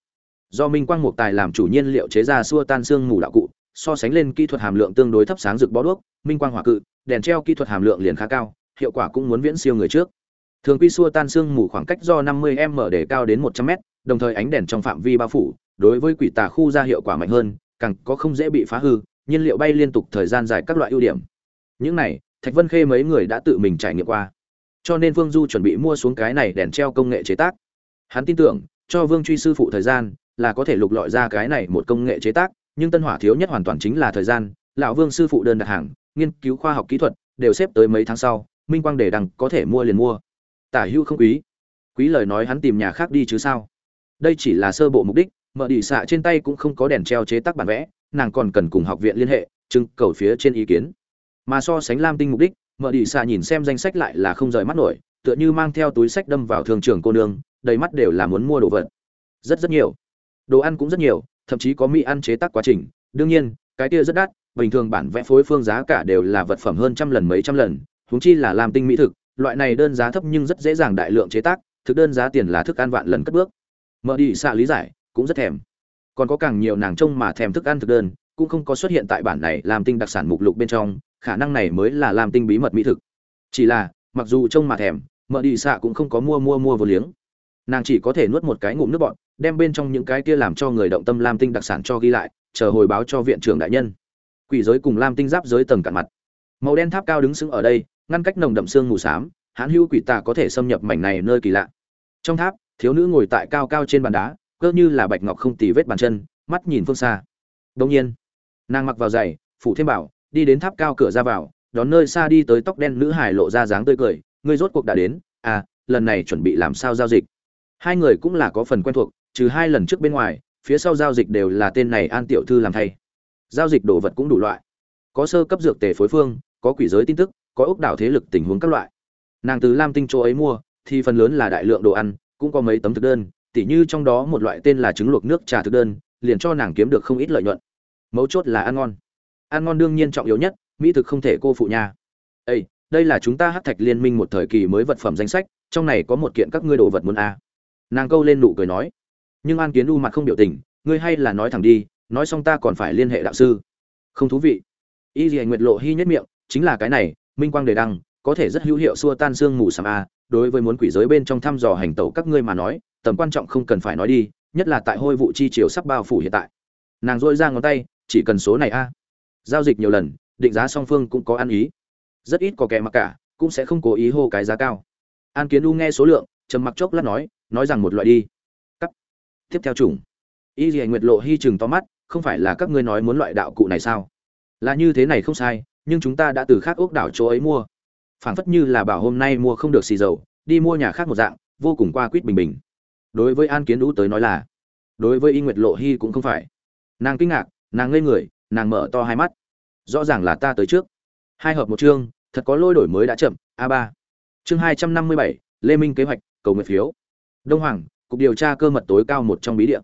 do minh quang mục tài làm chủ nhiên liệu chế ra xua tan xương mù đạo cụ, so sánh lên kỹ thuật hàm lượng tương đối thấp sáng rực bó đuốc, minh quang hỏa cự, đèn treo kỹ thuật hàm lượng liền khá cao, hiệu quả cũng muốn viễn siêu người trước. Thường quy xua tan xương mù khoảng cách do 50 m để cao đến 100 m đồng thời ánh đèn trong phạm vi bao phủ, đối với quỷ tà khu ra hiệu quả mạnh hơn, càng có không dễ bị phá hư, nhiên liệu bay liên tục thời gian dài các loại ưu điểm. Những này, thạch vân khê mấy người đã tự mình trải nghiệm qua. Cho nên vương du chuẩn bị mua xuống cái này đèn treo công nghệ chế tác. Hắn tin tưởng, cho vương truy sư phụ thời gian là có thể lục lọi ra cái này một công nghệ chế tác, nhưng tân hỏa thiếu nhất hoàn toàn chính là thời gian, lão vương sư phụ đơn đặt hàng, nghiên cứu khoa học kỹ thuật, đều xếp tới mấy tháng sau, minh quang để đằng có thể mua liền mua. Tả hưu không quý. Quý lời nói hắn tìm nhà khác đi chứ sao? Đây chỉ là sơ bộ mục đích, mở đi xạ trên tay cũng không có đèn treo chế tác bản vẽ, nàng còn cần cùng học viện liên hệ, trưng cầu phía trên ý kiến. Mà so sánh lam tinh mục đích, mở đi xạ nhìn xem danh sách lại là không rời mắt nổi, tựa như mang theo túi sách đâm vào thường trường cô nương, đầy mắt đều là muốn mua đồ vật. Rất rất nhiều đồ ăn cũng rất nhiều, thậm chí có mỹ ăn chế tác quá trình. Đương nhiên, cái kia rất đắt, bình thường bản vẽ phối phương giá cả đều là vật phẩm hơn trăm lần mấy trăm lần, huống chi là làm tinh mỹ thực, loại này đơn giá thấp nhưng rất dễ dàng đại lượng chế tác, thực đơn giá tiền là thức ăn vạn lần cất bước. Mở đi xạ lý giải, cũng rất thèm. Còn có càng nhiều nàng trông mà thèm thức ăn thực đơn, cũng không có xuất hiện tại bản này làm tinh đặc sản mục lục bên trong, khả năng này mới là làm tinh bí mật mỹ thực. Chỉ là, mặc dù trông mà thèm, mở đi xạ cũng không có mua mua mua vô liếng. Nàng chỉ có thể nuốt một cái ngụm nước bọn đem bên trong những cái kia làm cho người động tâm lam tinh đặc sản cho ghi lại, chờ hồi báo cho viện trưởng đại nhân. Quỷ giới cùng lam tinh giáp giới tầng cạn mặt. Màu đen tháp cao đứng sững ở đây, ngăn cách nồng đậm xương mù xám, hãn hữu quỷ tà có thể xâm nhập mảnh này nơi kỳ lạ. Trong tháp, thiếu nữ ngồi tại cao cao trên bàn đá, cơ như là bạch ngọc không tì vết bàn chân, mắt nhìn phương xa. Đông nhiên, nàng mặc vào giày, phủ thêm bảo, đi đến tháp cao cửa ra vào, đón nơi xa đi tới tóc đen nữ hải lộ ra dáng tươi cười, ngươi rốt cuộc đã đến à lần này chuẩn bị làm sao giao dịch? Hai người cũng là có phần quen thuộc trừ hai lần trước bên ngoài phía sau giao dịch đều là tên này an tiểu thư làm thay. Giao dịch đồ vật cũng đủ loại. Có sơ cấp dược tề phối phương có quỷ giới tin tức có ốc đảo thế lực tình huống các loại. Nàng từ lam tinh chỗ ấy mua thì phần lớn là đại lượng đồ ăn cũng có mấy tấm thực đơn tỉ như trong đó một loại tên là trứng luộc nước trà thực đơn liền cho nàng kiếm được không ít lợi nhuận. Mấu chốt là ăn ngon. Ăn ngon đương nhiên trọng yếu nhất mỹ thực không thể cô phụ nhà, ây đây là chúng ta hát thạch liên minh một thời kỳ mới vật phẩm danh sách trong này có một kiện các ngươi đồ vật muốn a. Nàng câu lên nụ cười nói nhưng an kiến u mặt không biểu tình, ngươi hay là nói thẳng đi, nói xong ta còn phải liên hệ đạo sư. Không thú vị. Y dì nguyệt lộ hy nhất miệng, chính là cái này, minh quang đề đăng, có thể rất hữu hiệu xua tan xương mù sàm a, đối với muốn quỷ giới bên trong thăm dò hành tẩu các ngươi mà nói, tầm quan trọng không cần phải nói đi, nhất là tại hôi vụ chi chiều sắp bao phủ hiện tại. Nàng dôi ra ngón tay, chỉ cần số này a. Giao dịch nhiều lần, định giá song phương cũng có ăn ý. Rất ít có kẻ mặc cả, cũng sẽ không cố ý hô cái giá cao. An kiến u nghe số lượng, trầm mặc chốc lát nói nói rằng một loại đi tiếp theo chủng. Y dì nguyệt lộ hy chừng to mắt, không phải là các ngươi nói muốn loại đạo cụ này sao? Là như thế này không sai, nhưng chúng ta đã từ khác ốc đảo chỗ ấy mua. Phảng phất như là bảo hôm nay mua không được xì dầu, đi mua nhà khác một dạng, vô cùng qua quýt bình bình. Đối với an kiến đũ tới nói là, đối với y nguyệt lộ hy cũng không phải. Nàng kinh ngạc, nàng ngây người, nàng mở to hai mắt. Rõ ràng là ta tới trước. Hai hợp một chương, thật có lôi đổi mới đã chậm, a ba. Chương hai trăm năm mươi bảy, lê minh kế hoạch, cầu nguyện phiếu. Đông hoàng cục điều tra cơ mật tối cao một trong bí địa.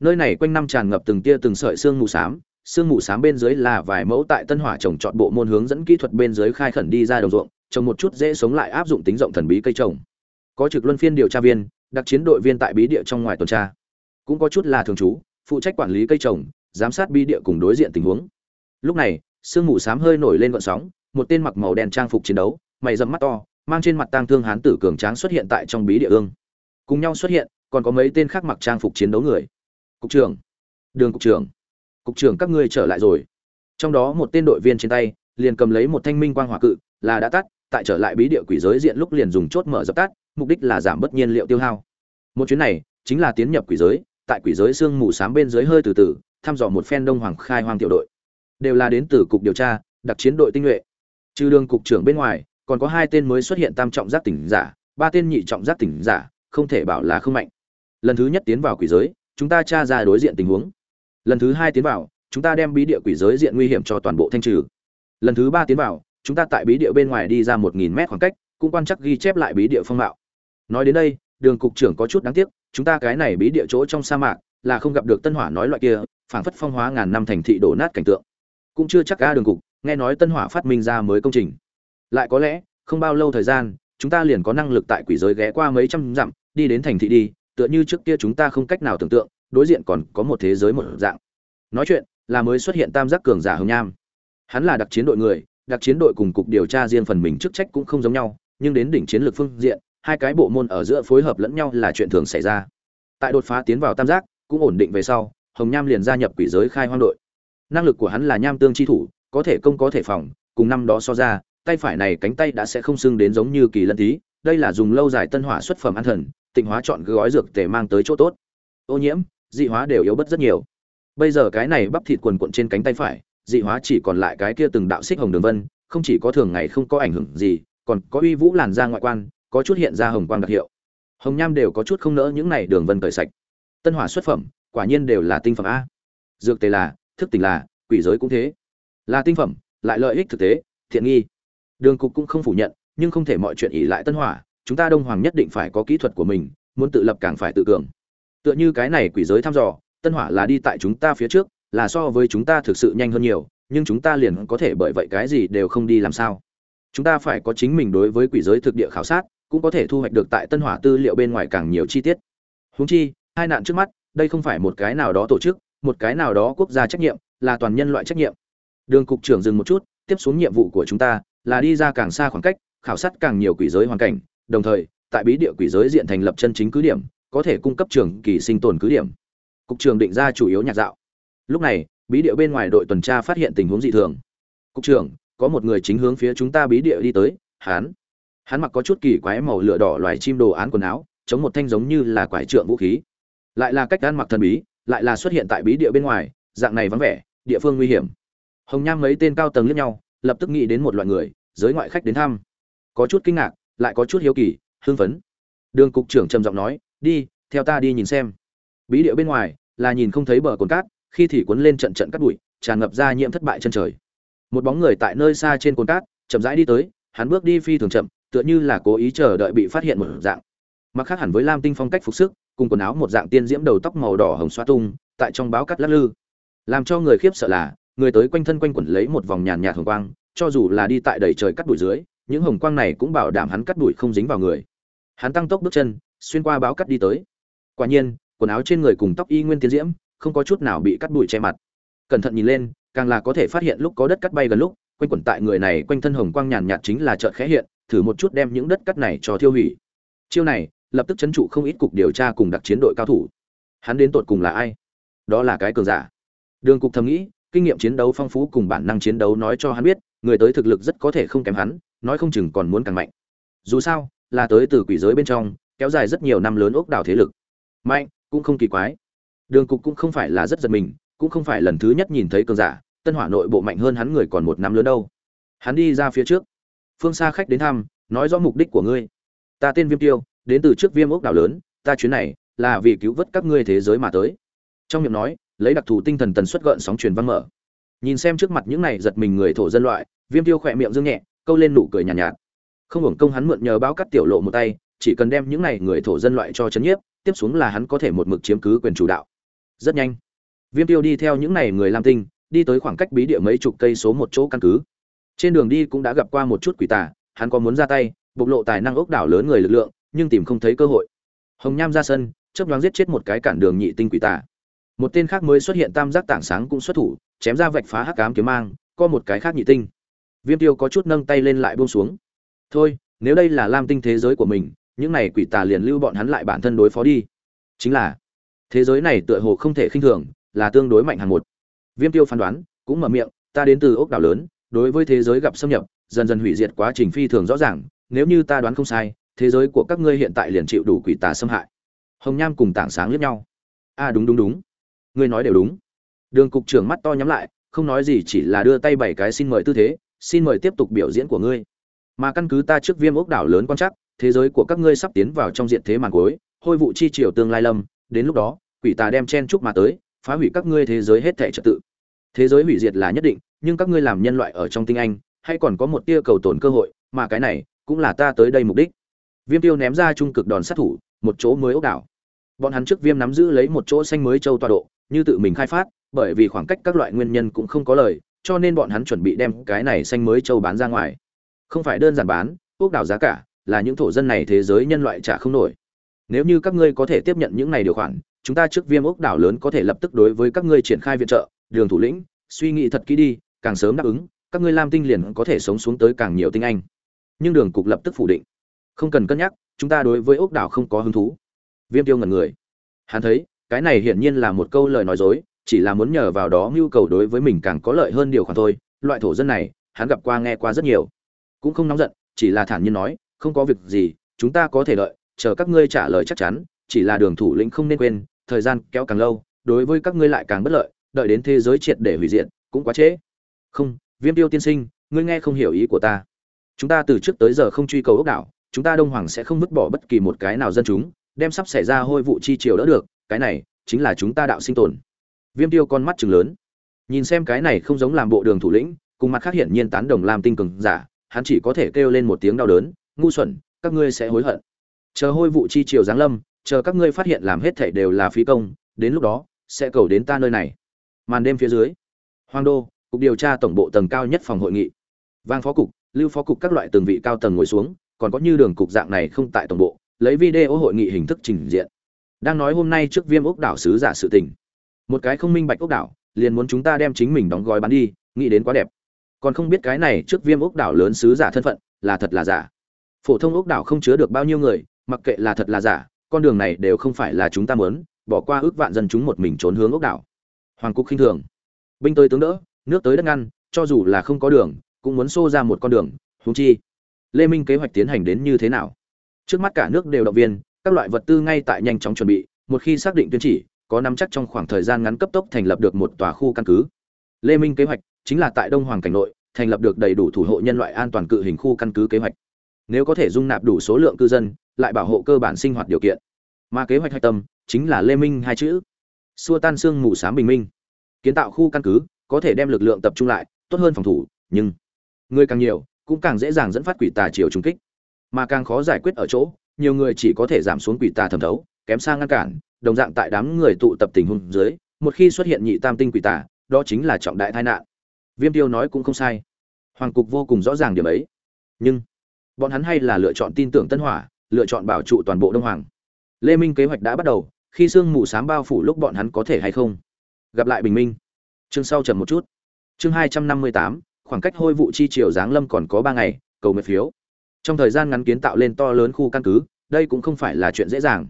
Nơi này quanh năm tràn ngập từng tia từng sợi xương mù xám, xương mù xám bên dưới là vài mẫu tại tân hỏa trồng trọt bộ môn hướng dẫn kỹ thuật bên dưới khai khẩn đi ra đồng ruộng, trồng một chút dễ sống lại áp dụng tính rộng thần bí cây trồng. Có trực luân phiên điều tra viên, đặc chiến đội viên tại bí địa trong ngoài tuần tra. Cũng có chút là thường trú, phụ trách quản lý cây trồng, giám sát bí địa cùng đối diện tình huống. Lúc này sương mù xám hơi nổi lên gợn sóng, một tên mặc màu đen trang phục chiến đấu, mày dẫm mắt to, mang trên mặt tang thương hán tử cường tráng xuất hiện tại trong bí địa ương. Cùng nhau xuất hiện còn có mấy tên khác mặc trang phục chiến đấu người. Cục trưởng. Đường cục trưởng. Cục trưởng các ngươi trở lại rồi. Trong đó một tên đội viên trên tay, liền cầm lấy một thanh minh quang hỏa cự, là đã tắt, tại trở lại bí địa quỷ giới diện lúc liền dùng chốt mở dập tắt, mục đích là giảm bớt nhiên liệu tiêu hao. Một chuyến này, chính là tiến nhập quỷ giới, tại quỷ giới sương mù sám bên dưới hơi từ từ, thăm dò một phen đông hoàng khai hoang tiểu đội. Đều là đến từ cục điều tra, đặc chiến đội tinh nhuệ. Trừ đường cục trưởng bên ngoài, còn có hai tên mới xuất hiện tam trọng giác tỉnh giả, ba tên nhị trọng giác tỉnh giả, không thể bảo là không mạnh lần thứ nhất tiến vào quỷ giới, chúng ta tra ra đối diện tình huống. Lần thứ hai tiến vào, chúng ta đem bí địa quỷ giới diện nguy hiểm cho toàn bộ thanh trừ. Lần thứ ba tiến vào, chúng ta tại bí địa bên ngoài đi ra một nghìn mét khoảng cách, cũng quan chắc ghi chép lại bí địa phong mạo. Nói đến đây, đường cục trưởng có chút đáng tiếc, chúng ta cái này bí địa chỗ trong sa mạc là không gặp được tân hỏa nói loại kia, phảng phất phong hóa ngàn năm thành thị đổ nát cảnh tượng. Cũng chưa chắc ga đường cục, nghe nói tân hỏa phát minh ra mới công trình. Lại có lẽ, không bao lâu thời gian, chúng ta liền có năng lực tại quỷ giới ghé qua mấy trăm dặm, đi đến thành thị đi tựa như trước kia chúng ta không cách nào tưởng tượng, đối diện còn có một thế giới một dạng. Nói chuyện, là mới xuất hiện tam giác cường giả hồng nham. Hắn là đặc chiến đội người, đặc chiến đội cùng cục điều tra riêng phần mình chức trách cũng không giống nhau, nhưng đến đỉnh chiến lược phương diện, hai cái bộ môn ở giữa phối hợp lẫn nhau là chuyện thường xảy ra. Tại đột phá tiến vào tam giác, cũng ổn định về sau, hồng nham liền gia nhập quỷ giới khai hoang đội. Năng lực của hắn là nham tương chi thủ, có thể công có thể phòng, cùng năm đó so ra, tay phải này cánh tay đã sẽ không sưng đến giống như kỳ lân tí đây là dùng lâu dài tân hỏa xuất phẩm an thần tịnh hóa chọn gói dược tề mang tới chỗ tốt. Ô nhiễm, dị hóa đều yếu bất rất nhiều. Bây giờ cái này bắp thịt quần cuộn trên cánh tay phải, dị hóa chỉ còn lại cái kia từng đạo xích hồng đường vân, không chỉ có thường ngày không có ảnh hưởng gì, còn có uy vũ làn da ngoại quan, có chút hiện ra hồng quang đặc hiệu. Hồng nham đều có chút không nỡ những này đường vân cởi sạch. Tân hỏa xuất phẩm, quả nhiên đều là tinh phẩm a. Dược tề là, thức tỉnh là, quỷ giới cũng thế. Là tinh phẩm, lại lợi ích thực tế, thiện nghi. Đường cục cũng không phủ nhận, nhưng không thể mọi chuyện ỉ lại tân hỏa chúng ta đông hoàng nhất định phải có kỹ thuật của mình, muốn tự lập càng phải tự cường. Tựa như cái này quỷ giới thăm dò, tân hỏa là đi tại chúng ta phía trước, là so với chúng ta thực sự nhanh hơn nhiều, nhưng chúng ta liền có thể bởi vậy cái gì đều không đi làm sao. Chúng ta phải có chính mình đối với quỷ giới thực địa khảo sát, cũng có thể thu hoạch được tại tân hỏa tư liệu bên ngoài càng nhiều chi tiết. Húng chi, hai nạn trước mắt, đây không phải một cái nào đó tổ chức, một cái nào đó quốc gia trách nhiệm, là toàn nhân loại trách nhiệm. Đường cục trưởng dừng một chút, tiếp xuống nhiệm vụ của chúng ta là đi ra càng xa khoảng cách, khảo sát càng nhiều quỷ giới hoàn cảnh đồng thời, tại bí địa quỷ giới diện thành lập chân chính cứ điểm, có thể cung cấp trường kỳ sinh tồn cứ điểm. Cục trưởng định ra chủ yếu nhạc dạo. Lúc này, bí địa bên ngoài đội tuần tra phát hiện tình huống dị thường. Cục trưởng, có một người chính hướng phía chúng ta bí địa đi tới, hắn. Hắn mặc có chút kỳ quái màu lửa đỏ loài chim đồ án quần áo, chống một thanh giống như là quải trượng vũ khí. Lại là cách ăn mặc thần bí, lại là xuất hiện tại bí địa bên ngoài, dạng này vắng vẻ, địa phương nguy hiểm. Hồng nham mấy tên cao tầng liếc nhau, lập tức nghĩ đến một loại người, giới ngoại khách đến thăm. Có chút kinh ngạc lại có chút hiếu kỳ, hưng phấn. Đường cục trưởng trầm giọng nói, đi, theo ta đi nhìn xem. Bí địa bên ngoài là nhìn không thấy bờ cồn cát, khi thì cuốn lên trận trận cắt bụi, tràn ngập ra nhiễm thất bại chân trời. Một bóng người tại nơi xa trên cồn cát, chậm rãi đi tới, hắn bước đi phi thường chậm, tựa như là cố ý chờ đợi bị phát hiện một dạng. Mặc khác hẳn với lam tinh phong cách phục sức, cùng quần áo một dạng tiên diễm đầu tóc màu đỏ hồng xoa tung, tại trong báo cắt lắc lư. Làm cho người khiếp sợ là, người tới quanh thân quanh quẩn lấy một vòng nhàn nhạt hồng quang, cho dù là đi tại đầy trời cắt bụi dưới những hồng quang này cũng bảo đảm hắn cắt đuổi không dính vào người. Hắn tăng tốc bước chân, xuyên qua báo cắt đi tới. Quả nhiên, quần áo trên người cùng tóc y nguyên tiến diễm, không có chút nào bị cắt đuổi che mặt. Cẩn thận nhìn lên, càng là có thể phát hiện lúc có đất cắt bay gần lúc, quanh quẩn tại người này quanh thân hồng quang nhàn nhạt chính là chợt khẽ hiện, thử một chút đem những đất cắt này cho thiêu hủy. Chiêu này, lập tức chấn trụ không ít cục điều tra cùng đặc chiến đội cao thủ. Hắn đến tột cùng là ai? Đó là cái cường giả. Đường cục thầm nghĩ, kinh nghiệm chiến đấu phong phú cùng bản năng chiến đấu nói cho hắn biết, người tới thực lực rất có thể không kém hắn nói không chừng còn muốn càng mạnh. Dù sao, là tới từ quỷ giới bên trong, kéo dài rất nhiều năm lớn ốc đảo thế lực. Mạnh, cũng không kỳ quái. Đường cục cũng không phải là rất giật mình, cũng không phải lần thứ nhất nhìn thấy cường giả, tân hỏa nội bộ mạnh hơn hắn người còn một năm lớn đâu. Hắn đi ra phía trước. Phương xa khách đến thăm, nói rõ mục đích của ngươi. Ta tên viêm tiêu, đến từ trước viêm ốc đảo lớn, ta chuyến này là vì cứu vớt các ngươi thế giới mà tới. Trong miệng nói, lấy đặc thù tinh thần tần suất gợn sóng truyền văn mở. Nhìn xem trước mặt những này giật mình người thổ dân loại, viêm tiêu khỏe miệng dương nhẹ câu lên nụ cười nhàn nhạt, nhạt. Không hưởng công hắn mượn nhờ báo cắt tiểu lộ một tay chỉ cần đem những này người thổ dân loại cho chấn nhiếp tiếp xuống là hắn có thể một mực chiếm cứ quyền chủ đạo. Rất nhanh viêm tiêu đi theo những này người lam tinh đi tới khoảng cách bí địa mấy chục cây số một chỗ căn cứ. Trên đường đi cũng đã gặp qua một chút quỷ tà hắn có muốn ra tay bộc lộ tài năng ốc đảo lớn người lực lượng nhưng tìm không thấy cơ hội. Hồng nham ra sân chớp nhoáng giết chết một cái cản đường nhị tinh quỷ tà. Một tên khác mới xuất hiện tam giác tảng sáng cũng xuất thủ chém ra vạch phá hắc ám kiếm mang có một cái khác nhị tinh viêm tiêu có chút nâng tay lên lại buông xuống. Thôi nếu đây là lam tinh thế giới của mình những này quỷ tà liền lưu bọn hắn lại bản thân đối phó đi. Chính là thế giới này tựa hồ không thể khinh thường là tương đối mạnh hàng một. Viêm tiêu phán đoán cũng mở miệng ta đến từ ốc đảo lớn đối với thế giới gặp xâm nhập dần dần hủy diệt quá trình phi thường rõ ràng nếu như ta đoán không sai thế giới của các ngươi hiện tại liền chịu đủ quỷ tà xâm hại. Hồng nham cùng tảng sáng liếc nhau. A à, đúng đúng đúng. Ngươi nói đều đúng. Đường cục trưởng mắt to nhắm lại không nói gì chỉ là đưa tay bảy cái xin mời tư thế xin mời tiếp tục biểu diễn của ngươi. Mà căn cứ ta trước viêm ốc đảo lớn quan chắc thế giới của các ngươi sắp tiến vào trong diện thế màn cuối, hôi vụ chi triều tương lai lâm, đến lúc đó, quỷ tà đem chen chúc mà tới, phá hủy các ngươi thế giới hết thể trật tự. Thế giới hủy diệt là nhất định, nhưng các ngươi làm nhân loại ở trong tinh anh, hay còn có một tia cầu tổn cơ hội, mà cái này cũng là ta tới đây mục đích. Viêm tiêu ném ra trung cực đòn sát thủ, một chỗ mới ốc đảo. Bọn hắn trước viêm nắm giữ lấy một chỗ xanh mới châu tọa độ, như tự mình khai phát, bởi vì khoảng cách các loại nguyên nhân cũng không có lời cho nên bọn hắn chuẩn bị đem cái này xanh mới châu bán ra ngoài. Không phải đơn giản bán ốc đảo giá cả, là những thổ dân này thế giới nhân loại trả không nổi. Nếu như các ngươi có thể tiếp nhận những này điều khoản, chúng ta trước viêm ốc đảo lớn có thể lập tức đối với các ngươi triển khai viện trợ, đường thủ lĩnh, suy nghĩ thật kỹ đi, càng sớm đáp ứng, các ngươi lam tinh liền có thể sống xuống tới càng nhiều tinh anh. Nhưng đường cục lập tức phủ định. Không cần cân nhắc, chúng ta đối với ốc đảo không có hứng thú. Viêm tiêu ngẩn người. Hắn thấy, cái này hiển nhiên là một câu lời nói dối chỉ là muốn nhờ vào đó nhu cầu đối với mình càng có lợi hơn điều khoản thôi. Loại thổ dân này, hắn gặp qua nghe qua rất nhiều. Cũng không nóng giận, chỉ là thản nhiên nói, không có việc gì, chúng ta có thể đợi, chờ các ngươi trả lời chắc chắn, chỉ là đường thủ lĩnh không nên quên, thời gian kéo càng lâu, đối với các ngươi lại càng bất lợi, đợi đến thế giới triệt để hủy diệt, cũng quá trễ. Không, viêm tiêu tiên sinh, ngươi nghe không hiểu ý của ta. Chúng ta từ trước tới giờ không truy cầu ốc đảo, chúng ta đông hoàng sẽ không vứt bỏ bất kỳ một cái nào dân chúng, đem sắp xảy ra hôi vụ chi triều đỡ được, cái này chính là chúng ta đạo sinh tồn viêm tiêu con mắt chừng lớn. Nhìn xem cái này không giống làm bộ đường thủ lĩnh, cùng mặt khác hiển nhiên tán đồng làm tinh cường giả, hắn chỉ có thể kêu lên một tiếng đau đớn, ngu xuẩn, các ngươi sẽ hối hận. Chờ hôi vụ chi triều giáng lâm, chờ các ngươi phát hiện làm hết thảy đều là phí công, đến lúc đó, sẽ cầu đến ta nơi này. Màn đêm phía dưới hoàng đô, cục điều tra tổng bộ tầng cao nhất phòng hội nghị. Vang phó cục, lưu phó cục các loại từng vị cao tầng ngồi xuống, còn có như đường cục dạng này không tại tổng bộ, lấy video hội nghị hình thức trình diện. Đang nói hôm nay trước viêm ốc đảo sứ giả sự tình một cái không minh bạch ốc đảo, liền muốn chúng ta đem chính mình đóng gói bán đi, nghĩ đến quá đẹp. Còn không biết cái này trước viêm ốc đảo lớn sứ giả thân phận, là thật là giả. Phổ thông ốc đảo không chứa được bao nhiêu người, mặc kệ là thật là giả, con đường này đều không phải là chúng ta muốn, bỏ qua ước vạn dân chúng một mình trốn hướng ốc đảo. Hoàng cúc khinh thường. Binh tới tướng đỡ, nước tới đất ngăn, cho dù là không có đường, cũng muốn xô ra một con đường húng chi. Lê minh kế hoạch tiến hành đến như thế nào? Trước mắt cả nước đều động viên, các loại vật tư ngay tại nhanh chóng chuẩn bị, một khi xác định tuyên chỉ có nắm chắc trong khoảng thời gian ngắn cấp tốc thành lập được một tòa khu căn cứ. Lê minh kế hoạch chính là tại đông hoàng cảnh nội thành lập được đầy đủ thủ hộ nhân loại an toàn cự hình khu căn cứ kế hoạch. Nếu có thể dung nạp đủ số lượng cư dân, lại bảo hộ cơ bản sinh hoạt điều kiện. Mà kế hoạch hạch tâm chính là lê minh hai chữ, xua tan xương mù xám bình minh. Kiến tạo khu căn cứ có thể đem lực lượng tập trung lại, tốt hơn phòng thủ, nhưng người càng nhiều, cũng càng dễ dàng dẫn phát quỷ tà chiều trùng kích. Mà càng khó giải quyết ở chỗ, nhiều người chỉ có thể giảm xuống quỷ tà thẩm thấu, kém sang ngăn cản đồng dạng tại đám người tụ tập tình huống dưới, một khi xuất hiện nhị tam tinh quỷ tà, đó chính là trọng đại tai nạn. Viêm tiêu nói cũng không sai. Hoàng cục vô cùng rõ ràng điểm ấy. Nhưng, bọn hắn hay là lựa chọn tin tưởng tân hỏa, lựa chọn bảo trụ toàn bộ đông hoàng. Lê minh kế hoạch đã bắt đầu, khi sương mù sám bao phủ lúc bọn hắn có thể hay không? Gặp lại bình minh. Chương sau chậm một chút. Chương hai trăm năm mươi tám, khoảng cách hôi vụ chi triều giáng lâm còn có ba ngày, cầu nguyện phiếu. Trong thời gian ngắn kiến tạo lên to lớn khu căn cứ, đây cũng không phải là chuyện dễ dàng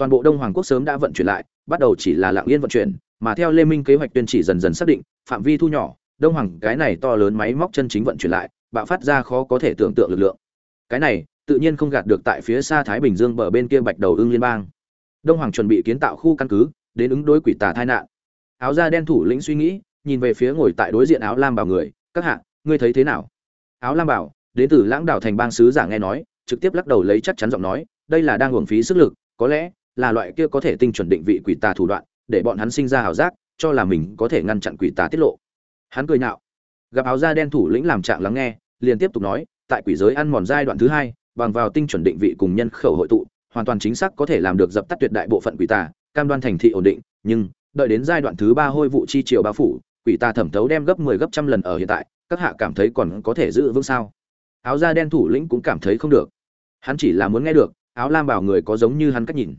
toàn bộ đông hoàng quốc sớm đã vận chuyển lại, bắt đầu chỉ là lạng yên vận chuyển, mà theo lê minh kế hoạch tuyên chỉ dần dần xác định, phạm vi thu nhỏ, đông hoàng cái này to lớn máy móc chân chính vận chuyển lại, bạo phát ra khó có thể tưởng tượng lực lượng. Cái này, tự nhiên không gạt được tại phía xa thái bình dương bờ bên kia bạch đầu ưng liên bang. Đông hoàng chuẩn bị kiến tạo khu căn cứ, đến ứng đối quỷ tà tai nạn. Áo da đen thủ lĩnh suy nghĩ, nhìn về phía ngồi tại đối diện áo lam bảo người, các hạ, ngươi thấy thế nào? Áo lam bảo, đến từ lãng đảo thành bang sứ giả nghe nói, trực tiếp lắc đầu lấy chắc chắn giọng nói, đây là đang hưởng phí sức lực, có lẽ là loại kia có thể tinh chuẩn định vị quỷ tà thủ đoạn, để bọn hắn sinh ra hào giác, cho là mình có thể ngăn chặn quỷ tà tiết lộ. Hắn cười nhạo. Gặp áo da đen thủ lĩnh làm trạng lắng nghe, liền tiếp tục nói, tại quỷ giới ăn mòn giai đoạn thứ hai, bằng vào tinh chuẩn định vị cùng nhân khẩu hội tụ, hoàn toàn chính xác có thể làm được dập tắt tuyệt đại bộ phận quỷ tà, cam đoan thành thị ổn định, nhưng, đợi đến giai đoạn thứ ba hôi vụ chi triều bao phủ, quỷ tà thẩm thấu đem gấp 10 gấp trăm lần ở hiện tại, các hạ cảm thấy còn có thể giữ vững sao? Áo da đen thủ lĩnh cũng cảm thấy không được. Hắn chỉ là muốn nghe được, áo lam bảo người có giống như hắn cách nhìn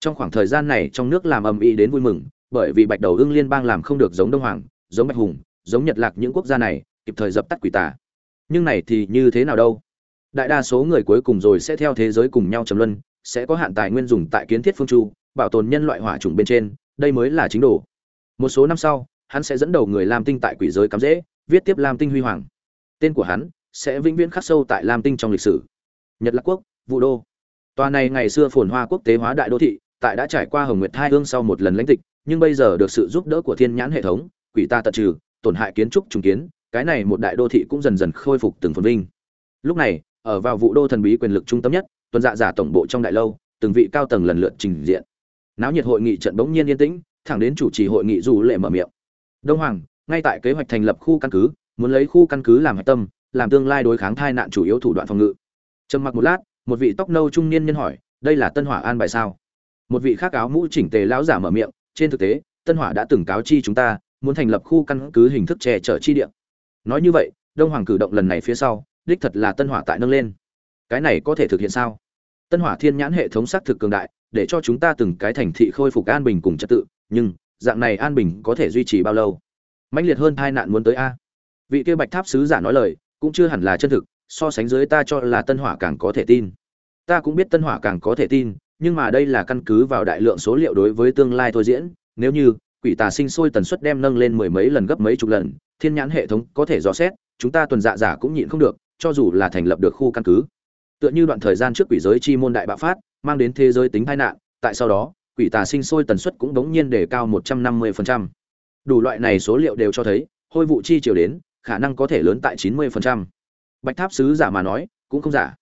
trong khoảng thời gian này trong nước làm ầm ĩ đến vui mừng, bởi vì bạch đầu ưng liên bang làm không được giống đông hoàng, giống bạch hùng, giống nhật lạc những quốc gia này, kịp thời dập tắt quỷ tà. Nhưng này thì như thế nào đâu? Đại đa số người cuối cùng rồi sẽ theo thế giới cùng nhau trầm luân, sẽ có hạn tài nguyên dùng tại kiến thiết phương chu, bảo tồn nhân loại hỏa trùng bên trên, đây mới là chính đồ. Một số năm sau, hắn sẽ dẫn đầu người lam tinh tại quỷ giới cắm dễ viết tiếp lam tinh huy hoàng. Tên của hắn sẽ vĩnh viễn khắc sâu tại lam tinh trong lịch sử. Nhật lạc quốc, vũ đô. Tòa này ngày xưa phồn hoa quốc tế hóa đại đô thị tại đã trải qua hồng nguyệt hai hương sau một lần lãnh tịch, nhưng bây giờ được sự giúp đỡ của thiên nhãn hệ thống, quỷ ta tận trừ, tổn hại kiến trúc trùng kiến, cái này một đại đô thị cũng dần dần khôi phục từng phồn vinh. Lúc này, ở vào vụ đô thần bí quyền lực trung tâm nhất, tuần dạ giả tổng bộ trong đại lâu, từng vị cao tầng lần lượt trình diện. Náo nhiệt hội nghị trận bỗng nhiên yên tĩnh, thẳng đến chủ trì hội nghị dù lệ mở miệng. Đông hoàng, ngay tại kế hoạch thành lập khu căn cứ, muốn lấy khu căn cứ làm hạch tâm, làm tương lai đối kháng thai nạn chủ yếu thủ đoạn phòng ngự. Trầm mặc một lát, một vị tóc nâu trung niên nhân hỏi, đây là tân hỏa an bài sao? Một vị khác áo mũ chỉnh tề lão giả mở miệng, trên thực tế, tân hỏa đã từng cáo chi chúng ta, muốn thành lập khu căn cứ hình thức che chở chi địa. Nói như vậy, đông hoàng cử động lần này phía sau, đích thật là tân hỏa tại nâng lên. Cái này có thể thực hiện sao? Tân hỏa thiên nhãn hệ thống xác thực cường đại, để cho chúng ta từng cái thành thị khôi phục an bình cùng trật tự, nhưng, dạng này an bình có thể duy trì bao lâu? Mãnh liệt hơn hai nạn muốn tới a. Vị kia bạch tháp sứ giả nói lời, cũng chưa hẳn là chân thực, so sánh dưới ta cho là tân hỏa càng có thể tin. Ta cũng biết tân hỏa càng có thể tin nhưng mà đây là căn cứ vào đại lượng số liệu đối với tương lai thôi diễn. Nếu như quỷ tà sinh sôi tần suất đem nâng lên mười mấy lần gấp mấy chục lần, thiên nhãn hệ thống có thể dò xét, chúng ta tuần dạ giả cũng nhịn không được, cho dù là thành lập được khu căn cứ. Tựa như đoạn thời gian trước quỷ giới chi môn đại bạo phát, mang đến thế giới tính tai nạn, tại sau đó, quỷ tà sinh sôi tần suất cũng đống nhiên đề cao một trăm năm mươi phần trăm. Đủ loại này số liệu đều cho thấy, hôi vụ chi chiều đến, khả năng có thể lớn tại chín mươi phần trăm. Bạch tháp sứ giả mà nói, cũng không giả.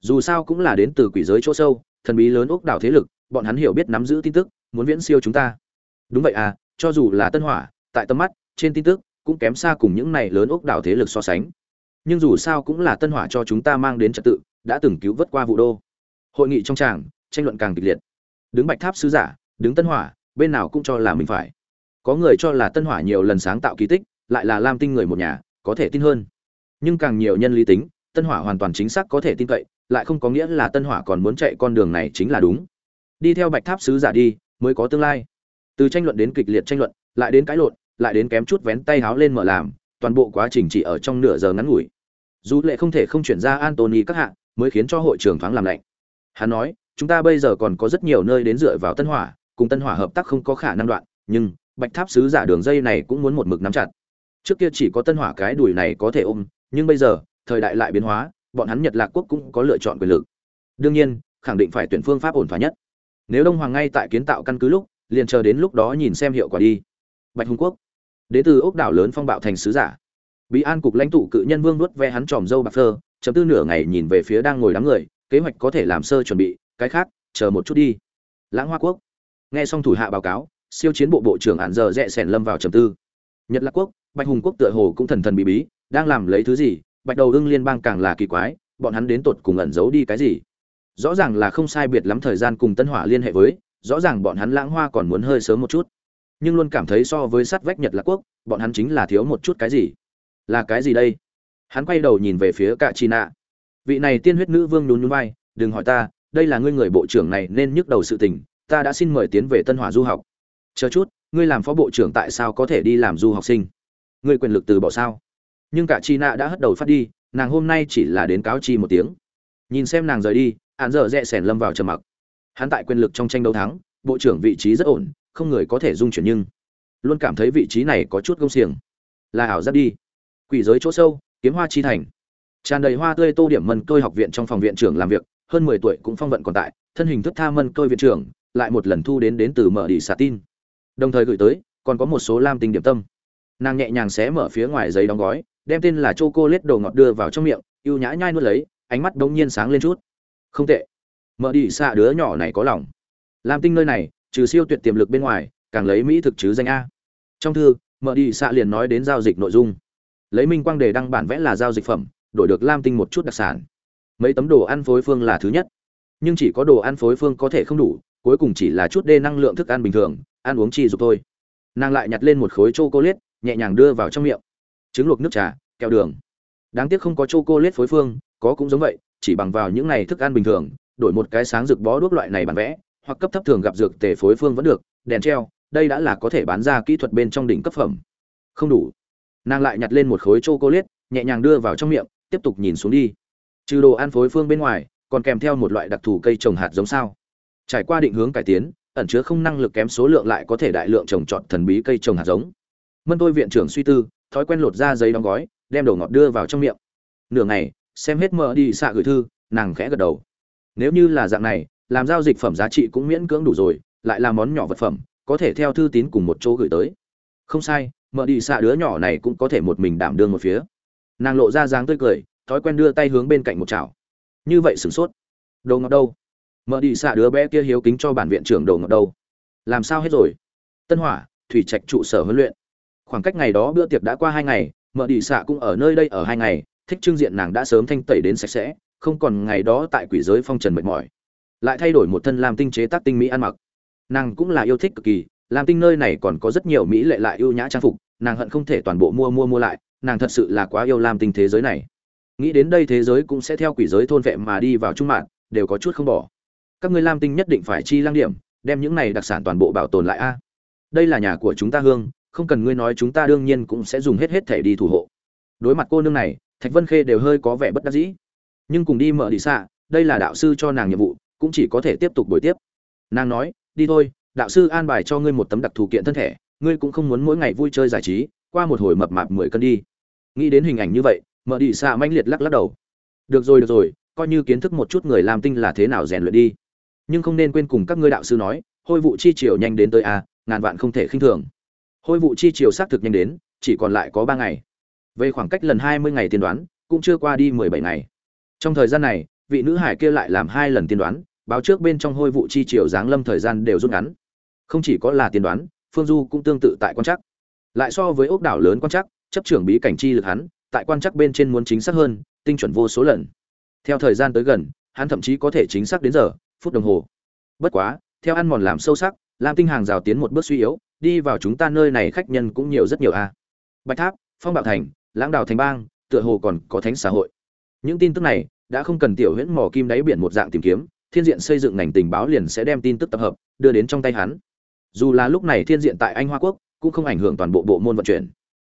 Dù sao cũng là đến từ quỷ giới chỗ sâu thần bí lớn ốc đảo thế lực, bọn hắn hiểu biết nắm giữ tin tức, muốn viễn siêu chúng ta. Đúng vậy à cho dù là tân hỏa, tại tầm mắt, trên tin tức, cũng kém xa cùng những này lớn ốc đảo thế lực so sánh. Nhưng dù sao cũng là tân hỏa cho chúng ta mang đến trật tự, đã từng cứu vớt qua vụ đô. Hội nghị trong tràng, tranh luận càng kịch liệt. Đứng bạch tháp sứ giả, đứng tân hỏa, bên nào cũng cho là mình phải. Có người cho là tân hỏa nhiều lần sáng tạo kỳ tích, lại là lam tinh người một nhà, có thể tin hơn. Nhưng càng nhiều nhân lý tính, tân hỏa hoàn toàn chính xác có thể tin cậy lại không có nghĩa là tân hỏa còn muốn chạy con đường này chính là đúng. Đi theo bạch tháp sứ giả đi, mới có tương lai. Từ tranh luận đến kịch liệt tranh luận, lại đến cãi lộn, lại đến kém chút vén tay háo lên mở làm, toàn bộ quá trình chỉ ở trong nửa giờ ngắn ngủi. Dù lệ không thể không chuyển ra antony các hạng mới khiến cho hội trưởng thoáng làm lạnh. Hắn nói, chúng ta bây giờ còn có rất nhiều nơi đến dựa vào tân hỏa, cùng tân hỏa hợp tác không có khả năng đoạn, nhưng bạch tháp sứ giả đường dây này cũng muốn một mực nắm chặt. Trước kia chỉ có tân hỏa cái đùi này có thể ôm, nhưng bây giờ, thời đại lại biến hóa bọn hắn nhật lạc quốc cũng có lựa chọn quyền lực. Đương nhiên, khẳng định phải tuyển phương pháp ổn thỏa nhất. Nếu đông hoàng ngay tại kiến tạo căn cứ lúc, liền chờ đến lúc đó nhìn xem hiệu quả đi. Bạch hùng quốc. Đến từ ốc đảo lớn phong bạo thành sứ giả. Bí an cục lãnh tụ cự nhân vương nuốt ve hắn tròm dâu bạc phơ, chấm tư nửa ngày nhìn về phía đang ngồi đám người, kế hoạch có thể làm sơ chuẩn bị, cái khác, chờ một chút đi. Lãng hoa quốc. Nghe xong thủ hạ báo cáo, siêu chiến bộ bộ trưởng hạn giờ rẽ sèn lâm vào trầm tư. Nhật lạc quốc, bạch hùng quốc tựa hồ cũng thần thần bí bí, đang làm lấy thứ gì bạch đầu ưng liên bang càng là kỳ quái, bọn hắn đến tột cùng ẩn giấu đi cái gì? Rõ ràng là không sai biệt lắm thời gian cùng tân hỏa liên hệ với, rõ ràng bọn hắn lãng hoa còn muốn hơi sớm một chút. Nhưng luôn cảm thấy so với sát vách nhật lạc quốc, bọn hắn chính là thiếu một chút cái gì? Là cái gì đây? Hắn quay đầu nhìn về phía cả chi nạ. Vị này tiên huyết nữ vương nhún nhún vai, đừng hỏi ta, đây là ngươi người bộ trưởng này nên nhức đầu sự tình, ta đã xin mời tiến về tân hỏa du học. Chờ chút, ngươi làm phó bộ trưởng tại sao có thể đi làm du học sinh? Ngươi quyền lực từ bỏ sao? Nhưng cả chi nạ đã hất đầu phát đi, nàng hôm nay chỉ là đến cáo chi một tiếng. Nhìn xem nàng rời đi hắn dở rẽ sẻn lâm vào trầm mặc. Hắn tại quyền lực trong tranh đấu thắng, bộ trưởng vị trí rất ổn, không người có thể dung chuyển nhưng luôn cảm thấy vị trí này có chút công xiềng. Là ảo giác đi. Quỷ giới chỗ sâu, kiếm hoa chi thành. Tràn đầy hoa tươi tô điểm mân tôi học viện trong phòng viện trưởng làm việc, hơn mười tuổi cũng phong vận còn tại, thân hình thức tha mân tôi viện trưởng, lại một lần thu đến đến từ mở đi xả tin. Đồng thời gửi tới, còn có một số lam tinh điểm tâm. Nàng nhẹ nhàng xé mở phía ngoài giấy đóng gói đem tên là chocolate cô đồ ngọt đưa vào trong miệng ưu nhã nhai nuốt lấy, ánh mắt đống nhiên sáng lên chút. Không tệ. Mở đi xạ đứa nhỏ này có lòng. Lam tinh nơi này, trừ siêu tuyệt tiềm lực bên ngoài, càng lấy mỹ thực chứ danh a. Trong thư mở đi xạ liền nói đến giao dịch nội dung. Lấy minh quang đề đăng bản vẽ là giao dịch phẩm, đổi được lam tinh một chút đặc sản. Mấy tấm đồ ăn phối phương là thứ nhất. Nhưng chỉ có đồ ăn phối phương có thể không đủ, cuối cùng chỉ là chút đê năng lượng thức ăn bình thường, ăn uống chi dục thôi. Nàng lại nhặt lên một khối c h o c l a t e nhẹ nhàng đưa vào trong miệng trứng luộc nước trà, kẹo đường. Đáng tiếc không có c h o c ô phối phương, có cũng giống vậy, chỉ bằng vào những này thức ăn bình thường, đổi một cái sáng rực bó đuốc loại này bản vẽ, hoặc cấp thấp thường gặp dược tề phối phương vẫn được, đèn treo, đây đã là có thể bán ra kỹ thuật bên trong đỉnh cấp phẩm. Không đủ. Nàng lại nhặt lên một khối chocolate, nhẹ nhàng đưa vào trong miệng, tiếp tục nhìn xuống đi. Trừ đồ ăn phối phương bên ngoài, còn kèm theo một loại đặc thù cây trồng hạt giống sao. Trải qua định hướng cải tiến, ẩn chứa không năng lực kém số lượng lại có thể đại lượng trồng trọt thần bí cây trồng hạt giống. Mân tôi viện trưởng suy tư thói quen lột ra giấy đóng gói, đem đồ ngọt đưa vào trong miệng. Nửa ngày, xem hết mờ đi xạ gửi thư, nàng khẽ gật đầu. Nếu như là dạng này, làm giao dịch phẩm giá trị cũng miễn cưỡng đủ rồi, lại là món nhỏ vật phẩm, có thể theo thư tín cùng một chỗ gửi tới. Không sai, mờ đi xạ đứa nhỏ này cũng có thể một mình đảm đương một phía. Nàng lộ ra dáng tươi cười, thói quen đưa tay hướng bên cạnh một chảo. Như vậy sửng sốt. Đồ ngọt đâu? Mờ đi xạ đứa bé kia hiếu kính cho bản viện trưởng đồ ngọt đâu? Làm sao hết rồi? Tân hỏa, thủy trạch trụ sở huấn luyện khoảng cách ngày đó bữa tiệc đã qua hai ngày, mợ đi xạ cũng ở nơi đây ở hai ngày, thích trưng diện nàng đã sớm thanh tẩy đến sạch sẽ, không còn ngày đó tại quỷ giới phong trần mệt mỏi. Lại thay đổi một thân làm tinh chế tác tinh mỹ ăn mặc. Nàng cũng là yêu thích cực kỳ làm tinh nơi này còn có rất nhiều mỹ lệ lại ưu nhã trang phục, nàng hận không thể toàn bộ mua mua mua lại, nàng thật sự là quá yêu làm tinh thế giới này. Nghĩ đến đây thế giới cũng sẽ theo quỷ giới thôn vệ mà đi vào trung mạng đều có chút không bỏ. Các ngươi lam tinh nhất định phải chi lăng điểm, đem những này đặc sản toàn bộ bảo tồn lại a. Đây là nhà của chúng ta hương không cần ngươi nói chúng ta đương nhiên cũng sẽ dùng hết hết thể đi thủ hộ. Đối mặt cô nương này, thạch vân khê đều hơi có vẻ bất đắc dĩ. Nhưng cùng đi mở đi xa đây là đạo sư cho nàng nhiệm vụ, cũng chỉ có thể tiếp tục buổi tiếp. Nàng nói, đi thôi, đạo sư an bài cho ngươi một tấm đặc thù kiện thân thể, ngươi cũng không muốn mỗi ngày vui chơi giải trí, qua một hồi mập mạp mười cân đi. Nghĩ đến hình ảnh như vậy, mở đi xa manh liệt lắc lắc đầu. Được rồi được rồi, coi như kiến thức một chút người làm tinh là thế nào rèn luyện đi. Nhưng không nên quên cùng các ngươi đạo sư nói, hôi vụ chi triều nhanh đến tới a, ngàn vạn không thể khinh thường hôi vụ chi triều xác thực nhanh đến, chỉ còn lại có ba ngày. Về khoảng cách lần hai mươi ngày tiên đoán, cũng chưa qua đi mười bảy ngày. Trong thời gian này, vị nữ hải kia lại làm hai lần tiên đoán, báo trước bên trong hôi vụ chi triều giáng lâm thời gian đều rút ngắn. Không chỉ có là tiên đoán, phương du cũng tương tự tại quan chắc lại so với ốc đảo lớn quan chắc chấp trưởng bí cảnh chi lực hắn, tại quan chắc bên trên muốn chính xác hơn, tinh chuẩn vô số lần. Theo thời gian tới gần, hắn thậm chí có thể chính xác đến giờ, phút đồng hồ. Bất quá, theo ăn mòn làm sâu sắc, lam tinh hàng rào tiến một bước suy yếu đi vào chúng ta nơi này khách nhân cũng nhiều rất nhiều a. Bạch tháp, phong bạo thành, lãng đào thành bang, tựa hồ còn có thánh xã hội. Những tin tức này đã không cần tiểu huyễn mỏ kim đáy biển một dạng tìm kiếm, thiên diện xây dựng ngành tình báo liền sẽ đem tin tức tập hợp, đưa đến trong tay hắn. Dù là lúc này thiên diện tại anh hoa quốc, cũng không ảnh hưởng toàn bộ bộ môn vận chuyển.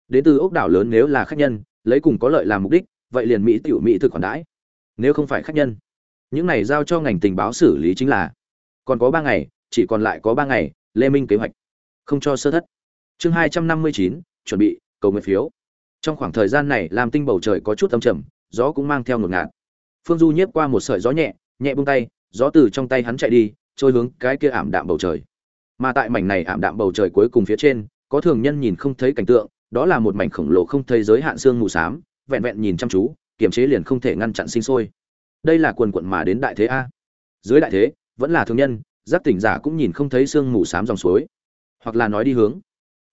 Đến từ ốc đảo lớn nếu là khách nhân, lấy cùng có lợi làm mục đích, vậy liền mỹ tiểu mỹ thực khoản đãi. Nếu không phải khách nhân, những này giao cho ngành tình báo xử lý chính là, còn có ba ngày, chỉ còn lại có ba ngày, lê minh kế hoạch không cho sơ thất. Chương hai trăm năm mươi chín, chuẩn bị, cầu nguyện phiếu. Trong khoảng thời gian này, làm tinh bầu trời có chút âm trầm, gió cũng mang theo ngột ngạt. Phương du nhiếp qua một sợi gió nhẹ nhẹ bung tay, gió từ trong tay hắn chạy đi, trôi hướng cái kia ảm đạm bầu trời. Mà tại mảnh này ảm đạm bầu trời cuối cùng phía trên, có thường nhân nhìn không thấy cảnh tượng, đó là một mảnh khổng lồ không thấy giới hạn xương mù xám, vẹn vẹn nhìn chăm chú, kiềm chế liền không thể ngăn chặn sinh sôi. Đây là quần quận mà đến đại thế a. Dưới đại thế, vẫn là thường nhân, giác tỉnh giả cũng nhìn không thấy xương mù xám dòng suối hoặc là nói đi hướng.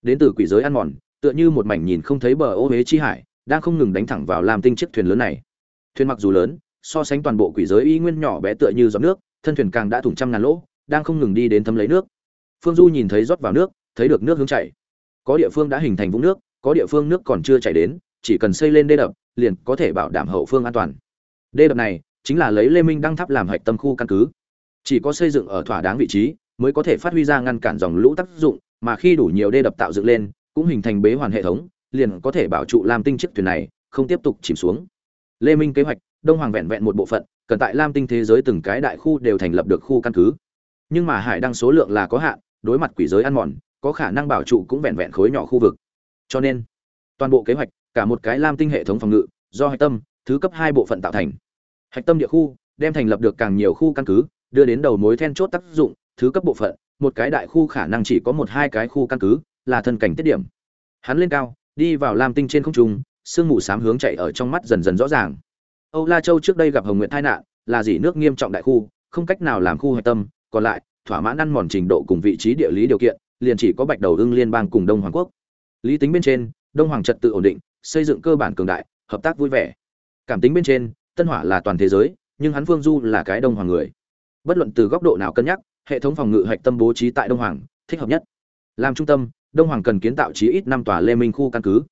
Đến từ quỷ giới ăn mòn, tựa như một mảnh nhìn không thấy bờ ô huế chi hải, đang không ngừng đánh thẳng vào làm tinh chiếc thuyền lớn này. Thuyền mặc dù lớn, so sánh toàn bộ quỷ giới y nguyên nhỏ bé tựa như giọt nước, thân thuyền càng đã thủng trăm ngàn lỗ, đang không ngừng đi đến thấm lấy nước. Phương du nhìn thấy rót vào nước, thấy được nước hướng chảy. Có địa phương đã hình thành vũng nước, có địa phương nước còn chưa chảy đến, chỉ cần xây lên đê đập, liền có thể bảo đảm hậu phương an toàn. Đê đập này chính là lấy lê minh đăng tháp làm hạch tâm khu căn cứ. Chỉ có xây dựng ở thỏa đáng vị trí mới có thể phát huy ra ngăn cản dòng lũ tác dụng, mà khi đủ nhiều đê đập tạo dựng lên, cũng hình thành bế hoàn hệ thống, liền có thể bảo trụ lam tinh chiếc thuyền này, không tiếp tục chìm xuống. Lê minh kế hoạch, đông hoàng vẹn vẹn một bộ phận, cần tại lam tinh thế giới từng cái đại khu đều thành lập được khu căn cứ. Nhưng mà hải đăng số lượng là có hạn, đối mặt quỷ giới ăn mòn, có khả năng bảo trụ cũng vẹn vẹn khối nhỏ khu vực. Cho nên, toàn bộ kế hoạch, cả một cái lam tinh hệ thống phòng ngự, do hạch tâm, thứ cấp hai bộ phận tạo thành. Hạch tâm địa khu, đem thành lập được càng nhiều khu căn cứ, đưa đến đầu mối then chốt tác dụng thứ cấp bộ phận, một cái đại khu khả năng chỉ có một hai cái khu căn cứ, là thân cảnh tiết điểm. Hắn lên cao, đi vào lam tinh trên không trung, sương mù xám hướng chạy ở trong mắt dần dần rõ ràng. Âu la châu trước đây gặp hồng nguyện tai nạn, là dỉ nước nghiêm trọng đại khu, không cách nào làm khu hạch tâm, còn lại, thỏa mãn ăn mòn trình độ cùng vị trí địa lý điều kiện, liền chỉ có bạch đầu ưng liên bang cùng đông hoàng quốc. Lý tính bên trên, đông hoàng trật tự ổn định, xây dựng cơ bản cường đại, hợp tác vui vẻ. Cảm tính bên trên, tân hỏa là toàn thế giới, nhưng hắn phương du là cái đông hoàng người. Bất luận từ góc độ nào cân nhắc hệ thống phòng ngự hạch tâm bố trí tại đông hoàng, thích hợp nhất. Làm trung tâm, đông hoàng cần kiến tạo chí ít năm tòa lê minh khu căn cứ.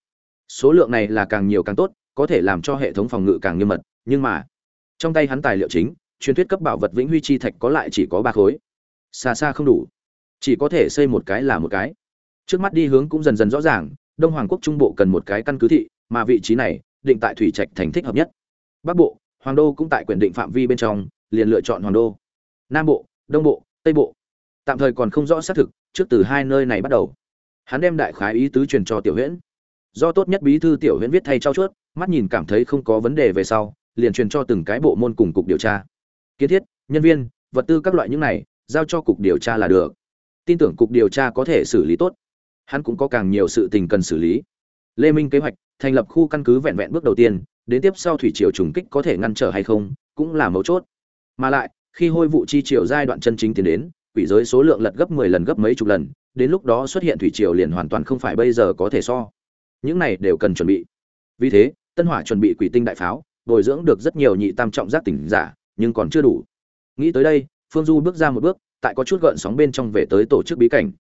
Số lượng này là càng nhiều càng tốt, có thể làm cho hệ thống phòng ngự càng nghiêm mật, nhưng mà, trong tay hắn tài liệu chính, truyền thuyết cấp bảo vật vĩnh huy chi thạch có lại chỉ có ba khối. Xa xa không đủ, chỉ có thể xây một cái là một cái. Trước mắt đi hướng cũng dần dần rõ ràng, đông hoàng quốc trung bộ cần một cái căn cứ thị, mà vị trí này, định tại thủy trạch thành thích hợp nhất. Bắc bộ, hoàng đô cũng tại quyền định phạm vi bên trong, liền lựa chọn hoàng đô. Nam bộ, đông bộ tây bộ. Tạm thời còn không rõ xác thực, trước từ hai nơi này bắt đầu. Hắn đem đại khái ý tứ truyền cho tiểu huyễn. Do tốt nhất bí thư tiểu huyễn viết thay trao chuốt, mắt nhìn cảm thấy không có vấn đề về sau, liền truyền cho từng cái bộ môn cùng cục điều tra. Kiến thiết, nhân viên, vật tư các loại những này, giao cho cục điều tra là được. Tin tưởng cục điều tra có thể xử lý tốt. Hắn cũng có càng nhiều sự tình cần xử lý. Lê minh kế hoạch, thành lập khu căn cứ vẹn vẹn bước đầu tiên, đến tiếp sau thủy triều trùng kích có thể ngăn trở hay không, cũng là mấu chốt. Mà lại khi hôi vụ chi triều giai đoạn chân chính tiến đến, quỷ giới số lượng lật gấp 10 lần gấp mấy chục lần, đến lúc đó xuất hiện thủy triều liền hoàn toàn không phải bây giờ có thể so. Những này đều cần chuẩn bị. Vì thế, tân hỏa chuẩn bị quỷ tinh đại pháo, bồi dưỡng được rất nhiều nhị tam trọng giác tỉnh giả, nhưng còn chưa đủ. Nghĩ tới đây, phương du bước ra một bước, tại có chút gợn sóng bên trong về tới tổ chức bí cảnh.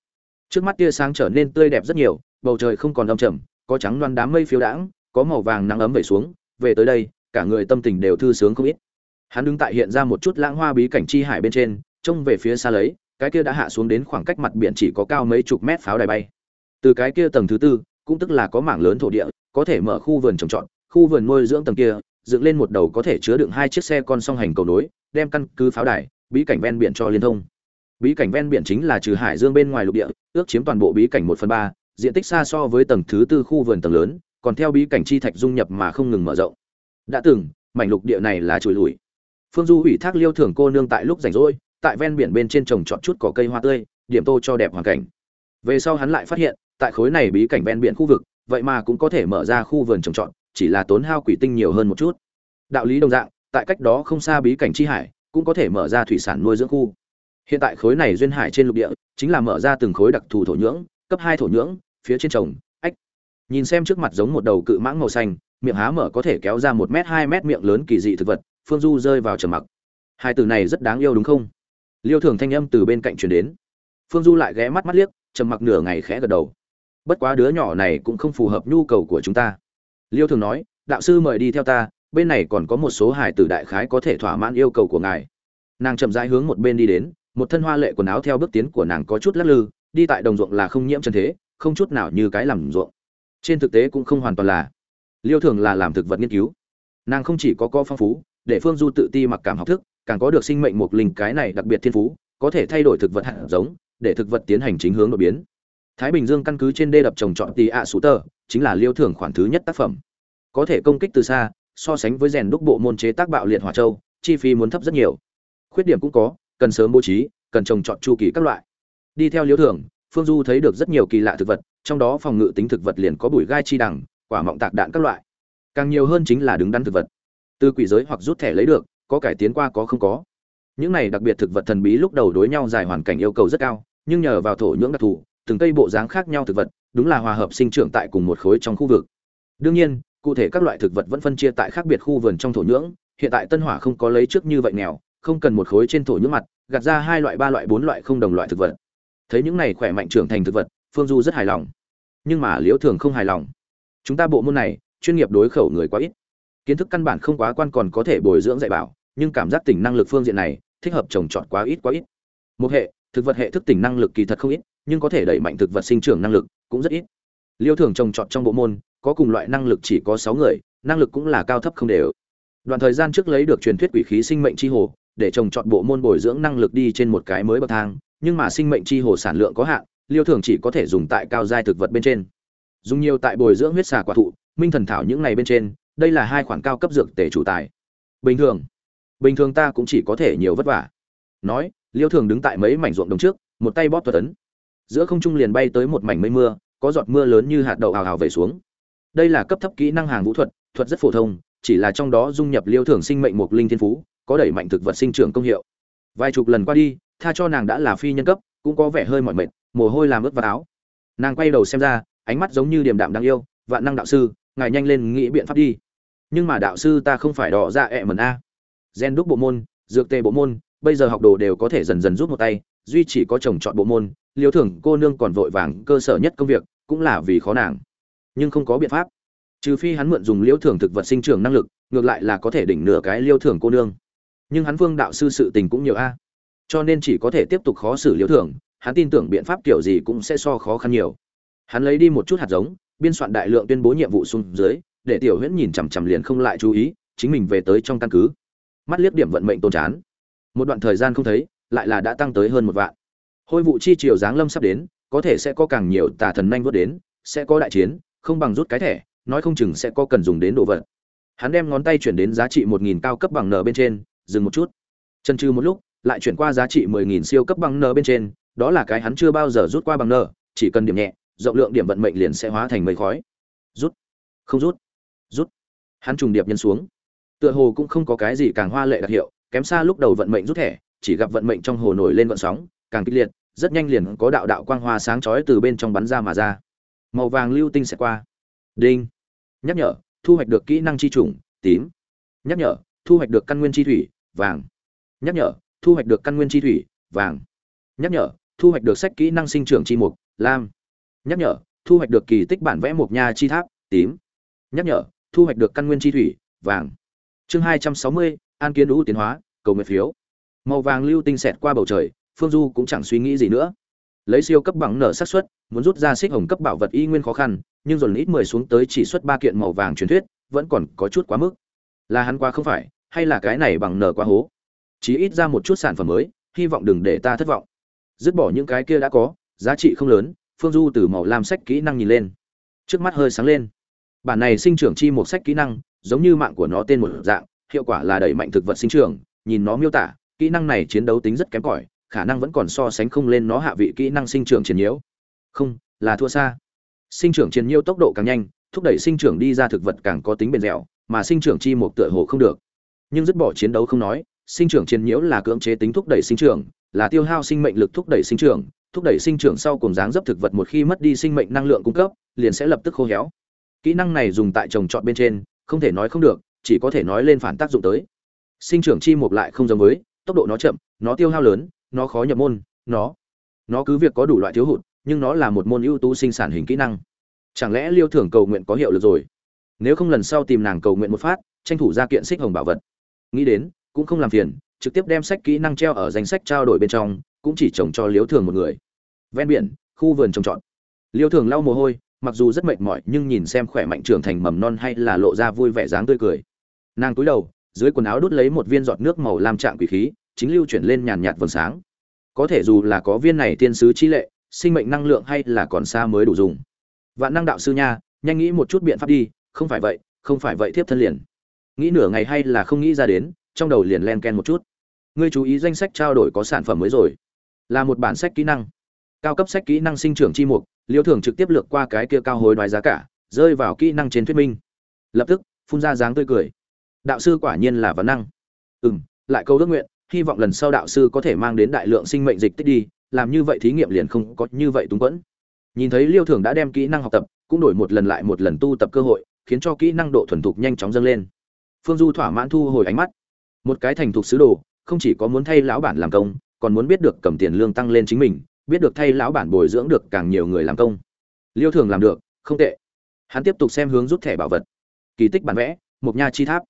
Trước mắt tia sáng trở nên tươi đẹp rất nhiều, bầu trời không còn âm trầm, có trắng loan đám mây phiêu đãng, có màu vàng nắng ấm về xuống. Về tới đây, cả người tâm tình đều thư sướng không ít hắn đứng tại hiện ra một chút lãng hoa bí cảnh chi hải bên trên, trông về phía xa lấy, cái kia đã hạ xuống đến khoảng cách mặt biển chỉ có cao mấy chục mét pháo đài bay. Từ cái kia tầng thứ tư, cũng tức là có mảng lớn thổ địa, có thể mở khu vườn trồng trọt, khu vườn nuôi dưỡng tầng kia, dựng lên một đầu có thể chứa đựng hai chiếc xe con song hành cầu nối, đem căn cứ pháo đài, bí cảnh ven biển cho liên thông. Bí cảnh ven biển chính là trừ hải dương bên ngoài lục địa, ước chiếm toàn bộ bí cảnh một phần ba, diện tích xa so với tầng thứ tư khu vườn tầng lớn, còn theo bí cảnh chi thạch dung nhập mà không ngừng mở rộng. Đã từng, mảnh lục địa này là trùi lùi phương du ủy thác liêu Thưởng cô nương tại lúc rảnh rỗi, tại ven biển bên trên trồng trọt chút cỏ cây hoa tươi, điểm tô cho đẹp hoàn cảnh. Về sau hắn lại phát hiện, tại khối này bí cảnh ven biển khu vực, vậy mà cũng có thể mở ra khu vườn trồng trọt, chỉ là tốn hao quỷ tinh nhiều hơn một chút. Đạo lý đồng dạng, tại cách đó không xa bí cảnh chi hải, cũng có thể mở ra thủy sản nuôi dưỡng khu. Hiện tại khối này duyên hải trên lục địa, chính là mở ra từng khối đặc thù thổ nhưỡng, cấp hai thổ nhưỡng, phía trên trồng, ách. Nhìn xem trước mặt giống một đầu cự mãng màu xanh, miệng há mở có thể kéo ra một m hai m miệng lớn kỳ dị thực vật phương du rơi vào trầm mặc. Hai từ này rất đáng yêu đúng không? Liêu thường thanh âm từ bên cạnh truyền đến. Phương du lại ghé mắt mắt liếc, trầm mặc nửa ngày khẽ gật đầu. Bất quá đứa nhỏ này cũng không phù hợp nhu cầu của chúng ta. Liêu thường nói, đạo sư mời đi theo ta, bên này còn có một số hải tử đại khái có thể thỏa mãn yêu cầu của ngài. Nàng chậm rãi hướng một bên đi đến, một thân hoa lệ quần áo theo bước tiến của nàng có chút lắc lư, đi tại đồng ruộng là không nhiễm chân thế, không chút nào như cái làm ruộng. Trên thực tế cũng không hoàn toàn là. Liêu thường là làm thực vật nghiên cứu. Nàng không chỉ có co phong phú để phương du tự ti mặc cảm học thức, càng có được sinh mệnh một linh cái này đặc biệt thiên phú, có thể thay đổi thực vật hạt giống, để thực vật tiến hành chính hướng đột biến. Thái bình dương căn cứ trên đê đập trồng trọt tì ạ sú tờ, chính là liêu thường khoản thứ nhất tác phẩm. Có thể công kích từ xa, so sánh với rèn đúc bộ môn chế tác bạo liệt hỏa châu, chi phí muốn thấp rất nhiều. Khuyết điểm cũng có, cần sớm bố trí, cần trồng trọt chu kỳ các loại. Đi theo liêu thường phương du thấy được rất nhiều kỳ lạ thực vật, trong đó phòng ngự tính thực vật liền có bụi gai chi đằng, quả mọng tạc đạn các loại. Càng nhiều hơn chính là đứng đắn thực vật từ quỷ giới hoặc rút thẻ lấy được, có cải tiến qua có không có. Những này đặc biệt thực vật thần bí lúc đầu đối nhau dài hoàn cảnh yêu cầu rất cao, nhưng nhờ vào thổ nhưỡng đặc thù, từng cây bộ dáng khác nhau thực vật, đúng là hòa hợp sinh trưởng tại cùng một khối trong khu vực. Đương nhiên, cụ thể các loại thực vật vẫn phân chia tại khác biệt khu vườn trong thổ nhưỡng, hiện tại tân hỏa không có lấy trước như vậy nghèo, không cần một khối trên thổ nhưỡng mặt, gạt ra hai loại, ba loại, bốn loại không đồng loại thực vật. Thấy những này khỏe mạnh trưởng thành thực vật, phương du rất hài lòng. Nhưng mà liễu thường không hài lòng. Chúng ta bộ môn này, chuyên nghiệp đối khẩu người quá ít kiến thức căn bản không quá quan còn có thể bồi dưỡng dạy bảo, nhưng cảm giác tỉnh năng lực phương diện này, thích hợp trồng trọt quá ít quá ít. Một hệ, thực vật hệ thức tỉnh năng lực kỳ thật không ít, nhưng có thể đẩy mạnh thực vật sinh trưởng năng lực cũng rất ít. Liêu thường trồng trọt trong bộ môn, có cùng loại năng lực chỉ có sáu người, năng lực cũng là cao thấp không đều. Đoạn thời gian trước lấy được truyền thuyết quỷ khí sinh mệnh chi hồ, để trồng trọt bộ môn bồi dưỡng năng lực đi trên một cái mới bậc thang, nhưng mà sinh mệnh chi hồ sản lượng có hạn, liêu thường chỉ có thể dùng tại cao giai thực vật bên trên. Dùng nhiều tại bồi dưỡng huyết xà quả thụ, minh thần thảo những này bên trên đây là hai khoản cao cấp dược tể chủ tài. Bình thường bình thường ta cũng chỉ có thể nhiều vất vả. Nói, liêu thường đứng tại mấy mảnh ruộng đồng trước, một tay bóp thuật ấn. Giữa không trung liền bay tới một mảnh mây mưa, có giọt mưa lớn như hạt đậu hào hào về xuống. Đây là cấp thấp kỹ năng hàng vũ thuật thuật rất phổ thông, chỉ là trong đó dung nhập liêu thường sinh mệnh mục linh thiên phú, có đẩy mạnh thực vật sinh trưởng công hiệu. Vài chục lần qua đi, tha cho nàng đã là phi nhân cấp, cũng có vẻ hơi mỏi mệt, mồ hôi làm ướt vào áo. Nàng quay đầu xem ra, ánh mắt giống như điềm đạm đáng yêu, vạn năng đạo sư, ngài nhanh lên nghĩ biện pháp đi nhưng mà đạo sư ta không phải đỏ ra ẹ mần a. Gen đúc bộ môn, dược tề bộ môn, bây giờ học đồ đều có thể dần dần rút một tay, duy chỉ có chồng chọn bộ môn liêu thưởng cô nương còn vội vàng cơ sở nhất công việc, cũng là vì khó nàng. Nhưng không có biện pháp. Trừ phi hắn mượn dùng liêu thưởng thực vật sinh trưởng năng lực, ngược lại là có thể đỉnh nửa cái liêu thưởng cô nương. Nhưng hắn vương đạo sư sự tình cũng nhiều a. Cho nên chỉ có thể tiếp tục khó xử liêu thưởng, hắn tin tưởng biện pháp kiểu gì cũng sẽ so khó khăn nhiều. Hắn lấy đi một chút hạt giống, biên soạn đại lượng tuyên bố nhiệm vụ xuống dưới để tiểu huyễn nhìn chằm chằm liền không lại chú ý, chính mình về tới trong căn cứ. Mắt liếc điểm vận mệnh tôn chán. Một đoạn thời gian không thấy, lại là đã tăng tới hơn một vạn. Hôi vụ chi triều giáng lâm sắp đến, có thể sẽ có càng nhiều tà thần nhanh vớt đến, sẽ có đại chiến, không bằng rút cái thẻ, nói không chừng sẽ có cần dùng đến đồ vật. Hắn đem ngón tay chuyển đến giá trị một nghìn cao cấp bằng n bên trên, dừng một chút. Chân trừ một lúc, lại chuyển qua giá trị mười nghìn siêu cấp bằng n bên trên, đó là cái hắn chưa bao giờ rút qua bằng n, chỉ cần điểm nhẹ, rộng lượng điểm vận mệnh liền sẽ hóa thành mây khói. Rút. Không rút rút. Hắn trùng điệp nhân xuống. Tựa hồ cũng không có cái gì càng hoa lệ đặc hiệu, kém xa lúc đầu vận mệnh rút thẻ, chỉ gặp vận mệnh trong hồ nổi lên vận sóng, càng kịch liệt, rất nhanh liền có đạo đạo quang hoa sáng chói từ bên trong bắn ra mà ra. Màu vàng lưu tinh sẽ qua. Đinh. Nhắc nhở, thu hoạch được kỹ năng chi trùng, tím. Nhắc nhở, thu hoạch được căn nguyên chi thủy, vàng. Nhắc nhở, thu hoạch được căn nguyên chi thủy, vàng. Nhắc nhở, thu hoạch được sách kỹ năng sinh trưởng chi mục, lam. Nhắc nhở, thu hoạch được kỳ tích bản vẽ mục nha chi tháp, tím. Nhắc nhở thu hoạch được căn nguyên chi thủy, vàng. Chương hai trăm sáu mươi, an kiến đũ tiến hóa, cầu nguyện phiếu. Màu vàng lưu tinh xẹt qua bầu trời, phương du cũng chẳng suy nghĩ gì nữa. Lấy siêu cấp bằng nở xác suất, muốn rút ra xích hồng cấp bảo vật y nguyên khó khăn, nhưng dồn ít mười xuống tới chỉ xuất ba kiện màu vàng truyền thuyết, vẫn còn có chút quá mức. Là hắn quá không phải, hay là cái này bằng nở quá hố? Chỉ ít ra một chút sản phẩm mới, hy vọng đừng để ta thất vọng. Dứt bỏ những cái kia đã có, giá trị không lớn, phương du từ màu lam sách kỹ năng nhìn lên. Trước mắt hơi sáng lên bản này sinh trưởng chi một sách kỹ năng, giống như mạng của nó tên một dạng, hiệu quả là đẩy mạnh thực vật sinh trưởng, nhìn nó miêu tả, kỹ năng này chiến đấu tính rất kém cỏi, khả năng vẫn còn so sánh không lên nó hạ vị kỹ năng sinh trưởng chiến nhiễu không, là thua xa. Sinh trưởng chiến nhiễu tốc độ càng nhanh, thúc đẩy sinh trưởng đi ra thực vật càng có tính bền dẻo, mà sinh trưởng chi một tựa hồ không được. Nhưng dứt bỏ chiến đấu không nói, sinh trưởng chiến nhiễu là cưỡng chế tính thúc đẩy sinh trưởng, là tiêu hao sinh mệnh lực thúc đẩy sinh trưởng, thúc đẩy sinh trưởng sau cùng dáng dấp thực vật một khi mất đi sinh mệnh năng lượng cung cấp, liền sẽ lập tức khô héo kỹ năng này dùng tại trồng trọt bên trên, không thể nói không được, chỉ có thể nói lên phản tác dụng tới. Sinh trưởng chi mục lại không giống với, tốc độ nó chậm, nó tiêu hao lớn, nó khó nhập môn, nó nó cứ việc có đủ loại thiếu hụt, nhưng nó là một môn ưu tú sinh sản hình kỹ năng. Chẳng lẽ liêu thưởng cầu nguyện có hiệu lực rồi? Nếu không lần sau tìm nàng cầu nguyện một phát, tranh thủ ra kiện xích hồng bảo vật. Nghĩ đến, cũng không làm phiền, trực tiếp đem sách kỹ năng treo ở danh sách trao đổi bên trong, cũng chỉ trồng cho liêu thường một người. Ven biển, khu vườn trồng trọt. Liêu thường lau mồ hôi mặc dù rất mệt mỏi nhưng nhìn xem khỏe mạnh trưởng thành mầm non hay là lộ ra vui vẻ dáng tươi cười. Nàng cúi đầu, dưới quần áo đút lấy một viên giọt nước màu lam trạng quỷ khí, chính lưu chuyển lên nhàn nhạt vầng sáng. Có thể dù là có viên này tiên sứ chi lệ, sinh mệnh năng lượng hay là còn xa mới đủ dùng. Vạn năng đạo sư nha, nhanh nghĩ một chút biện pháp đi, không phải vậy, không phải vậy thiếp thân liền. Nghĩ nửa ngày hay là không nghĩ ra đến, trong đầu liền len ken một chút. Ngươi chú ý danh sách trao đổi có sản phẩm mới rồi. Là một bản sách kỹ năng cao cấp sách kỹ năng sinh trưởng chi mục, liêu thường trực tiếp lược qua cái kia cao hối đoái giá cả, rơi vào kỹ năng trên thuyết minh. Lập tức, phun ra dáng tươi cười. Đạo sư quả nhiên là vấn năng. Ừ m lại câu ước nguyện, hy vọng lần sau đạo sư có thể mang đến đại lượng sinh mệnh dịch tích đi, làm như vậy thí nghiệm liền không có như vậy túng quẫn. Nhìn thấy liêu thường đã đem kỹ năng học tập, cũng đổi một lần lại một lần tu tập cơ hội, khiến cho kỹ năng độ thuần thục nhanh chóng dâng lên. Phương du thỏa mãn thu hồi ánh mắt. Một cái thành thục sứ đồ, không chỉ có muốn thay lão bản làm công, còn muốn biết được cầm tiền lương tăng lên chính mình biết được thay lão bản bồi dưỡng được càng nhiều người làm công. Liêu thường làm được, không tệ. Hắn tiếp tục xem hướng rút thẻ bảo vật. Kỳ tích bản vẽ mục nha chi tháp.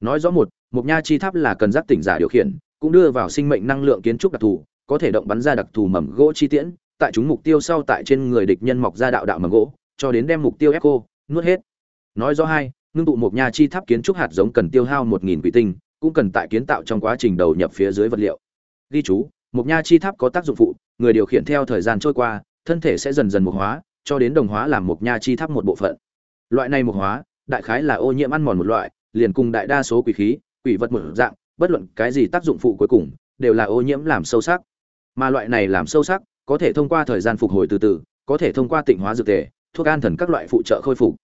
Nói rõ một mục nha chi tháp là cần giác tỉnh giả điều khiển, cũng đưa vào sinh mệnh năng lượng kiến trúc đặc thù, có thể động bắn ra đặc thù mầm gỗ chi tiễn, tại chúng mục tiêu sau tại trên người địch nhân mọc ra đạo đạo mầm gỗ, cho đến đem mục tiêu ép cô nuốt hết. Nói rõ hai, ngưng tụ mục nha chi tháp kiến trúc hạt giống cần tiêu hao một nghìn quỷ tinh, cũng cần tại kiến tạo trong quá trình đầu nhập phía dưới vật liệu. Ghi chú Mộc nha chi tháp có tác dụng phụ, người điều khiển theo thời gian trôi qua, thân thể sẽ dần dần mục hóa, cho đến đồng hóa làm Mộc nha chi tháp một bộ phận. Loại này mục hóa, đại khái là ô nhiễm ăn mòn một loại, liền cùng đại đa số quỷ khí, quỷ vật một dạng, bất luận cái gì tác dụng phụ cuối cùng, đều là ô nhiễm làm sâu sắc. Mà loại này làm sâu sắc, có thể thông qua thời gian phục hồi từ từ, có thể thông qua tịnh hóa dược tề, thuốc an thần các loại phụ trợ khôi phục.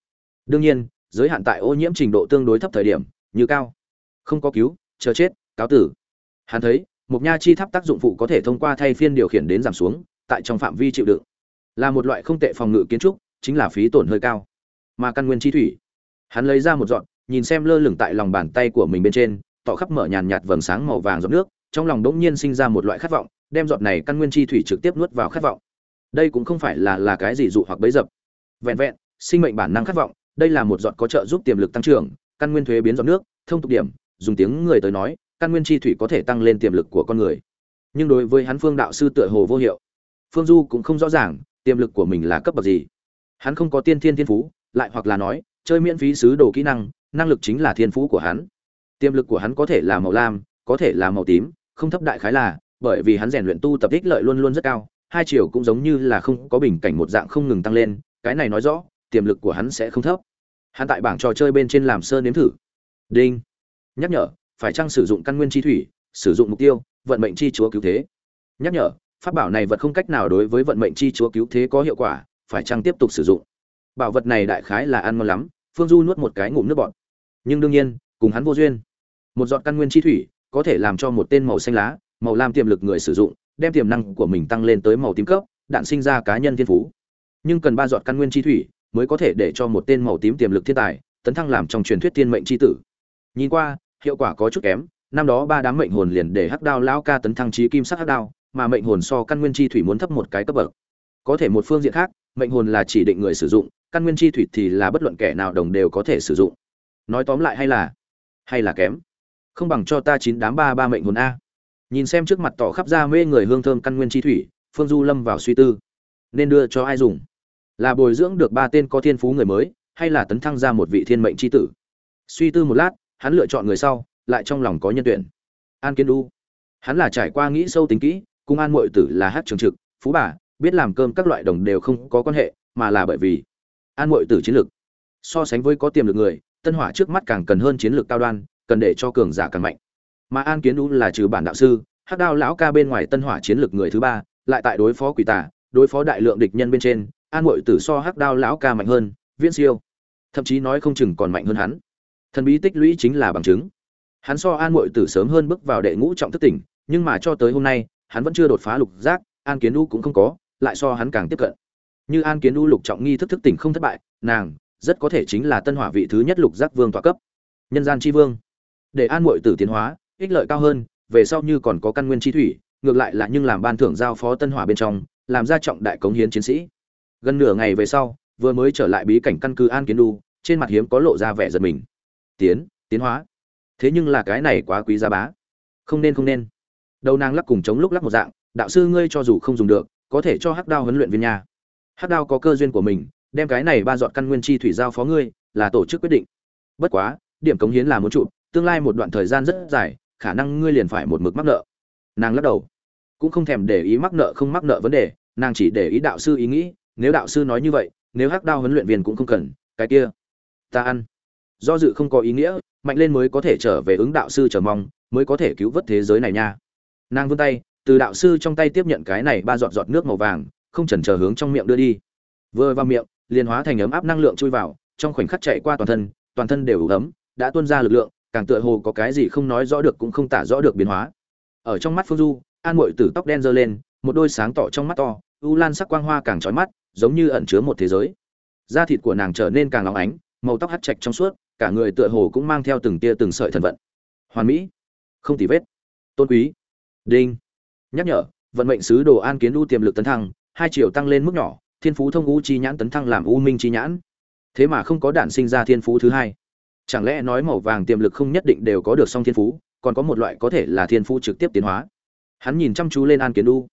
Đương nhiên, giới hạn tại ô nhiễm trình độ tương đối thấp thời điểm, như cao, không có cứu, chờ chết, cáo tử. Hắn thấy một nha chi tháp tác dụng phụ có thể thông qua thay phiên điều khiển đến giảm xuống, tại trong phạm vi chịu đựng. Là một loại không tệ phòng ngự kiến trúc, chính là phí tổn hơi cao. Mà căn nguyên chi thủy. Hắn lấy ra một dọn nhìn xem lơ lửng tại lòng bàn tay của mình bên trên, tỏ khắp mở nhàn nhạt vầng sáng màu vàng giọt nước, trong lòng đỗng nhiên sinh ra một loại khát vọng, đem giọt này căn nguyên chi thủy trực tiếp nuốt vào khát vọng. Đây cũng không phải là là cái gì dụ hoặc bấy dập. Vẹn vẹn, sinh mệnh bản năng khát vọng, đây là một giọt có trợ giúp tiềm lực tăng trưởng, căn nguyên thuế biến giọt nước, thông tục điểm, dùng tiếng người tới nói căn nguyên chi thủy có thể tăng lên tiềm lực của con người. Nhưng đối với hắn phương đạo sư tựa hồ vô hiệu. Phương du cũng không rõ ràng, tiềm lực của mình là cấp bậc gì. Hắn không có tiên thiên thiên phú, lại hoặc là nói, chơi miễn phí sứ đồ kỹ năng năng lực chính là thiên phú của hắn. Tiềm lực của hắn có thể là màu lam, có thể là màu tím, không thấp đại khái là, bởi vì hắn rèn luyện tu tập ích lợi luôn luôn rất cao, hai chiều cũng giống như là không có bình cảnh một dạng không ngừng tăng lên, cái này nói rõ, tiềm lực của hắn sẽ không thấp. Hắn tại bảng trò chơi bên trên làm sơ nếm thử. Đinh. Nhắc nhở phải chăng sử dụng căn nguyên chi thủy, sử dụng mục tiêu, vận mệnh chi chúa cứu thế? Nhắc nhở, pháp bảo này vật không cách nào đối với vận mệnh chi chúa cứu thế có hiệu quả, phải chăng tiếp tục sử dụng? Bảo vật này đại khái là ăn ngon lắm, phương du nuốt một cái ngụm nước bọt. Nhưng đương nhiên, cùng hắn vô duyên. Một giọt căn nguyên chi thủy có thể làm cho một tên màu xanh lá, màu lam tiềm lực người sử dụng, đem tiềm năng của mình tăng lên tới màu tím cấp, đạn sinh ra cá nhân thiên phú. Nhưng cần ba giọt căn nguyên chi thủy mới có thể để cho một tên màu tím tiềm lực thiên tài tấn thăng làm trong truyền thuyết thiên mệnh chi tử. Nhìn qua hiệu quả có chút kém, năm đó ba đám mệnh hồn liền để hắc đao lão ca tấn thăng trí kim sắc hắc đao, mà mệnh hồn so căn nguyên chi thủy muốn thấp một cái cấp bậc. Có thể một phương diện khác, mệnh hồn là chỉ định người sử dụng, căn nguyên chi thủy thì là bất luận kẻ nào đồng đều có thể sử dụng. Nói tóm lại hay là hay là kém? Không bằng cho ta chín đám ba ba mệnh hồn a. Nhìn xem trước mặt tỏ khắp ra mê người hương thơm căn nguyên chi thủy, phương du lâm vào suy tư. Nên đưa cho ai dùng? Là bồi dưỡng được ba tên có thiên phú người mới, hay là tấn thăng ra một vị thiên mệnh chi tử? Suy tư một lát hắn lựa chọn người sau, lại trong lòng có nhân tuyển. An kiến đu hắn là trải qua nghĩ sâu tính kỹ cung an mội tử là hát trường trực, phú bà, biết làm cơm các loại đồng đều không có quan hệ, mà là bởi vì an mội tử chiến lược. So sánh với có tiềm lực người, tân hỏa trước mắt càng cần hơn chiến lược cao đoan, cần để cho cường giả càng mạnh. Mà an kiến đu là trừ bản đạo sư hát đao lão ca bên ngoài tân hỏa chiến lược người thứ ba, lại tại đối phó quỷ tả đối phó đại lượng địch nhân bên trên, an mội tử so hắc đao lão ca mạnh hơn, viễn siêu. Thậm chí nói không chừng còn mạnh hơn hắn thần bí tích lũy chính là bằng chứng. Hắn so an mội tử sớm hơn bước vào đệ ngũ trọng thức tỉnh, nhưng mà cho tới hôm nay, hắn vẫn chưa đột phá lục giác, an kiến u cũng không có, lại so hắn càng tiếp cận. Như an kiến u lục trọng nghi thức thức tỉnh không thất bại, nàng rất có thể chính là tân hỏa vị thứ nhất lục giác vương tọa cấp. Nhân gian tri vương. Để an mội tử tiến hóa, ích lợi cao hơn, về sau như còn có căn nguyên chi thủy, ngược lại là nhưng làm ban thưởng giao phó tân hỏa bên trong, làm ra trọng đại cống hiến chiến sĩ. Gần nửa ngày về sau, vừa mới trở lại bí cảnh căn cứ an kiến đu trên mặt hiếm có lộ ra vẻ giật mình tiến tiến hóa. Thế nhưng là cái này quá quý giá bá. Không nên không nên. Đầu nàng lắc cùng chống lúc lắc một dạng, đạo sư ngươi cho dù không dùng được, có thể cho hắc đao huấn luyện viên nhà hắc đao có cơ duyên của mình, đem cái này ba dọn căn nguyên chi thủy giao phó ngươi, là tổ chức quyết định. Bất quá, điểm cống hiến là muốn trụ, tương lai một đoạn thời gian rất dài, khả năng ngươi liền phải một mực mắc nợ. Nàng lắc đầu. Cũng không thèm để ý mắc nợ không mắc nợ vấn đề, nàng chỉ để ý đạo sư ý nghĩ, nếu đạo sư nói như vậy, nếu hắc đao huấn luyện viên cũng không cần, cái kia, ta ăn do dự không có ý nghĩa, mạnh lên mới có thể trở về ứng đạo sư chờ mong, mới có thể cứu vớt thế giới này nha. Nàng vươn tay, từ đạo sư trong tay tiếp nhận cái này ba giọt giọt nước màu vàng, không chần chờ hướng trong miệng đưa đi. Vừa vào miệng, liền hóa thành ấm áp năng lượng chui vào, trong khoảnh khắc chạy qua toàn thân toàn thân đều ấm, đã tuôn ra lực lượng, càng tựa hồ có cái gì không nói rõ được cũng không tả rõ được biến hóa. Ở trong mắt phương du, an mội tử tóc đen giơ lên, một đôi sáng tỏ trong mắt to, u lan sắc quang hoa càng trói mắt, giống như ẩn chứa một thế giới. Da thịt của nàng trở nên càng óng ánh, màu tóc hắt chạch trong suốt cả người tựa hồ cũng mang theo từng tia từng sợi thần vận. Hoàn mỹ. Không tì vết. Tôn quý. Đinh. Nhắc nhở, vận mệnh sứ đồ an kiến u tiềm lực tấn thăng, hai triệu tăng lên mức nhỏ, thiên phú thông u chi nhãn tấn thăng làm u minh chi nhãn. Thế mà không có đản sinh ra thiên phú thứ hai. Chẳng lẽ nói màu vàng tiềm lực không nhất định đều có được song thiên phú, còn có một loại có thể là thiên phú trực tiếp tiến hóa. Hắn nhìn chăm chú lên an kiến u.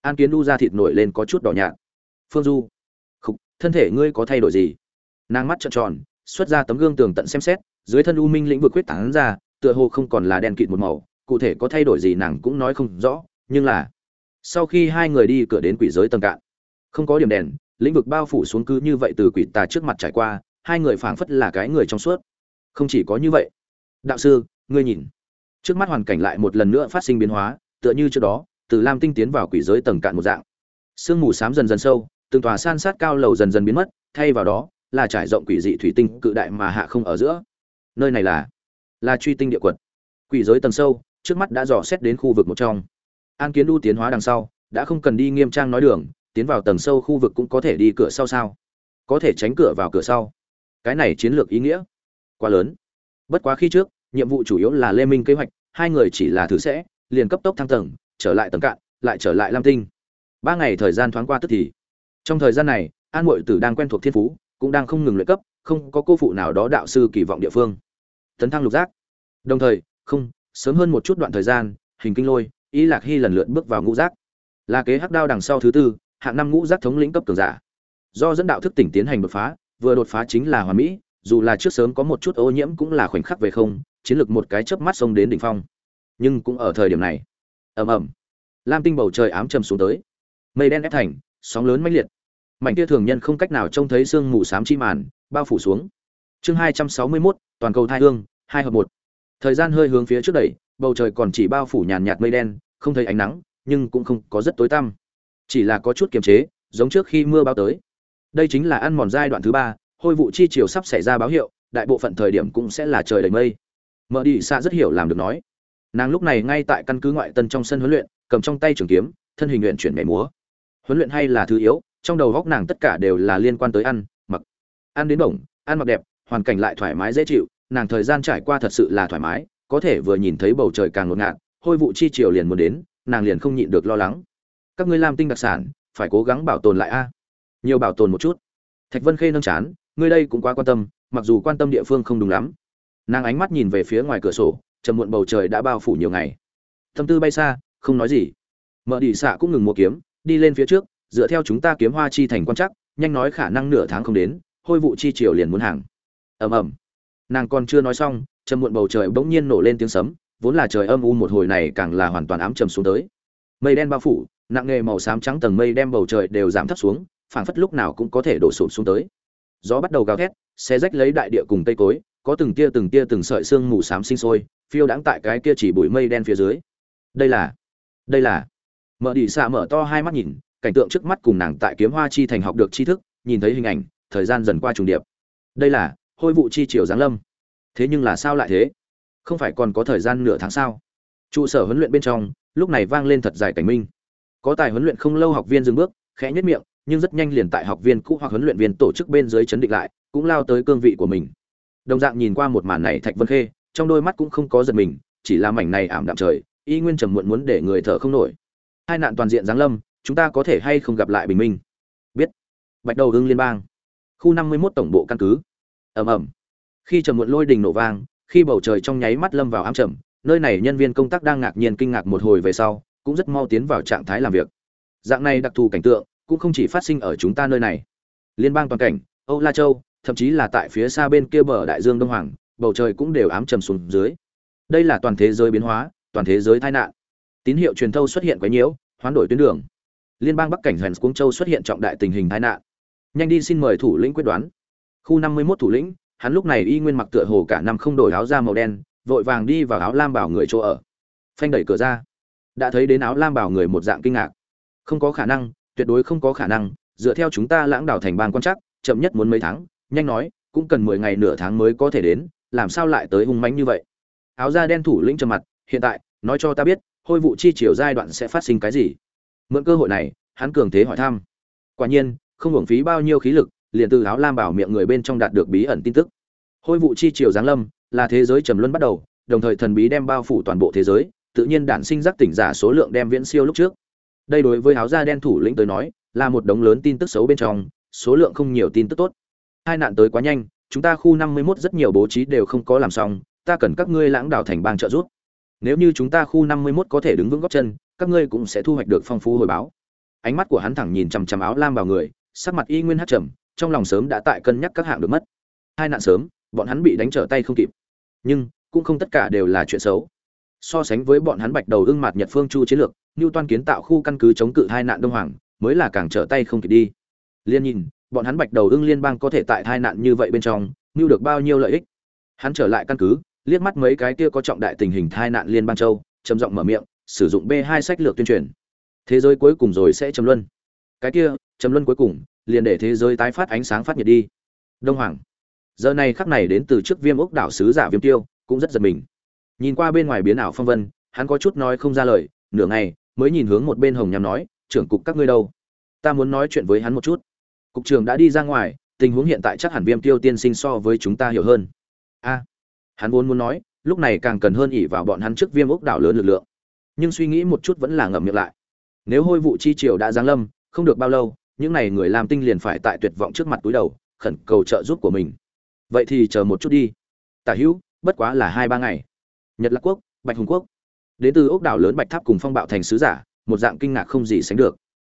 An kiến u ra thịt nổi lên có chút đỏ nhạt. Phương du. Khục, thân thể ngươi có thay đổi gì? Nàng mắt trợn tròn xuất ra tấm gương tường tận xem xét, dưới thân u minh lĩnh vực quyết tán ra, tựa hồ không còn là đen kịt một màu, cụ thể có thay đổi gì nàng cũng nói không rõ, nhưng là sau khi hai người đi cửa đến quỷ giới tầng cạn, không có điểm đèn, lĩnh vực bao phủ xuống cứ như vậy từ quỷ tà trước mặt trải qua, hai người phảng phất là cái người trong suốt. Không chỉ có như vậy. Đạo sư, ngươi nhìn. Trước mắt hoàn cảnh lại một lần nữa phát sinh biến hóa, tựa như trước đó, từ lam tinh tiến vào quỷ giới tầng cạn một dạng. Sương mù xám dần dần sâu, từng tòa san sát cao lầu dần dần biến mất, thay vào đó là trải rộng quỷ dị thủy tinh cự đại mà hạ không ở giữa. Nơi này là là truy tinh địa quật. Quỷ giới tầng sâu, trước mắt đã dò xét đến khu vực một trong. An kiến đu tiến hóa đằng sau, đã không cần đi nghiêm trang nói đường, tiến vào tầng sâu khu vực cũng có thể đi cửa sau sao? Có thể tránh cửa vào cửa sau. Cái này chiến lược ý nghĩa, quá lớn. Bất quá khi trước, nhiệm vụ chủ yếu là lê minh kế hoạch, hai người chỉ là thử sẽ, liền cấp tốc thăng tầng, trở lại tầng cạn, lại trở lại lam tinh. Ba ngày thời gian thoáng qua tức thì. Trong thời gian này, an mội tử đang quen thuộc thiên phú cũng đang không ngừng luyện cấp, không có cô phụ nào đó đạo sư kỳ vọng địa phương. Tấn thăng lục giác. Đồng thời, không, sớm hơn một chút đoạn thời gian, hình kinh lôi ý lạc hy lần lượt bước vào ngũ giác. Là kế hắc đao đằng sau thứ tư, hạng năm ngũ giác thống lĩnh cấp cường giả. Do dẫn đạo thức tỉnh tiến hành đột phá, vừa đột phá chính là hoàn mỹ, dù là trước sớm có một chút ô nhiễm cũng là khoảnh khắc về không, chiến lược một cái chớp mắt xông đến đỉnh phong. Nhưng cũng ở thời điểm này, ầm ầm, lam tinh bầu trời ám trầm xuống tới. Mây đen ép thành, sóng lớn mãnh liệt mảnh kia thường nhân không cách nào trông thấy sương mù xám chi màn bao phủ xuống. Chương hai trăm sáu mươi 261, toàn cầu thai hương hai hợp một. Thời gian hơi hướng phía trước đẩy bầu trời còn chỉ bao phủ nhàn nhạt mây đen không thấy ánh nắng nhưng cũng không có rất tối tăm. Chỉ là có chút kiềm chế giống trước khi mưa bao tới. Đây chính là ăn mòn giai đoạn thứ ba hôi vụ chi chiều sắp xảy ra báo hiệu đại bộ phận thời điểm cũng sẽ là trời đầy mây. Mở đi xa rất hiểu làm được nói. Nàng lúc này ngay tại căn cứ ngoại tân trong sân huấn luyện cầm trong tay trường kiếm thân hình luyện chuyển mẻ múa. Huấn luyện hay là thứ yếu trong đầu góc nàng tất cả đều là liên quan tới ăn, mặc. Ăn đến bổng, ăn mặc đẹp, hoàn cảnh lại thoải mái dễ chịu, nàng thời gian trải qua thật sự là thoải mái, có thể vừa nhìn thấy bầu trời càng ngột ngạt, hôi vụ chi chiều liền muốn đến, nàng liền không nhịn được lo lắng. Các ngươi làm tinh đặc sản, phải cố gắng bảo tồn lại a. Nhiều bảo tồn một chút. Thạch vân khê nâng chán, ngươi đây cũng quá quan tâm, mặc dù quan tâm địa phương không đúng lắm. Nàng ánh mắt nhìn về phía ngoài cửa sổ, trầm muộn bầu trời đã bao phủ nhiều ngày. Tâm tư bay xa, không nói gì. Mở đi xạ cũng ngừng mua kiếm, đi lên phía trước dựa theo chúng ta kiếm hoa chi thành quan chắc, nhanh nói khả năng nửa tháng không đến, hôi vụ chi triều liền muốn hàng. Ầm ầm. Nàng còn chưa nói xong, trầm muộn bầu trời bỗng nhiên nổ lên tiếng sấm, vốn là trời âm u một hồi này càng là hoàn toàn ám trầm xuống tới. Mây đen bao phủ, nặng nghề màu xám trắng tầng mây đem bầu trời đều giảm thấp xuống, phảng phất lúc nào cũng có thể đổ sụp xuống tới. Gió bắt đầu gào thét xe rách lấy đại địa cùng cây cối, có từng tia từng tia từng sợi xương mù xám sinh sôi, phiêu đãng tại cái kia chỉ bụi mây đen phía dưới. Đây là đây là. Mở đi xạ mở to hai mắt nhìn cảnh tượng trước mắt cùng nàng tại kiếm hoa chi thành học được tri thức, nhìn thấy hình ảnh, thời gian dần qua trùng điệp. Đây là hôi vụ chi triều giáng lâm. Thế nhưng là sao lại thế? Không phải còn có thời gian nửa tháng sao? Trụ sở huấn luyện bên trong, lúc này vang lên thật dài cảnh minh. Có tài huấn luyện không lâu học viên dừng bước, khẽ nhất miệng, nhưng rất nhanh liền tại học viên cũ hoặc huấn luyện viên tổ chức bên dưới chấn định lại, cũng lao tới cương vị của mình. Đồng dạng nhìn qua một màn này thạch vân khê, trong đôi mắt cũng không có giật mình, chỉ là mảnh này ảm đạm trời, y nguyên trầm muộn muốn để người thở không nổi. Hai nạn toàn diện giáng lâm chúng ta có thể hay không gặp lại bình minh? Biết. Bạch đầu hưng liên bang. Khu năm mươi 51 tổng bộ căn cứ. Ầm ầm. Khi trầm muộn lôi đình nổ vang, khi bầu trời trong nháy mắt lâm vào ám trầm, nơi này nhân viên công tác đang ngạc nhiên kinh ngạc một hồi về sau, cũng rất mau tiến vào trạng thái làm việc. Dạng này đặc thù cảnh tượng cũng không chỉ phát sinh ở chúng ta nơi này. Liên bang toàn cảnh, âu la châu, thậm chí là tại phía xa bên kia bờ đại dương đông hoàng, bầu trời cũng đều ám trầm xuống dưới. Đây là toàn thế giới biến hóa, toàn thế giới tai nạn. Tín hiệu truyền thâu xuất hiện quấy nhiễu hoán đổi tuyến đường liên bang bắc cảnh hèn cuống châu xuất hiện trọng đại tình hình tai nạn. Nhanh đi xin mời thủ lĩnh quyết đoán. Khu năm mươi 51 thủ lĩnh, hắn lúc này y nguyên mặc tựa hồ cả năm không đổi áo da màu đen, vội vàng đi vào áo lam bảo người chỗ ở. Phanh đẩy cửa ra. Đã thấy đến áo lam bảo người một dạng kinh ngạc. Không có khả năng, tuyệt đối không có khả năng, dựa theo chúng ta lãng đảo thành bang quan chắc, chậm nhất muốn mấy tháng, nhanh nói, cũng cần mười ngày nửa tháng mới có thể đến, làm sao lại tới hung mánh như vậy? Áo da đen thủ lĩnh trầm mặt, hiện tại, nói cho ta biết, hôi vụ chi chiều giai đoạn sẽ phát sinh cái gì? Mượn cơ hội này, hắn cường thế hỏi thăm. Quả nhiên, không hưởng phí bao nhiêu khí lực, liền từ áo lam bảo miệng người bên trong đạt được bí ẩn tin tức. Hôi vụ chi triều giáng lâm, là thế giới trầm luân bắt đầu, đồng thời thần bí đem bao phủ toàn bộ thế giới, tự nhiên đản sinh giác tỉnh giả số lượng đem viễn siêu lúc trước. Đây đối với áo da đen thủ lĩnh tới nói, là một đống lớn tin tức xấu bên trong, số lượng không nhiều tin tức tốt. Hai nạn tới quá nhanh, chúng ta khu năm mươi 51 rất nhiều bố trí đều không có làm xong, ta cần các ngươi lãng đạo thành bang trợ giúp. Nếu như chúng ta khu năm mươi 51 có thể đứng vững góc chân các ngươi cũng sẽ thu hoạch được phong phú hồi báo. Ánh mắt của hắn thẳng nhìn chằm chằm áo lam vào người, sắc mặt y nguyên hát trầm, trong lòng sớm đã tại cân nhắc các hạng được mất. Hai nạn sớm, bọn hắn bị đánh trở tay không kịp. Nhưng, cũng không tất cả đều là chuyện xấu. So sánh với bọn hắn bạch đầu ưng mạt nhật phương chu chiến lược như toan kiến tạo khu căn cứ chống cự hai nạn đông hoàng, mới là càng trở tay không kịp đi. Liên nhìn, bọn hắn bạch đầu ưng liên bang có thể tại hai nạn như vậy bên trong như được bao nhiêu lợi ích? Hắn trở lại căn cứ, liếc mắt mấy cái kia có trọng đại tình hình thai nạn liên bang châu, trầm giọng mở miệng sử dụng b 2 sách lược tuyên truyền. Thế giới cuối cùng rồi sẽ trầm luân. Cái kia trầm luân cuối cùng, liền để thế giới tái phát ánh sáng phát nhiệt đi. Đông hoàng. Giờ này khắc này đến từ trước viêm ốc đảo sứ giả viêm tiêu, cũng rất giật mình. Nhìn qua bên ngoài biến ảo phong vân, hắn có chút nói không ra lời, nửa ngày, mới nhìn hướng một bên hồng nhằm nói, trưởng cục các ngươi đâu? Ta muốn nói chuyện với hắn một chút. Cục trưởng đã đi ra ngoài, tình huống hiện tại chắc hẳn viêm tiêu tiên sinh so với chúng ta hiểu hơn. A. Hắn vốn muốn nói, lúc này càng cần hơn ỉ vào bọn hắn trước viêm ốc đảo lớn lực lượng nhưng suy nghĩ một chút vẫn là ngậm miệng lại. Nếu hôi vụ chi triều đã giáng lâm, không được bao lâu, những n à y người làm tinh liền phải tại tuyệt vọng trước mặt túi đầu, khẩn cầu trợ giúp của mình. Vậy thì chờ một chút đi. Tả hữu, bất quá là hai ba ngày. Nhật lạc quốc, bạch hùng quốc. Đến từ ốc đảo lớn bạch tháp cùng phong bạo thành sứ giả, một dạng kinh ngạc không gì sánh được.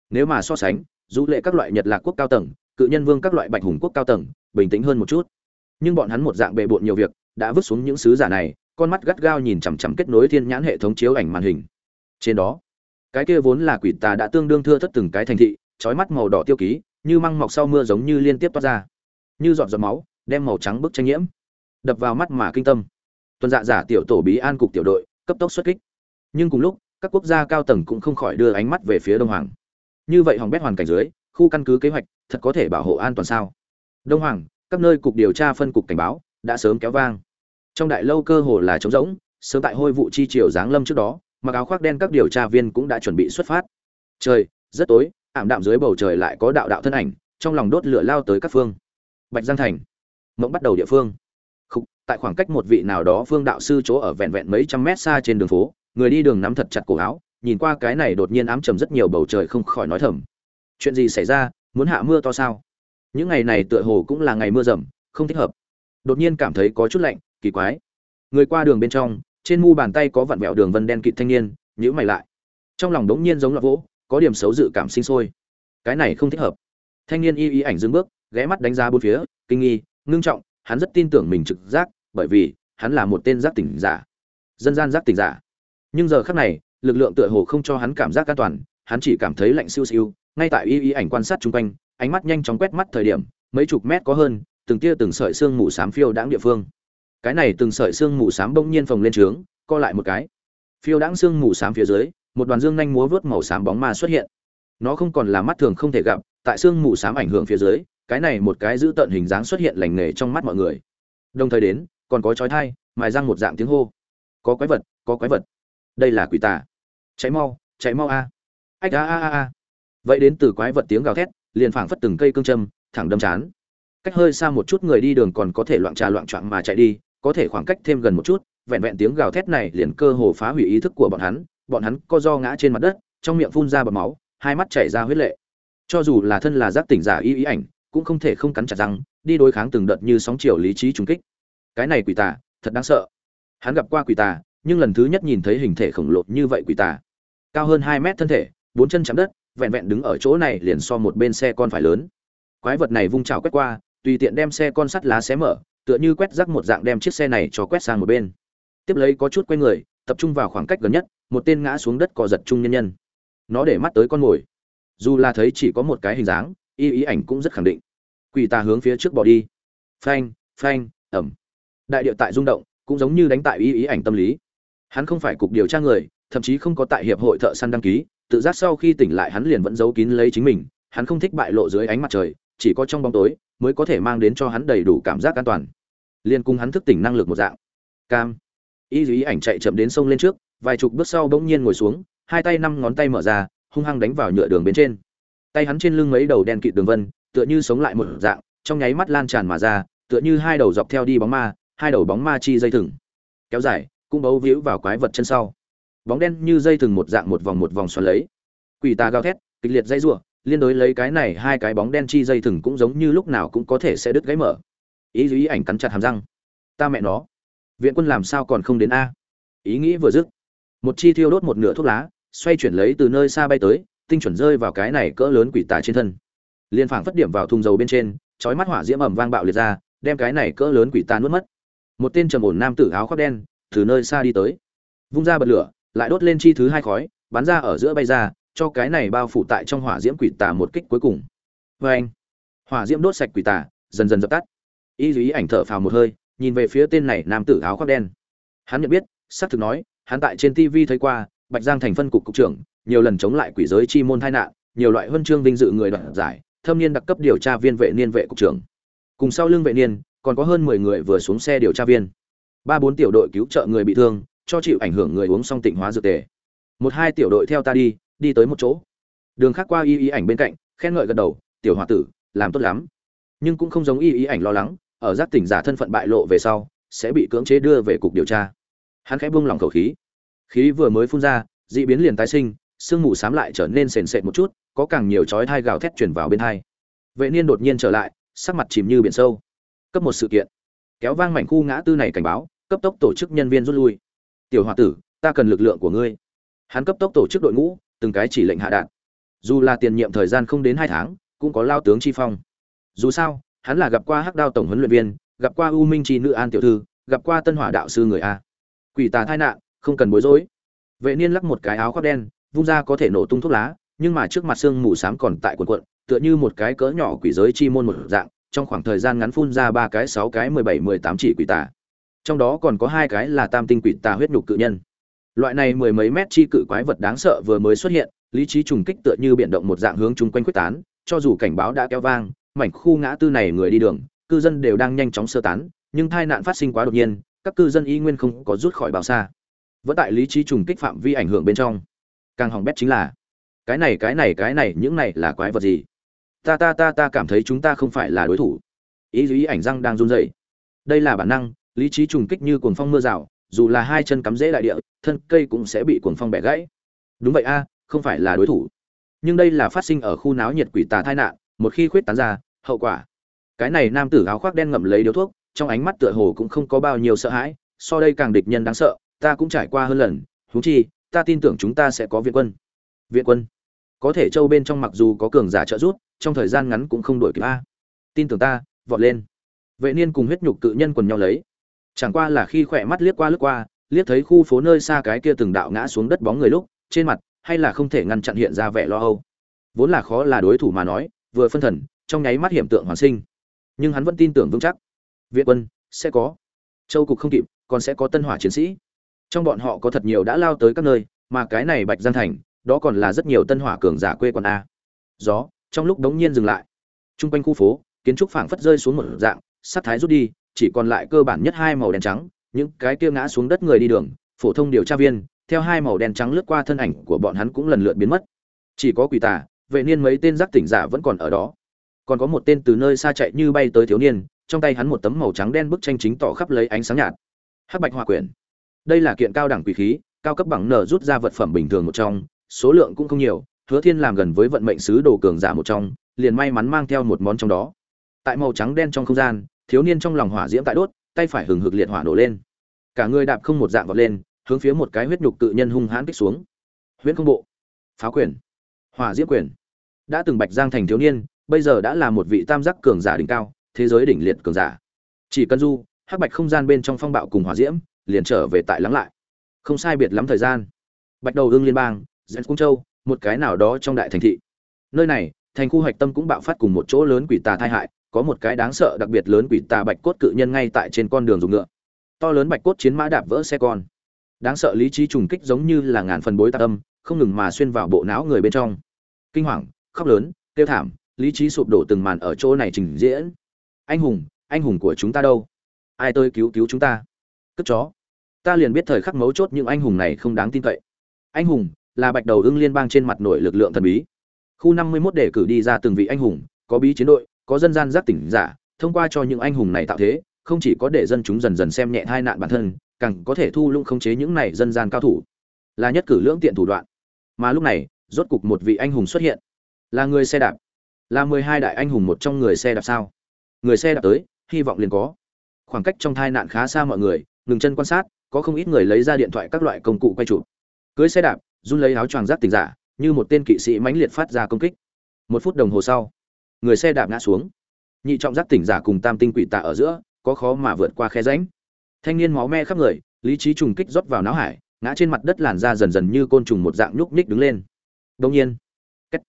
Nếu mà so sánh, dù lệ các loại nhật lạc quốc cao tầng, cự nhân vương các loại bạch hùng quốc cao tầng, bình tĩnh hơn một chút. Nhưng bọn hắn một dạng bề bộn nhiều việc, đã vứt xuống những sứ giả này con mắt gắt gao nhìn chằm chằm kết nối thiên nhãn hệ thống chiếu ảnh màn hình. Trên đó, cái kia vốn là quỷ tà đã tương đương thưa thất từng cái thành thị trói mắt màu đỏ tiêu ký, như măng mọc sau mưa giống như liên tiếp toát ra. Như giọt giọt máu, đem màu trắng bức tranh nhiễm. Đập vào mắt mà kinh tâm. Tuần dạ giả tiểu tổ bí an cục tiểu đội, cấp tốc xuất kích. Nhưng cùng lúc, các quốc gia cao tầng cũng không khỏi đưa ánh mắt về phía đông hoàng. Như vậy hỏng bét hoàn cảnh dưới, khu căn cứ kế hoạch thật có thể bảo hộ an toàn sao? Đông hoàng, các nơi cục điều tra phân cục cảnh báo đã sớm kéo vang trong đại lâu cơ hồ là trống rỗng sớm tại hôi vụ chi triều giáng lâm trước đó mặc áo khoác đen các điều tra viên cũng đã chuẩn bị xuất phát. Trời rất tối ảm đạm dưới bầu trời lại có đạo đạo thân ảnh trong lòng đốt lửa lao tới các phương. Bạch giang thành mộng bắt đầu địa phương. Khúc, tại khoảng cách một vị nào đó phương đạo sư chỗ ở vẹn vẹn mấy trăm mét xa trên đường phố người đi đường nắm thật chặt cổ áo nhìn qua cái này đột nhiên ám trầm rất nhiều bầu trời không khỏi nói thầm. Chuyện gì xảy ra muốn hạ mưa to sao? Những ngày này tựa hồ cũng là ngày mưa rầm không thích hợp. Đột nhiên cảm thấy có chút lạnh kỳ quái. Người qua đường bên trong, trên mu bàn tay có vặn vẹo đường vân đen kịt thanh niên nhữ mày lại. Trong lòng đống nhiên giống là vỗ, có điểm xấu dự cảm sinh sôi. Cái này không thích hợp. Thanh niên y y ảnh dừng bước, ghé mắt đánh giá bốn phía, kinh nghi, ngưng trọng, hắn rất tin tưởng mình trực giác, bởi vì, hắn là một tên giác tỉnh giả. Dân gian giác tỉnh giả. Nhưng giờ khắc này, lực lượng tựa hồ không cho hắn cảm giác an toàn, hắn chỉ cảm thấy lạnh siêu siêu. Ngay tại y y ảnh quan sát chung quanh, ánh mắt nhanh chóng quét mắt thời điểm, mấy chục mét có hơn, từng tia từng sợi xương mù xám phiêu đãng địa phương cái này từng sợi xương mù xám bỗng nhiên phồng lên trướng, co lại một cái. Phiêu đãng xương mù xám phía dưới, một đoàn dương nhanh múa vớt màu xám bóng ma xuất hiện. Nó không còn là mắt thường không thể gặp, tại xương mù xám ảnh hưởng phía dưới, cái này một cái giữ tận hình dáng xuất hiện lành nghề trong mắt mọi người. Đồng thời đến, còn có chói thai mài răng một dạng tiếng hô. Có quái vật, có quái vật. Đây là quỷ tà. Cháy mau cháy mau a. Ách a a a a. Vậy đến từ quái vật tiếng gào thét, liền phảng phất từng cây cương châm, thẳng đâm chán. Cách hơi xa một chút người đi đường còn có thể loạn trà loạn choạng mà chạy đi có thể khoảng cách thêm gần một chút, vẹn vẹn tiếng gào thét này liền cơ hồ phá hủy ý thức của bọn hắn bọn hắn co do ngã trên mặt đất, trong miệng phun ra bọt máu, hai mắt chảy ra huyết lệ. Cho dù là thân là giác tỉnh giả y ý ảnh, cũng không thể không cắn chặt răng, đi đối kháng từng đợt như sóng chiều lý trí trùng kích. Cái này quỷ tà, thật đáng sợ. Hắn gặp qua quỷ tà, nhưng lần thứ nhất nhìn thấy hình thể khổng lồ như vậy quỷ tà. Cao hơn hai mét thân thể, bốn chân chạm đất, vẹn vẹn đứng ở chỗ này liền so một bên xe con phải lớn. Quái vật này vung trào quét qua, tùy tiện đem xe con sắt lá xé mở tựa như quét rác một dạng đem chiếc xe này cho quét sang một bên. Tiếp lấy có chút quay người, tập trung vào khoảng cách gần nhất, một tên ngã xuống đất cò giật trung nhân nhân. Nó để mắt tới con mồi. Dù là thấy chỉ có một cái hình dáng, y ý ảnh cũng rất khẳng định. Quỷ tà hướng phía trước bỏ đi. Phanh phanh, ẩm. Đại điệu tại rung động, cũng giống như đánh tại y ý ảnh tâm lý. Hắn không phải cục điều tra người, thậm chí không có tại hiệp hội thợ săn đăng ký, tự giác sau khi tỉnh lại hắn liền vẫn giấu kín lấy chính mình, hắn không thích bại lộ dưới ánh mặt trời chỉ có trong bóng tối mới có thể mang đến cho hắn đầy đủ cảm giác an toàn. Liên cung hắn thức tỉnh năng lực một dạng. Cam. Y dĩ ảnh chạy chậm đến sông lên trước, vài chục bước sau bỗng nhiên ngồi xuống, hai tay năm ngón tay mở ra, hung hăng đánh vào nhựa đường bên trên. Tay hắn trên lưng mấy đầu đen kịt đường vân, tựa như sống lại một dạng, trong nháy mắt lan tràn mà ra, tựa như hai đầu dọc theo đi bóng ma, hai đầu bóng ma chi dây thừng. Kéo dài, cũng bấu víu vào quái vật chân sau. Bóng đen như dây thừng một dạng một vòng một vòng xoắn lấy. Quỷ ta gào thét, kịch liệt dây rủa liên đối lấy cái này hai cái bóng đen chi dây thừng cũng giống như lúc nào cũng có thể sẽ đứt gãy mở. Ý ý ảnh cắn chặt hàm răng. Ta mẹ nó. Viện quân làm sao còn không đến a? Ý nghĩ vừa dứt, một chi thiêu đốt một nửa thuốc lá, xoay chuyển lấy từ nơi xa bay tới, tinh chuẩn rơi vào cái này cỡ lớn quỷ tà trên thân. Liên phảng phất điểm vào thùng dầu bên trên, chói mắt hỏa diễm ẩm vang bạo liệt ra, đem cái này cỡ lớn quỷ tà nuốt mất. Một tên trầm ổn nam tử áo khoác đen, từ nơi xa đi tới. Vung ra bật lửa, lại đốt lên chi thứ hai khói, bắn ra ở giữa bay ra cho cái này bao phủ tại trong hỏa diễm quỷ tà một kích cuối cùng. Vê anh, hỏa diễm đốt sạch quỷ tà, dần dần dập tắt. Y lý ảnh thở phào một hơi, nhìn về phía tên này nam tử áo khoác đen. Hắn nhận biết, xác thực nói, hắn tại trên tv thấy qua, bạch giang thành phân cục cục trưởng, nhiều lần chống lại quỷ giới chi môn tai nạn, nhiều loại huân chương vinh dự người đoạt giải, thâm niên đặc cấp điều tra viên vệ niên vệ cục trưởng. Cùng sau lưng vệ niên, còn có hơn mười người vừa xuống xe điều tra viên. Ba bốn tiểu đội cứu trợ người bị thương, cho chịu ảnh hưởng người uống xong tịnh hóa dược tề. Một hai tiểu đội theo ta đi đi tới một chỗ. Đường khác qua y ý ảnh bên cạnh, khen ngợi gật đầu, tiểu h tử, làm tốt lắm. Nhưng cũng không giống y ý ảnh lo lắng, ở giác tỉnh giả thân phận bại lộ về sau, sẽ bị cưỡng chế đưa về cục điều tra. Hắn khẽ buông lỏng khẩu khí. Khí vừa mới phun ra d ị biến liền tái sinh, sương mù xám lại trở nên sền sệt một chút, có càng nhiều chói thai gào thét chuyển vào bên thai vệ niên đột nhiên trở lại, sắc mặt chìm như biển sâu. Cấp một sự kiện. Kéo vang mảnh khu ngã tư này cảnh báo, cấp tốc tổ chức nhân viên rút lui. Tiểu h o a tử, ta cần lực lượng của ngươi. Hắn cấp tốc tổ chức đội ngũ từng cái chỉ lệnh hạ đạn dù là tiền nhiệm thời gian không đến hai tháng, cũng có lao tướng chi phong. Dù sao, hắn là gặp qua hắc đao tổng huấn luyện viên, gặp qua u minh chi nữ an tiểu thư, gặp qua tân hỏa đạo sư người a. Quỷ tà thai nạn, không cần bối rối. Vệ niên lắc một cái áo khoác đen, vung ra có thể nổ tung thuốc lá, nhưng mà trước mặt xương mù xám còn tại quần quận tựa như một cái cỡ nhỏ quỷ giới chi môn một dạng, trong khoảng thời gian ngắn phun ra ba cái, sáu cái, mười bảy, mười tám chỉ quỷ tà. Trong đó còn có hai cái là tam tinh quỷ tà huyết nhục cự nhân loại này mười mấy mét chi cự quái vật đáng sợ vừa mới xuất hiện, lý trí trùng kích tựa như biển động một dạng hướng chung quanh quyết tán, cho dù cảnh báo đã kéo vang, mảnh khu ngã tư này người đi đường, cư dân đều đang nhanh chóng sơ tán, nhưng tai nạn phát sinh quá đột nhiên, các cư dân y nguyên không có rút khỏi bao xa. Vẫn tại lý trí trùng kích phạm vi ảnh hưởng bên trong. Càng hỏng bét chính là, cái này cái này cái này, những này là quái vật gì? Ta ta ta ta cảm thấy chúng ta không phải là đối thủ. Ý ý, ảnh răng đang run rẩy. Đây là bản năng, lý trí trùng kích như cuồng phong mưa rào dù là hai chân cắm rễ đại địa, thân cây cũng sẽ bị cuồng phong bẻ gãy. Đúng vậy a, không phải là đối thủ. Nhưng đây là phát sinh ở khu náo nhiệt quỷ tà tai nạn, một khi khuyết tán ra, hậu quả. Cái này nam tử áo khoác đen ngậm lấy điếu thuốc, trong ánh mắt tựa hồ cũng không có bao nhiêu sợ hãi, so đây càng địch nhân đáng sợ, ta cũng trải qua hơn lần thú chi, ta tin tưởng chúng ta sẽ có viện quân. Viện quân? Có thể châu bên trong mặc dù có cường giả trợ giúp, trong thời gian ngắn cũng không đổi kịp a. Tin tưởng ta, vọt lên. Vệ niên cùng huyết nhục cự nhân quần nhau lấy chẳng qua là khi khỏe mắt liếc qua lướt qua, liếc thấy khu phố nơi xa cái kia từng đạo ngã xuống đất bóng người lúc, trên mặt, hay là không thể ngăn chặn hiện ra vẻ lo âu. Vốn là khó là đối thủ mà nói, vừa phân thần, trong nháy mắt hiểm tượng hoàn sinh. Nhưng hắn vẫn tin tưởng vững chắc. Viện quân, sẽ có. Châu cục không kịp, còn sẽ có tân hỏa chiến sĩ. Trong bọn họ có thật nhiều đã lao tới các nơi, mà cái này bạch giang thành, đó còn là rất nhiều tân hỏa cường giả quê quán a. Gió, trong lúc đống nhiên dừng lại. Trung quanh khu phố, kiến trúc phảng phất rơi xuống một dạng sát thái rút đi chỉ còn lại cơ bản nhất hai màu đen trắng, những cái kia ngã xuống đất người đi đường, phổ thông điều tra viên, theo hai màu đen trắng lướt qua thân ảnh của bọn hắn cũng lần lượt biến mất. Chỉ có quỷ tà, vệ niên mấy tên giác tỉnh giả vẫn còn ở đó. Còn có một tên từ nơi xa chạy như bay tới thiếu niên, trong tay hắn một tấm màu trắng đen bức tranh chính tỏ khắp lấy ánh sáng nhạt. Hắc bạch Hỏa quyển. Đây là kiện cao đẳng quỷ khí, cao cấp bằng nở rút ra vật phẩm bình thường một trong, số lượng cũng không nhiều, hứa thiên làm gần với vận mệnh sứ đồ cường giả một trong, liền may mắn mang theo một món trong đó. Tại màu trắng đen trong không gian thiếu niên trong lòng hỏa diễm tại đốt, tay phải hừng hực liệt hỏa nổ lên. Cả người đạp không một dạng vọt lên, hướng phía một cái huyết nhục tự nhân hung hãn kích xuống. Huyễn không bộ. Pháo quyền. Hỏa diễm quyền. Đã từng bạch giang thành thiếu niên, bây giờ đã là một vị tam giác cường giả đỉnh cao, thế giới đỉnh liệt cường giả. Chỉ cần du, hắc bạch không gian bên trong phong bạo cùng hỏa diễm, liền trở về tại lắng lại. Không sai biệt lắm thời gian. Bạch đầu hương liên bang dẫn cung châu, một cái nào đó trong đại thành thị. Nơi này, thành khu hoạch tâm cũng bạo phát cùng một chỗ lớn quỷ tà thai hại có một cái đáng sợ đặc biệt lớn quỷ tà bạch cốt cự nhân ngay tại trên con đường dùng ngựa. To lớn bạch cốt chiến mã đạp vỡ xe con. Đáng sợ lý trí trùng kích giống như là ngàn phần bối tạ tâm không ngừng mà xuyên vào bộ não người bên trong. Kinh hoàng, khóc lớn tiêu thảm, lý trí sụp đổ từng màn ở chỗ này trình diễn. Anh hùng anh hùng của chúng ta đâu? Ai tôi cứu cứu chúng ta? Cất chó. Ta liền biết thời khắc mấu chốt những anh hùng này không đáng tin cậy. Anh hùng, là bạch đầu ưng liên bang trên mặt nổi lực lượng thần bí. Khu năm mươi 51 để cử đi ra từng vị anh hùng, có bí chiến đội có dân gian giác tỉnh giả, thông qua cho những anh hùng này tạo thế, không chỉ có để dân chúng dần dần xem nhẹ hai nạn bản thân, càng có thể thu lũng khống chế những này dân gian cao thủ. Là nhất cử lưỡng tiện thủ đoạn. Mà lúc này, rốt cục một vị anh hùng xuất hiện. Là người xe đạp. Là mười hai đại anh hùng một trong người xe đạp sao? Người xe đạp tới, hy vọng liền có. Khoảng cách trong thai nạn khá xa mọi người, ngừng chân quan sát, có không ít người lấy ra điện thoại các loại công cụ quay chụp. Cưới xe đạp, run lấy áo choàng giáp tình giả, như một tên kỵ sĩ mãnh liệt phát ra công kích. Một phút đồng hồ sau người xe đạp ngã xuống. Nhị trọng giáp tỉnh giả cùng tam tinh quỷ tạ ở giữa, có khó mà vượt qua khe ránh thanh niên máu me khắp người, lý trí trùng kích rót vào não hải, ngã trên mặt đất làn da dần dần như côn trùng một dạng nhúc nhích đứng lên. Đông nhiên cách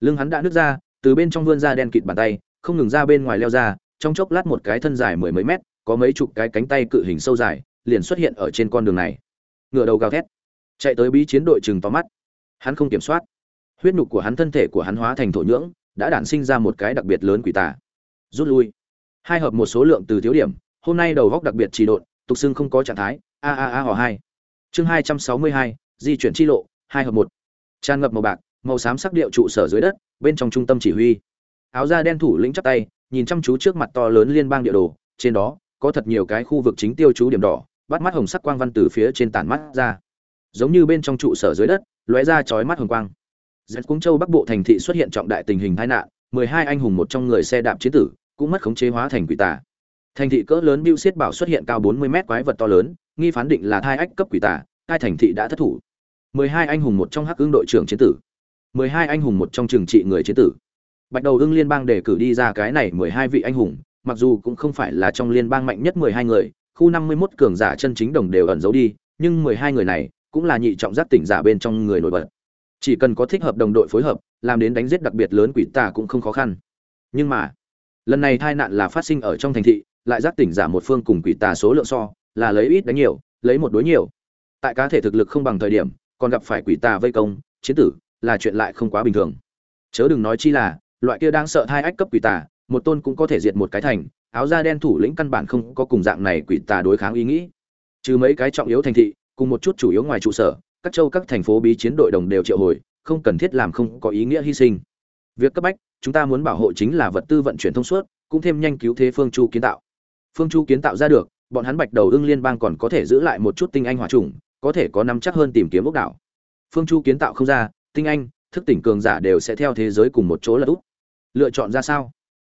lưng hắn đã nứt ra, từ bên trong vươn ra đen kịt bàn tay, không ngừng ra bên ngoài leo ra, trong chốc lát một cái thân dài mười mấy mét, có mấy chục cái cánh tay cự hình sâu dài, liền xuất hiện ở trên con đường này. Ngựa đầu gào thét, chạy tới bí chiến đội chừng tóm mắt. Hắn không kiểm soát. Huyết nhục của hắn, thân thể của hắn hóa thành thổ nhưỡng đã đản sinh ra một cái đặc biệt lớn quỷ tà. Rút lui. Hai hợp một số lượng từ thiếu điểm, hôm nay đầu góc đặc biệt trì độn, tục xưng không có trạng thái, a a a hò hai. Chương hai trăm sáu mươi hai, di chuyển chi lộ, hai hợp một. Tràn ngập màu bạc, màu xám sắc điệu trụ sở dưới đất, bên trong trung tâm chỉ huy. Áo da đen thủ lĩnh chắp tay, nhìn chăm chú trước mặt to lớn liên bang địa đồ, trên đó, có thật nhiều cái khu vực chính tiêu chú điểm đỏ, bắt mắt hồng sắc quang văn từ phía trên tản mắt ra. Giống như bên trong trụ sở dưới đất, lóe ra chói mắt hồng quang dẹt cung châu bắc bộ thành thị xuất hiện trọng đại tình hình tai nạn, mười hai anh hùng một trong người xe đạp chiến tử cũng mất khống chế hóa thành quỷ tà. Thành thị cỡ lớn biêu xiết bảo xuất hiện cao bốn mươi mét quái vật to lớn, nghi phán định là thai ách cấp quỷ tà, hai thành thị đã thất thủ. mười hai anh hùng một trong hắc ương đội trưởng chiến tử, mười hai anh hùng một trong trường trị người chiến tử. Bạch đầu ưng liên bang đề cử đi ra cái này mười hai vị anh hùng, mặc dù cũng không phải là trong liên bang mạnh nhất mười hai người, khu năm mươi 51 cường giả chân chính đồng đều ẩn giấu đi, nhưng mười hai người này cũng là nhị trọng giác tỉnh giả bên trong người nổi bật chỉ cần có thích hợp đồng đội phối hợp, làm đến đánh giết đặc biệt lớn quỷ tà cũng không khó khăn. Nhưng mà, lần này tai nạn là phát sinh ở trong thành thị, lại giác tỉnh giả một phương cùng quỷ tà số lượng so, là lấy ít đánh nhiều, lấy một đối nhiều. Tại cá thể thực lực không bằng thời điểm, còn gặp phải quỷ tà vây công, chiến tử, là chuyện lại không quá bình thường. Chớ đừng nói chi là, loại kia đang sợ hai ách cấp quỷ tà, một tôn cũng có thể diệt một cái thành, áo da đen thủ lĩnh căn bản không có cùng dạng này quỷ tà đối kháng ý nghĩ. Trừ mấy cái trọng yếu thành thị, cùng một chút chủ yếu ngoài trụ sở các châu các thành phố bí chiến đội đồng đều triệu hồi, không cần thiết làm không có ý nghĩa hy sinh. Việc cấp bách, chúng ta muốn bảo hộ chính là vật tư vận chuyển thông suốt, cũng thêm nhanh cứu thế phương chu kiến tạo. Phương chu kiến tạo ra được, bọn hắn bạch đầu ưng liên bang còn có thể giữ lại một chút tinh anh hỏa trùng có thể có nắm chắc hơn tìm kiếm ốc đảo. Phương chu kiến tạo không ra, tinh anh, thức tỉnh cường giả đều sẽ theo thế giới cùng một chỗ là úp. Lựa chọn ra sao?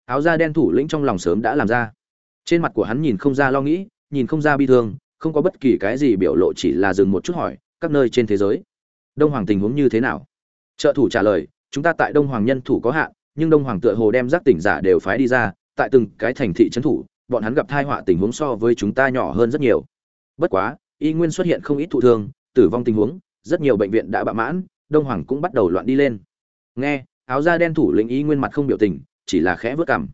Áo da đen thủ lĩnh trong lòng sớm đã làm ra. Trên mặt của hắn nhìn không ra lo nghĩ, nhìn không ra bi thương, không có bất kỳ cái gì biểu lộ, chỉ là dừng một chút hỏi các nơi trên thế giới. Đông hoàng tình huống như thế nào? Trợ thủ trả lời, chúng ta tại đông hoàng nhân thủ có hạn, nhưng đông hoàng tựa hồ đem giác tỉnh giả đều phái đi ra, tại từng cái thành thị trấn thủ, bọn hắn gặp thai họa tình huống so với chúng ta nhỏ hơn rất nhiều. Bất quá, y nguyên xuất hiện không ít thụ thương, tử vong tình huống, rất nhiều bệnh viện đã bạ mãn, đông hoàng cũng bắt đầu loạn đi lên. Nghe, áo da đen thủ lĩnh y nguyên mặt không biểu tình, chỉ là khẽ vớt cảm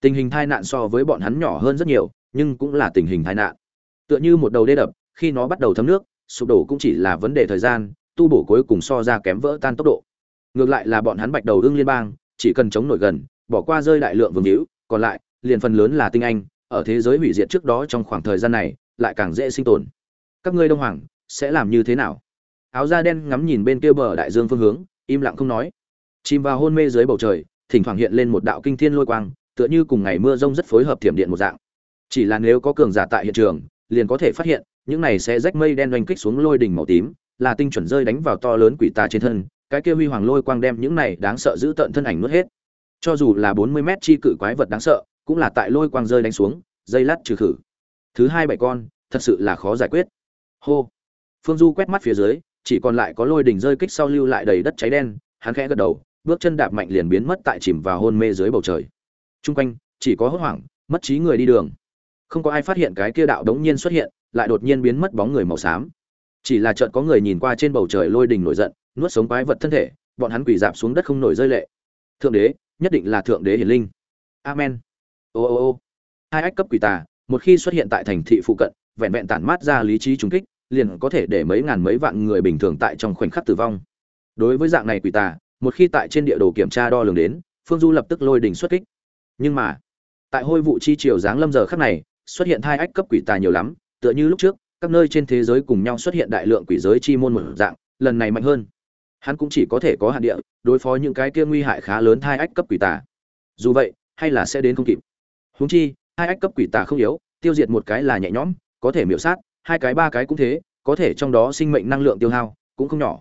tình hình tai nạn so với bọn hắn nhỏ hơn rất nhiều, nhưng cũng là tình hình tai nạn. Tựa như một đầu đê đập, khi nó bắt đầu thấm nước sụp đổ cũng chỉ là vấn đề thời gian, tu bổ cuối cùng so ra kém vỡ tan tốc độ. Ngược lại là bọn hắn bạch đầu ưng liên bang, chỉ cần chống nổi gần, bỏ qua rơi đại lượng vương hữu, còn lại, liền phần lớn là tinh anh, ở thế giới hủy diệt trước đó trong khoảng thời gian này, lại càng dễ sinh tồn. Các ngươi đông hoàng, sẽ làm như thế nào? Áo da đen ngắm nhìn bên kia bờ đại dương phương hướng, im lặng không nói. Chìm vào hôn mê dưới bầu trời, thỉnh thoảng hiện lên một đạo kinh thiên lôi quang, tựa như cùng ngày mưa rông rất phối hợp thiểm điện một dạng. Chỉ là nếu có cường giả tại hiện trường liền có thể phát hiện, những này sẽ rách mây đen oanh kích xuống lôi đỉnh màu tím, là tinh chuẩn rơi đánh vào to lớn quỷ tà trên thân, cái kia huy hoàng lôi quang đem những này đáng sợ giữ tận thân ảnh nuốt hết. Cho dù là bốn mươi mét chi cự quái vật đáng sợ, cũng là tại lôi quang rơi đánh xuống, dây lát trừ khử. Thứ hai bảy con, thật sự là khó giải quyết. Hô. Phương du quét mắt phía dưới, chỉ còn lại có lôi đỉnh rơi kích sau lưu lại đầy đất cháy đen, hắn khẽ gật đầu, bước chân đạp mạnh liền biến mất tại chìm vào hôn mê dưới bầu trời. Trung quanh, chỉ có hốt hoảng, mất trí người đi đường không có ai phát hiện cái kia đạo đống nhiên xuất hiện, lại đột nhiên biến mất bóng người màu xám. Chỉ là chợt có người nhìn qua trên bầu trời lôi đình nổi giận, nuốt sống quái vật thân thể, bọn hắn quỳ dạp xuống đất không nổi rơi lệ. Thượng đế, nhất định là thượng đế hiển linh. Amen. Ô ô ô. Hai ách cấp quỷ tà, một khi xuất hiện tại thành thị phụ cận, vẹn vẹn tản mát ra lý trí trùng kích, liền có thể để mấy ngàn mấy vạn người bình thường tại trong khoảnh khắc tử vong. Đối với dạng này quỷ tà, một khi tại trên địa đồ kiểm tra đo lường đến, phương du lập tức lôi đỉnh xuất kích. Nhưng mà, tại hôi vụ chi triều giáng lâm giờ khắc này xuất hiện hai ách cấp quỷ tà nhiều lắm, tựa như lúc trước, các nơi trên thế giới cùng nhau xuất hiện đại lượng quỷ giới chi môn một dạng, lần này mạnh hơn. Hắn cũng chỉ có thể có hạn địa, đối phó những cái kia nguy hại khá lớn hai ách cấp quỷ tà. Dù vậy, hay là sẽ đến không kịp. Húng chi, hai ách cấp quỷ tà không yếu, tiêu diệt một cái là nhẹ nhõm, có thể miễu sát, hai cái ba cái cũng thế, có thể trong đó sinh mệnh năng lượng tiêu hao cũng không nhỏ.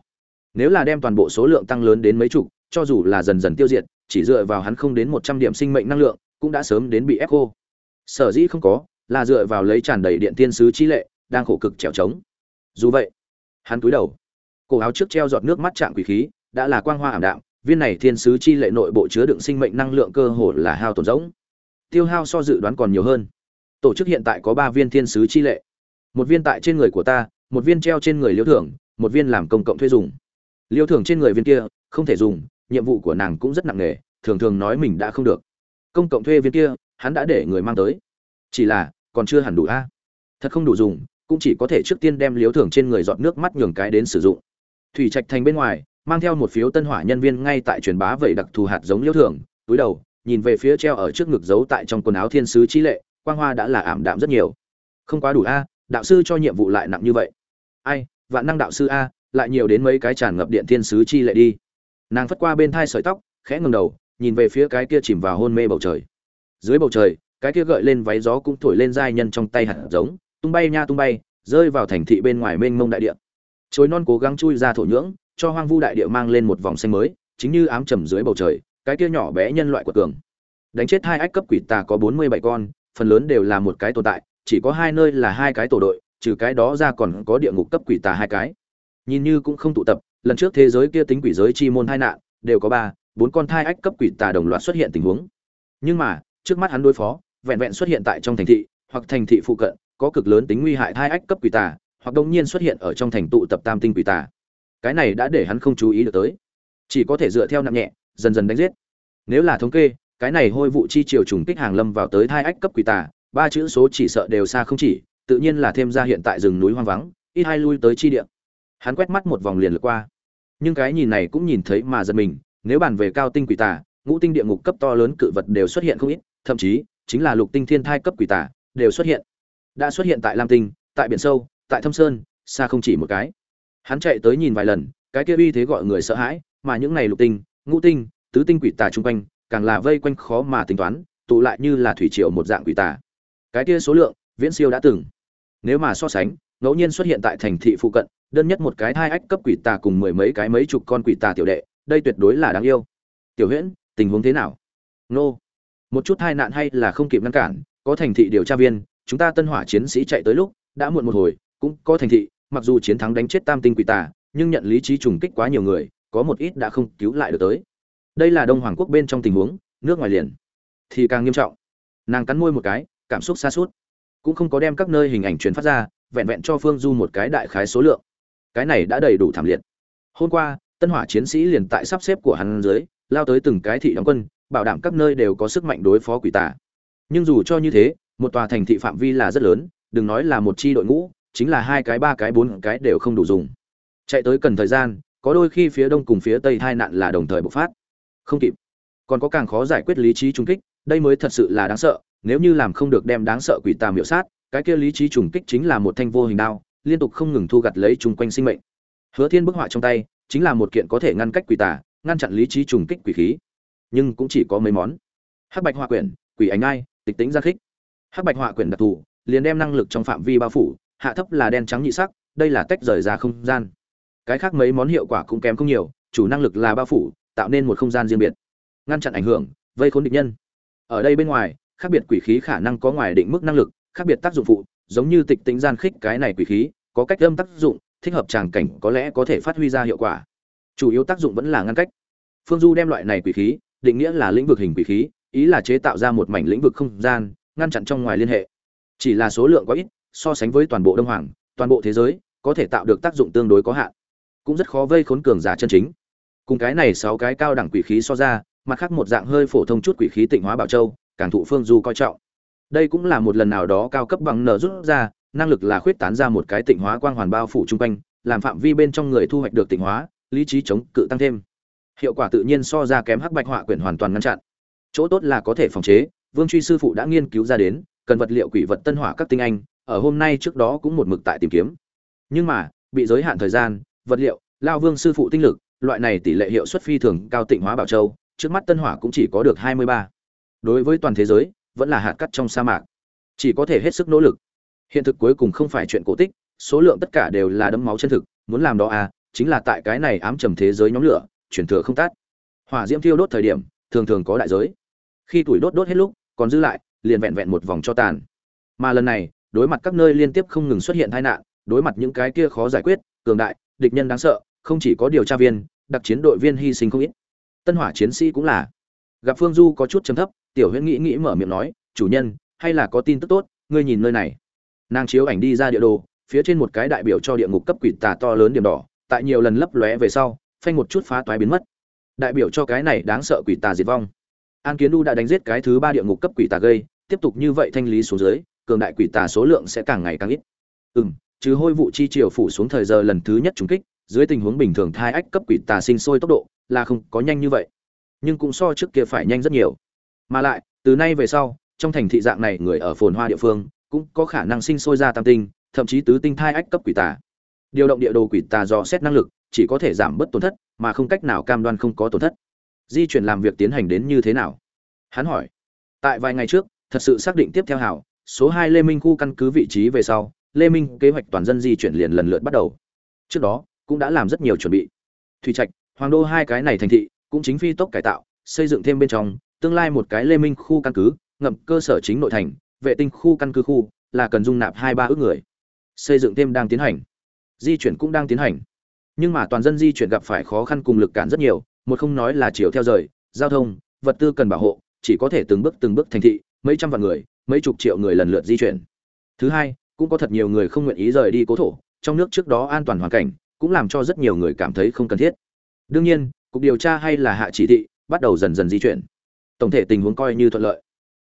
Nếu là đem toàn bộ số lượng tăng lớn đến mấy chục, cho dù là dần dần tiêu diệt, chỉ dựa vào hắn không đến một trăm điểm sinh mệnh năng lượng, cũng đã sớm đến bị ép khô. Sở dĩ không có là dựa vào lấy tràn đầy điện tiên sứ chi lệ, đang khổ cực trèo trống. Dù vậy, hắn cúi đầu, cổ áo trước treo giọt nước mắt chạm quỷ khí, đã là quang hoa ảm đạm, viên này thiên sứ chi lệ nội bộ chứa đựng sinh mệnh năng lượng cơ hồ là hao tổn rỗng. Tiêu hao so dự đoán còn nhiều hơn. Tổ chức hiện tại có ba viên thiên sứ chi lệ. Một viên tại trên người của ta, một viên treo trên người liêu thưởng, một viên làm công cộng thuê dùng. Liêu thưởng trên người viên kia, không thể dùng, nhiệm vụ của nàng cũng rất nặng nề, thường thường nói mình đã không được. Công cộng thuê viên kia, hắn đã để người mang tới. Chỉ là còn chưa hẳn đủ a. Thật không đủ dùng, cũng chỉ có thể trước tiên đem liếu thưởng trên người dọn nước mắt nhường cái đến sử dụng. Thủy trạch thành bên ngoài, mang theo một phiếu tân hỏa nhân viên ngay tại truyền bá vậy đặc thù hạt giống liếu thưởng, túi đầu, nhìn về phía treo ở trước ngực giấu tại trong quần áo thiên sứ trí lệ, quang hoa đã là ảm đạm rất nhiều. Không quá đủ a, đạo sư cho nhiệm vụ lại nặng như vậy. Ai, vạn năng đạo sư a, lại nhiều đến mấy cái tràn ngập điện thiên sứ chi lệ đi. Nàng phất qua bên thai sợi tóc, khẽ ngầm đầu, nhìn về phía cái kia chìm vào hôn mê bầu trời. Dưới bầu trời cái kia gợi lên váy gió cũng thổi lên giai nhân trong tay hạt giống, tung bay nha tung bay, rơi vào thành thị bên ngoài mênh mông đại địa. Chối non cố gắng chui ra thổ nhưỡng, cho hoang vu đại địa mang lên một vòng xanh mới, chính như ám trầm dưới bầu trời, cái kia nhỏ bé nhân loại của cường đánh chết hai ách cấp quỷ tà có bốn mươi bảy con, phần lớn đều là một cái tồn tại, chỉ có hai nơi là hai cái tổ đội, trừ cái đó ra còn có địa ngục cấp quỷ tà hai cái. Nhìn như cũng không tụ tập, lần trước thế giới kia tính quỷ giới chi môn hai nạn, đều có ba, bốn con thai ách cấp quỷ tà đồng loạt xuất hiện tình huống. Nhưng mà, trước mắt hắn đối phó vẹn vẹn xuất hiện tại trong thành thị, hoặc thành thị phụ cận, có cực lớn tính nguy hại thai ách cấp quỷ tà, hoặc đông nhiên xuất hiện ở trong thành tụ tập tam tinh quỷ tà. Cái này đã để hắn không chú ý được tới. Chỉ có thể dựa theo nặng nhẹ, dần dần đánh giết. Nếu là thống kê, cái này hôi vụ chi triều trùng kích hàng lâm vào tới thai ách cấp quỷ tà, ba chữ số chỉ sợ đều xa không chỉ, tự nhiên là thêm ra hiện tại rừng núi hoang vắng, ít hai lui tới chi địa. Hắn quét mắt một vòng liền lượt qua. Nhưng cái nhìn này cũng nhìn thấy mà giật mình, nếu bàn về cao tinh quỷ tà, ngũ tinh địa ngục cấp to lớn cự vật đều xuất hiện không ít, thậm chí chính là lục tinh thiên thai cấp quỷ tà đều xuất hiện. Đã xuất hiện tại lam tinh, tại biển sâu, tại thâm sơn, xa không chỉ một cái. Hắn chạy tới nhìn vài lần, cái kia uy thế gọi người sợ hãi, mà những này lục tinh, ngũ tinh, tứ tinh quỷ tà chung quanh, càng là vây quanh khó mà tính toán, tụ lại như là thủy triều một dạng quỷ tà cái kia số lượng, viễn siêu đã từng. Nếu mà so sánh, ngẫu nhiên xuất hiện tại thành thị phụ cận, đơn nhất một cái hai ách cấp quỷ tà cùng mười mấy cái mấy chục con quỷ tà tiểu đệ, đây tuyệt đối là đáng yêu. Tiểu huyễn, tình huống thế nào? Nô một chút tai nạn hay là không kịp ngăn cản, có thành thị điều tra viên, chúng ta tân hỏa chiến sĩ chạy tới lúc, đã muộn một hồi, cũng có thành thị, mặc dù chiến thắng đánh chết tam tinh quỷ tà, nhưng nhận lý trí trùng kích quá nhiều người, có một ít đã không cứu lại được tới. Đây là đông hoàng quốc bên trong tình huống, nước ngoài liền thì càng nghiêm trọng. Nàng cắn môi một cái, cảm xúc xa suốt. Cũng không có đem các nơi hình ảnh truyền phát ra, vẹn vẹn cho phương du một cái đại khái số lượng. Cái này đã đầy đủ thảm liệt. Hôm qua, tân hỏa chiến sĩ liền tại sắp xếp của hắn dưới, lao tới từng cái thị đóng quân bảo đảm các nơi đều có sức mạnh đối phó quỷ tà. Nhưng dù cho như thế, một tòa thành thị phạm vi là rất lớn, đừng nói là một chi đội ngũ, chính là hai cái, ba cái, bốn cái đều không đủ dùng. Chạy tới cần thời gian, có đôi khi phía đông cùng phía tây hai nạn là đồng thời bộc phát. Không kịp. Còn có càng khó giải quyết lý trí trùng kích, đây mới thật sự là đáng sợ, nếu như làm không được đem đáng sợ quỷ tà miểu sát, cái kia lý trí trùng kích chính là một thanh vô hình đao, liên tục không ngừng thu gặt lấy chúng quanh sinh mệnh. Hứa thiên bức họa trong tay, chính là một kiện có thể ngăn cách quỷ tà, ngăn chặn lý trí trùng kích quỷ khí nhưng cũng chỉ có mấy món. Hắc bạch họa quyển, quỷ ánh ai, tịch tính gia khích. Hắc bạch họa quyển đặc thù, liền đem năng lực trong phạm vi bao phủ, hạ thấp là đen trắng nhị sắc, đây là tách rời ra không gian. Cái khác mấy món hiệu quả cũng kém không nhiều, chủ năng lực là bao phủ, tạo nên một không gian riêng biệt. Ngăn chặn ảnh hưởng, vây khốn địch nhân. Ở đây bên ngoài, khác biệt quỷ khí khả năng có ngoài định mức năng lực, khác biệt tác dụng phụ, giống như tịch tính gian khích cái này quỷ khí, có cách âm tác dụng, thích hợp tràng cảnh có lẽ có thể phát huy ra hiệu quả. Chủ yếu tác dụng vẫn là ngăn cách. Phương du đem loại này quỷ khí định nghĩa là lĩnh vực hình quỷ khí, ý là chế tạo ra một mảnh lĩnh vực không gian, ngăn chặn trong ngoài liên hệ. Chỉ là số lượng quá ít, so sánh với toàn bộ đông hoàng, toàn bộ thế giới, có thể tạo được tác dụng tương đối có hạn. Cũng rất khó vây khốn cường giả chân chính. Cùng cái này sáu cái cao đẳng quỷ khí so ra, mặt khác một dạng hơi phổ thông chút quỷ khí tịnh hóa bảo châu, càng thụ phương du coi trọng. Đây cũng là một lần nào đó cao cấp bằng nở rút ra, năng lực là khuyết tán ra một cái tịnh hóa quang hoàn bao phủ chung quanh, làm phạm vi bên trong người thu hoạch được tịnh hóa, lý trí chống cự tăng thêm hiệu quả tự nhiên so ra kém hắc bạch họa quyển hoàn toàn ngăn chặn. Chỗ tốt là có thể phòng chế, vương truy sư phụ đã nghiên cứu ra đến, cần vật liệu quỷ vật tân hỏa các tinh anh, ở hôm nay trước đó cũng một mực tại tìm kiếm. Nhưng mà, bị giới hạn thời gian, vật liệu, lao vương sư phụ tinh lực, loại này tỷ lệ hiệu suất phi thường cao tịnh hóa bảo châu, trước mắt tân hỏa cũng chỉ có được hai mươi ba. Đối với toàn thế giới, vẫn là hạt cắt trong sa mạc. Chỉ có thể hết sức nỗ lực. Hiện thực cuối cùng không phải chuyện cổ tích, số lượng tất cả đều là đấm máu chân thực, muốn làm đó à chính là tại cái này ám trầm thế giới nhóm lửa chuyển thừa không tát. Hỏa diễm thiêu đốt thời điểm, thường thường có đại giới. Khi tuổi đốt đốt hết lúc, còn giữ lại, liền vẹn vẹn một vòng cho tàn. Mà lần này, đối mặt các nơi liên tiếp không ngừng xuất hiện tai nạn, đối mặt những cái kia khó giải quyết, cường đại, địch nhân đáng sợ, không chỉ có điều tra viên, đặc chiến đội viên hy sinh không ít. Tân hỏa chiến sĩ cũng là. Gặp phương du có chút chấm thấp, tiểu huyễn nghĩ nghĩ mở miệng nói, chủ nhân, hay là có tin tức tốt, ngươi nhìn nơi này. Nàng chiếu ảnh đi ra địa đồ, phía trên một cái đại biểu cho địa ngục cấp quỷ tà to lớn điểm đỏ, tại nhiều lần lấp lóe về sau phanh một chút phá toái biến mất. Đại biểu cho cái này đáng sợ quỷ tà diệt vong. An kiến Đu đã đánh giết cái thứ ba địa ngục cấp quỷ tà gây, tiếp tục như vậy thanh lý xuống dưới, cường đại quỷ tà số lượng sẽ càng ngày càng ít. Ừ m chứ hôi vụ chi triều phủ xuống thời giờ lần thứ nhất trúng kích, dưới tình huống bình thường thai ách cấp quỷ tà sinh sôi tốc độ là không có nhanh như vậy. Nhưng cũng so trước kia phải nhanh rất nhiều. Mà lại, từ nay về sau, trong thành thị dạng này người ở phồn hoa địa phương cũng có khả năng sinh sôi ra tam tinh, thậm chí tứ tinh thai ách cấp quỷ tà điều động địa đồ quỷ tà do xét năng lực, chỉ có thể giảm bớt tổn thất, mà không cách nào cam đoan không có tổn thất. Di chuyển làm việc tiến hành đến như thế nào? Hắn hỏi. Tại vài ngày trước, thật sự xác định tiếp theo hảo, số hai lê minh khu căn cứ vị trí về sau, lê minh kế hoạch toàn dân di chuyển liền lần lượt bắt đầu. Trước đó, cũng đã làm rất nhiều chuẩn bị. Thủy trạch, hoàng đô hai cái này thành thị, cũng chính phi tốc cải tạo, xây dựng thêm bên trong, tương lai một cái lê minh khu căn cứ, ngậm cơ sở chính nội thành, vệ tinh khu căn cứ khu, là cần dung nạp hai ba ước người. Xây dựng thêm đang tiến hành di chuyển cũng đang tiến hành. Nhưng mà toàn dân di chuyển gặp phải khó khăn cùng lực cản rất nhiều, một không nói là chiều theo rời, giao thông, vật tư cần bảo hộ, chỉ có thể từng bước từng bước thành thị, mấy trăm vạn người, mấy chục triệu người lần lượt di chuyển. Thứ hai, cũng có thật nhiều người không nguyện ý rời đi cố thổ, trong nước trước đó an toàn hoàn cảnh cũng làm cho rất nhiều người cảm thấy không cần thiết. Đương nhiên, cục điều tra hay là hạ chỉ thị, bắt đầu dần dần di chuyển. Tổng thể tình huống coi như thuận lợi.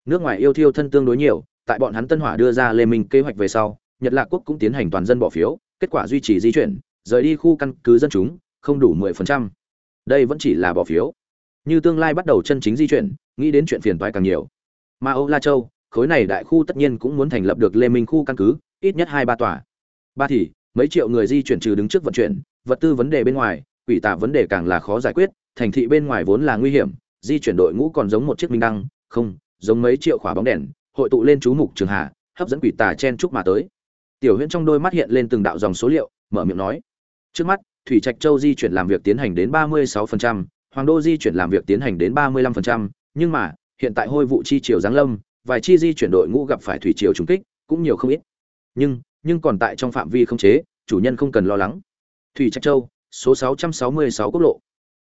Nước ngoài yêu thiêu thân tương đối nhiều, tại bọn hắn tân hỏa đưa ra lê minh kế hoạch về sau, nhật lạc quốc cũng tiến hành toàn dân bỏ phiếu kết quả duy trì di chuyển, rời đi khu căn cứ dân chúng, không đủ 10%. đây vẫn chỉ là bỏ phiếu. Như tương lai bắt đầu chân chính di chuyển, nghĩ đến chuyện phiền toái càng nhiều. Mà âu la châu, khối này đại khu tất nhiên cũng muốn thành lập được lê minh khu căn cứ, ít nhất hai ba tòa. Ba thì, mấy triệu người di chuyển trừ đứng trước vận chuyển, vật tư vấn đề bên ngoài, quỷ tả vấn đề càng là khó giải quyết, thành thị bên ngoài vốn là nguy hiểm, di chuyển đội ngũ còn giống một chiếc minh đăng, không, giống mấy triệu khỏa bóng đèn, hội tụ lên chú mục trường hạ, hấp dẫn quỷ tà chen chúc mà tới tiểu huyễn trong đôi mắt hiện lên từng đạo dòng số liệu mở miệng nói. Trước mắt thủy trạch châu di chuyển làm việc tiến hành đến ba mươi 36%, hoàng đô di chuyển làm việc tiến hành đến ba mươi 35%, nhưng mà hiện tại hôi vụ chi triều giáng lâm vài chi di chuyển đội ngũ gặp phải thủy triều trùng kích cũng nhiều không ít. Nhưng nhưng còn tại trong phạm vi không chế chủ nhân không cần lo lắng. Thủy trạch châu số 666 quốc lộ.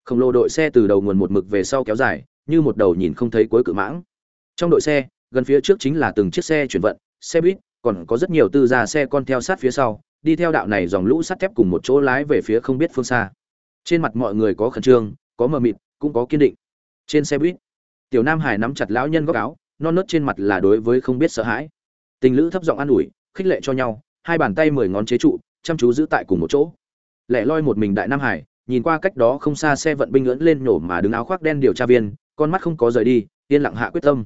Khổng lồ đội xe từ đầu nguồn một mực về sau kéo dài như một đầu nhìn không thấy cuối cự mãng. Trong đội xe gần phía trước chính là từng chiếc xe chuyển vận xe buýt còn có rất nhiều tư gia xe con theo sát phía sau, đi theo đạo này dòng lũ sắt thép cùng một chỗ lái về phía không biết phương xa. Trên mặt mọi người có khẩn trương, có mờ mịt, cũng có kiên định. Trên xe buýt, tiểu nam hải nắm chặt lão nhân góc áo, non nớt trên mặt là đối với không biết sợ hãi. Tình lữ thấp giọng an ủi, khích lệ cho nhau, hai bàn tay mười ngón chế trụ, chăm chú giữ tại cùng một chỗ. Lẻ loi một mình đại nam hải, nhìn qua cách đó không xa xe vận binh ưỡn lên nổ mà đứng áo khoác đen điều tra viên, con mắt không có rời đi, yên lặng hạ quyết tâm.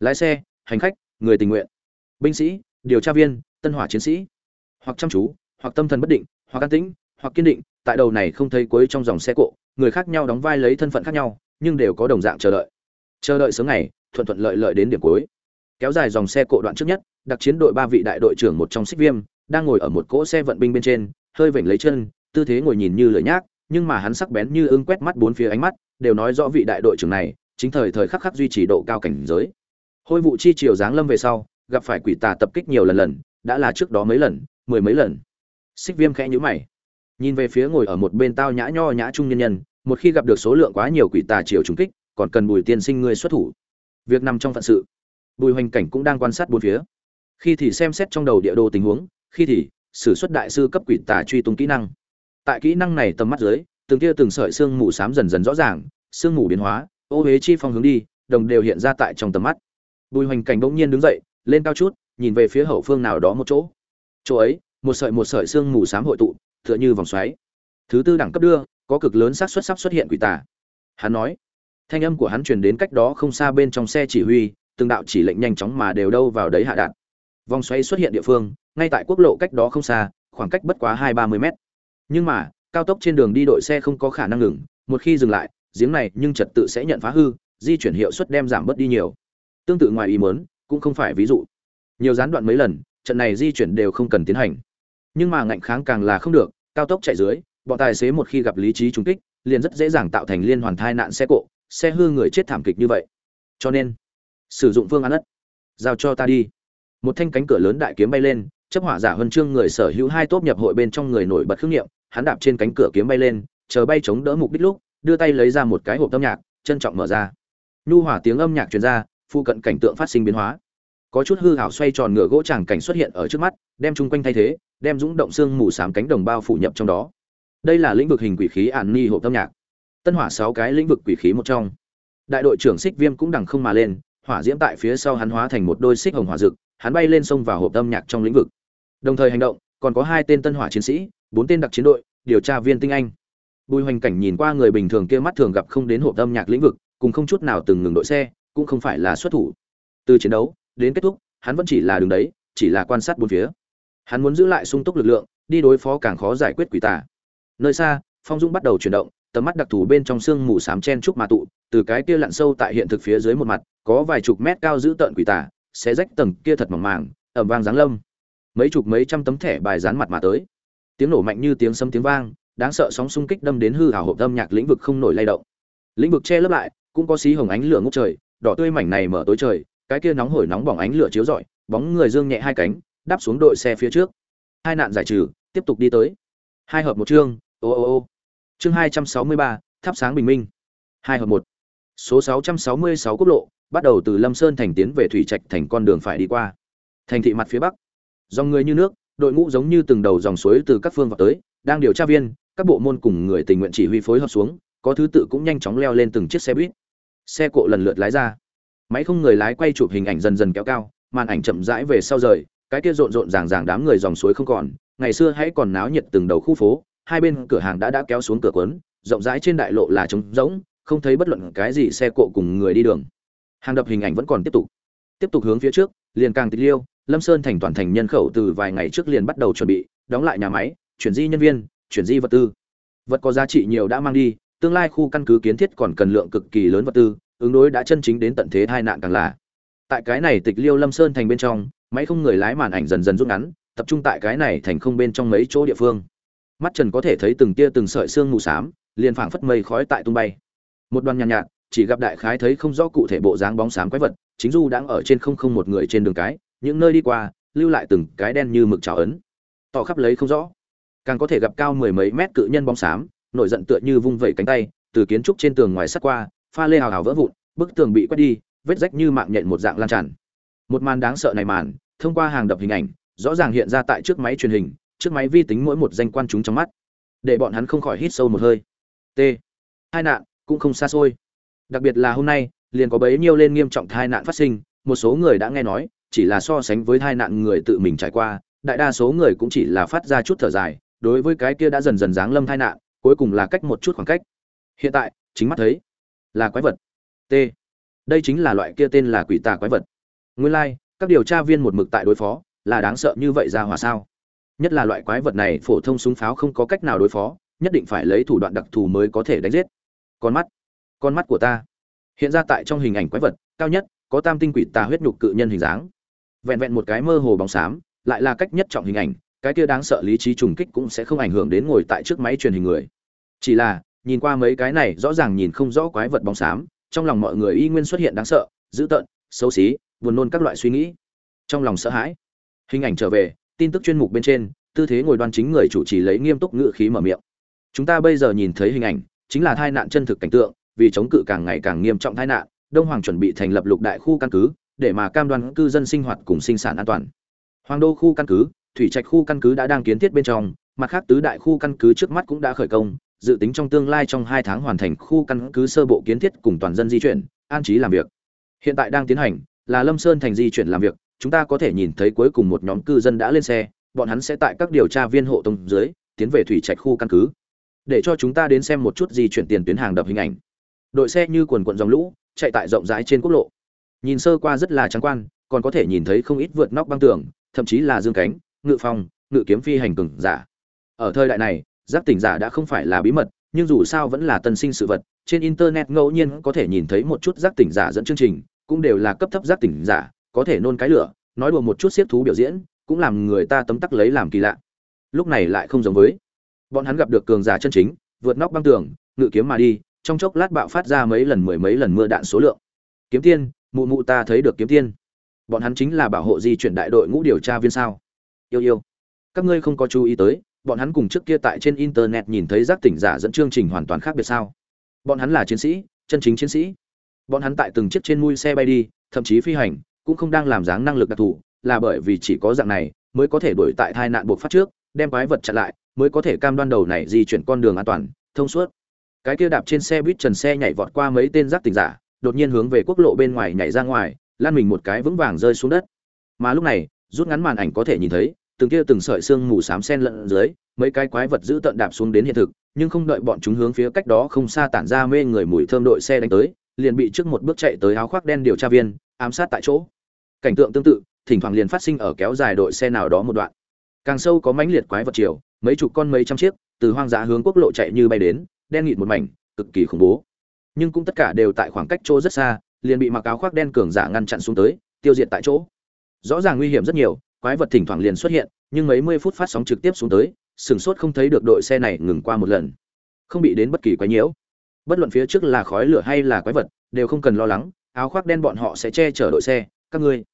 Lái xe, hành khách, người tình nguyện. Binh sĩ điều tra viên, tân hỏa chiến sĩ. Hoặc chăm chú, hoặc tâm thần bất định, hoặc an tĩnh, hoặc kiên định, tại đầu này không thấy cuối trong dòng xe cộ, người khác nhau đóng vai lấy thân phận khác nhau, nhưng đều có đồng dạng chờ đợi. Chờ đợi sớm ngày, thuận thuận lợi lợi đến điểm cuối. Kéo dài dòng xe cộ đoạn trước nhất, đặc chiến đội ba vị đại đội trưởng một trong xích viêm, đang ngồi ở một cỗ xe vận binh bên trên, hơi vểnh lấy chân, tư thế ngồi nhìn như lười nhác, nhưng mà hắn sắc bén như ưng quét mắt bốn phía ánh mắt, đều nói rõ vị đại đội trưởng này, chính thời thời khắc khắc duy trì độ cao cảnh giới. Hôi vụ chi chiều giáng lâm về sau gặp phải quỷ tà tập kích nhiều lần lần, đã là trước đó mấy lần, mười mấy lần. Xích viêm khẽ nhíu mày. Nhìn về phía ngồi ở một bên tao nhã nho nhã trung nhân nhân, một khi gặp được số lượng quá nhiều quỷ tà chiều trùng kích, còn cần bùi tiên sinh ngươi xuất thủ. Việc nằm trong phận sự. Bùi hoành cảnh cũng đang quan sát bốn phía. Khi thì xem xét trong đầu địa đồ tình huống, khi thì, sử xuất đại sư cấp quỷ tà truy tung kỹ năng. Tại kỹ năng này tầm mắt dưới, từng tia từng sợi xương mù xám dần dần rõ ràng xương mù biến hóa, ô huế chi phong hướng đi, đồng đều hiện ra tại trong tầm mắt. Bùi hoành cảnh bỗng nhiên đứng dậy lên cao chút, nhìn về phía hậu phương nào đó một chỗ. Chỗ ấy, một sợi một sợi xương mù xám hội tụ, tựa như vòng xoáy. Thứ tư đẳng cấp đưa, có cực lớn xác suất sắp xuất hiện quỷ tà. Hắn nói, thanh âm của hắn truyền đến cách đó không xa bên trong xe chỉ huy, từng đạo chỉ lệnh nhanh chóng mà đều đâu vào đấy hạ đạn vòng xoáy xuất hiện địa phương, ngay tại quốc lộ cách đó không xa, khoảng cách bất quá hai ba mươi mét. Nhưng mà, cao tốc trên đường đi đội xe không có khả năng ngừng, một khi dừng lại, giếng này nhưng trật tự sẽ nhận phá hư, di chuyển hiệu suất đem giảm bớt đi nhiều. Tương tự ngoài ý mớn cũng không phải ví dụ. Nhiều gián đoạn mấy lần, trận này di chuyển đều không cần tiến hành. Nhưng mà ngạnh kháng càng là không được, cao tốc chạy dưới, bọn tài xế một khi gặp lý trí trúng kích, liền rất dễ dàng tạo thành liên hoàn thai nạn xe cộ, xe hư người chết thảm kịch như vậy. Cho nên, sử dụng phương án đất giao cho ta đi. Một thanh cánh cửa lớn đại kiếm bay lên, chấp hỏa giả huân chương người sở hữu hai tốp nhập hội bên trong người nổi bật khương nghiệm, hắn đạp trên cánh cửa kiếm bay lên, chờ bay chống đỡ mục đích lúc, đưa tay lấy ra một cái hộp âm nhạc, trân trọng mở ra. Nhu hỏa tiếng âm nhạc truyền ra phụ cận cảnh tượng phát sinh biến hóa. Có chút hư hảo xoay tròn ngựa gỗ tràng cảnh xuất hiện ở trước mắt, đem chung quanh thay thế, đem dũng động xương mù sám cánh đồng bao phủ nhập trong đó. Đây là lĩnh vực hình quỷ khí ản ni hộp âm nhạc. Tân hỏa sáu cái lĩnh vực quỷ khí một trong. Đại đội trưởng xích viêm cũng đằng không mà lên, hỏa diễm tại phía sau hắn hóa thành một đôi xích hồng hỏa rực hắn bay lên sông vào hộp âm nhạc trong lĩnh vực. Đồng thời hành động, còn có hai tên tân hỏa chiến sĩ, bốn tên đặc chiến đội, điều tra viên tinh anh. Bùi hoành cảnh nhìn qua người bình thường kia mắt thường gặp không đến hộp âm nhạc lĩnh vực, cùng không chút nào từng ngừng đội xe cũng không phải là xuất thủ. Từ chiến đấu đến kết thúc, hắn vẫn chỉ là đứng đấy, chỉ là quan sát bốn phía. Hắn muốn giữ lại sung túc lực lượng, đi đối phó càng khó giải quyết quỷ tà. Nơi xa, phong dung bắt đầu chuyển động, tầm mắt đặc thù bên trong sương mù xám chen chúc mà tụ, từ cái kia lặn sâu tại hiện thực phía dưới một mặt, có vài chục mét cao giữ tận quỷ tà sẽ rách tầng kia thật mỏng màng ầm vang giáng lâm. Mấy chục mấy trăm tấm thẻ bài dán mặt mà tới. Tiếng nổ mạnh như tiếng sấm tiếng vang, đáng sợ sóng xung kích đâm đến hư ảo hộp âm nhạc lĩnh vực không nổi lay động. Lĩnh vực che lấp lại, cũng có xí hồng ánh lửa ngút trời đỏ tươi mảnh này mở tối trời, cái kia nóng hổi nóng bỏng ánh lửa chiếu rọi, bóng người dương nhẹ hai cánh, đáp xuống đội xe phía trước. Hai nạn giải trừ, tiếp tục đi tới. Hai hợp một chương, ô ô ô. Chương hai trăm sáu mươi ba, thắp sáng bình minh. Hai hợp một. Số 666 quốc lộ, bắt đầu từ lâm sơn thành tiến về thủy trạch thành con đường phải đi qua. Thành thị mặt phía bắc. Dòng người như nước, đội ngũ giống như từng đầu dòng suối từ các phương vào tới, đang điều tra viên, các bộ môn cùng người tình nguyện chỉ huy phối hợp xuống, có thứ tự cũng nhanh chóng leo lên từng chiếc xe buýt xe cộ lần lượt lái ra. Máy không người lái quay chụp hình ảnh dần dần kéo cao, màn ảnh chậm rãi về sau rời, cái kia rộn rộn ràng ràng đám người dòng suối không còn, ngày xưa hãy còn náo nhiệt từng đầu khu phố, hai bên cửa hàng đã đã kéo xuống cửa quấn rộng rãi trên đại lộ là trống rỗng, không thấy bất luận cái gì xe cộ cùng người đi đường. Hàng đập hình ảnh vẫn còn tiếp tục. Tiếp tục hướng phía trước, liền càng tịch liêu, lâm sơn thành toàn thành nhân khẩu từ vài ngày trước liền bắt đầu chuẩn bị, đóng lại nhà máy, chuyển di nhân viên, chuyển di vật tư. Vật có giá trị nhiều đã mang đi tương lai khu căn cứ kiến thiết còn cần lượng cực kỳ lớn vật tư ứng đối đã chân chính đến tận thế hai nạn càng là. Tại cái này tịch liêu lâm sơn thành bên trong máy không người lái màn ảnh dần dần rút ngắn tập trung tại cái này thành không bên trong mấy chỗ địa phương. Mắt trần có thể thấy từng tia từng sợi xương mù xám liền phảng phất mây khói tại tung bay. Một đoàn nhàn nhạt, nhạt chỉ gặp đại khái thấy không rõ cụ thể bộ dáng bóng xám quái vật chính du đang ở trên không không một người trên đường cái những nơi đi qua lưu lại từng cái đen như mực trào ấn. Tỏ khắp lấy không rõ. Càng có thể gặp cao mười mấy mét cự nhân bóng xám nổi giận tựa như vung vẩy cánh tay, từ kiến trúc trên tường ngoài sắt qua, pha lê hào hào vỡ vụn, bức tường bị quét đi, vết rách như mạng nhện một dạng lan tràn. Một màn đáng sợ này màn, thông qua hàng đập hình ảnh, rõ ràng hiện ra tại trước máy truyền hình, trước máy vi tính mỗi một danh quan chúng trong mắt. Để bọn hắn không khỏi hít sâu một hơi. T. Hai nạn, cũng không xa xôi. Đặc biệt là hôm nay, liền có bấy nhiêu lên nghiêm trọng tai nạn phát sinh, một số người đã nghe nói, chỉ là so sánh với tai nạn người tự mình trải qua, đại đa số người cũng chỉ là phát ra chút thở dài, đối với cái kia đã dần dần giáng lâm tai nạn cuối cùng là cách một chút khoảng cách. Hiện tại chính mắt thấy là quái vật. T. Đây chính là loại kia tên là quỷ tà quái vật. Nguyên lai like, các điều tra viên một mực tại đối phó là đáng sợ như vậy ra hỏa sao? Nhất là loại quái vật này phổ thông súng pháo không có cách nào đối phó nhất định phải lấy thủ đoạn đặc thù mới có thể đánh giết. Con mắt con mắt của ta. Hiện ra tại trong hình ảnh quái vật cao nhất có tam tinh quỷ tà huyết nhục cự nhân hình dáng. Vẹn vẹn một cái mơ hồ bóng xám lại là cách nhất trọng hình ảnh cái kia đáng sợ lý trí trùng kích cũng sẽ không ảnh hưởng đến ngồi tại trước máy truyền hình người. Chỉ là, nhìn qua mấy cái này rõ ràng nhìn không rõ quái vật bóng xám, trong lòng mọi người y nguyên xuất hiện đáng sợ, dữ tợn, xấu xí, buồn nôn các loại suy nghĩ. Trong lòng sợ hãi, hình ảnh trở về, tin tức chuyên mục bên trên, tư thế ngồi đoan chính người chủ trì lấy nghiêm túc ngự khí mở miệng. Chúng ta bây giờ nhìn thấy hình ảnh, chính là tai nạn chân thực cảnh tượng, vì chống cự càng ngày càng nghiêm trọng tai nạn, đông hoàng chuẩn bị thành lập lục đại khu căn cứ, để mà cam đoan cư dân sinh hoạt cùng sinh sản an toàn. Hoàng đô khu căn cứ thủy trạch khu căn cứ đã đang kiến thiết bên trong, mặt khác tứ đại khu căn cứ trước mắt cũng đã khởi công, dự tính trong tương lai trong hai tháng hoàn thành khu căn cứ sơ bộ kiến thiết cùng toàn dân di chuyển, an trí làm việc. Hiện tại đang tiến hành là lâm sơn thành di chuyển làm việc, chúng ta có thể nhìn thấy cuối cùng một nhóm cư dân đã lên xe, bọn hắn sẽ tại các điều tra viên hộ tông dưới tiến về thủy trạch khu căn cứ. Để cho chúng ta đến xem một chút di chuyển tiền tuyến hàng đập hình ảnh. Đội xe như quần quận dòng lũ, chạy tại rộng rãi trên quốc lộ. Nhìn sơ qua rất là trắng quan, còn có thể nhìn thấy không ít vượt nóc băng tường, thậm chí là dương cánh ngự phong, ngự kiếm phi hành cường giả. Ở thời đại này, giác tỉnh giả đã không phải là bí mật, nhưng dù sao vẫn là tân sinh sự vật, trên internet ngẫu nhiên có thể nhìn thấy một chút giác tỉnh giả dẫn chương trình, cũng đều là cấp thấp giác tỉnh giả, có thể nôn cái lửa, nói đùa một chút siết thú biểu diễn, cũng làm người ta tấm tắc lấy làm kỳ lạ. Lúc này lại không giống với. Bọn hắn gặp được cường giả chân chính, vượt nóc băng tường, ngự kiếm mà đi, trong chốc lát bạo phát ra mấy lần mười mấy lần mưa đạn số lượng. Kiếm tiên, mụ mụ ta thấy được kiếm tiên. Bọn hắn chính là bảo hộ di chuyển đại đội ngũ điều tra viên sao? Yêu yêu. Các ngươi không có chú ý tới, bọn hắn cùng trước kia tại trên internet nhìn thấy giác tỉnh giả dẫn chương trình hoàn toàn khác biệt sao? Bọn hắn là chiến sĩ, chân chính chiến sĩ. Bọn hắn tại từng chiếc trên mui xe bay đi, thậm chí phi hành, cũng không đang làm dáng năng lực đặc thù, là bởi vì chỉ có dạng này mới có thể đuổi tại tai nạn buộc phát trước, đem quái vật chặn lại, mới có thể cam đoan đầu này di chuyển con đường an toàn, thông suốt. Cái kia đạp trên xe buýt trần xe nhảy vọt qua mấy tên giác tỉnh giả, đột nhiên hướng về quốc lộ bên ngoài nhảy ra ngoài lan mình một cái vững vàng rơi xuống đất. Mà lúc này, rút ngắn màn ảnh có thể nhìn thấy từng kia từng sợi xương mù xám sen lẫn dưới, mấy cái quái vật giữ tận đạp xuống đến hiện thực, nhưng không đợi bọn chúng hướng phía cách đó không xa tản ra mê người mùi thơm đội xe đánh tới, liền bị trước một bước chạy tới áo khoác đen điều tra viên, ám sát tại chỗ. Cảnh tượng tương tự, thỉnh thoảng liền phát sinh ở kéo dài đội xe nào đó một đoạn. Càng sâu có mãnh liệt quái vật chiều, mấy chục con mấy trăm chiếc, từ hoang dã hướng quốc lộ chạy như bay đến, đen nghịt một mảnh, cực kỳ khủng bố. Nhưng cũng tất cả đều tại khoảng cách chỗ rất xa, liền bị mặc áo khoác đen cường giả ngăn chặn xuống tới, tiêu diệt tại chỗ. Rõ ràng nguy hiểm rất nhiều quái vật thỉnh thoảng liền xuất hiện, nhưng mấy mươi phút phát sóng trực tiếp xuống tới, sừng sốt không thấy được đội xe này ngừng qua một lần. Không bị đến bất kỳ quái nhiễu. Bất luận phía trước là khói lửa hay là quái vật, đều không cần lo lắng, áo khoác đen bọn họ sẽ che chở đội xe, các ngươi.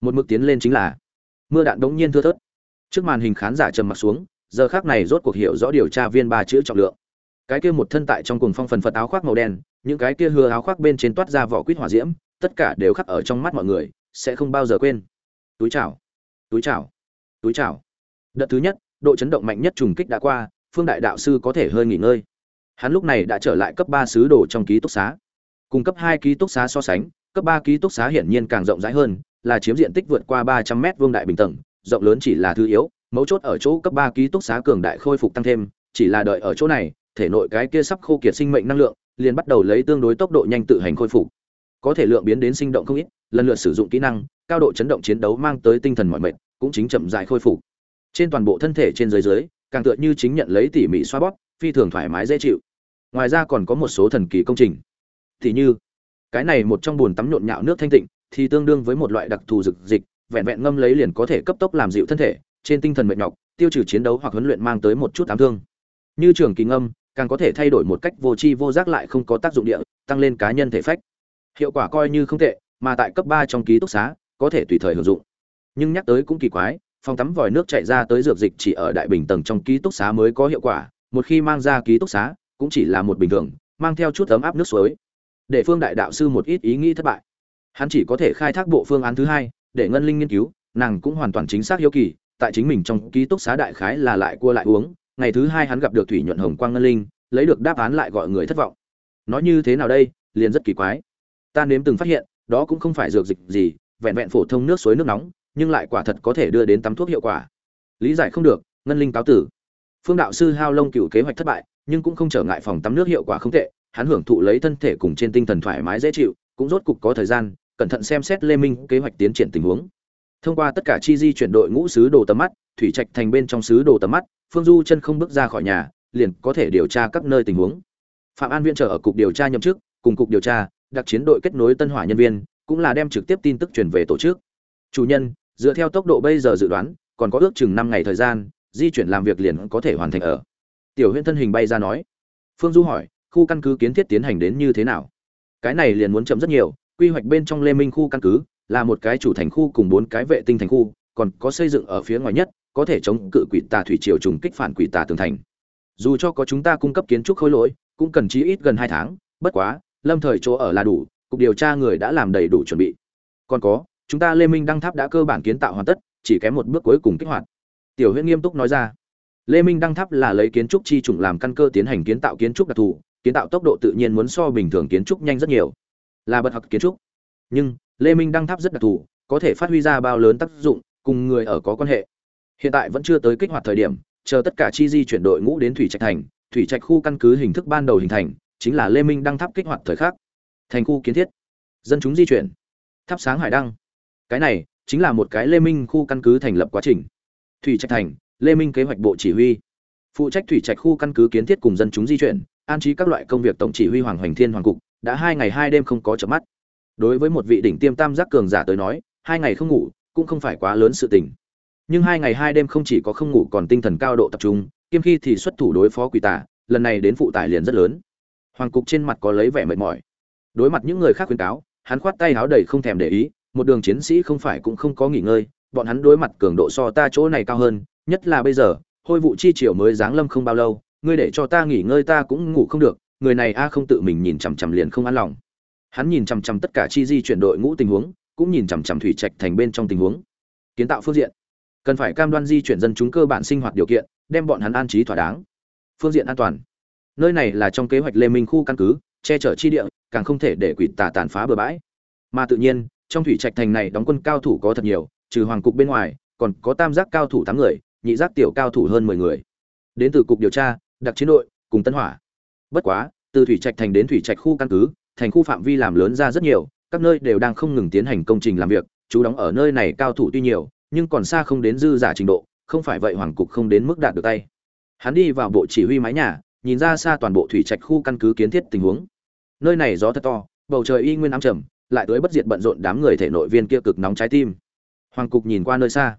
Một mức tiến lên chính là, mưa đạn đống nhiên thưa thớt. Trước màn hình khán giả trầm mặt xuống, giờ khác này rốt cuộc hiểu rõ điều tra viên ba chữ trọng lượng. Cái kia một thân tại trong cùng phong phần phật áo khoác màu đen, những cái kia hứa áo khoác bên trên toát ra vỏ quýt hỏa diễm, tất cả đều khắc ở trong mắt mọi người, sẽ không bao giờ quên. Túi chảo túi chảo túi chảo đợt thứ nhất, độ chấn động mạnh nhất trùng kích đã qua, phương đại đạo sư có thể hơi nghỉ ngơi. Hắn lúc này đã trở lại cấp ba sứ đồ trong ký túc xá. Cùng cấp hai ký túc xá so sánh, cấp ba ký túc xá hiển nhiên càng rộng rãi hơn, là chiếm diện tích vượt qua ba trăm mét vuông đại bình tầng, rộng lớn chỉ là thứ yếu, mấu chốt ở chỗ cấp ba ký túc xá cường đại khôi phục tăng thêm, chỉ là đợi ở chỗ này, thể nội cái kia sắp khô kiệt sinh mệnh năng lượng, liền bắt đầu lấy tương đối tốc độ nhanh tự hành khôi phục. Có thể lượng biến đến sinh động không ít, lần lượt sử dụng kỹ năng, cao độ chấn động chiến đấu mang tới tinh thần mọi mệt cũng chính chậm dài khôi phục. Trên toàn bộ thân thể trên dưới dưới, càng tựa như chính nhận lấy tỉ mỉ xoa bóp, phi thường thoải mái dễ chịu. Ngoài ra còn có một số thần kỳ công trình. Thì như, cái này một trong bồn tắm nhộn nhạo nước thanh tịnh, thì tương đương với một loại đặc thù dực dịch, vẹn vẹn ngâm lấy liền có thể cấp tốc làm dịu thân thể, trên tinh thần mệt nhọc, tiêu trừ chiến đấu hoặc huấn luyện mang tới một chút ám thương. Như trường kỳ ngâm, càng có thể thay đổi một cách vô tri vô giác lại không có tác dụng địa, tăng lên cá nhân thể phách. Hiệu quả coi như không tệ, mà tại cấp ba trong ký túc xá, có thể tùy thời hưởng dụng nhưng nhắc tới cũng kỳ quái, phòng tắm vòi nước chạy ra tới dược dịch chỉ ở đại bình tầng trong ký túc xá mới có hiệu quả, một khi mang ra ký túc xá, cũng chỉ là một bình thường, mang theo chút ấm áp nước suối. Để phương đại đạo sư một ít ý nghĩ thất bại. Hắn chỉ có thể khai thác bộ phương án thứ hai, để ngân linh nghiên cứu, nàng cũng hoàn toàn chính xác hiếu kỳ, tại chính mình trong ký túc xá đại khái là lại cua lại uống, ngày thứ hai hắn gặp được thủy nhuận hồng quang ngân linh, lấy được đáp án lại gọi người thất vọng. Nói như thế nào đây, liền rất kỳ quái. Ta nếm từng phát hiện, đó cũng không phải dược dịch gì, vẹn vẹn phổ thông nước suối nước nóng nhưng lại quả thật có thể đưa đến tắm thuốc hiệu quả. Lý giải không được, ngân linh cáo tử. Phương đạo sư hao lông cựu kế hoạch thất bại, nhưng cũng không trở ngại phòng tắm nước hiệu quả không tệ, hắn hưởng thụ lấy thân thể cùng trên tinh thần thoải mái dễ chịu, cũng rốt cục có thời gian, cẩn thận xem xét lê minh kế hoạch tiến triển tình huống. Thông qua tất cả chi di chuyển đội ngũ sứ đồ tầm mắt, thủy trạch thành bên trong sứ đồ tầm mắt, phương du chân không bước ra khỏi nhà, liền có thể điều tra các nơi tình huống. Phạm an viên trở ở cục điều tra nhậm chức, cùng cục điều tra, đặc chiến đội kết nối tân hỏa nhân viên, cũng là đem trực tiếp tin tức truyền về tổ chức. Chủ nhân dựa theo tốc độ bây giờ dự đoán, còn có ước chừng năm ngày thời gian, di chuyển làm việc liền có thể hoàn thành ở. Tiểu huyễn thân hình bay ra nói. Phương du hỏi, khu căn cứ kiến thiết tiến hành đến như thế nào? Cái này liền muốn chậm rất nhiều, quy hoạch bên trong lê minh khu căn cứ, là một cái chủ thành khu cùng bốn cái vệ tinh thành khu, còn có xây dựng ở phía ngoài nhất, có thể chống cự quỷ tà thủy triều trùng kích phản quỷ tà tường thành. Dù cho có chúng ta cung cấp kiến trúc khối lỗi, cũng cần chí ít gần hai tháng, bất quá, lâm thời chỗ ở là đủ, cục điều tra người đã làm đầy đủ chuẩn bị. Còn có chúng ta lê minh đăng tháp đã cơ bản kiến tạo hoàn tất, chỉ kém một bước cuối cùng kích hoạt. Tiểu huyễn nghiêm túc nói ra. Lê minh đăng tháp là lấy kiến trúc chi chủng làm căn cơ tiến hành kiến tạo kiến trúc đặc thù, kiến tạo tốc độ tự nhiên muốn so bình thường kiến trúc nhanh rất nhiều. Là bật học kiến trúc. Nhưng, lê minh đăng tháp rất đặc thù, có thể phát huy ra bao lớn tác dụng, cùng người ở có quan hệ. Hiện tại vẫn chưa tới kích hoạt thời điểm, chờ tất cả chi di chuyển đội ngũ đến thủy trạch thành, thủy trạch khu căn cứ hình thức ban đầu hình thành, chính là lê minh đăng tháp kích hoạt thời khắc. Thành khu kiến thiết. Dân chúng di chuyển. Thắp sáng hải đăng cái này chính là một cái lê minh khu căn cứ thành lập quá trình. Thủy trạch thành, lê minh kế hoạch bộ chỉ huy. Phụ trách thủy trạch khu căn cứ kiến thiết cùng dân chúng di chuyển, an trí các loại công việc tổng chỉ huy hoàng hoành thiên hoàng cục, đã hai ngày hai đêm không có chợp mắt. Đối với một vị đỉnh tiêm tam giác cường giả tới nói, hai ngày không ngủ cũng không phải quá lớn sự tình. Nhưng hai ngày hai đêm không chỉ có không ngủ còn tinh thần cao độ tập trung, kiêm khi thì xuất thủ đối phó quỷ tả lần này đến phụ tải liền rất lớn. Hoàng cục trên mặt có lấy vẻ mệt mỏi. Đối mặt những người khác khuyên cáo, hắn khoát tay háo đầy không thèm để ý một đường chiến sĩ không phải cũng không có nghỉ ngơi, bọn hắn đối mặt cường độ so ta chỗ này cao hơn, nhất là bây giờ, hôi vụ chi triều mới giáng lâm không bao lâu, ngươi để cho ta nghỉ ngơi ta cũng ngủ không được, người này a à không tự mình nhìn chằm chằm liền không an lòng. Hắn nhìn chằm chằm tất cả chi di chuyển đội ngũ tình huống, cũng nhìn chằm chằm thủy trạch thành bên trong tình huống. Kiến tạo phương diện. Cần phải cam đoan di chuyển dân chúng cơ bản sinh hoạt điều kiện, đem bọn hắn an trí thỏa đáng. Phương diện an toàn. Nơi này là trong kế hoạch lê minh khu căn cứ, che chở chi địa, càng không thể để quỷ tà tàn phá bừa bãi. Mà tự nhiên trong thủy trạch thành này đóng quân cao thủ có thật nhiều, trừ hoàng cục bên ngoài, còn có tam giác cao thủ tám người, nhị giác tiểu cao thủ hơn mười người. Đến từ cục điều tra, đặc chiến đội, cùng tân hỏa. Bất quá, từ thủy trạch thành đến thủy trạch khu căn cứ, thành khu phạm vi làm lớn ra rất nhiều, các nơi đều đang không ngừng tiến hành công trình làm việc, chú đóng ở nơi này cao thủ tuy nhiều, nhưng còn xa không đến dư giả trình độ, không phải vậy hoàng cục không đến mức đạt được tay. Hắn đi vào bộ chỉ huy mái nhà, nhìn ra xa toàn bộ thủy trạch khu căn cứ kiến thiết tình huống. Nơi này gió thật to, bầu trời y nguyên ám trầm lại tới bất diệt bận rộn đám người thể nội viên kia cực nóng trái tim. Hoàng cục nhìn qua nơi xa.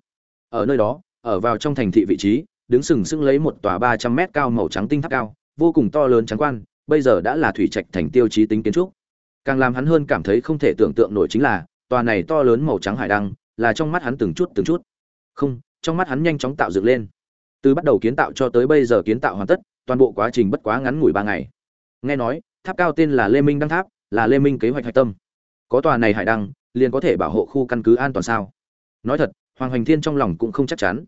Ở nơi đó, ở vào trong thành thị vị trí, đứng sừng sững lấy một tòa ba trăm mét cao màu trắng tinh tháp cao, vô cùng to lớn trắng quan, bây giờ đã là thủy trạch thành tiêu chí tính kiến trúc. Càng làm hắn hơn cảm thấy không thể tưởng tượng nổi chính là, tòa này to lớn màu trắng hải đăng, là trong mắt hắn từng chút từng chút. Không, trong mắt hắn nhanh chóng tạo dựng lên. Từ bắt đầu kiến tạo cho tới bây giờ kiến tạo hoàn tất, toàn bộ quá trình bất quá ngắn ngủi ba ngày. Nghe nói, tháp cao tên là lê minh đăng tháp, là lê minh kế hoạch hạch tâm có tòa này hải đăng, liền có thể bảo hộ khu căn cứ an toàn sao? Nói thật, hoàng hoành thiên trong lòng cũng không chắc chắn.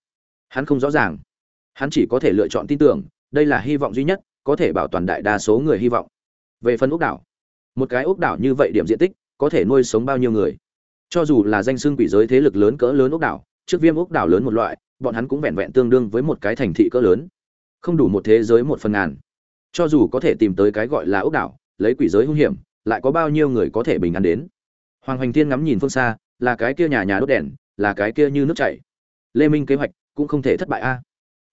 Hắn không rõ ràng. Hắn chỉ có thể lựa chọn tin tưởng, đây là hy vọng duy nhất, có thể bảo toàn đại đa số người hy vọng. Về phần ốc đảo, một cái ốc đảo như vậy điểm diện tích, có thể nuôi sống bao nhiêu người? Cho dù là danh xưng quỷ giới thế lực lớn cỡ lớn ốc đảo, trước viêm ốc đảo lớn một loại, bọn hắn cũng vẹn vẹn tương đương với một cái thành thị cỡ lớn. Không đủ một thế giới một phần ngàn. Cho dù có thể tìm tới cái gọi là ốc đảo, lấy quỷ giới hung hiểm lại có bao nhiêu người có thể bình an đến. Hoàng hoành thiên ngắm nhìn phương xa, là cái kia nhà nhà đốt đèn, là cái kia như nước chảy. Lê minh kế hoạch cũng không thể thất bại a.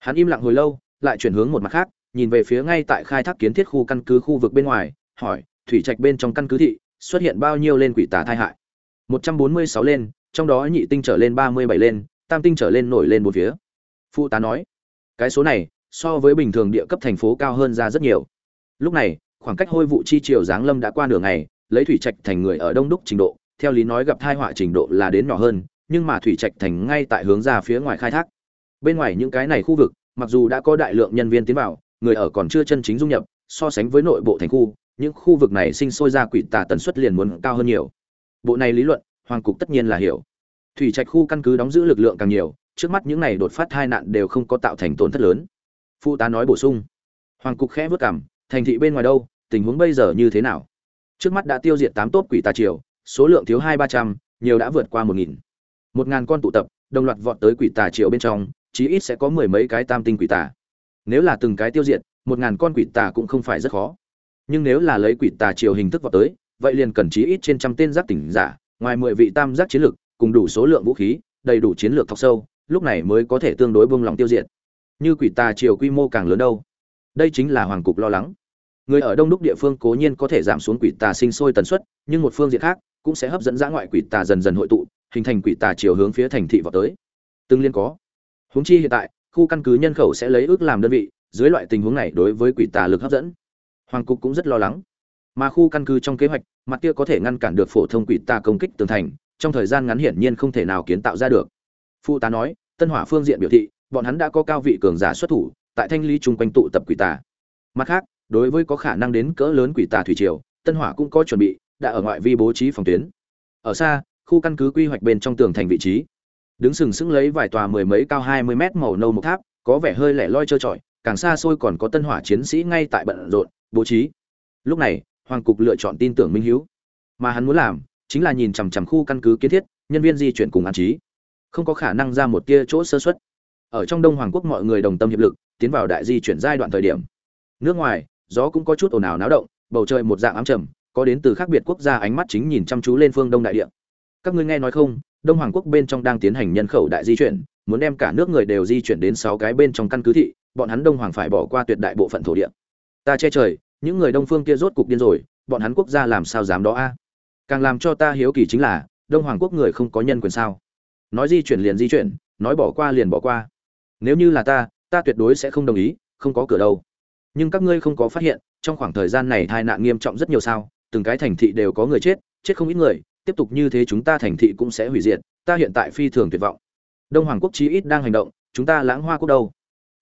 Hắn im lặng hồi lâu, lại chuyển hướng một mặt khác, nhìn về phía ngay tại khai thác kiến thiết khu căn cứ khu vực bên ngoài, hỏi, thủy trạch bên trong căn cứ thị xuất hiện bao nhiêu lên quỷ tà thai hại? Một trăm bốn mươi sáu lên, trong đó nhị tinh trở lên ba mươi bảy lên, tam tinh trở lên nổi lên một phía. Phụ tá nói, cái số này so với bình thường địa cấp thành phố cao hơn ra rất nhiều. Lúc này khoảng cách hôi vụ chi triều giáng lâm đã qua nửa ngày, lấy thủy trạch thành người ở đông đúc trình độ, theo lý nói gặp thai họa trình độ là đến nhỏ hơn, nhưng mà thủy trạch thành ngay tại hướng ra phía ngoài khai thác. Bên ngoài những cái này khu vực, mặc dù đã có đại lượng nhân viên tiến vào, người ở còn chưa chân chính dung nhập, so sánh với nội bộ thành khu, những khu vực này sinh sôi ra quỷ tà tần suất liền muốn cao hơn nhiều. Bộ này lý luận, hoàng cục tất nhiên là hiểu. Thủy trạch khu căn cứ đóng giữ lực lượng càng nhiều, trước mắt những này đột phát hai nạn đều không có tạo thành tổn thất lớn. Phụ tá nói bổ sung. Hoàng cục khẽ vất cảm, thành thị bên ngoài đâu? Tình huống bây giờ như thế nào? Trước mắt đã tiêu diệt tám tốt quỷ tà triều số lượng thiếu hai ba trăm nhiều đã vượt qua một nghìn. Một ngàn con tụ tập đồng loạt vọt tới quỷ tà triều bên trong chí ít sẽ có mười mấy cái tam tinh quỷ tà. Nếu là từng cái tiêu diệt một ngàn con quỷ tà cũng không phải rất khó. Nhưng nếu là lấy quỷ tà triều hình thức vọt tới vậy liền cần chí ít trên trăm tên giác tỉnh giả ngoài mười vị tam giác chiến lược, cùng đủ số lượng vũ khí đầy đủ chiến lược thọc sâu lúc này mới có thể tương đối buông lòng tiêu diệt. Như quỷ tà triều quy mô càng lớn đâu? Đây chính là hoàng cục lo lắng người ở đông đúc địa phương cố nhiên có thể giảm xuống quỷ tà sinh sôi tần suất, nhưng một phương diện khác cũng sẽ hấp dẫn dã ngoại quỷ tà dần dần hội tụ, hình thành quỷ tà chiều hướng phía thành thị vào tới. Tương liên có. Huống chi hiện tại, khu căn cứ nhân khẩu sẽ lấy ước làm đơn vị, dưới loại tình huống này đối với quỷ tà lực hấp dẫn, hoàng cục cũng rất lo lắng. Mà khu căn cứ trong kế hoạch, mặt kia có thể ngăn cản được phổ thông quỷ tà công kích tường thành, trong thời gian ngắn hiển nhiên không thể nào kiến tạo ra được. Phụ tá nói, tân hỏa phương diện biểu thị, bọn hắn đã có cao vị cường giả xuất thủ, tại thanh lý chung quanh tụ tập quỷ tà. Mặt khác đối với có khả năng đến cỡ lớn quỷ tà thủy triều, tân hỏa cũng có chuẩn bị, đã ở ngoại vi bố trí phòng tuyến. Ở xa, khu căn cứ quy hoạch bên trong tường thành vị trí. Đứng sừng sững lấy vài tòa mười mấy cao hai mươi mét màu nâu một tháp, có vẻ hơi lẻ loi trơ trọi, càng xa xôi còn có tân hỏa chiến sĩ ngay tại bận rộn, bố trí. Lúc này, hoàng cục lựa chọn tin tưởng minh hữu mà hắn muốn làm, chính là nhìn chằm chằm khu căn cứ kiến thiết, nhân viên di chuyển cùng an trí. Không có khả năng ra một tia chỗ sơ xuất ở trong đông hoàng quốc mọi người đồng tâm hiệp lực, tiến vào đại di chuyển giai đoạn thời điểm. Nước ngoài gió cũng có chút ồn ào náo động, bầu trời một dạng ám trầm, có đến từ khác biệt quốc gia ánh mắt chính nhìn chăm chú lên phương đông đại địa. Các ngươi nghe nói không, đông hoàng quốc bên trong đang tiến hành nhân khẩu đại di chuyển, muốn đem cả nước người đều di chuyển đến sáu cái bên trong căn cứ thị, bọn hắn đông hoàng phải bỏ qua tuyệt đại bộ phận thổ địa. Ta che trời, những người đông phương kia rốt cục điên rồi, bọn hắn quốc gia làm sao dám đó a? Càng làm cho ta hiếu kỳ chính là, đông hoàng quốc người không có nhân quyền sao? Nói di chuyển liền di chuyển, nói bỏ qua liền bỏ qua. Nếu như là ta ta tuyệt đối sẽ không đồng ý, không có cửa đâu nhưng các ngươi không có phát hiện, trong khoảng thời gian này tai nạn nghiêm trọng rất nhiều sao, từng cái thành thị đều có người chết chết không ít người, tiếp tục như thế chúng ta thành thị cũng sẽ hủy diệt, ta hiện tại phi thường tuyệt vọng. Đông hoàng quốc chí ít đang hành động, chúng ta lãng hoa quốc đâu?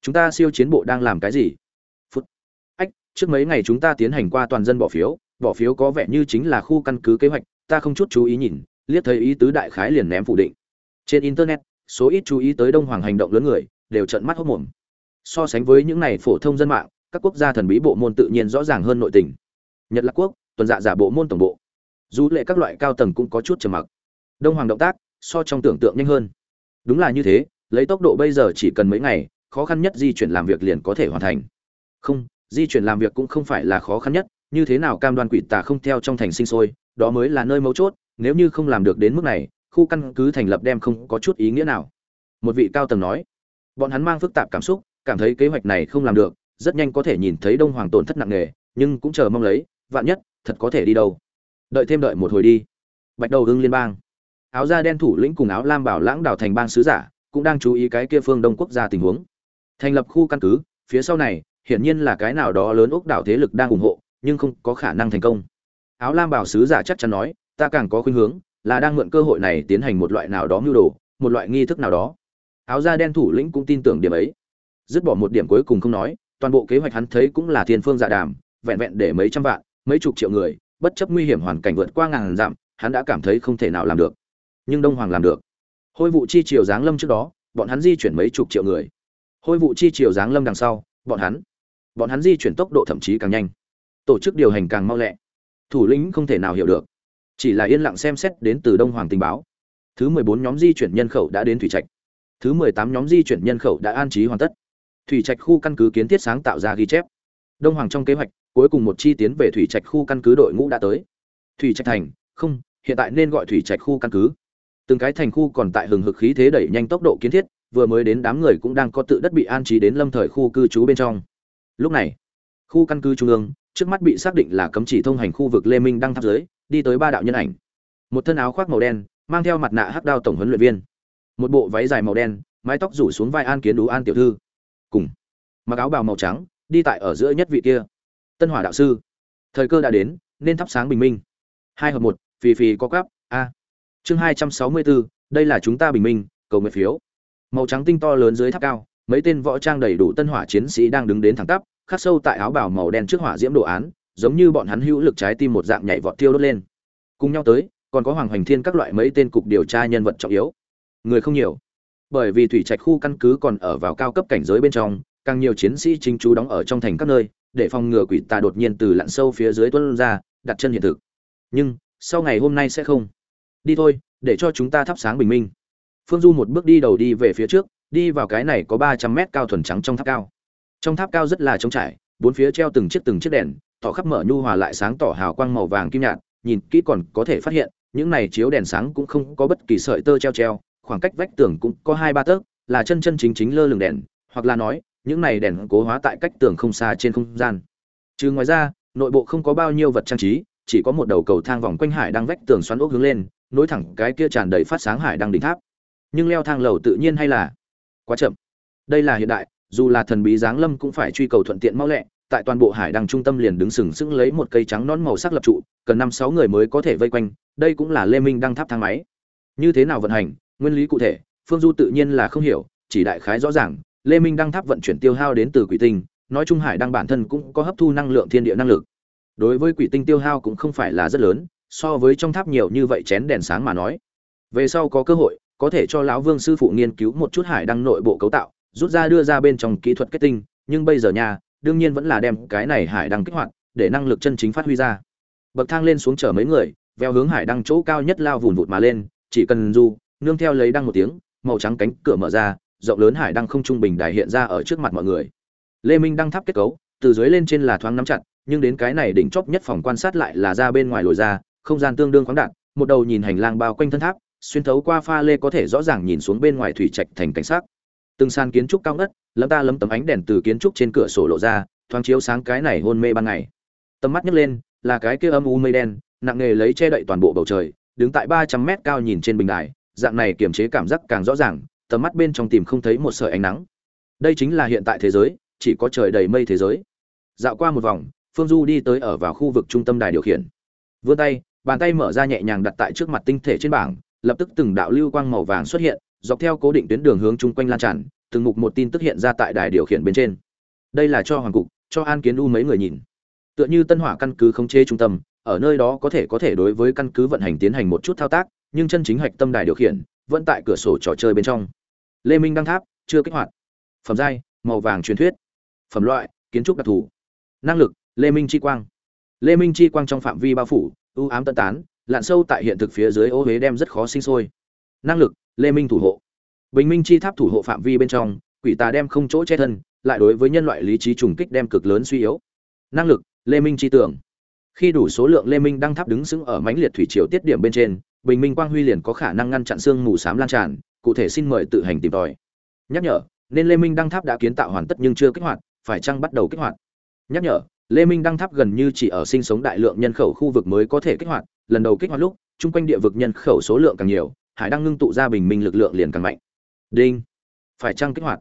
Chúng ta siêu chiến bộ đang làm cái gì? Phút. Ách, trước mấy ngày chúng ta tiến hành qua toàn dân bỏ phiếu bỏ phiếu có vẻ như chính là khu căn cứ kế hoạch, ta không chút chú ý nhìn, liếc thấy ý tứ đại khái liền ném phủ định. Trên internet, số ít chú ý tới đông hoàng hành động lớn người, đều trợn mắt hốc mồm. So sánh với những này phổ thông dân mạng các quốc gia thần bí bộ môn tự nhiên rõ ràng hơn nội tình. Nhật lạc quốc, tuần dạ giả bộ môn tổng bộ. Dù lệ các loại cao tầng cũng có chút trầm mặc. Đông hoàng động tác, so trong tưởng tượng nhanh hơn. Đúng là như thế, lấy tốc độ bây giờ chỉ cần mấy ngày, khó khăn nhất di chuyển làm việc liền có thể hoàn thành. Không, di chuyển làm việc cũng không phải là khó khăn nhất, như thế nào cam đoan quỷ tà không theo trong thành sinh sôi, đó mới là nơi mấu chốt, nếu như không làm được đến mức này, khu căn cứ thành lập đem không có chút ý nghĩa nào. Một vị cao tầng nói, bọn hắn mang phức tạp cảm xúc, cảm thấy kế hoạch này không làm được rất nhanh có thể nhìn thấy đông hoàng tổn thất nặng nề, nhưng cũng chờ mong lấy, vạn nhất, thật có thể đi đâu. Đợi thêm đợi một hồi đi. Bạch đầu hưng liên bang. Áo da đen thủ lĩnh cùng áo lam bảo lãng đảo thành bang sứ giả, cũng đang chú ý cái kia phương đông quốc gia tình huống. Thành lập khu căn cứ, phía sau này, hiển nhiên là cái nào đó lớn ốc đảo thế lực đang ủng hộ, nhưng không có khả năng thành công. Áo lam bảo sứ giả chắc chắn nói, ta càng có khuynh hướng, là đang mượn cơ hội này tiến hành một loại nào đó mưu đồ, một loại nghi thức nào đó. Áo da đen thủ lĩnh cũng tin tưởng điểm ấy. Dứt bỏ một điểm cuối cùng không nói toàn bộ kế hoạch hắn thấy cũng là thiên phương dạ đàm, vẹn vẹn để mấy trăm vạn, mấy chục triệu người, bất chấp nguy hiểm hoàn cảnh vượt qua ngàn dặm, hắn đã cảm thấy không thể nào làm được. Nhưng đông hoàng làm được. Hôi vụ chi triều giáng lâm trước đó, bọn hắn di chuyển mấy chục triệu người. Hôi vụ chi triều giáng lâm đằng sau, bọn hắn bọn hắn di chuyển tốc độ thậm chí càng nhanh. Tổ chức điều hành càng mau lẹ. Thủ lĩnh không thể nào hiểu được. Chỉ là yên lặng xem xét đến từ đông hoàng tình báo. Thứ mười bốn nhóm di chuyển nhân khẩu đã đến thủy trạch. Thứ mười tám nhóm di chuyển nhân khẩu đã an trí hoàn tất thủy trạch khu căn cứ kiến thiết sáng tạo ra ghi chép. Đông hoàng trong kế hoạch, cuối cùng một chi tiến về thủy trạch khu căn cứ đội ngũ đã tới. Thủy trạch thành, không, hiện tại nên gọi thủy trạch khu căn cứ. Từng cái thành khu còn tại hừng hực khí thế đẩy nhanh tốc độ kiến thiết, vừa mới đến đám người cũng đang có tự đất bị an trí đến lâm thời khu cư trú bên trong. Lúc này, khu căn cứ trung ương, trước mắt bị xác định là cấm chỉ thông hành khu vực lê minh đang tháp dưới, đi tới ba đạo nhân ảnh. Một thân áo khoác màu đen, mang theo mặt nạ hắc đao tổng huấn luyện viên. Một bộ váy dài màu đen, mái tóc rủ xuống vai an kiến đú an tiểu thư cùng. Mặc áo bào màu trắng, đi tại ở giữa nhất vị kia. Tân hỏa đạo sư, thời cơ đã đến, nên thắp sáng bình minh. Hai hợp một, phì phì có cắp, a. Chương hai trăm sáu mươi bốn đây là chúng ta bình minh, cầu nguyện phiếu. Màu trắng tinh to lớn dưới tháp cao, mấy tên võ trang đầy đủ tân hỏa chiến sĩ đang đứng đến thẳng tắp, khắc sâu tại áo bào màu đen trước hỏa diễm đồ án, giống như bọn hắn hữu lực trái tim một dạng nhảy vọt tiêu đốt lên. Cùng nhau tới, còn có hoàng hoành thiên các loại mấy tên cục điều tra nhân vật trọng yếu. Người không nhiều bởi vì thủy trạch khu căn cứ còn ở vào cao cấp cảnh giới bên trong, càng nhiều chiến sĩ chính chú đóng ở trong thành các nơi, để phòng ngừa quỷ tà đột nhiên từ lặn sâu phía dưới tuân ra, đặt chân hiện thực. Nhưng, sau ngày hôm nay sẽ không. Đi thôi, để cho chúng ta thắp sáng bình minh. Phương du một bước đi đầu đi về phía trước, đi vào cái này có ba trăm mét cao thuần trắng trong tháp cao. Trong tháp cao rất là trống trải, bốn phía treo từng chiếc từng chiếc đèn, tỏ khắp mở nhu hòa lại sáng tỏ hào quang màu vàng kim nhạt, nhìn kỹ còn có thể phát hiện, những này chiếu đèn sáng cũng không có bất kỳ sợi tơ treo treo khoảng cách vách tường cũng có hai ba tấc, là chân chân chính chính lơ lửng đèn, hoặc là nói, những này đèn cố hóa tại cách tường không xa trên không gian. Trừ ngoài ra, nội bộ không có bao nhiêu vật trang trí, chỉ có một đầu cầu thang vòng quanh hải đang vách tường xoắn ốc hướng lên, nối thẳng cái kia tràn đầy phát sáng hải đang đỉnh tháp. Nhưng leo thang lầu tự nhiên hay là quá chậm. Đây là hiện đại, dù là thần bí giáng lâm cũng phải truy cầu thuận tiện mau lẹ, tại toàn bộ hải đăng trung tâm liền đứng sừng sững lấy một cây trắng nón màu sắc lập trụ, cần năm sáu người mới có thể vây quanh, đây cũng là lê minh đăng tháp thang máy. Như thế nào vận hành nguyên lý cụ thể, phương du tự nhiên là không hiểu, chỉ đại khái rõ ràng, lê minh đăng tháp vận chuyển tiêu hao đến từ quỷ tinh, nói chung hải đăng bản thân cũng có hấp thu năng lượng thiên địa năng lực. Đối với quỷ tinh tiêu hao cũng không phải là rất lớn, so với trong tháp nhiều như vậy chén đèn sáng mà nói. Về sau có cơ hội, có thể cho lão vương sư phụ nghiên cứu một chút hải đăng nội bộ cấu tạo, rút ra đưa ra bên trong kỹ thuật kết tinh, nhưng bây giờ nha, đương nhiên vẫn là đem cái này hải đăng kích hoạt, để năng lực chân chính phát huy ra. Bậc thang lên xuống chở mấy người, veo hướng hải đăng chỗ cao nhất lao vùn vụt mà lên, chỉ cần du nương theo lấy đăng một tiếng, màu trắng cánh cửa mở ra, rộng lớn hải đăng không trung bình đài hiện ra ở trước mặt mọi người. Lê minh đăng tháp kết cấu, từ dưới lên trên là thoáng nắm chặt, nhưng đến cái này đỉnh chóp nhất phòng quan sát lại là ra bên ngoài lồi ra, không gian tương đương khoáng đạt, một đầu nhìn hành lang bao quanh thân tháp, xuyên thấu qua pha lê có thể rõ ràng nhìn xuống bên ngoài thủy trạch thành cảnh sát từng sàn kiến trúc cao ngất, lấm ta lấm tấm ánh đèn từ kiến trúc trên cửa sổ lộ ra, thoáng chiếu sáng cái này hôn mê ban ngày. Tầm mắt nhấc lên, là cái kia âm u mây đen, nặng nghề lấy che đậy toàn bộ bầu trời, đứng tại ba trăm mét cao nhìn trên bình đài dạng này kiềm chế cảm giác càng rõ ràng, tầm mắt bên trong tìm không thấy một sợi ánh nắng. Đây chính là hiện tại thế giới, chỉ có trời đầy mây thế giới. Dạo qua một vòng, phương du đi tới ở vào khu vực trung tâm đài điều khiển. Vươn tay, bàn tay mở ra nhẹ nhàng đặt tại trước mặt tinh thể trên bảng, lập tức từng đạo lưu quang màu vàng xuất hiện, dọc theo cố định tuyến đường hướng chung quanh lan tràn, từng mục một tin tức hiện ra tại đài điều khiển bên trên. Đây là cho hoàng cục, cho an kiến u mấy người nhìn. Tựa như tân hỏa căn cứ khống chế trung tâm, ở nơi đó có thể có thể đối với căn cứ vận hành tiến hành một chút thao tác nhưng chân chính hạch tâm đài điều khiển vẫn tại cửa sổ trò chơi bên trong. Lê minh đăng tháp, chưa kích hoạt. Phẩm giai, màu vàng truyền thuyết. Phẩm loại, kiến trúc đặc thù. Năng lực, lê minh chi quang. Lê minh chi quang trong phạm vi bao phủ, ưu ám tân tán, lặn sâu tại hiện thực phía dưới ô huế đem rất khó sinh sôi. Năng lực, lê minh thủ hộ. Bình minh chi tháp thủ hộ phạm vi bên trong, quỷ tà đem không chỗ che thân, lại đối với nhân loại lý trí trùng kích đem cực lớn suy yếu. Năng lực, lê minh chi tưởng khi đủ số lượng lê minh đăng tháp đứng sững ở mãnh liệt thủy triều tiết điểm bên trên bình minh quang huy liền có khả năng ngăn chặn xương mù xám lan tràn, cụ thể xin mời tự hành tìm tòi. Nhắc nhở, nên lê minh đăng tháp đã kiến tạo hoàn tất nhưng chưa kích hoạt, phải chăng bắt đầu kích hoạt? Nhắc nhở, lê minh đăng tháp gần như chỉ ở sinh sống đại lượng nhân khẩu khu vực mới có thể kích hoạt, lần đầu kích hoạt lúc, chung quanh địa vực nhân khẩu số lượng càng nhiều, hải đang ngưng tụ ra bình minh lực lượng liền càng mạnh. Đinh. Phải chăng kích hoạt?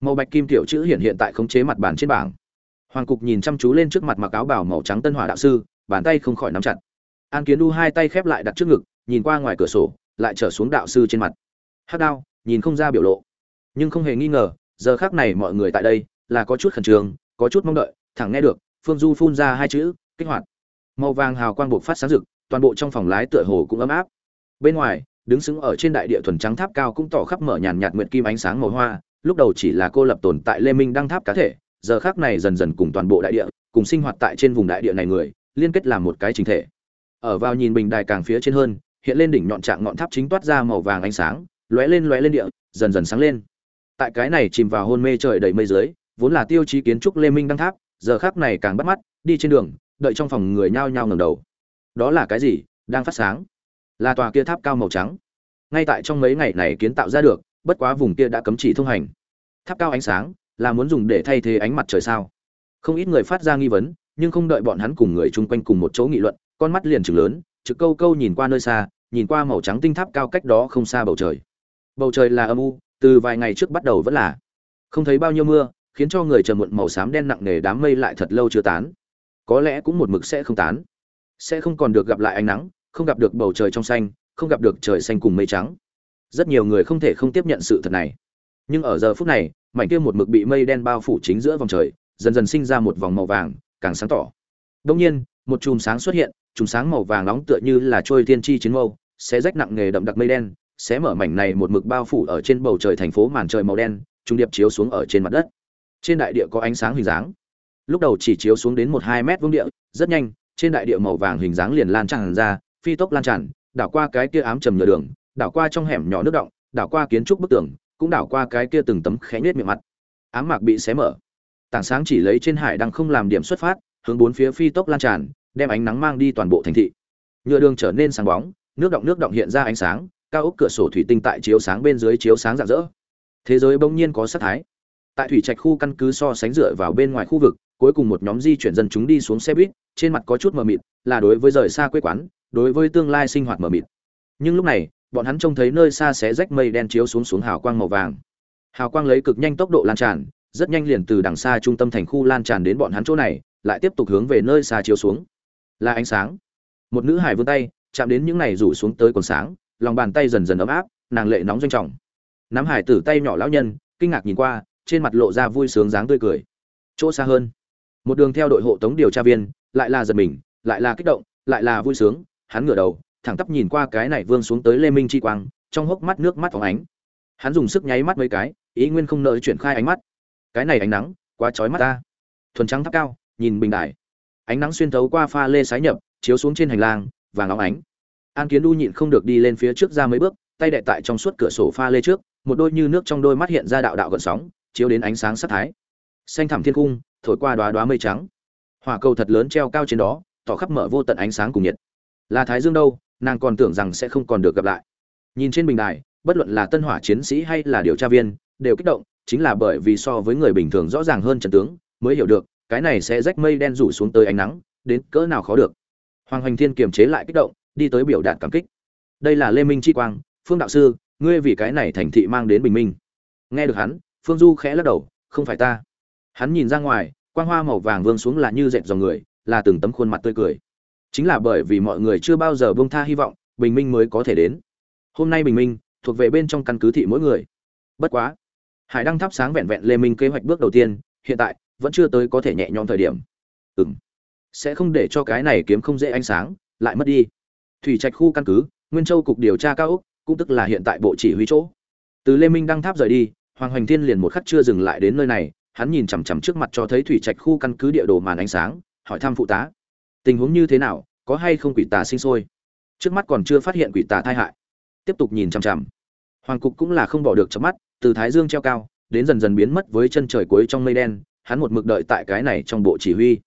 Màu bạch kim tiểu chữ hiện hiện tại khống chế mặt bàn trên bảng. Hoàng cục nhìn chăm chú lên trước mặt mặc áo bảo màu trắng tân hỏa đạo sư, bàn tay không khỏi nắm chặt. An kiến đu hai tay khép lại đặt trước ngực nhìn qua ngoài cửa sổ, lại trở xuống đạo sư trên mặt. Hát đao, nhìn không ra biểu lộ. Nhưng không hề nghi ngờ, giờ khác này mọi người tại đây là có chút khẩn trương, có chút mong đợi, thẳng nghe được phương du phun ra hai chữ, kích hoạt. Màu vàng hào quang buộc phát sáng rực, toàn bộ trong phòng lái tựa hồ cũng ấm áp. Bên ngoài, đứng sững ở trên đại địa thuần trắng tháp cao cũng tỏ khắp mở nhàn nhạt nguyệt kim ánh sáng màu hoa, lúc đầu chỉ là cô lập tồn tại lê minh đăng tháp cá thể, giờ khác này dần dần cùng toàn bộ đại địa, cùng sinh hoạt tại trên vùng đại địa này người, liên kết làm một cái chính thể. Ở vào nhìn bình đài càng phía trên hơn hiện lên đỉnh nhọn trạng ngọn tháp chính toát ra màu vàng ánh sáng, lóe lên lóe lên địa, dần dần sáng lên. Tại cái này chìm vào hôn mê trời đầy mây dưới, vốn là tiêu chí kiến trúc lê minh đăng tháp, giờ khắc này càng bắt mắt, đi trên đường, đợi trong phòng người nhao nhao ngẩng đầu. Đó là cái gì? Đang phát sáng. Là tòa kia tháp cao màu trắng. Ngay tại trong mấy ngày này kiến tạo ra được, bất quá vùng kia đã cấm chỉ thông hành. Tháp cao ánh sáng, là muốn dùng để thay thế ánh mặt trời sao? Không ít người phát ra nghi vấn, nhưng không đợi bọn hắn cùng người chung quanh cùng một chỗ nghị luận, con mắt liền chừng lớn trực câu câu nhìn qua nơi xa, nhìn qua màu trắng tinh tháp cao cách đó không xa bầu trời. Bầu trời là âm u, từ vài ngày trước bắt đầu vẫn là. Không thấy bao nhiêu mưa, khiến cho người chờ muộn màu xám đen nặng nề đám mây lại thật lâu chưa tán. Có lẽ cũng một mực sẽ không tán. Sẽ không còn được gặp lại ánh nắng, không gặp được bầu trời trong xanh, không gặp được trời xanh cùng mây trắng. Rất nhiều người không thể không tiếp nhận sự thật này. Nhưng ở giờ phút này, mảnh kia một mực bị mây đen bao phủ chính giữa vòng trời, dần dần sinh ra một vòng màu vàng, càng sáng tỏ. Đông nhiên, một chùm sáng xuất hiện trùng sáng màu vàng nóng tựa như là trôi thiên chi chiến mâu, sẽ rách nặng nghề đậm đặc mây đen, sẽ mở mảnh này một mực bao phủ ở trên bầu trời thành phố màn trời màu đen, trung điệp chiếu xuống ở trên mặt đất. Trên đại địa có ánh sáng hình dáng. Lúc đầu chỉ chiếu xuống đến một hai mét vương địa, rất nhanh, trên đại địa màu vàng hình dáng liền lan tràn ra, phi tốc lan tràn, đảo qua cái kia ám trầm nhựa đường, đảo qua trong hẻm nhỏ nước động, đảo qua kiến trúc bức tường, cũng đảo qua cái kia từng tấm khẽ nhếch miệng mặt. Ám mạc bị xé mở. Tảng sáng chỉ lấy trên hải đang không làm điểm xuất phát, hướng bốn phía phi tốc lan tràn đem ánh nắng mang đi toàn bộ thành thị. Nhựa đường trở nên sáng bóng, nước động nước động hiện ra ánh sáng, cao ốc cửa sổ thủy tinh tại chiếu sáng bên dưới chiếu sáng rạng rỡ. Thế giới bỗng nhiên có sắc thái. Tại thủy trạch khu căn cứ so sánh dựa vào bên ngoài khu vực, cuối cùng một nhóm di chuyển dân chúng đi xuống xe buýt, trên mặt có chút mờ mịt, là đối với rời xa quê quán, đối với tương lai sinh hoạt mờ mịt. Nhưng lúc này, bọn hắn trông thấy nơi xa xé rách mây đen chiếu xuống xuống hào quang màu vàng. Hào quang lấy cực nhanh tốc độ lan tràn, rất nhanh liền từ đằng xa trung tâm thành khu lan tràn đến bọn hắn chỗ này, lại tiếp tục hướng về nơi xa chiếu xuống là ánh sáng. Một nữ hải vươn tay, chạm đến những này rủ xuống tới còn sáng, lòng bàn tay dần dần ấm áp, nàng lệ nóng doanh trọng. Nắm hải tử tay nhỏ lão nhân, kinh ngạc nhìn qua, trên mặt lộ ra vui sướng dáng tươi cười. Chỗ xa hơn. Một đường theo đội hộ tống điều tra viên, lại là giật mình, lại là kích động, lại là vui sướng, hắn ngửa đầu, thẳng tắp nhìn qua cái này vương xuống tới lê minh chi quang, trong hốc mắt nước mắt phóng ánh. Hắn dùng sức nháy mắt mấy cái, ý nguyên không nợ chuyển khai ánh mắt. Cái này ánh nắng, quá chói mắt ta. Thuần trắng tháp cao, nhìn bình đại ánh nắng xuyên thấu qua pha lê sái nhập, chiếu xuống trên hành lang vàng óng ánh. An kiến đu nhịn không được đi lên phía trước ra mấy bước, tay đệ tại trong suốt cửa sổ pha lê trước, một đôi như nước trong đôi mắt hiện ra đạo đạo gợn sóng, chiếu đến ánh sáng sắc thái. Xanh thẳm thiên cung, thổi qua đoá đoá mây trắng. Hỏa cầu thật lớn treo cao trên đó, tỏ khắp mở vô tận ánh sáng cùng nhiệt. Là thái dương đâu, nàng còn tưởng rằng sẽ không còn được gặp lại. Nhìn trên bình đài, bất luận là tân hỏa chiến sĩ hay là điều tra viên, đều kích động, chính là bởi vì so với người bình thường rõ ràng hơn trận tướng, mới hiểu được cái này sẽ rách mây đen rủ xuống tới ánh nắng, đến cỡ nào khó được. Hoàng hoành thiên kiềm chế lại kích động, đi tới biểu đạt cảm kích. Đây là lê minh chi quang, phương đạo sư, ngươi vì cái này thành thị mang đến bình minh. Nghe được hắn, phương du khẽ lắc đầu, không phải ta. Hắn nhìn ra ngoài, quang hoa màu vàng vương xuống là như dệt dòng người, là từng tấm khuôn mặt tươi cười. Chính là bởi vì mọi người chưa bao giờ bông tha hy vọng, bình minh mới có thể đến. Hôm nay bình minh, thuộc về bên trong căn cứ thị mỗi người. Bất quá, hải đăng thắp sáng vẹn vẹn lê minh kế hoạch bước đầu tiên, hiện tại vẫn chưa tới có thể nhẹ nhõm thời điểm. Ừ m sẽ không để cho cái này kiếm không dễ ánh sáng, lại mất đi. Thủy trạch khu căn cứ, nguyên châu cục điều tra cao úc cũng tức là hiện tại bộ chỉ huy chỗ. Từ lê minh đăng tháp rời đi, hoàng hoành thiên liền một khắc chưa dừng lại đến nơi này, hắn nhìn chằm chằm trước mặt cho thấy thủy trạch khu căn cứ địa đồ màn ánh sáng, hỏi thăm phụ tá. Tình huống như thế nào, có hay không quỷ tà sinh sôi? Trước mắt còn chưa phát hiện quỷ tà thai hại. Tiếp tục nhìn chằm chằm. Hoàng cục cũng là không bỏ được chớp mắt, từ thái dương treo cao, đến dần dần biến mất với chân trời cuối trong mây đen hắn một mực đợi tại cái này trong bộ chỉ huy.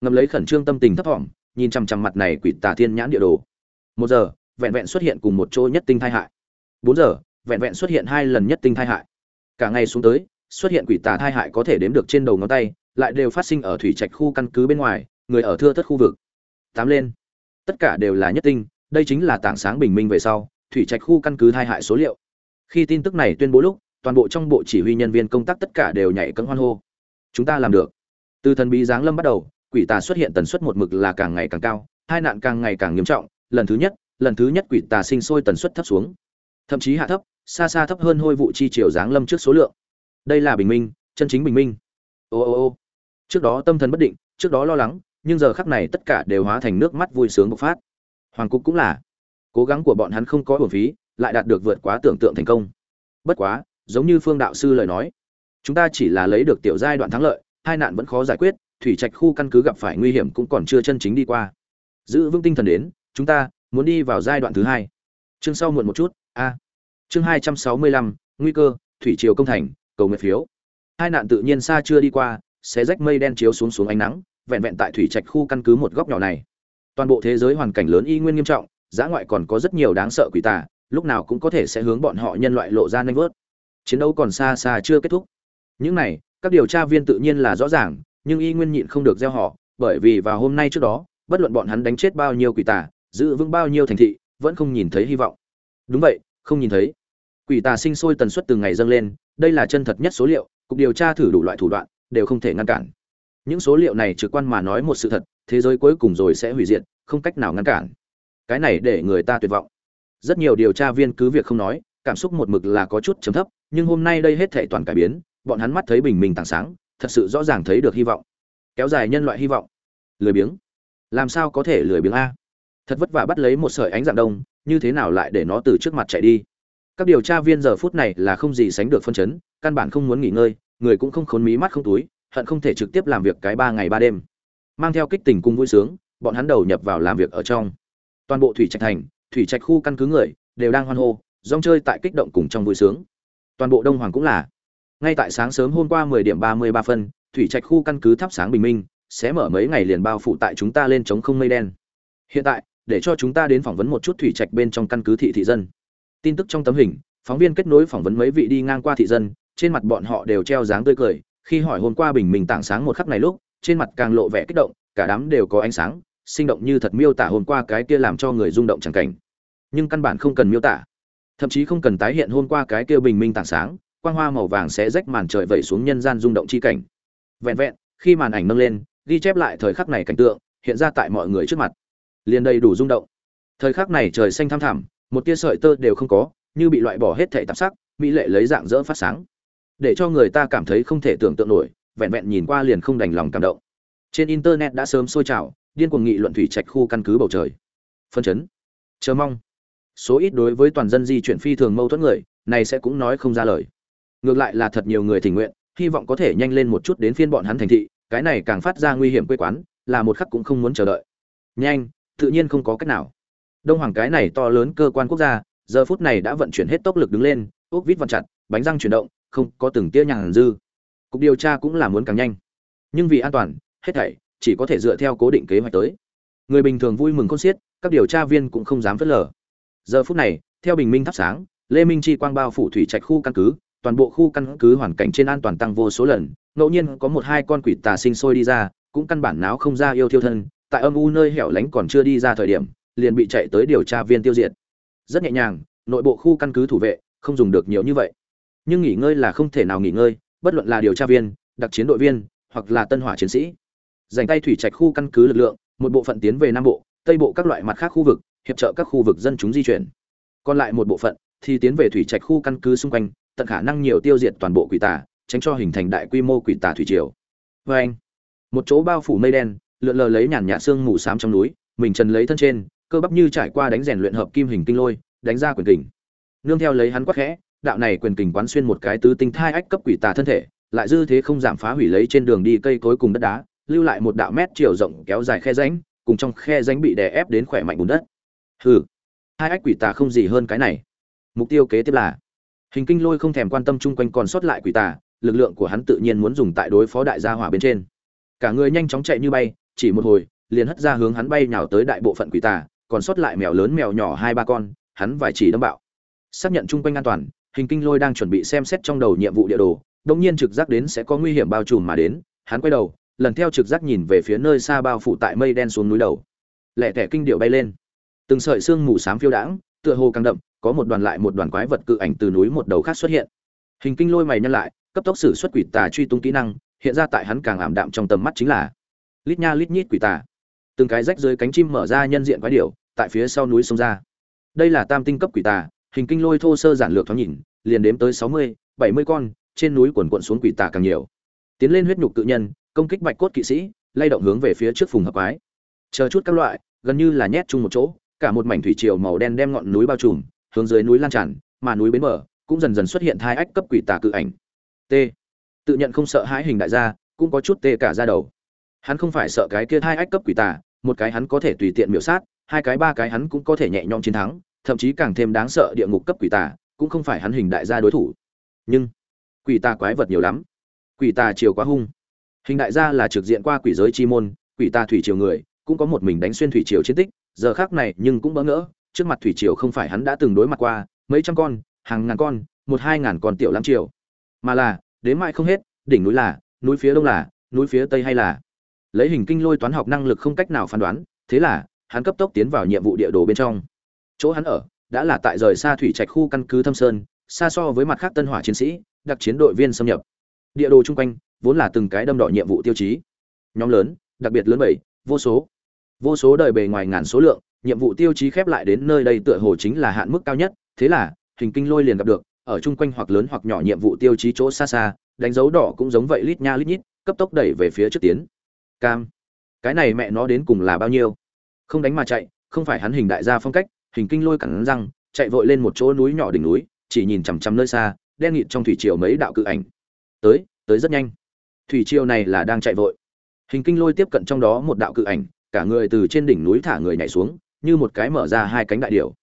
Ngầm lấy khẩn trương tâm tình thấp thỏm, nhìn chằm chằm mặt này quỷ tà thiên nhãn địa đồ. Một giờ, vẹn vẹn xuất hiện cùng một chỗ nhất tinh thai hại. Bốn giờ, vẹn vẹn xuất hiện hai lần nhất tinh thai hại. Cả ngày xuống tới, xuất hiện quỷ tà thai hại có thể đếm được trên đầu ngón tay, lại đều phát sinh ở thủy trạch khu căn cứ bên ngoài, người ở thưa thất khu vực. Tám lên. Tất cả đều là nhất tinh, đây chính là tảng sáng bình minh về sau, thủy trạch khu căn cứ thai hại số liệu. Khi tin tức này tuyên bố lúc, toàn bộ trong bộ chỉ huy nhân viên công tác tất cả đều nhảy cẫng hoan hô chúng ta làm được. Từ thần bí giáng lâm bắt đầu, quỷ tà xuất hiện tần suất một mực là càng ngày càng cao, hai nạn càng ngày càng nghiêm trọng, lần thứ nhất, lần thứ nhất quỷ tà sinh sôi tần suất thấp xuống. Thậm chí hạ thấp, xa xa thấp hơn hôi vụ chi chiều giáng lâm trước số lượng. Đây là bình minh, chân chính bình minh. Ô ô ô. Trước đó tâm thần bất định, trước đó lo lắng, nhưng giờ khắc này tất cả đều hóa thành nước mắt vui sướng bộc phát. Hoàng cục cũng là. Cố gắng của bọn hắn không có hồn phí, lại đạt được vượt quá tưởng tượng thành công. Bất quá, giống như phương đạo sư lời nói chúng ta chỉ là lấy được tiểu giai đoạn thắng lợi, hai nạn vẫn khó giải quyết, thủy trạch khu căn cứ gặp phải nguy hiểm cũng còn chưa chân chính đi qua. Giữ vững tinh thần đến, chúng ta muốn đi vào giai đoạn thứ hai. Chương sau muộn một chút, a. Chương hai trăm sáu mươi lăm, nguy cơ, thủy triều công thành, cầu nguyện phiếu. Hai nạn tự nhiên xa chưa đi qua sẽ rách mây đen chiếu xuống xuống ánh nắng, vẹn vẹn tại thủy trạch khu căn cứ một góc nhỏ này. Toàn bộ thế giới hoàn cảnh lớn y nguyên nghiêm trọng, giã ngoại còn có rất nhiều đáng sợ quỷ tà, lúc nào cũng có thể sẽ hướng bọn họ nhân loại lộ ra nanh vớt. Chiến đấu còn xa xa chưa kết thúc những này, các điều tra viên tự nhiên là rõ ràng, nhưng y nguyên nhịn không được gieo họ, bởi vì vào hôm nay trước đó, bất luận bọn hắn đánh chết bao nhiêu quỷ tà, giữ vững bao nhiêu thành thị, vẫn không nhìn thấy hy vọng. Đúng vậy, không nhìn thấy. Quỷ tà sinh sôi tần suất từng ngày dâng lên, đây là chân thật nhất số liệu, cục điều tra thử đủ loại thủ đoạn, đều không thể ngăn cản. Những số liệu này trực quan mà nói một sự thật, thế giới cuối cùng rồi sẽ hủy diệt, không cách nào ngăn cản. Cái này để người ta tuyệt vọng. Rất nhiều điều tra viên cứ việc không nói, cảm xúc một mực là có chút chấm thấp, nhưng hôm nay đây hết thảy toàn cải biến bọn hắn mắt thấy bình minh tảng sáng, thật sự rõ ràng thấy được hy vọng. Kéo dài nhân loại hy vọng. Lười biếng. Làm sao có thể lười biếng a? Thật vất vả bắt lấy một sợi ánh dạng đông, như thế nào lại để nó từ trước mặt chạy đi? Các điều tra viên giờ phút này là không gì sánh được phân chấn, căn bản không muốn nghỉ ngơi, người cũng không khốn mí mắt không túi, hận không thể trực tiếp làm việc cái ba ngày ba đêm. Mang theo kích tình cung vui sướng, bọn hắn đầu nhập vào làm việc ở trong. Toàn bộ thủy trạch thành, thủy trạch khu căn cứ người, đều đang hoan hô, rong chơi tại kích động cùng trong vui sướng. Toàn bộ đông hoàng cũng là ngay tại sáng sớm hôm qua 10 điểm 33 phân, thủy trạch khu căn cứ thắp sáng bình minh, sẽ mở mấy ngày liền bao phủ tại chúng ta lên chống không mây đen. Hiện tại, để cho chúng ta đến phỏng vấn một chút thủy trạch bên trong căn cứ thị thị dân. Tin tức trong tấm hình, phóng viên kết nối phỏng vấn mấy vị đi ngang qua thị dân, trên mặt bọn họ đều treo dáng tươi cười, khi hỏi hôm qua bình minh tảng sáng một khắc này lúc, trên mặt càng lộ vẻ kích động, cả đám đều có ánh sáng, sinh động như thật miêu tả hôm qua cái kia làm cho người rung động chẳng cảnh. Nhưng căn bản không cần miêu tả. Thậm chí không cần tái hiện hôm qua cái kia bình minh tảng sáng quang hoa màu vàng sẽ rách màn trời vẩy xuống nhân gian rung động chi cảnh. Vẹn vẹn, khi màn ảnh nâng lên, ghi chép lại thời khắc này cảnh tượng, hiện ra tại mọi người trước mặt. Liền đầy đủ rung động. Thời khắc này trời xanh thăm thẳm, một tia sợi tơ đều không có, như bị loại bỏ hết thảy tạp sắc, mỹ lệ lấy dạng dỡ phát sáng. Để cho người ta cảm thấy không thể tưởng tượng nổi, vẹn vẹn nhìn qua liền không đành lòng cảm động. Trên internet đã sớm sôi trào, điên cuồng nghị luận thủy trạch khu căn cứ bầu trời. Phân chấn. Chờ mong. Số ít đối với toàn dân di chuyển phi thường mâu thuẫn người, này sẽ cũng nói không ra lời ngược lại là thật nhiều người tình nguyện, hy vọng có thể nhanh lên một chút đến phiên bọn hắn thành thị, cái này càng phát ra nguy hiểm quê quán, là một khắc cũng không muốn chờ đợi. Nhanh, tự nhiên không có cách nào. Đông hoàng cái này to lớn cơ quan quốc gia, giờ phút này đã vận chuyển hết tốc lực đứng lên, ốc vít vặn chặt, bánh răng chuyển động, không có từng tia nhàn dư. Cục điều tra cũng là muốn càng nhanh. Nhưng vì an toàn, hết thảy chỉ có thể dựa theo cố định kế hoạch tới. Người bình thường vui mừng con xiết, các điều tra viên cũng không dám phớt lờ. Giờ phút này, theo bình minh thắp sáng, lê minh chi quang bao phủ thủy trạch khu căn cứ toàn bộ khu căn cứ hoàn cảnh trên an toàn tăng vô số lần, ngẫu nhiên có một hai con quỷ tà sinh sôi đi ra, cũng căn bản náo không ra yêu thiêu thân, tại âm u nơi hẻo lánh còn chưa đi ra thời điểm, liền bị chạy tới điều tra viên tiêu diệt. Rất nhẹ nhàng, nội bộ khu căn cứ thủ vệ không dùng được nhiều như vậy. Nhưng nghỉ ngơi là không thể nào nghỉ ngơi, bất luận là điều tra viên, đặc chiến đội viên, hoặc là tân hỏa chiến sĩ. Dành tay thủy trạch khu căn cứ lực lượng, một bộ phận tiến về nam bộ, tây bộ các loại mặt khác khu vực, hiệp trợ các khu vực dân chúng di chuyển. Còn lại một bộ phận thì tiến về thủy trạch khu căn cứ xung quanh tận khả năng nhiều tiêu diệt toàn bộ quỷ tà, tránh cho hình thành đại quy mô quỷ tà thủy triều. Vê anh, một chỗ bao phủ mây đen, lượn lờ lấy nhàn nhạt xương mù xám trong núi, mình trần lấy thân trên, cơ bắp như trải qua đánh rèn luyện hợp kim hình tinh lôi, đánh ra quyền kình. Nương theo lấy hắn quắc khẽ, đạo này quyền kình quán xuyên một cái tứ tinh thai ách cấp quỷ tà thân thể, lại dư thế không giảm phá hủy lấy trên đường đi cây cối cùng đất đá, lưu lại một đạo mét chiều rộng kéo dài khe rãnh, cùng trong khe rãnh bị đè ép đến khỏe mạnh bùn đất. Hừ, hai ách quỷ tà không gì hơn cái này. Mục tiêu kế tiếp là hình kinh lôi không thèm quan tâm chung quanh còn sót lại quỷ tà, lực lượng của hắn tự nhiên muốn dùng tại đối phó đại gia hỏa bên trên. Cả người nhanh chóng chạy như bay, chỉ một hồi, liền hất ra hướng hắn bay nhào tới đại bộ phận quỷ tà, còn sót lại mèo lớn mèo nhỏ hai ba con, hắn vài chỉ đâm bạo. Xác nhận chung quanh an toàn, hình kinh lôi đang chuẩn bị xem xét trong đầu nhiệm vụ địa đồ đống nhiên trực giác đến sẽ có nguy hiểm bao trùm mà đến, hắn quay đầu, lần theo trực giác nhìn về phía nơi xa bao phủ tại mây đen xuống núi đầu. Lẻ tẻ kinh điệu bay lên. Từng sợi xương mù xám phiêu đãng, tựa hồ càng đậm có một đoàn lại một đoàn quái vật cự ảnh từ núi một đầu khác xuất hiện. Hình kinh lôi mày nhân lại, cấp tốc sử xuất quỷ tà truy tung kỹ năng, hiện ra tại hắn càng ảm đạm trong tầm mắt chính là lít nha lít nhít quỷ tà. Từng cái rách dưới cánh chim mở ra nhân diện quái điểu, tại phía sau núi sông ra. Đây là tam tinh cấp quỷ tà, hình kinh lôi thô sơ giản lược thoáng nhìn, liền đếm tới sáu mươi, bảy mươi con, trên núi quần quận xuống quỷ tà càng nhiều. Tiến lên huyết nhục tự nhân, công kích bạch cốt kỵ sĩ, lay động hướng về phía trước phùng hợp quái. Chờ chút các loại, gần như là nhét chung một chỗ, cả một mảnh thủy triều màu đen đem ngọn núi bao trùm hướng dưới núi lan tràn, mà núi bến bờ cũng dần dần xuất hiện thai ách cấp quỷ tà cự ảnh. T. Tự nhận không sợ hãi hình đại gia, cũng có chút tê cả ra đầu. Hắn không phải sợ cái kia hai ách cấp quỷ tà, một cái hắn có thể tùy tiện miểu sát, hai cái ba cái hắn cũng có thể nhẹ nhõm chiến thắng, thậm chí càng thêm đáng sợ địa ngục cấp quỷ tà cũng không phải hắn hình đại gia đối thủ. Nhưng, quỷ tà quái vật nhiều lắm. Quỷ tà chiều quá hung. Hình đại gia là trực diện qua quỷ giới chi môn, quỷ tà thủy triều người, cũng có một mình đánh xuyên thủy triều chiến tích, giờ khác này nhưng cũng bỡ ngỡ trước mặt thủy triều không phải hắn đã từng đối mặt qua, mấy trăm con, hàng ngàn con, một hai ngàn con tiểu lam triều. Mà là, đến mãi không hết, đỉnh núi là, núi phía đông là, núi phía tây hay là. Lấy hình kinh lôi toán học năng lực không cách nào phán đoán, thế là, hắn cấp tốc tiến vào nhiệm vụ địa đồ bên trong. Chỗ hắn ở, đã là tại rời xa thủy trạch khu căn cứ thâm sơn, xa so với mặt khác tân hỏa chiến sĩ, đặc chiến đội viên xâm nhập. Địa đồ chung quanh, vốn là từng cái đâm đỏ nhiệm vụ tiêu chí. Nhóm lớn, đặc biệt lớn bảy, vô số. Vô số đời bề ngoài ngàn số lượng nhiệm vụ tiêu chí khép lại đến nơi đây tựa hồ chính là hạn mức cao nhất, thế là, hình kinh lôi liền gặp được, ở chung quanh hoặc lớn hoặc nhỏ nhiệm vụ tiêu chí chỗ xa xa, đánh dấu đỏ cũng giống vậy lít nha lít nhít, cấp tốc đẩy về phía trước tiến. Cam, cái này mẹ nó đến cùng là bao nhiêu? Không đánh mà chạy, không phải hắn hình đại gia phong cách, hình kinh lôi cẳng răng, chạy vội lên một chỗ núi nhỏ đỉnh núi, chỉ nhìn chằm chằm nơi xa, đen nghịt trong thủy triều mấy đạo cự ảnh. Tới tới rất nhanh. Thủy triều này là đang chạy vội. Hình kinh lôi tiếp cận trong đó một đạo cự ảnh, cả người từ trên đỉnh núi thả người nhảy xuống như một cái mở ra hai cánh đại điểu.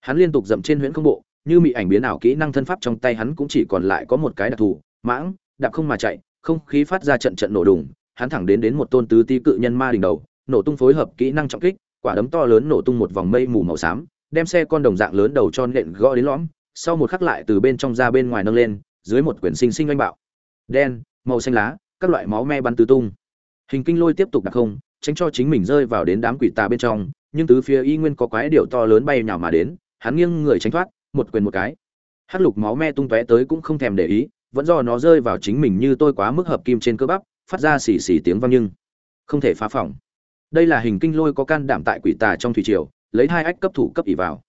Hắn liên tục dậm trên huyễn không bộ, như mị ảnh biến ảo kỹ năng thân pháp trong tay hắn cũng chỉ còn lại có một cái đặc thù, mãng, đạp không mà chạy, không khí phát ra trận trận nổ đùng, hắn thẳng đến đến một tôn tứ ti cự nhân ma đỉnh đầu, nổ tung phối hợp kỹ năng trọng kích, quả đấm to lớn nổ tung một vòng mây mù màu xám, đem xe con đồng dạng lớn đầu cho nện gõ đến lõm, sau một khắc lại từ bên trong ra bên ngoài nâng lên, dưới một quyển sinh sinh oanh bạo. Đen, màu xanh lá, các loại máu me bắn tứ tung. Hình kinh lôi tiếp tục đặc không tránh cho chính mình rơi vào đến đám quỷ tà bên trong, nhưng tứ phía y nguyên có quái điệu to lớn bay nhào mà đến, hắn nghiêng người tránh thoát, một quyền một cái. Hát lục máu me tung tóe tới cũng không thèm để ý, vẫn do nó rơi vào chính mình như tôi quá mức hợp kim trên cơ bắp, phát ra xì xì tiếng vang nhưng không thể phá phỏng đây là hình kinh lôi có can đảm tại quỷ tà trong thủy triều, lấy hai ách cấp thủ cấp ỉ vào.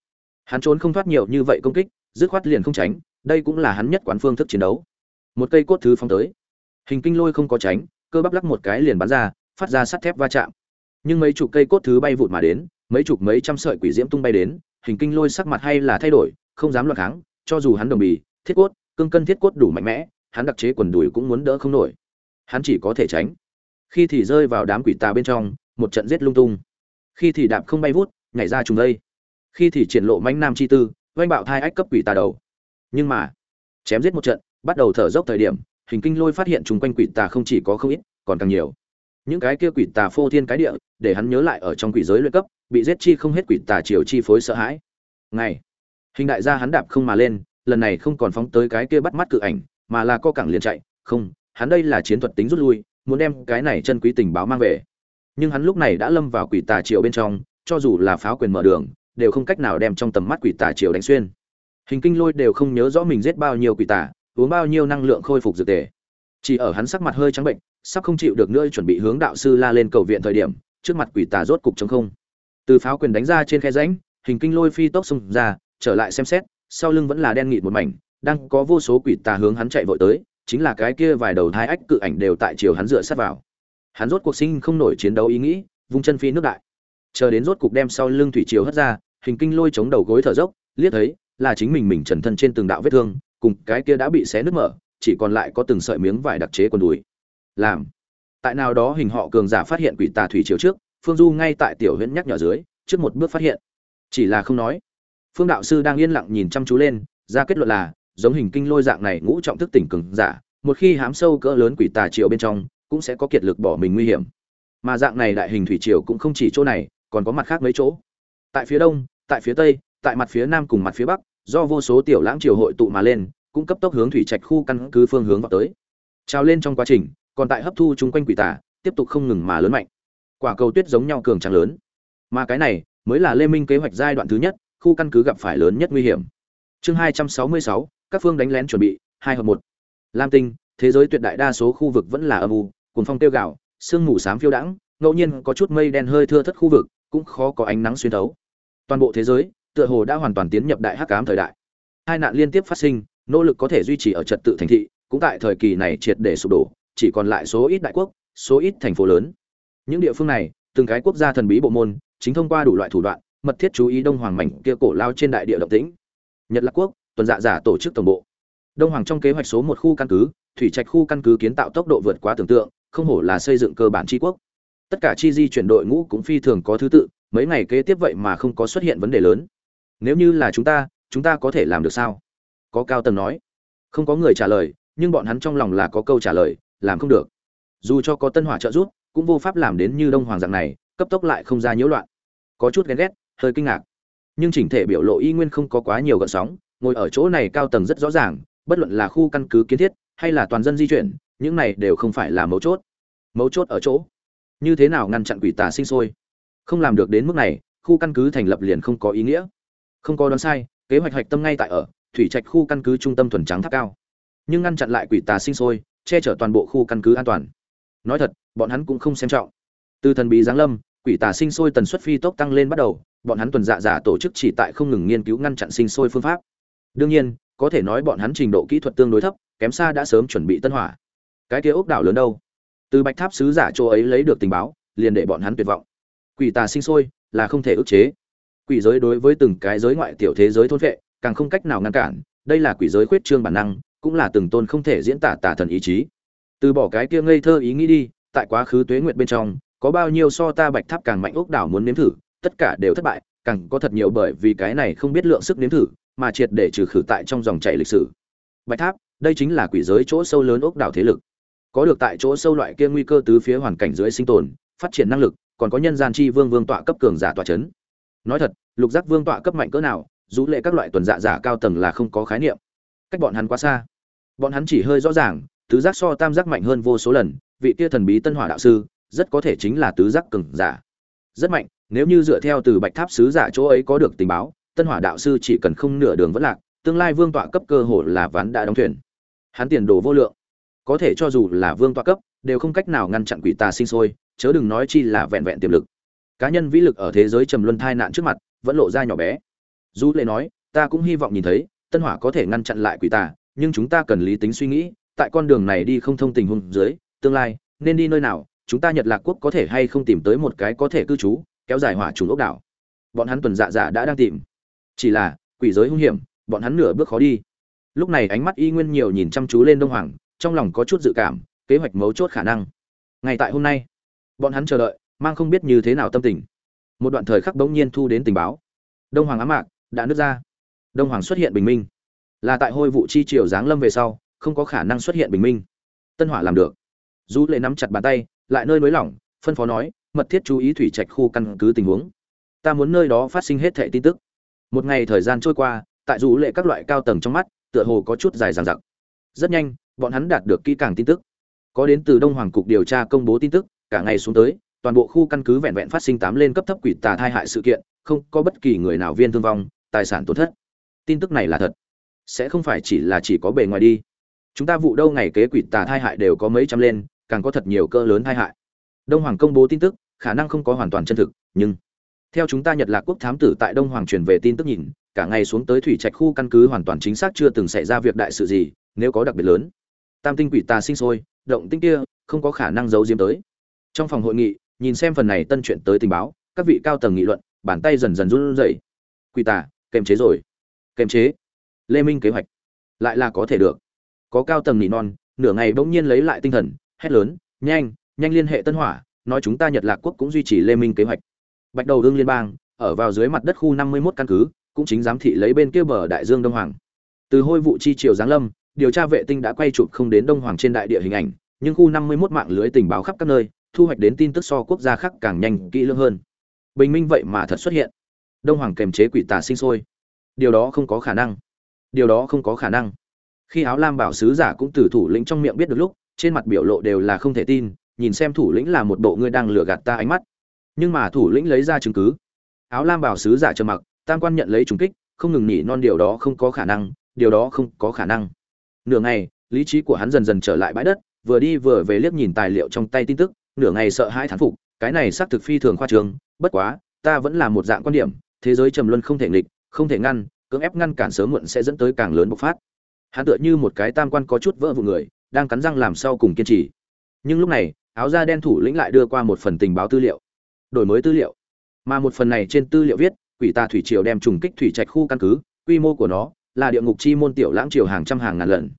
Hắn trốn không thoát nhiều như vậy công kích, dứt khoát liền không tránh, đây cũng là hắn nhất quán phương thức chiến đấu. Một cây cốt thứ phong tới. Hình kinh lôi không có tránh, cơ bắp lắc một cái liền bắn ra phát ra sắt thép va chạm. Nhưng mấy chục cây cốt thứ bay vụt mà đến, mấy chục mấy trăm sợi quỷ diễm tung bay đến, hình kinh lôi sắc mặt hay là thay đổi, không dám loạt kháng, cho dù hắn đồng bì, thiết cốt, cương cân thiết cốt đủ mạnh mẽ, hắn đặc chế quần đùi cũng muốn đỡ không nổi. Hắn chỉ có thể tránh. Khi thì rơi vào đám quỷ tà bên trong, một trận giết lung tung. Khi thì đạp không bay vút, nhảy ra trùng đây khi thì triển lộ manh nam chi tư, oanh bạo thai ách cấp quỷ tà đầu. Nhưng mà, chém giết một trận, bắt đầu thở dốc thời điểm, hình kinh lôi phát hiện chung quanh quỷ tà không chỉ có không ít, còn càng nhiều những cái kia quỷ tà phô thiên cái địa, để hắn nhớ lại ở trong quỷ giới luyện cấp, bị giết chi không hết quỷ tà triều chi phối sợ hãi. Ngày, hình đại gia hắn đạp không mà lên, lần này không còn phóng tới cái kia bắt mắt cự ảnh, mà là co cẳng liền chạy. Không, hắn đây là chiến thuật tính rút lui, muốn đem cái này chân quý tình báo mang về. Nhưng hắn lúc này đã lâm vào quỷ tà triều bên trong, cho dù là pháo quyền mở đường, đều không cách nào đem trong tầm mắt quỷ tà triều đánh xuyên. Hình kinh lôi đều không nhớ rõ mình giết bao nhiêu quỷ tà, uống bao nhiêu năng lượng khôi phục dược tề chỉ ở hắn sắc mặt hơi trắng bệnh, sắp không chịu được nữa chuẩn bị hướng đạo sư la lên cầu viện thời điểm, trước mặt quỷ tà rốt cục chống không. Từ pháo quyền đánh ra trên khe rãnh, hình kinh lôi phi tốc xông ra, trở lại xem xét, sau lưng vẫn là đen nghịt một mảnh, đang có vô số quỷ tà hướng hắn chạy vội tới, chính là cái kia vài đầu thái ách cự ảnh đều tại chiều hắn dựa sát vào. Hắn rốt cuộc sinh không nổi chiến đấu ý nghĩ, vung chân phi nước đại. Chờ đến rốt cục đem sau lưng thủy chiều hất ra, hình kinh lôi chống đầu gối thở dốc, liếc thấy, là chính mình mình trần thân trên từng đạo vết thương, cùng cái kia đã bị xé nứt mở chỉ còn lại có từng sợi miếng vải đặc chế quần đùi. Làm. Tại nào đó hình họ cường giả phát hiện quỷ tà thủy triều trước, phương du ngay tại tiểu huyện nhắc nhở dưới, trước một bước phát hiện. Chỉ là không nói. Phương đạo sư đang yên lặng nhìn chăm chú lên, ra kết luận là, giống hình kinh lôi dạng này ngũ trọng thức tỉnh cường giả, một khi hám sâu cỡ lớn quỷ tà triều bên trong, cũng sẽ có kiệt lực bỏ mình nguy hiểm. Mà dạng này đại hình thủy triều cũng không chỉ chỗ này, còn có mặt khác mấy chỗ. Tại phía đông, tại phía tây, tại mặt phía nam cùng mặt phía bắc, do vô số tiểu lãng triều hội tụ mà lên cũng cấp tốc hướng thủy trạch khu căn cứ phương hướng vào tới. Trào lên trong quá trình còn tại hấp thu chung quanh quỷ tả, tiếp tục không ngừng mà lớn mạnh. Quả cầu tuyết giống nhau cường tràng lớn. Mà cái này mới là lê minh kế hoạch giai đoạn thứ nhất khu căn cứ gặp phải lớn nhất nguy hiểm. Chương hai trăm sáu mươi sáu các phương đánh lén chuẩn bị hai hợp một. Lam tinh thế giới tuyệt đại đa số khu vực vẫn là âm u cồn phong tiêu gạo sương mù xám phiêu đãng ngẫu nhiên có chút mây đen hơi thưa thất khu vực cũng khó có ánh nắng xuyên thấu. Toàn bộ thế giới tựa hồ đã hoàn toàn tiến nhập đại hắc ám thời đại. Hai nạn liên tiếp phát sinh nỗ lực có thể duy trì ở trật tự thành thị, cũng tại thời kỳ này triệt để sụp đổ, chỉ còn lại số ít đại quốc, số ít thành phố lớn. Những địa phương này, từng cái quốc gia thần bí bộ môn, chính thông qua đủ loại thủ đoạn, mật thiết chú ý đông hoàng mảnh kia cổ lao trên đại địa động tĩnh. Nhật lạc quốc, tuần dạ giả tổ chức tổng bộ. Đông hoàng trong kế hoạch số một khu căn cứ, thủy trạch khu căn cứ kiến tạo tốc độ vượt quá tưởng tượng, không hổ là xây dựng cơ bản tri quốc. Tất cả chi di chuyển đội ngũ cũng phi thường có thứ tự, mấy ngày kế tiếp vậy mà không có xuất hiện vấn đề lớn. Nếu như là chúng ta chúng ta có thể làm được sao? Có cao tầng nói. Không có người trả lời, nhưng bọn hắn trong lòng là có câu trả lời, làm không được. Dù cho có tân hỏa trợ giúp, cũng vô pháp làm đến như đông hoàng dạng này, cấp tốc lại không ra nhiễu loạn. Có chút ghen ghét, hơi kinh ngạc. Nhưng chỉnh thể biểu lộ y nguyên không có quá nhiều gợn sóng, ngồi ở chỗ này cao tầng rất rõ ràng, bất luận là khu căn cứ kiến thiết, hay là toàn dân di chuyển, những này đều không phải là mấu chốt. Mấu chốt ở chỗ, như thế nào ngăn chặn quỷ tà sinh sôi? Không làm được đến mức này, khu căn cứ thành lập liền không có ý nghĩa. Không có đoán sai, kế hoạch hạch tâm ngay tại ở thủy trạch khu căn cứ trung tâm thuần trắng tháp cao. Nhưng ngăn chặn lại quỷ tà sinh sôi, che chở toàn bộ khu căn cứ an toàn. Nói thật, bọn hắn cũng không xem trọng. Từ thần bí giáng lâm, quỷ tà sinh sôi tần suất phi tốc tăng lên bắt đầu, bọn hắn tuần dạ giả tổ chức chỉ tại không ngừng nghiên cứu ngăn chặn sinh sôi phương pháp. Đương nhiên, có thể nói bọn hắn trình độ kỹ thuật tương đối thấp, kém xa đã sớm chuẩn bị tân hỏa. Cái kia ốc đảo lớn đâu? Từ bạch tháp sứ giả chỗ ấy lấy được tình báo, liền để bọn hắn tuyệt vọng. Quỷ tà sinh sôi là không thể ức chế. Quỷ giới đối với từng cái giới ngoại tiểu thế giới thôn vệ càng không cách nào ngăn cản, đây là quỷ giới khuyết trương bản năng, cũng là từng tôn không thể diễn tả tả thần ý chí. Từ bỏ cái kia ngây thơ ý nghĩ đi, tại quá khứ tuế nguyệt bên trong, có bao nhiêu so ta bạch tháp càng mạnh ốc đảo muốn nếm thử, tất cả đều thất bại, càng có thật nhiều bởi vì cái này không biết lượng sức nếm thử, mà triệt để trừ khử tại trong dòng chảy lịch sử. Bạch tháp, đây chính là quỷ giới chỗ sâu lớn ốc đảo thế lực. Có được tại chỗ sâu loại kia nguy cơ tứ phía hoàn cảnh dưới sinh tồn, phát triển năng lực, còn có nhân gian chi vương vương tọa cấp cường giả tọa chấn. Nói thật, lục giác vương tọa cấp mạnh cỡ nào dù lệ các loại tuần dạ giả cao tầng là không có khái niệm. Cách bọn hắn quá xa. Bọn hắn chỉ hơi rõ ràng, tứ giác so tam giác mạnh hơn vô số lần, vị kia thần bí tân hỏa đạo sư, rất có thể chính là tứ giác cường giả. Rất mạnh, nếu như dựa theo từ bạch tháp sứ giả chỗ ấy có được tình báo, tân hỏa đạo sư chỉ cần không nửa đường vẫn lạc, tương lai vương tọa cấp cơ hội là ván đã đóng thuyền. Hắn tiền đồ vô lượng. Có thể cho dù là vương tọa cấp, đều không cách nào ngăn chặn quỷ tà sinh sôi, chớ đừng nói chi là vẹn vẹn tiềm lực. Cá nhân vĩ lực ở thế giới trầm luân thai nạn trước mặt, vẫn lộ ra nhỏ bé du lệ nói, ta cũng hy vọng nhìn thấy, tân hỏa có thể ngăn chặn lại quỷ tà, nhưng chúng ta cần lý tính suy nghĩ, tại con đường này đi không thông tình huống dưới, tương lai, nên đi nơi nào, chúng ta nhật lạc quốc có thể hay không tìm tới một cái có thể cư trú, kéo dài hỏa trùng ốc đảo. Bọn hắn tuần dạ dạ đã đang tìm. Chỉ là, quỷ giới hung hiểm, bọn hắn nửa bước khó đi. Lúc này ánh mắt y nguyên nhiều nhìn chăm chú lên đông hoàng, trong lòng có chút dự cảm, kế hoạch mấu chốt khả năng. Ngay tại hôm nay, bọn hắn chờ đợi, mang không biết như thế nào tâm tình. Một đoạn thời khắc bỗng nhiên thu đến tình báo. Đông hoàng ám mạc đã nứt ra. Đông hoàng xuất hiện bình minh. Là tại hôi vụ chi triều giáng lâm về sau, không có khả năng xuất hiện bình minh. Tân hỏa làm được. Du lệ nắm chặt bàn tay, lại nơi nới lỏng, phân phó nói, mật thiết chú ý thủy trạch khu căn cứ tình huống. Ta muốn nơi đó phát sinh hết thệ tin tức. Một ngày thời gian trôi qua, tại du lệ các loại cao tầng trong mắt, tựa hồ có chút dài dằng dặc. Rất nhanh, bọn hắn đạt được kỹ càng tin tức. Có đến từ đông hoàng cục điều tra công bố tin tức, cả ngày xuống tới, toàn bộ khu căn cứ vẹn vẹn phát sinh tám lên cấp thấp quỷ tà thai hại sự kiện, không có bất kỳ người nào viên thương vong tài sản tổn thất. Tin tức này là thật. Sẽ không phải chỉ là chỉ có bề ngoài đi. Chúng ta vụ đâu ngày kế quỷ tà thai hại đều có mấy trăm lên, càng có thật nhiều cơ lớn thai hại. Đông hoàng công bố tin tức, khả năng không có hoàn toàn chân thực, nhưng theo chúng ta nhật lạc quốc thám tử tại đông hoàng truyền về tin tức nhìn, cả ngày xuống tới thủy trạch khu căn cứ hoàn toàn chính xác chưa từng xảy ra việc đại sự gì, nếu có đặc biệt lớn. Tam tinh quỷ tà sinh sôi, động tinh kia, không có khả năng giấu diếm tới. Trong phòng hội nghị, nhìn xem phần này tân chuyện tới tình báo, các vị cao tầng nghị luận, bàn tay dần dần run rẩy. Quỷ tà kềm chế rồi. Kềm chế? Lê minh kế hoạch. Lại là có thể được. Có cao tầng nỉ non, nửa ngày bỗng nhiên lấy lại tinh thần, hét lớn, nhanh nhanh liên hệ tân hỏa, nói chúng ta nhật lạc quốc cũng duy trì lê minh kế hoạch. Bạch đầu đương liên bang, ở vào dưới mặt đất khu năm mươi 51 căn cứ, cũng chính giám thị lấy bên kia bờ đại dương đông hoàng. Từ hôi vụ chi triều giáng lâm, điều tra vệ tinh đã quay chụp không đến đông hoàng trên đại địa hình ảnh, nhưng khu năm mươi 51 mạng lưới tình báo khắp các nơi, thu hoạch đến tin tức so quốc gia khác càng nhanh, kỹ lưỡng hơn. Bình minh vậy mà thật xuất hiện đông hoàng kềm chế quỷ tà sinh sôi. Điều đó không có khả năng. Điều đó không có khả năng. Khi áo lam bảo sứ giả cũng từ thủ lĩnh trong miệng biết được lúc, trên mặt biểu lộ đều là không thể tin, nhìn xem thủ lĩnh là một bộ ngươi đang lừa gạt ta ánh mắt. Nhưng mà thủ lĩnh lấy ra chứng cứ. Áo lam bảo sứ giả trầm mặc, tam quan nhận lấy trùng kích, không ngừng nghỉ non điều đó không có khả năng, điều đó không có khả năng. Nửa ngày, lý trí của hắn dần dần trở lại bãi đất, vừa đi vừa về liếc nhìn tài liệu trong tay tin tức, nửa ngày sợ hãi thán phục, cái này xác thực phi thường khoa trường bất quá, ta vẫn là một dạng quan điểm thế giới trầm luân không thể nghịch, không thể ngăn, cưỡng ép ngăn cản sớm muộn sẽ dẫn tới càng lớn bộc phát. Hắn tựa như một cái tam quan có chút vỡ vụ người, đang cắn răng làm sau cùng kiên trì. Nhưng lúc này, áo da đen thủ lĩnh lại đưa qua một phần tình báo tư liệu. Đổi mới tư liệu. Mà một phần này trên tư liệu viết, quỷ tà thủy triều đem trùng kích thủy trạch khu căn cứ, quy mô của nó là địa ngục chi môn tiểu lãng triều hàng trăm hàng ngàn lần.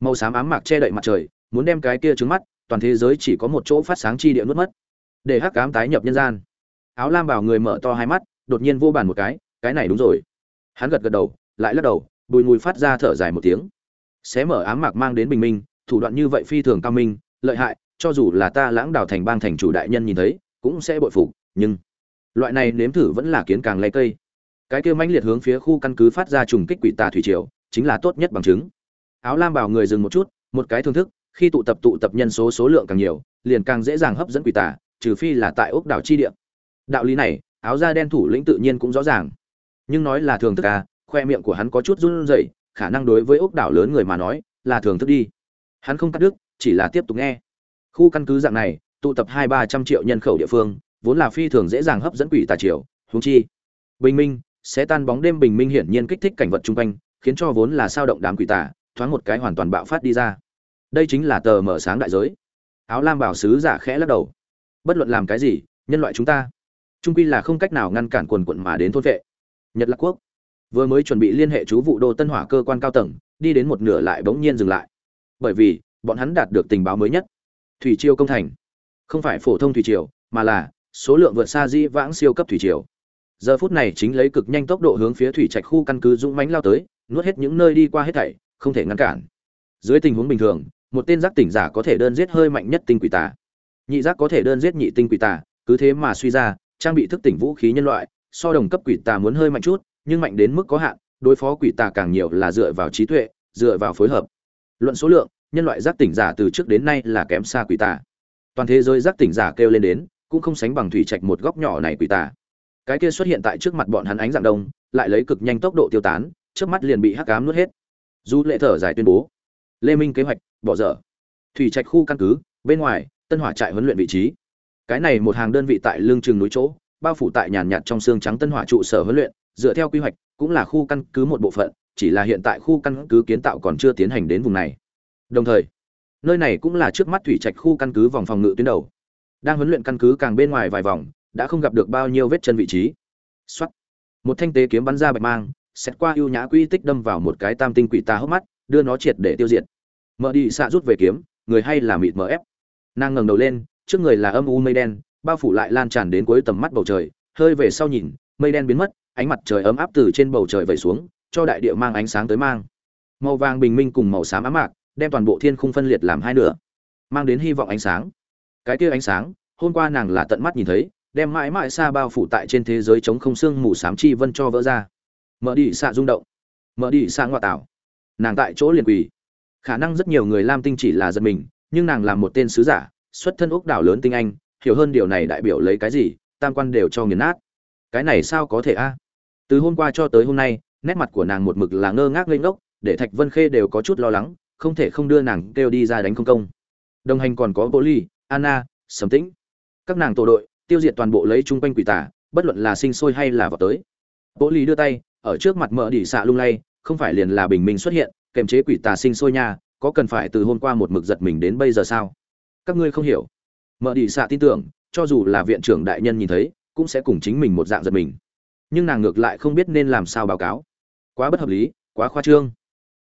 Màu xám ám mạc che đậy mặt trời, muốn đem cái kia trứng mắt, toàn thế giới chỉ có một chỗ phát sáng chi địa nuốt mất. Để hắc cám tái nhập nhân gian. Áo lam bảo người mở to hai mắt đột nhiên vô bàn một cái cái này đúng rồi. Hắn gật gật đầu, lại lắc đầu, bùi mùi phát ra thở dài một tiếng. Xé mở ám mạc mang đến bình minh, thủ đoạn như vậy phi thường cao minh, lợi hại, cho dù là ta lãng đào thành bang thành chủ đại nhân nhìn thấy, cũng sẽ bội phục, nhưng loại này nếm thử vẫn là kiến càng lấy cây. Cái kia mãnh liệt hướng phía khu căn cứ phát ra trùng kích quỷ tà thủy triều, chính là tốt nhất bằng chứng. Áo lam bảo người dừng một chút, một cái thương thức, khi tụ tập tụ tập nhân số số lượng càng nhiều, liền càng dễ dàng hấp dẫn quỷ tà, trừ phi là tại ốc đảo chi địa. Đạo lý này áo da đen thủ lĩnh tự nhiên cũng rõ ràng. Nhưng nói là thường thức à khoe miệng của hắn có chút run rẩy, khả năng đối với ốc đảo lớn người mà nói, là thường thức đi. Hắn không cắt đứt, chỉ là tiếp tục nghe. Khu căn cứ dạng này, tụ tập hai ba trăm triệu nhân khẩu địa phương, vốn là phi thường dễ dàng hấp dẫn quỷ tà triều húng chi. Bình minh, sẽ tan bóng đêm bình minh hiển nhiên kích thích cảnh vật chung quanh, khiến cho vốn là sao động đám quỷ tà, thoáng một cái hoàn toàn bạo phát đi ra. Đây chính là tờ mở sáng đại giới. Áo lam bảo sứ giả khẽ lắc đầu. Bất luận làm cái gì, nhân loại chúng ta trung quy là không cách nào ngăn cản quần quận mà đến thôn vệ. Nhật lạc quốc. Vừa mới chuẩn bị liên hệ chú vụ đô tân hỏa cơ quan cao tầng, đi đến một nửa lại bỗng nhiên dừng lại. Bởi vì, bọn hắn đạt được tình báo mới nhất. Thủy triều công thành. Không phải phổ thông thủy triều, mà là số lượng vượt xa di vãng siêu cấp thủy triều. Giờ phút này chính lấy cực nhanh tốc độ hướng phía thủy trạch khu căn cứ dũng mánh lao tới, nuốt hết những nơi đi qua hết thảy, không thể ngăn cản. Dưới tình huống bình thường, một tên giác tỉnh giả có thể đơn giết hơi mạnh nhất tinh quỷ tà. Nhị giác có thể đơn giết nhị tinh quỷ tà, cứ thế mà suy ra trang bị thức tỉnh vũ khí nhân loại, so đồng cấp quỷ tà muốn hơi mạnh chút, nhưng mạnh đến mức có hạn, đối phó quỷ tà càng nhiều là dựa vào trí tuệ, dựa vào phối hợp. Luận số lượng, nhân loại giác tỉnh giả từ trước đến nay là kém xa quỷ tà. Toàn thế giới giác tỉnh giả kêu lên đến, cũng không sánh bằng thủy trạch một góc nhỏ này quỷ tà. Cái kia xuất hiện tại trước mặt bọn hắn ánh dạng đông, lại lấy cực nhanh tốc độ tiêu tán, trước mắt liền bị hắc cám nuốt hết. Du lệ thở dài tuyên bố, lê minh kế hoạch, bỏ dở. Thủy trạch khu căn cứ, bên ngoài, tân hỏa trại huấn luyện vị trí cái này một hàng đơn vị tại lương trường núi chỗ, bao phủ tại nhàn nhạt trong xương trắng tân hỏa trụ sở huấn luyện, dựa theo quy hoạch, cũng là khu căn cứ một bộ phận, chỉ là hiện tại khu căn cứ kiến tạo còn chưa tiến hành đến vùng này. Đồng thời, nơi này cũng là trước mắt thủy trạch khu căn cứ vòng phòng ngự tuyến đầu. Đang huấn luyện căn cứ càng bên ngoài vài vòng, đã không gặp được bao nhiêu vết chân vị trí. Xuất một thanh tế kiếm bắn ra bạch mang xét qua ưu nhã quy tích đâm vào một cái tam tinh quỷ ta hốc mắt, đưa nó triệt để tiêu diệt. Mở đi, xạ rút về kiếm, người hay là mịt mờ ép. Nàng ngẩng đầu lên trước người là âm u mây đen, bao phủ lại lan tràn đến cuối tầm mắt bầu trời, hơi về sau nhìn, mây đen biến mất, ánh mặt trời ấm áp từ trên bầu trời vẩy xuống, cho đại địa mang ánh sáng tới mang. Màu vàng bình minh cùng màu xám ám mạc, đem toàn bộ thiên khung phân liệt làm hai nửa, mang đến hy vọng ánh sáng. Cái kia ánh sáng, hôm qua nàng là tận mắt nhìn thấy, đem mãi mãi xa bao phủ tại trên thế giới chống không xương mù xám chi vân cho vỡ ra. Mở đi xạ rung động. Mở đi xạ ngoại tảo. Nàng tại chỗ liền quỳ. Khả năng rất nhiều người lam tinh chỉ là giật mình, nhưng nàng là một tên sứ giả xuất thân úc đảo lớn tinh anh, hiểu hơn điều này đại biểu lấy cái gì, tam quan đều cho nghiền nát. Cái này sao có thể a? Từ hôm qua cho tới hôm nay, nét mặt của nàng một mực là ngơ ngác lên ngốc, để thạch vân khê đều có chút lo lắng, không thể không đưa nàng kêu đi ra đánh không công. Đồng hành còn có bố ly, anna, sầm tĩnh. Các nàng tổ đội, tiêu diệt toàn bộ lấy chung quanh quỷ tả bất luận là sinh sôi hay là vào tới. Bố ly đưa tay, ở trước mặt mở đỉ xạ lung lay, không phải liền là bình minh xuất hiện kèm chế quỷ tà sinh sôi nha, có cần phải từ hôm qua một mực giật mình đến bây giờ sao? Các ngươi không hiểu. Mở đi xạ tin tưởng, cho dù là viện trưởng đại nhân nhìn thấy, cũng sẽ cùng chính mình một dạng giật mình. Nhưng nàng ngược lại không biết nên làm sao báo cáo. Quá bất hợp lý, quá khoa trương.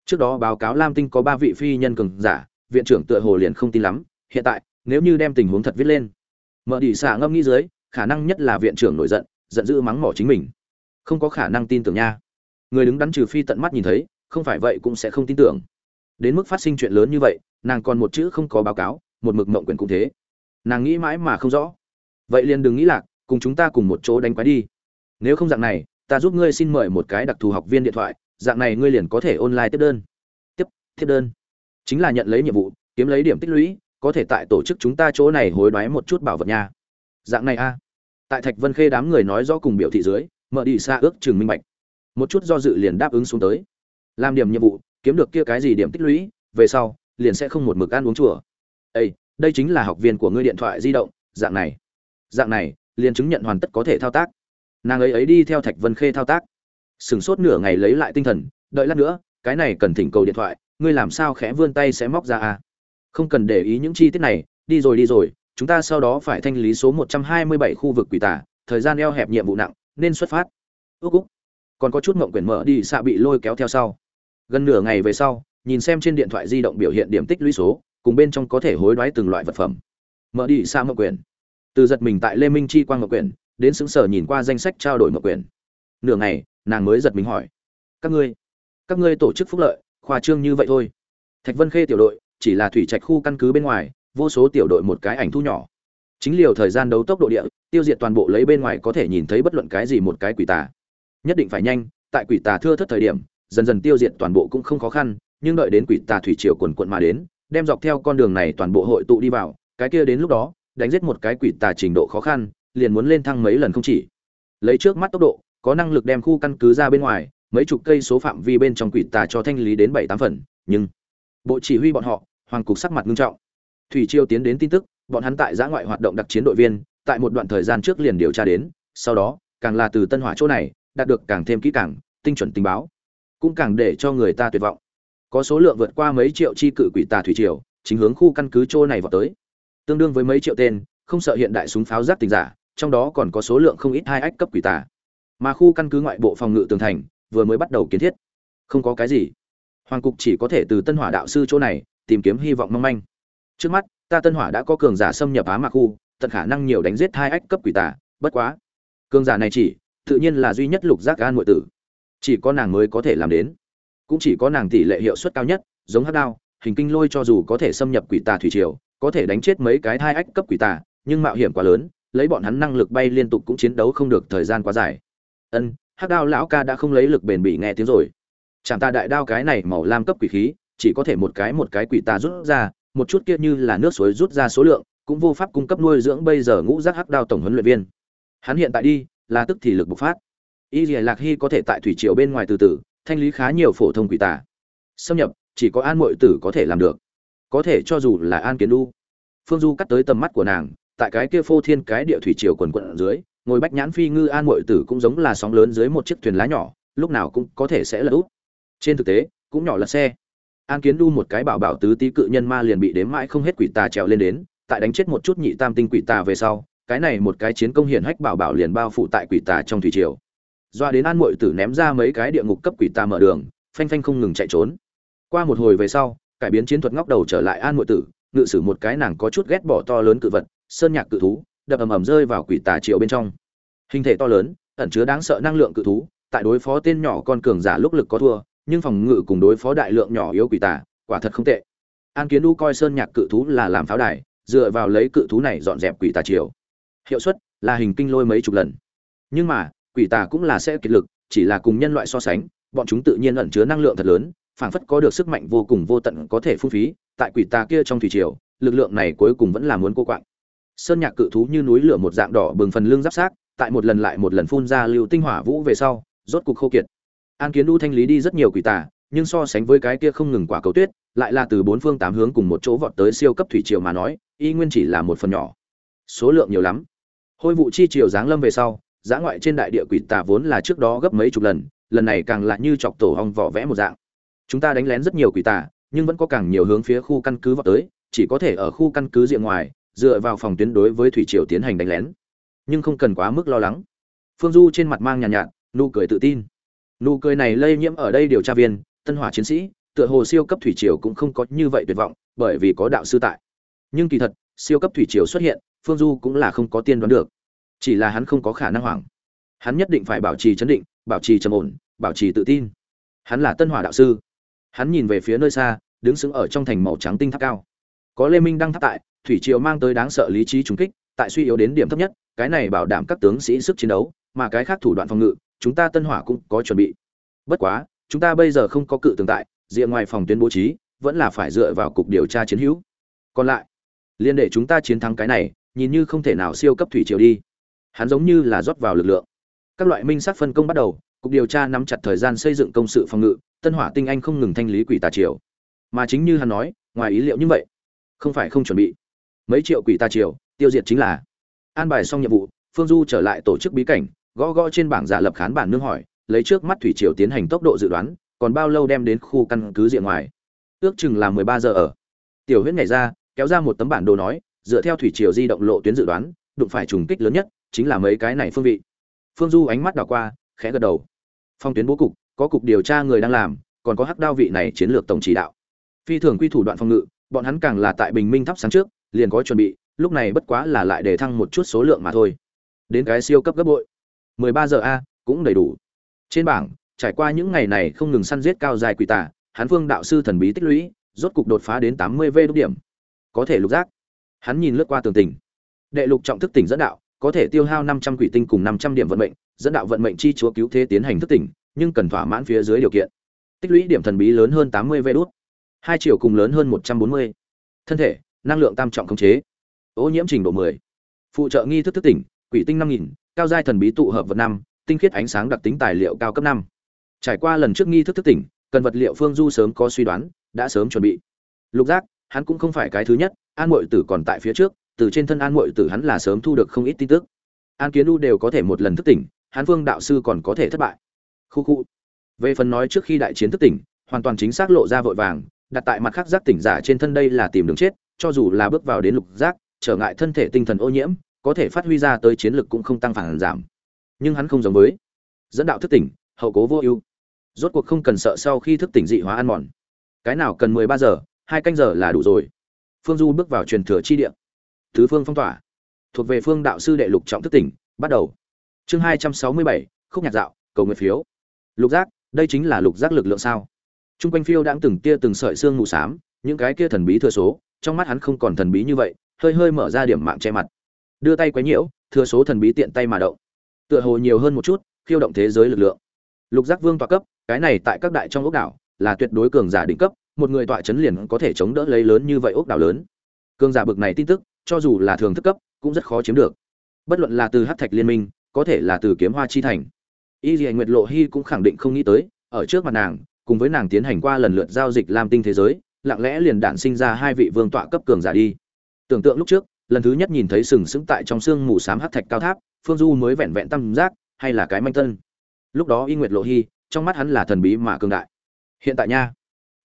Trước đó báo cáo lam tinh có ba vị phi nhân cường giả, viện trưởng tựa hồ liền không tin lắm. Hiện tại, nếu như đem tình huống thật viết lên mở đi xạ ngâm nghĩ dưới, khả năng nhất là viện trưởng nổi giận giận dữ mắng mỏ chính mình. Không có khả năng tin tưởng nha. Người đứng đắn trừ phi tận mắt nhìn thấy, không phải vậy cũng sẽ không tin tưởng. Đến mức phát sinh chuyện lớn như vậy, nàng còn một chữ không có báo cáo một mực mộng quyền cũng thế. Nàng nghĩ mãi mà không rõ. Vậy liền đừng nghĩ lạc, cùng chúng ta cùng một chỗ đánh quái đi. Nếu không dạng này, ta giúp ngươi xin mời một cái đặc thù học viên điện thoại, dạng này ngươi liền có thể online tiếp đơn. Tiếp tiếp đơn. Chính là nhận lấy nhiệm vụ, kiếm lấy điểm tích lũy, có thể tại tổ chức chúng ta chỗ này hối đoái một chút bảo vật nha. Dạng này a. Tại thạch vân khê đám người nói rõ cùng biểu thị dưới, mở đi xa ước chừng minh bạch. Một chút do dự liền đáp ứng xuống tới. Làm điểm nhiệm vụ, kiếm được kia cái gì điểm tích lũy, về sau, liền sẽ không một mực ăn uống chùa ây đây chính là học viên của ngươi điện thoại di động, dạng này. Dạng này, liền chứng nhận hoàn tất có thể thao tác. Nàng ấy ấy đi theo thạch vân khê thao tác. Sửng sốt nửa ngày lấy lại tinh thần, đợi lát nữa, cái này cần thỉnh cầu điện thoại, ngươi làm sao khẽ vươn tay sẽ móc ra à? Không cần để ý những chi tiết này, đi rồi đi rồi, chúng ta sau đó phải thanh lý số 127 khu vực quỷ tà thời gian eo hẹp nhiệm vụ nặng, nên xuất phát. Ước úc. Còn có chút mộng quyển mở đi, xạ bị lôi kéo theo sau. Gần nửa ngày về sau, nhìn xem trên điện thoại di động biểu hiện điểm tích lũy số cùng bên trong có thể hối đoái từng loại vật phẩm. Mở đi xa mở quyển. Từ giật mình tại lê minh chi quang mở quyển, đến xứng sở nhìn qua danh sách trao đổi mở quyển. Nửa ngày, nàng mới giật mình hỏi, các ngươi các ngươi tổ chức phúc lợi, khoa trương như vậy thôi. Thạch vân khê tiểu đội, chỉ là thủy trạch khu căn cứ bên ngoài, vô số tiểu đội một cái ảnh thu nhỏ. Chính liều thời gian đấu tốc độ địa, tiêu diệt toàn bộ lấy bên ngoài có thể nhìn thấy bất luận cái gì một cái quỷ tà. Nhất định phải nhanh, tại quỷ tà thưa thất thời điểm, dần dần tiêu diệt toàn bộ cũng không khó khăn, nhưng đợi đến quỷ tà thủy triều quần quận mà đến đem dọc theo con đường này toàn bộ hội tụ đi vào, cái kia đến lúc đó, đánh giết một cái quỷ tà trình độ khó khăn, liền muốn lên thăng mấy lần không chỉ. Lấy trước mắt tốc độ, có năng lực đem khu căn cứ ra bên ngoài, mấy chục cây số phạm vi bên trong quỷ tà cho thanh lý đến bảy tám phần, nhưng bộ chỉ huy bọn họ, hoàng cục sắc mặt nghiêm trọng. Thủy triều tiến đến tin tức, bọn hắn tại giã ngoại hoạt động đặc chiến đội viên, tại một đoạn thời gian trước liền điều tra đến, sau đó, càng là từ tân hỏa chỗ này, đạt được càng thêm kỹ càng, tinh chuẩn tình báo, cũng càng để cho người ta tuyệt vọng có số lượng vượt qua mấy triệu chi cự quỷ tà thủy triều, chính hướng khu căn cứ chỗ này vào tới. Tương đương với mấy triệu tên, không sợ hiện đại súng pháo giáp tình giả, trong đó còn có số lượng không ít hai ách cấp quỷ tà. Mà khu căn cứ ngoại bộ phòng ngự tường thành, vừa mới bắt đầu kiến thiết. Không có cái gì. Hoàng cục chỉ có thể từ tân hỏa đạo sư chỗ này, tìm kiếm hy vọng mong manh. Trước mắt, ta tân hỏa đã có cường giả xâm nhập á mạc khu, tận khả năng nhiều đánh giết hai ách cấp quỷ tà, bất quá. Cường giả này chỉ, tự nhiên là duy nhất lục giác an nội tử. Chỉ có nàng mới có thể làm đến cũng chỉ có nàng tỷ lệ hiệu suất cao nhất, giống hát đao, hình kinh lôi cho dù có thể xâm nhập quỷ tà thủy triều, có thể đánh chết mấy cái thai ách cấp quỷ tà, nhưng mạo hiểm quá lớn, lấy bọn hắn năng lực bay liên tục cũng chiến đấu không được thời gian quá dài. Ân, hát đao lão ca đã không lấy lực bền bỉ nghe tiếng rồi. Chẳng ta đại đao cái này màu lam cấp quỷ khí, chỉ có thể một cái một cái quỷ tà rút ra, một chút kia như là nước suối rút ra số lượng, cũng vô pháp cung cấp nuôi dưỡng bây giờ ngũ giác hắc đao tổng huấn luyện viên. Hắn hiện tại đi, là tức thì lực bộc phát. Y lìa lạc hy có thể tại thủy triều bên ngoài từ từ thanh lý khá nhiều phổ thông quỷ tà. Xâm nhập, chỉ có an mội tử có thể làm được. Có thể cho dù là an kiến đu phương du cắt tới tầm mắt của nàng, tại cái kia phô thiên cái địa thủy triều quần quận ở dưới, ngồi bách nhãn phi ngư an mội tử cũng giống là sóng lớn dưới một chiếc thuyền lá nhỏ, lúc nào cũng có thể sẽ lật úp. Trên thực tế, cũng nhỏ lật xe. An kiến đu một cái bảo bảo tứ tí cự nhân ma liền bị đếm mãi không hết quỷ tà trèo lên đến, tại đánh chết một chút nhị tam tinh quỷ tà về sau, cái này một cái chiến công hiển hách bảo bảo liền bao phủ tại quỷ tà trong thủy triều doa đến an muội tử ném ra mấy cái địa ngục cấp quỷ tà mở đường, phanh phanh không ngừng chạy trốn. Qua một hồi về sau, cải biến chiến thuật ngóc đầu trở lại an muội tử, ngự sử một cái nàng có chút ghét bỏ to lớn cự vật, sơn nhạc cự thú, đập ầm ầm rơi vào quỷ tà triều bên trong. Hình thể to lớn, ẩn chứa đáng sợ năng lượng cự thú, tại đối phó tên nhỏ con cường giả lúc lực có thua, nhưng phòng ngự cùng đối phó đại lượng nhỏ yếu quỷ tà, quả thật không tệ. An kiến U coi sơn nhạc cự thú là làm pháo đài, dựa vào lấy cự thú này dọn dẹp quỷ tà triều. Hiệu suất là hình kinh lôi mấy chục lần. Nhưng mà quỷ tà cũng là sẽ kiệt lực, chỉ là cùng nhân loại so sánh, bọn chúng tự nhiên ẩn chứa năng lượng thật lớn, phảng phất có được sức mạnh vô cùng vô tận có thể phung phí, tại quỷ tà kia trong thủy triều, lực lượng này cuối cùng vẫn là muốn cô quạng. Sơn nhạc cự thú như núi lửa một dạng đỏ bừng phần lưng giáp sát, tại một lần lại một lần phun ra lưu tinh hỏa vũ về sau, rốt cục khô kiệt. An kiến đu thanh lý đi rất nhiều quỷ tà, nhưng so sánh với cái kia không ngừng quả cầu tuyết, lại là từ bốn phương tám hướng cùng một chỗ vọt tới siêu cấp thủy triều mà nói, y nguyên chỉ là một phần nhỏ. Số lượng nhiều lắm. Hôi vụ chi triều giáng lâm về sau giã ngoại trên đại địa quỷ tà vốn là trước đó gấp mấy chục lần lần này càng lại như chọc tổ hong vỏ vẽ một dạng. Chúng ta đánh lén rất nhiều quỷ tà nhưng vẫn có càng nhiều hướng phía khu căn cứ vào tới chỉ có thể ở khu căn cứ diện ngoài dựa vào phòng tuyến đối với thủy triều tiến hành đánh lén. Nhưng không cần quá mức lo lắng. Phương du trên mặt mang nhàn nhạt, nhạt nụ cười tự tin. Nụ cười này lây nhiễm ở đây điều tra viên tân hỏa chiến sĩ tựa hồ siêu cấp thủy triều cũng không có như vậy tuyệt vọng bởi vì có đạo sư tại. Nhưng kỳ thật siêu cấp thủy triều xuất hiện phương du cũng là không có tiên đoán được chỉ là hắn không có khả năng hoảng. Hắn nhất định phải bảo trì chấn định, bảo trì trầm ổn, bảo trì tự tin. Hắn là tân hỏa đạo sư. Hắn nhìn về phía nơi xa, đứng sững ở trong thành màu trắng tinh tháp cao. Có lê minh đang tháp tại, thủy triều mang tới đáng sợ lý trí trùng kích, tại suy yếu đến điểm thấp nhất, cái này bảo đảm các tướng sĩ sức chiến đấu, mà cái khác thủ đoạn phòng ngự, chúng ta tân hỏa cũng có chuẩn bị. Bất quá, chúng ta bây giờ không có cự tường tại diện ngoài phòng tuyến bố trí, vẫn là phải dựa vào cục điều tra chiến hữu. Còn lại, liên để chúng ta chiến thắng cái này, nhìn như không thể nào siêu cấp thủy triều đi hắn giống như là rót vào lực lượng. Các loại minh sát phân công bắt đầu, cục điều tra nắm chặt thời gian xây dựng công sự phòng ngự, tân hỏa tinh anh không ngừng thanh lý quỷ tà triều. Mà chính như hắn nói, ngoài ý liệu như vậy, không phải không chuẩn bị. Mấy triệu quỷ tà triều, tiêu diệt chính là an bài xong nhiệm vụ, phương du trở lại tổ chức bí cảnh, gõ gõ trên bảng giả lập khán bản nương hỏi, lấy trước mắt thủy triều tiến hành tốc độ dự đoán, còn bao lâu đem đến khu căn cứ diện ngoài? Ước chừng là mười ba giờ ở. Tiểu huyết nhảy ra, kéo ra một tấm bản đồ nói, dựa theo thủy triều di động lộ tuyến dự đoán, đụng phải trùng kích lớn nhất chính là mấy cái này phương vị. Phương du ánh mắt đảo qua, khẽ gật đầu. Phong tuyến bố cục, có cục điều tra người đang làm, còn có hắc đao vị này chiến lược tổng chỉ đạo. Phi thường quy thủ đoạn phòng ngự, bọn hắn càng là tại bình minh thắp sáng trước, liền có chuẩn bị, lúc này bất quá là lại để thăng một chút số lượng mà thôi. Đến cái siêu cấp gấp bội. 13 giờ a, cũng đầy đủ. Trên bảng, trải qua những ngày này không ngừng săn giết cao dài quỷ tà hắn vương đạo sư thần bí tích lũy, rốt cục đột phá đến 80 v đúc điểm. Có thể lục giác. Hắn nhìn lướt qua tường tình đệ lục trọng thức tỉnh dẫn đạo có thể tiêu hao 500 quỷ tinh cùng 500 điểm vận mệnh dẫn đạo vận mệnh chi chúa cứu thế tiến hành thức tỉnh nhưng cần thỏa mãn phía dưới điều kiện. Tích lũy điểm thần bí lớn hơn 80 vé đút. Hai triệu cùng lớn hơn 140. thân thể năng lượng tam trọng khống chế. Ô nhiễm trình độ 10. phụ trợ nghi thức thức tỉnh quỷ tinh 5000, cao giai thần bí tụ hợp vật năm tinh khiết ánh sáng đặc tính tài liệu cao cấp năm. Trải qua lần trước nghi thức thức tỉnh cần vật liệu phương du sớm có suy đoán đã sớm chuẩn bị. Lục giác hắn cũng không phải cái thứ nhất an mội tử còn tại phía trước từ trên thân an muội tử hắn là sớm thu được không ít tin tức. An kiến u đều có thể một lần thức tỉnh hắn phương đạo sư còn có thể thất bại. Khu khu. Về phần nói trước khi đại chiến thức tỉnh, hoàn toàn chính xác lộ ra vội vàng, đặt tại mặt khác giác tỉnh giả trên thân đây là tìm đường chết, cho dù là bước vào đến lục giác, trở ngại thân thể tinh thần ô nhiễm, có thể phát huy ra tới chiến lực cũng không tăng phản giảm. Nhưng hắn không giống với dẫn đạo thức tỉnh, hậu cố vô ưu. Rốt cuộc không cần sợ sau khi thức tỉnh dị hóa ăn mòn. Cái nào cần mười ba giờ, hai canh giờ là đủ rồi. Phương du bước vào truyền thừa chi địa thứ phương phong tỏa. Thuộc về phương đạo sư đệ lục trọng thức tỉnh, bắt đầu. Chương hai trăm sáu mươi bảy, khúc nhạc dạo, cầu nguyện phiếu. Lục giác, đây chính là lục giác lực lượng sao? T r u n g quanh phiêu đãng từng tia từng sợi xương mù s á m những cái kia thần bí thừa số, trong mắt hắn không còn thần bí như vậy, hơi hơi mở ra điểm mạng che mặt. Đưa tay quấy nhiễu, thừa số thần bí tiện tay mà động. Tựa hồ nhiều hơn một chút, khiêu động thế giới lực lượng. Lục giác vương tọa cấp, cái này tại các đại trong ốc đảo, là tuyệt đối cường giả đỉnh cấp, một người tọa chấn liền có thể chống đỡ lấy lớn như vậy ốc đảo lớn. Cường giả bực này tin tức cho dù là thường thức cấp, cũng rất khó chiếm được. Bất luận là từ hát thạch liên minh, có thể là từ kiếm hoa chi thành. Y dị nguyệt lộ hy cũng khẳng định không nghĩ tới, ở trước mặt nàng, cùng với nàng tiến hành qua lần lượt giao dịch lam tinh thế giới, lặng lẽ liền đản sinh ra hai vị vương tọa cấp cường giả đi. Tưởng tượng lúc trước, lần thứ nhất nhìn thấy sừng sững tại trong sương mù xám hát thạch cao tháp, phương du mới vẹn vẹn tâm giác, hay là cái manh tân lúc đó y nguyệt lộ hy trong mắt hắn là thần bí mà cường đại. Hiện tại nha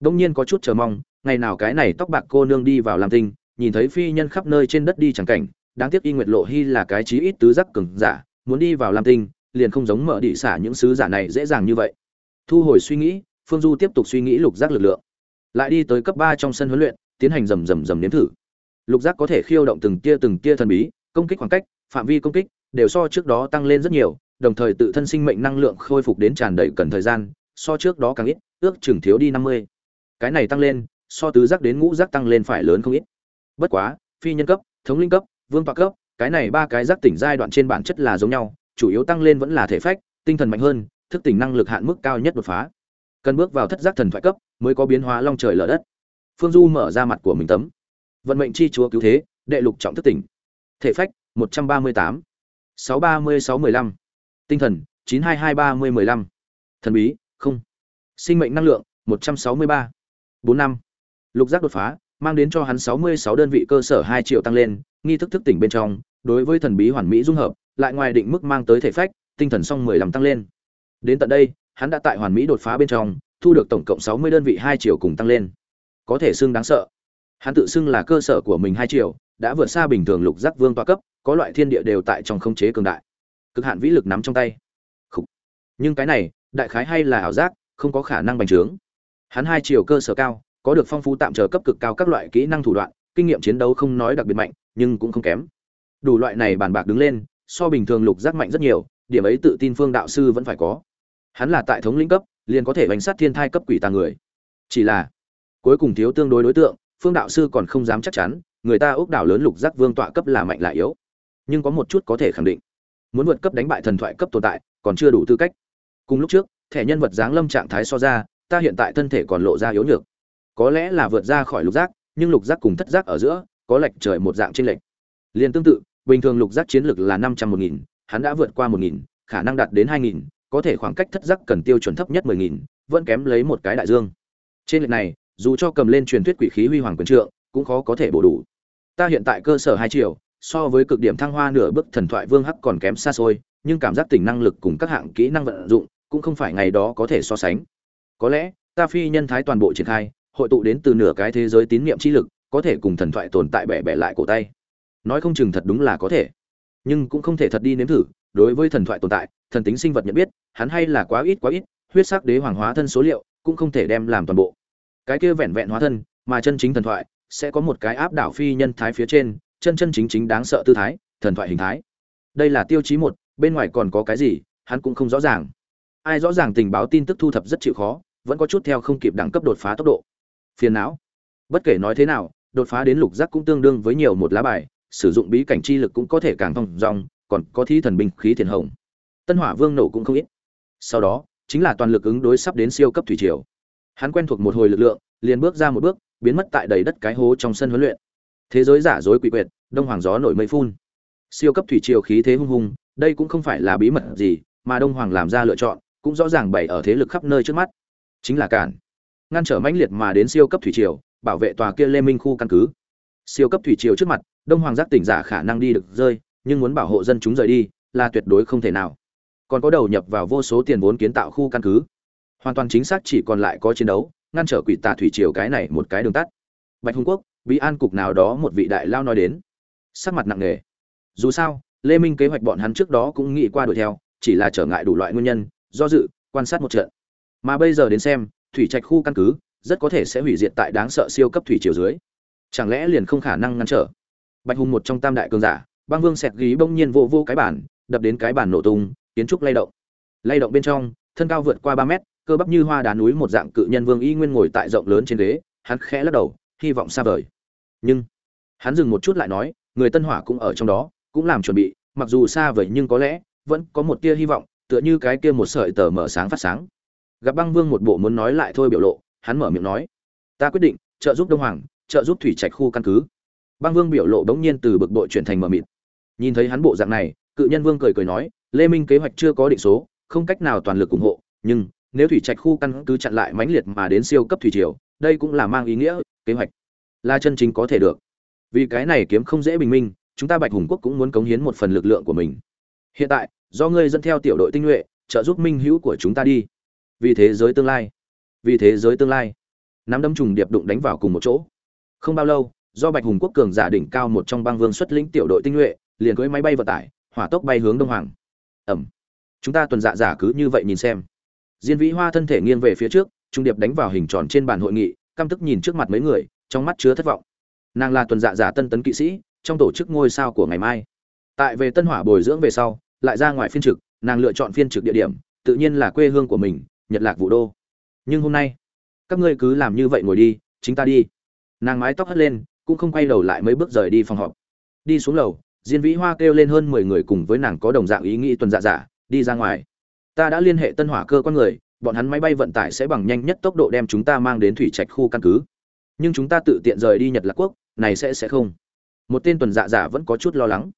đông nhiên có chút chờ mong, ngày nào cái này tóc bạc cô nương đi vào lam tinh nhìn thấy phi nhân khắp nơi trên đất đi chẳng cảnh, đáng tiếc y nguyệt lộ hy là cái chí ít tứ giác cường giả, muốn đi vào lam tinh, liền không giống mở đĩ xả những sứ giả này dễ dàng như vậy. Thu hồi suy nghĩ, phương du tiếp tục suy nghĩ lục giác lực lượng. Lại đi tới cấp ba trong sân huấn luyện, tiến hành rầm rầm rầm nếm thử. Lục giác có thể khiêu động từng tia từng tia thần bí, công kích khoảng cách, phạm vi công kích đều so trước đó tăng lên rất nhiều, đồng thời tự thân sinh mệnh năng lượng khôi phục đến tràn đầy cần thời gian, so trước đó càng ít, ước chừng thiếu đi năm mươi. Cái này tăng lên, so tứ giác đến ngũ giác tăng lên phải lớn không ít bất quá, phi nhân cấp, thống linh cấp, vương tọa cấp, cái này ba cái giác tỉnh giai đoạn trên bản chất là giống nhau, chủ yếu tăng lên vẫn là thể phách, tinh thần mạnh hơn, thức tỉnh năng lực hạn mức cao nhất đột phá. Cần bước vào thất giác thần thoại cấp, mới có biến hóa long trời lở đất. Phương du mở ra mặt của mình tấm. Vận mệnh chi chúa cứu thế, đệ lục trọng thức tỉnh. Thể phách, một trăm ba mươi tám. sáu ba mươi sáu mười lăm. Tinh thần, chín hai hai ba mươi mười lăm. Thần bí, không. Sinh mệnh năng lượng, một trăm sáu mươi ba. Bốn năm. Lục giác đột phá mang đến cho hắn 66 đơn vị cơ sở 2 triệu tăng lên, nghi thức thức tỉnh bên trong, đối với thần bí hoàn mỹ dung hợp, lại ngoài định mức mang tới thể phách, tinh thần song 15 tăng lên. Đến tận đây, hắn đã tại hoàn mỹ đột phá bên trong, thu được tổng cộng 60 đơn vị 2 triệu cùng tăng lên. Có thể xưng đáng sợ. Hắn tự xưng là cơ sở của mình 2 triệu, đã vượt xa bình thường lục giác vương tọa cấp, có loại thiên địa đều tại trong khống chế cường đại. Cực hạn vĩ lực nắm trong tay. Khủ. Nhưng cái này, đại khái hay là ảo giác, không có khả năng bành trướng. Hắn 2 triệu cơ sở cao, có được phong phú tạm chờ cấp cực cao các loại kỹ năng thủ đoạn, kinh nghiệm chiến đấu không nói đặc biệt mạnh, nhưng cũng không kém. Đủ loại này bàn bạc đứng lên, so bình thường lục giác mạnh rất nhiều, điểm ấy tự tin phương đạo sư vẫn phải có. Hắn là tại thống lĩnh cấp, liền có thể bánh sát thiên thai cấp quỷ tà người. Chỉ là, cuối cùng thiếu tương đối đối tượng, phương đạo sư còn không dám chắc chắn, người ta ốc đảo lớn lục giác vương tọa cấp là mạnh lại yếu. Nhưng có một chút có thể khẳng định, muốn vượt cấp đánh bại thần thoại cấp tồn tại, còn chưa đủ tư cách. Cùng lúc trước, thẻ nhân vật giáng lâm trạng thái so ra, ta hiện tại thân thể còn lộ ra yếu nhược có lẽ là vượt ra khỏi lục giác, nhưng lục giác cùng thất giác ở giữa, có lệch trời một dạng trên lệch. Liền tương tự, bình thường lục giác chiến lược là năm trăm một nghìn, hắn đã vượt qua một nghìn, khả năng đạt đến hai nghìn, có thể khoảng cách thất giác cần tiêu chuẩn thấp nhất mười nghìn, vẫn kém lấy một cái đại dương. Trên lệch này, dù cho cầm lên truyền thuyết quỷ khí huy hoàng quyền trượng, cũng khó có thể bổ đủ. Ta hiện tại cơ sở hai triệu so với cực điểm thăng hoa nửa bước thần thoại vương hắc còn kém xa xôi, nhưng cảm giác tỉnh năng lực cùng các hạng kỹ năng vận dụng, cũng không phải ngày đó có thể so sánh. Có lẽ, ta phi nhân thái toàn bộ triển khai hội tụ đến từ nửa cái thế giới tín niệm chi lực, có thể cùng thần thoại tồn tại bẻ bẻ lại cổ tay. nói không chừng thật đúng là có thể. Nhưng cũng không thể thật đi nếm thử đối với thần thoại tồn tại thần tính sinh vật nhận biết hắn hay là quá ít quá ít huyết sắc đế hoàng hóa thân số liệu cũng không thể đem làm toàn bộ. Cái kia vẹn vẹn hóa thân mà chân chính thần thoại sẽ có một cái áp đảo phi nhân thái phía trên chân chân chính chính đáng sợ tư thái thần thoại hình thái. Đây là tiêu chí một bên ngoài còn có cái gì hắn cũng không rõ ràng. Ai rõ ràng tình báo tin tức thu thập rất chịu khó vẫn có chút theo không kịp đẳng cấp đột phá tốc độ phiền não. Bất kể nói thế nào, đột phá đến lục giác cũng tương đương với nhiều một lá bài, sử dụng bí cảnh chi lực cũng có thể càng thông dong, còn có thi thần binh khí thiền hồng. Tân hỏa vương nổ cũng không ít. Sau đó, chính là toàn lực ứng đối sắp đến siêu cấp thủy triều. Hắn quen thuộc một hồi lực lượng, liền bước ra một bước, biến mất tại đầy đất cái hố trong sân huấn luyện. Thế giới giả dối quỷ quyệt, đông hoàng gió nổi mây phun. Siêu cấp thủy triều khí thế hung hùng, đây cũng không phải là bí mật gì, mà đông hoàng làm ra lựa chọn, cũng rõ ràng bày ở thế lực khắp nơi trước mắt. Chính là cản ngăn trở mãnh liệt mà đến siêu cấp thủy triều, bảo vệ tòa kia lê minh khu căn cứ. Siêu cấp thủy triều trước mặt, đông hoàng giác tỉnh giả khả năng đi được rơi, nhưng muốn bảo hộ dân chúng rời đi, là tuyệt đối không thể nào. Còn có đầu nhập vào vô số tiền vốn kiến tạo khu căn cứ. Hoàn toàn chính xác chỉ còn lại có chiến đấu, ngăn trở quỷ tà thủy triều cái này một cái đường tắt. Bạch hùng quốc, bí an cục nào đó một vị đại lao nói đến. Sắc mặt nặng nề. Dù sao, lê minh kế hoạch bọn hắn trước đó cũng nghĩ qua đuổi theo, chỉ là trở ngại đủ loại nguyên nhân, do dự, quan sát một trận. Mà bây giờ đến xem thủy trạch khu căn cứ, rất có thể sẽ hủy diệt tại đáng sợ siêu cấp thủy triều dưới. Chẳng lẽ liền không khả năng ngăn trở? Bạch hùng một trong tam đại cường giả, băng vương xẹt gí bỗng nhiên vô vô cái bản đập đến cái bản nổ tung, kiến trúc lay động. Lay động bên trong, thân cao vượt qua ba mét, cơ bắp như hoa đá núi một dạng cự nhân vương y nguyên ngồi tại rộng lớn trên ghế, hắn khẽ lắc đầu, hy vọng xa vời. Nhưng, hắn dừng một chút lại nói, người tân hỏa cũng ở trong đó, cũng làm chuẩn bị, mặc dù xa vời nhưng có lẽ, vẫn có một tia hy vọng, tựa như cái kia một sợi tờ mở sáng phát sáng gặp băng vương một bộ muốn nói lại thôi biểu lộ, hắn mở miệng nói, ta quyết định, trợ giúp đông hoàng, trợ giúp thủy trạch khu căn cứ. Băng vương biểu lộ bỗng nhiên từ bực bội chuyển thành mờ mịt. Nhìn thấy hắn bộ dạng này, cự nhân vương cười cười nói, lê minh kế hoạch chưa có định số, không cách nào toàn lực ủng hộ, nhưng nếu thủy trạch khu căn cứ chặn lại mãnh liệt mà đến siêu cấp thủy triều, đây cũng là mang ý nghĩa, kế hoạch là chân chính có thể được. Vì cái này kiếm không dễ bình minh, chúng ta bạch hùng quốc cũng muốn cống hiến một phần lực lượng của mình. Hiện tại, do ngươi dẫn theo tiểu đội tinh nhuệ, trợ giúp minh hữu của chúng ta đi vì thế giới tương lai. Vì thế giới tương lai. Nắm đấm trùng điệp đụng đánh vào cùng một chỗ. Không bao lâu, do bạch hùng quốc cường giả đỉnh cao một trong băng vương xuất lĩnh tiểu đội tinh nhuệ, liền cưới máy bay vận tải, hỏa tốc bay hướng đông hoàng. Ẩm. Chúng ta tuần dạ giả cứ như vậy nhìn xem. Diên vĩ hoa thân thể nghiêng về phía trước trung điệp đánh vào hình tròn trên bàn hội nghị, căm tức nhìn trước mặt mấy người, trong mắt chứa thất vọng. Nàng là tuần dạ giả tân tấn kỵ sĩ, trong tổ chức ngôi sao của ngày mai. Tại về tân hỏa bồi dưỡng về sau, lại ra ngoài phiên trực, nàng lựa chọn phiên trực địa điểm, tự nhiên là quê hương của mình nhật lạc vũ đô. Nhưng hôm nay, các ngươi cứ làm như vậy ngồi đi, chính ta đi. Nàng mái tóc hất lên, cũng không quay đầu lại mấy bước rời đi phòng họp. Đi xuống lầu, diên vĩ hoa kêu lên hơn mười người cùng với nàng có đồng dạng ý nghĩ tuần dạ giả đi ra ngoài. Ta đã liên hệ tân hỏa cơ quan người, bọn hắn máy bay vận tải sẽ bằng nhanh nhất tốc độ đem chúng ta mang đến thủy trạch khu căn cứ. Nhưng chúng ta tự tiện rời đi nhật lạc quốc, này sẽ sẽ không. Một tên tuần dạ giả vẫn có chút lo lắng.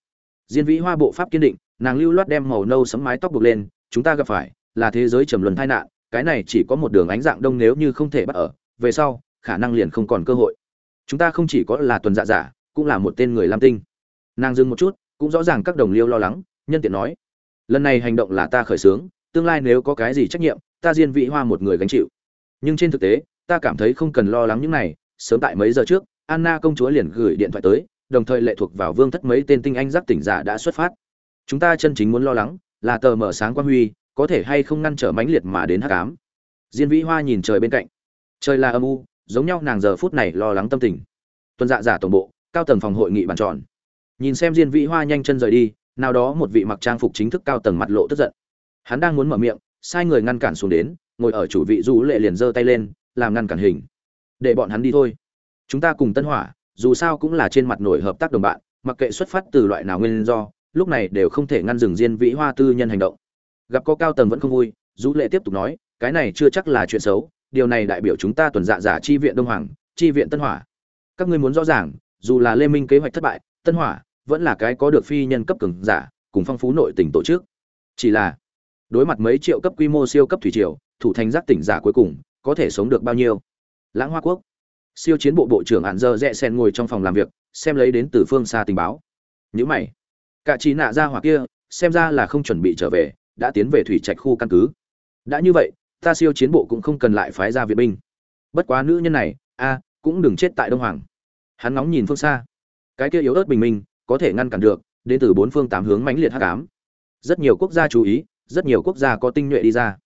Diên vĩ hoa bộ pháp kiên định, nàng lưu loát đem màu nâu sấm mái tóc buộc lên, chúng ta gặp phải là thế giới trầm luân tai nạn cái này chỉ có một đường ánh dạng đông nếu như không thể bắt ở, về sau, khả năng liền không còn cơ hội. Chúng ta không chỉ có là tuần dạ giả, cũng là một tên người lam tinh. Nàng dừng một chút, cũng rõ ràng các đồng liêu lo lắng, nhân tiện nói, lần này hành động là ta khởi xướng, tương lai nếu có cái gì trách nhiệm, ta diên vị hoa một người gánh chịu. Nhưng trên thực tế, ta cảm thấy không cần lo lắng những này, sớm tại mấy giờ trước, anna công chúa liền gửi điện thoại tới, đồng thời lệ thuộc vào vương thất mấy tên tinh anh giáp tỉnh giả đã xuất phát. Chúng ta chân chính muốn lo lắng là tờ mở sáng quan huy có thể hay không ngăn trở mãnh liệt mà đến hắc ám. Diên vĩ hoa nhìn trời bên cạnh. Trời là âm u, giống nhau nàng giờ phút này lo lắng tâm tình. Tuần dạ giả tổng bộ, cao tầng phòng hội nghị bàn tròn. Nhìn xem diên vĩ hoa nhanh chân rời đi, nào đó một vị mặc trang phục chính thức cao tầng mặt lộ tức giận. Hắn đang muốn mở miệng, sai người ngăn cản xuống đến, ngồi ở chủ vị du lệ liền giơ tay lên, làm ngăn cản hình. Để bọn hắn đi thôi. Chúng ta cùng tân hỏa, dù sao cũng là trên mặt nổi hợp tác đồng bạn, mặc kệ xuất phát từ loại nào nguyên do, lúc này đều không thể ngăn dừng diên vĩ hoa tư nhân hành động gặp có cao tầng vẫn không vui du lệ tiếp tục nói, cái này chưa chắc là chuyện xấu, điều này đại biểu chúng ta tuần dạ giả chi viện đông hoàng, chi viện tân hỏa. Các ngươi muốn rõ ràng, dù là lê minh kế hoạch thất bại, tân hỏa vẫn là cái có được phi nhân cấp cường giả, cùng phong phú nội tỉnh tổ chức. Chỉ là, đối mặt mấy triệu cấp quy mô siêu cấp thủy triều, thủ thành giác tỉnh giả cuối cùng, có thể sống được bao nhiêu? Lãng hoa quốc. Siêu chiến bộ bộ trưởng hạn dơ rẽ sen ngồi trong phòng làm việc, xem lấy đến từ phương xa tình báo. Nhữ mày. Cả trí nạ ra hoặc kia, xem ra là không chuẩn bị trở về đã tiến về thủy trạch khu căn cứ. Đã như vậy, ta siêu chiến bộ cũng không cần lại phái ra viện binh. Bất quá nữ nhân này, a, cũng đừng chết tại đông hoàng. Hắn ngóng nhìn phương xa. Cái kia yếu ớt bình minh, có thể ngăn cản được, đến từ bốn phương tám hướng mãnh liệt hắc ám. Rất nhiều quốc gia chú ý, rất nhiều quốc gia có tinh nhuệ đi ra.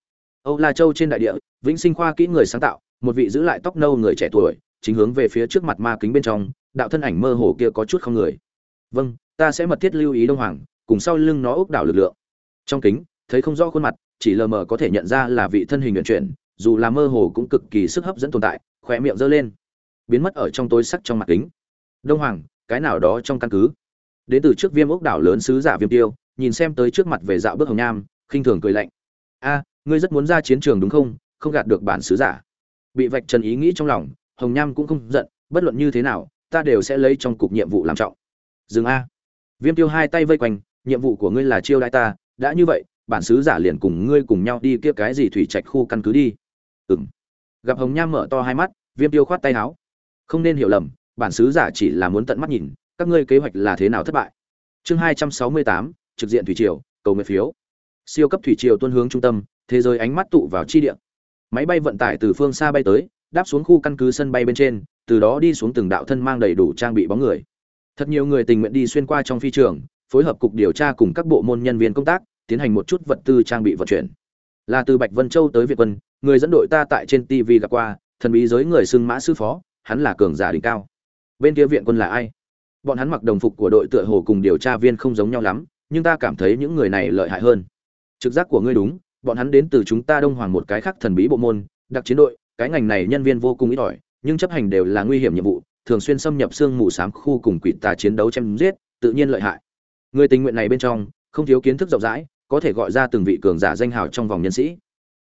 Âu la châu trên đại địa, vĩnh sinh khoa kỹ người sáng tạo, một vị giữ lại tóc nâu người trẻ tuổi, chính hướng về phía trước mặt ma kính bên trong, đạo thân ảnh mơ hồ kia có chút không người. Vâng ta sẽ mật thiết lưu ý đông hoàng, cùng sau lưng nó ốc đảo lực lượng. Trong kính thấy không rõ khuôn mặt, chỉ lờ mờ có thể nhận ra là vị thân hình luyện chuyển, dù là mơ hồ cũng cực kỳ sức hấp dẫn tồn tại khỏe miệng giơ lên, biến mất ở trong tối sắc trong mặt kính. Đông hoàng, cái nào đó trong căn cứ? Đến từ trước viêm ốc đảo lớn sứ giả viêm tiêu, nhìn xem tới trước mặt về dạo bước hồng nham, khinh thường cười lạnh. A, ngươi rất muốn ra chiến trường đúng không? Không gạt được bản sứ giả. Bị vạch trần ý nghĩ trong lòng, hồng nham cũng không giận, bất luận như thế nào, ta đều sẽ lấy trong cục nhiệm vụ làm trọng. Dừng a. Viêm tiêu hai tay vây quanh, nhiệm vụ của ngươi là chiêu đãi ta, đã như vậy bản sứ giả liền cùng ngươi cùng nhau đi kia cái gì thủy trạch khu căn cứ đi. Ừng gặp hồng nham mở to hai mắt, viêm tiêu khoát tay áo. Không nên hiểu lầm, bản sứ giả chỉ là muốn tận mắt nhìn, các ngươi kế hoạch là thế nào thất bại. Chương hai trăm sáu mươi tám, trực diện thủy triều, cầu nguyện phiếu. Siêu cấp thủy triều tuân hướng trung tâm, thế giới ánh mắt tụ vào chi địa. Máy bay vận tải từ phương xa bay tới, đáp xuống khu căn cứ sân bay bên trên, từ đó đi xuống từng đạo thân mang đầy đủ trang bị bóng người. Thật nhiều người tình nguyện đi xuyên qua trong phi trường, phối hợp cục điều tra cùng các bộ môn nhân viên công tác tiến hành một chút vật tư trang bị vận chuyển. Là từ bạch vân châu tới việt quân, người dẫn đội ta tại trên tv gặp qua, thần bí giới người xưng mã sư phó, hắn là cường giả đỉnh cao. Bên kia viện quân là ai? Bọn hắn mặc đồng phục của đội tựa hồ cùng điều tra viên không giống nhau lắm, nhưng ta cảm thấy những người này lợi hại hơn. Trực giác của ngươi đúng, bọn hắn đến từ chúng ta đông hoàng một cái khác thần bí bộ môn, đặc chiến đội, cái ngành này nhân viên vô cùng ít ỏi, nhưng chấp hành đều là nguy hiểm nhiệm vụ, thường xuyên xâm nhập xương mù xám khu cùng quỷ tà chiến đấu chém giết, tự nhiên lợi hại. Người tình nguyện này bên trong, không thiếu kiến thức rộng rãi có thể gọi ra từng vị cường giả danh hào trong vòng nhân sĩ.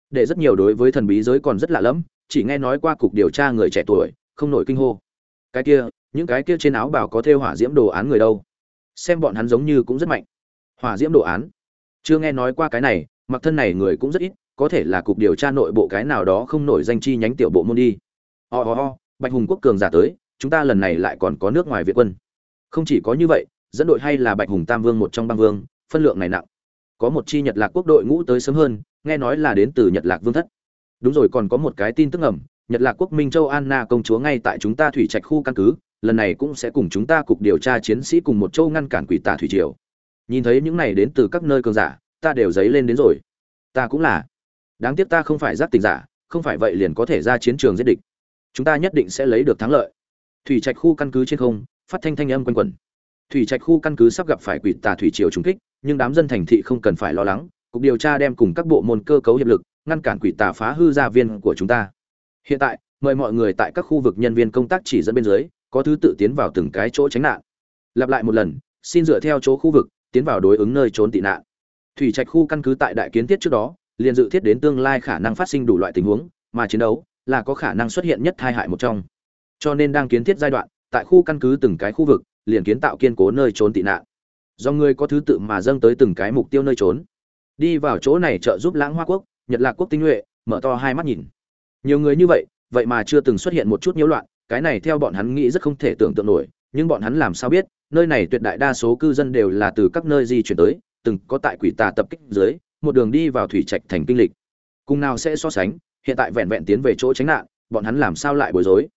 Để rất nhiều đối với thần bí giới còn rất lạ lẫm, chỉ nghe nói qua cục điều tra người trẻ tuổi, không nổi kinh hô. Cái kia, những cái kia trên áo bảo có thêu hỏa diễm đồ án người đâu? Xem bọn hắn giống như cũng rất mạnh. Hỏa diễm đồ án? Chưa nghe nói qua cái này, mặc thân này người cũng rất ít, có thể là cục điều tra nội bộ cái nào đó không nổi danh chi nhánh tiểu bộ môn đi. Ho ho ho, bạch hùng quốc cường giả tới, chúng ta lần này lại còn có nước ngoài việt quân. Không chỉ có như vậy, dẫn đội hay là bạch hùng tam vương một trong băng vương, phân lượng này nặng có một chi nhật lạc quốc đội ngũ tới sớm hơn, nghe nói là đến từ nhật lạc vương thất. Đúng rồi, còn có một cái tin tức ẩm nhật lạc quốc minh châu anna công chúa ngay tại chúng ta thủy trạch khu căn cứ, lần này cũng sẽ cùng chúng ta cục điều tra chiến sĩ cùng một châu ngăn cản quỷ tà thủy triều. Nhìn thấy những này đến từ các nơi cường giả, ta đều giấy lên đến rồi. Ta cũng là. Đáng tiếc ta không phải giác tình giả, không phải vậy liền có thể ra chiến trường giết địch. Chúng ta nhất định sẽ lấy được thắng lợi. Thủy trạch khu căn cứ trên không, phát thanh thanh âm quanh quẩn. Thủy trạch khu căn cứ sắp gặp phải quỷ tà thủy triều trùng kích nhưng đám dân thành thị không cần phải lo lắng, cục điều tra đem cùng các bộ môn cơ cấu hiệp lực, ngăn cản quỷ tà phá hư gia viên của chúng ta. Hiện tại, mời mọi người tại các khu vực nhân viên công tác chỉ dẫn bên dưới, có thứ tự tiến vào từng cái chỗ tránh nạn. Lặp lại một lần, xin dựa theo chỗ khu vực, tiến vào đối ứng nơi trốn tị nạn. Thủy trạch khu căn cứ tại đại kiến thiết trước đó, liền dự thiết đến tương lai khả năng phát sinh đủ loại tình huống, mà chiến đấu là có khả năng xuất hiện nhất tai hại một trong. Cho nên đang kiến thiết giai đoạn, tại khu căn cứ từng cái khu vực, liền kiến tạo kiên cố nơi trốn tị nạn do người có thứ tự mà dâng tới từng cái mục tiêu nơi trốn. Đi vào chỗ này trợ giúp lãng hoa quốc, nhật lạc quốc tinh nhuệ, mở to hai mắt nhìn. Nhiều người như vậy vậy mà chưa từng xuất hiện một chút nhiễu loạn, cái này theo bọn hắn nghĩ rất không thể tưởng tượng nổi, nhưng bọn hắn làm sao biết, nơi này tuyệt đại đa số cư dân đều là từ các nơi di chuyển tới, từng có tại quỷ tà tập kích dưới, một đường đi vào thủy trạch thành kinh lịch. Cùng nào sẽ so sánh, hiện tại vẹn vẹn tiến về chỗ tránh nạn, bọn hắn làm sao lại bối rối?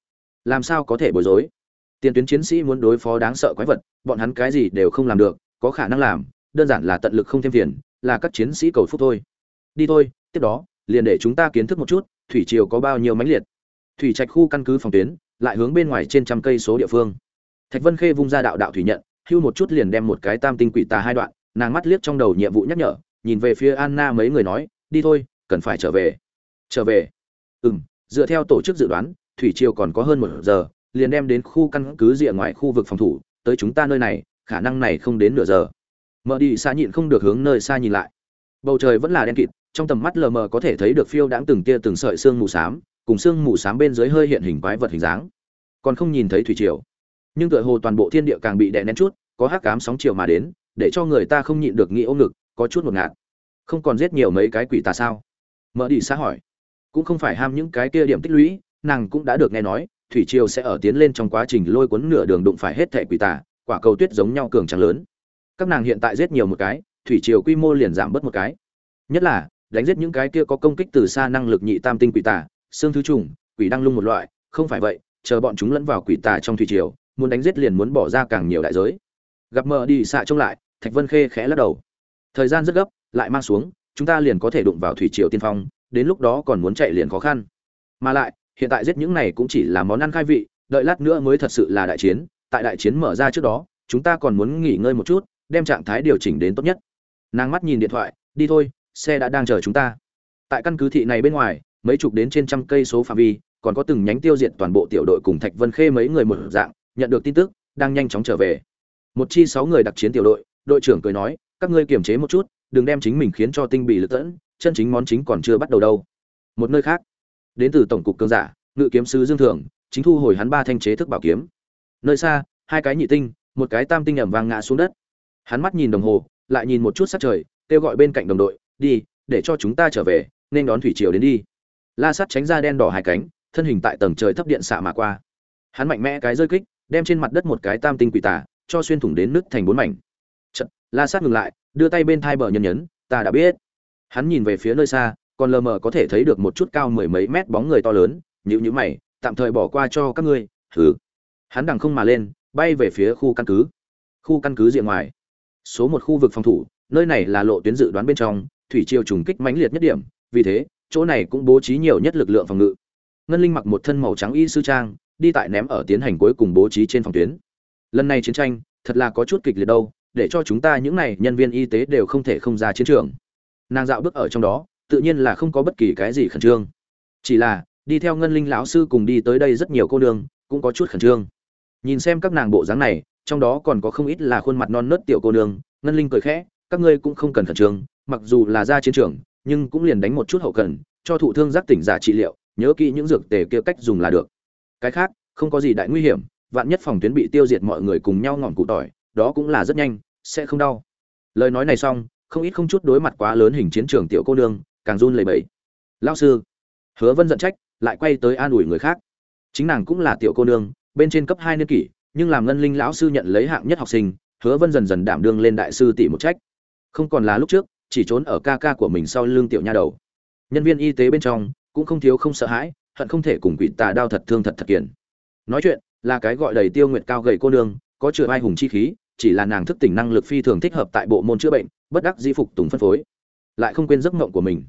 Làm sao có thể bối rối? Tiền tuyến chiến sĩ muốn đối phó đáng sợ quái vật, bọn hắn cái gì đều không làm được có khả năng làm, đơn giản là tận lực không thêm phiền, là các chiến sĩ cầu phúc thôi. Đi thôi, tiếp đó, liền để chúng ta kiến thức một chút, thủy triều có bao nhiêu mãnh liệt. Thủy trạch khu căn cứ phòng tuyến, lại hướng bên ngoài trên trăm cây số địa phương. Thạch vân khê vung ra đạo đạo thủy nhận, hưu một chút liền đem một cái tam tinh quỷ tà hai đoạn, nàng mắt liếc trong đầu nhiệm vụ nhắc nhở, nhìn về phía anna mấy người nói, đi thôi, cần phải trở về. Trở về? Ừ m dựa theo tổ chức dự đoán, thủy triều còn có hơn một giờ, liền đem đến khu căn cứ rìa ngoài khu vực phòng thủ, tới chúng ta nơi này khả năng này không đến nửa giờ. Mở đi xa nhịn không được hướng nơi xa nhìn lại. Bầu trời vẫn là đen kịt, trong tầm mắt lờ mờ có thể thấy được phiêu đãng từng tia từng sợi xương mù s á m cùng xương mù s á m bên dưới hơi hiện hình quái vật hình dáng. Còn không nhìn thấy thủy triều. Nhưng tựa hồ toàn bộ thiên địa càng bị đè nén chút, có hắc cám sóng chiều mà đến, để cho người ta không nhịn được nghĩ ôm ngực, có chút ngột ngạt. Không còn giết nhiều mấy cái quỷ tà sao? Mở đi xa hỏi. Cũng không phải ham những cái kia điểm tích lũy, nàng cũng đã được nghe nói, thủy triều sẽ ở tiến lên trong quá trình lôi cuốn nửa đường đụng phải hết thẻ quỷ tà quả cầu tuyết giống nhau cường trắng lớn. Các nàng hiện tại giết nhiều một cái, thủy triều quy mô liền giảm bớt một cái. Nhất là, đánh giết những cái kia có công kích từ xa năng lực nhị tam tinh quỷ tà, xương thứ trùng, quỷ đăng lung một loại, không phải vậy, chờ bọn chúng lẫn vào quỷ tà trong thủy triều, muốn đánh giết liền muốn bỏ ra càng nhiều đại giới. Gặp mờ đi xạ trông lại, thạch vân khê khẽ lắc đầu. Thời gian rất gấp, lại mang xuống, chúng ta liền có thể đụng vào thủy triều tiên phong, đến lúc đó còn muốn chạy liền khó khăn. Mà lại, hiện tại giết những này cũng chỉ là món ăn khai vị, đợi lát nữa mới thật sự là đại chiến tại đại chiến mở ra trước đó, chúng ta còn muốn nghỉ ngơi một chút, đem trạng thái điều chỉnh đến tốt nhất. Nàng mắt nhìn điện thoại, đi thôi, xe đã đang chờ chúng ta. Tại căn cứ thị này bên ngoài, mấy chục đến trên trăm cây số phạm vi, còn có từng nhánh tiêu diệt toàn bộ tiểu đội cùng thạch vân khê mấy người một dạng, nhận được tin tức, đang nhanh chóng trở về. Một chi sáu người đặc chiến tiểu đội đội trưởng cười nói, các ngươi kiềm chế một chút, đừng đem chính mình khiến cho tinh bị lực tẫn, chân chính món chính còn chưa bắt đầu đâu. Một nơi khác, đến từ tổng cục cương giả, ngự kiếm sứ dương thường chính thu hồi hắn ba thanh chế thức bảo kiếm nơi xa hai cái nhị tinh một cái tam tinh ẩm vàng ngã xuống đất. Hắn mắt nhìn đồng hồ lại nhìn một chút sát trời kêu gọi bên cạnh đồng đội đi để cho chúng ta trở về nên đón thủy triều đến đi. La sắt tránh ra đen đỏ hai cánh thân hình tại tầng trời thấp điện xạ mà qua. Hắn mạnh mẽ cái rơi kích đem trên mặt đất một cái tam tinh quỷ tả cho xuyên thủng đến nứt thành bốn mảnh. Chật, la sát ngừng lại đưa tay bên thai bờ nhân nhấn ta đã biết. Hắn nhìn về phía nơi xa còn lờ mờ có thể thấy được một chút cao mười mấy mét bóng người to lớn nhữ nhữ mày tạm thời bỏ qua cho các ngươi thử hắn đằng không mà lên, bay về phía khu căn cứ. Khu căn cứ diện ngoài. Số một khu vực phòng thủ, nơi này là lộ tuyến dự đoán bên trong, thủy triều trùng kích mãnh liệt nhất điểm, vì thế, chỗ này cũng bố trí nhiều nhất lực lượng phòng ngự. Ngân linh mặc một thân màu trắng y sư trang, đi tại ném ở tiến hành cuối cùng bố trí trên phòng tuyến. Lần này chiến tranh, thật là có chút kịch liệt đâu, để cho chúng ta những này nhân viên y tế đều không thể không ra chiến trường. Nàng dạo bước ở trong đó, tự nhiên là không có bất kỳ cái gì khẩn trương. Chỉ là, đi theo ngân linh lão sư cùng đi tới đây rất nhiều cô nương, cũng có chút khẩn trương nhìn xem các nàng bộ dáng này, trong đó còn có không ít là khuôn mặt non nớt tiểu cô nương, ngân linh cười khẽ, các ngươi cũng không cần khẩn trương, mặc dù là ra chiến trường, nhưng cũng liền đánh một chút hậu cần, cho thụ thương giác tỉnh giả trị liệu, nhớ kỹ những dược tề kia cách dùng là được. Cái khác, không có gì đại nguy hiểm, vạn nhất phòng tuyến bị tiêu diệt mọi người cùng nhau ngọn cụ tỏi, đó cũng là rất nhanh, sẽ không đau. Lời nói này xong, không ít không chút đối mặt quá lớn hình chiến trường tiểu cô nương, càng run lẩy bẩy. Lao sư. Hứa vân giận trách, lại quay tới an ủi người khác. Chính nàng cũng là tiểu cô nương bên trên cấp hai niên kỷ, nhưng làm ngân linh lão sư nhận lấy hạng nhất học sinh, hứa vân dần dần đảm đương lên đại sư tỷ một trách. Không còn là lúc trước, chỉ trốn ở ca ca của mình sau lưng tiểu nha đầu. Nhân viên y tế bên trong, cũng không thiếu không sợ hãi, hận không thể cùng quỷ tà đao thật thương thật thật kiển nói chuyện, là cái gọi đầy tiêu nguyệt cao gầy cô nương, có chữa vai hùng chi khí, chỉ là nàng thức tỉnh năng lực phi thường thích hợp tại bộ môn chữa bệnh, bất đắc di phục tùng phân phối. Lại không quên giấc mộng của mình.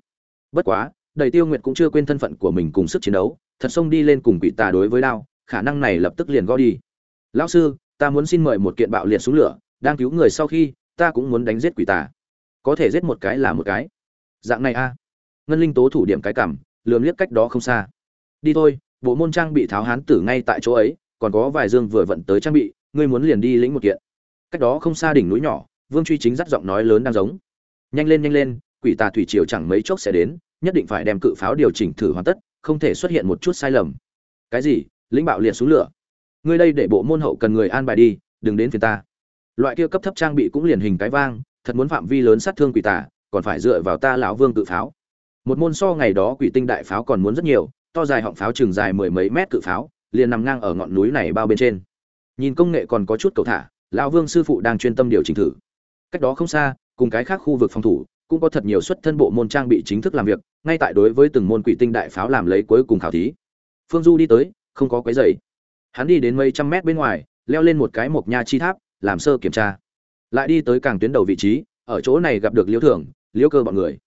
Bất quá, đầy tiêu nguyệt cũng chưa quên thân phận của mình cùng sức chiến đấu, thật xông đi lên cùng quỷ tà đối với đao khả năng này lập tức liền gõ đi. Lão sư, ta muốn xin mời một kiện bạo liệt xuống lửa, đang cứu người sau khi, ta cũng muốn đánh giết quỷ tà. Có thể giết một cái là một cái. Dạng này a. Ngân linh tố thủ điểm cái cảm, lườm liếc cách đó không xa. Đi thôi, bộ môn trang bị tháo hán tử ngay tại chỗ ấy, còn có vài dương vừa vận tới trang bị, ngươi muốn liền đi lĩnh một kiện. Cách đó không xa đỉnh núi nhỏ, vương truy chính dắt giọng nói lớn đang giống. Nhanh lên nhanh lên, quỷ tà thủy triều chẳng mấy chốc sẽ đến, nhất định phải đem cự pháo điều chỉnh thử hoàn tất, không thể xuất hiện một chút sai lầm. Cái gì? Lĩnh bạo liệt xuống lửa. Ngươi đây để bộ môn hậu cần người an bài đi đừng đến phiền ta. Loại kia cấp thấp trang bị cũng liền hình cái vang thật muốn phạm vi lớn sát thương quỷ tả, còn phải dựa vào ta lão vương cự pháo. Một môn so ngày đó quỷ tinh đại pháo còn muốn rất nhiều to dài họng pháo chừng dài mười mấy mét cự pháo liền nằm ngang ở ngọn núi này bao bên trên. Nhìn công nghệ còn có chút cầu thả lão vương sư phụ đang chuyên tâm điều chỉnh thử. Cách đó không xa cùng cái khác khu vực phòng thủ cũng có thật nhiều xuất thân bộ môn trang bị chính thức làm việc ngay tại đối với từng môn quỷ tinh đại pháo làm lấy cuối cùng khảo thí. Phương du đi tới không có quấy rầy, hắn đi đến mấy trăm mét bên ngoài leo lên một cái mộc nha chi tháp làm sơ kiểm tra. Lại đi tới càng tuyến đầu vị trí ở chỗ này gặp được liễu thưởng liễu cơ bọn người.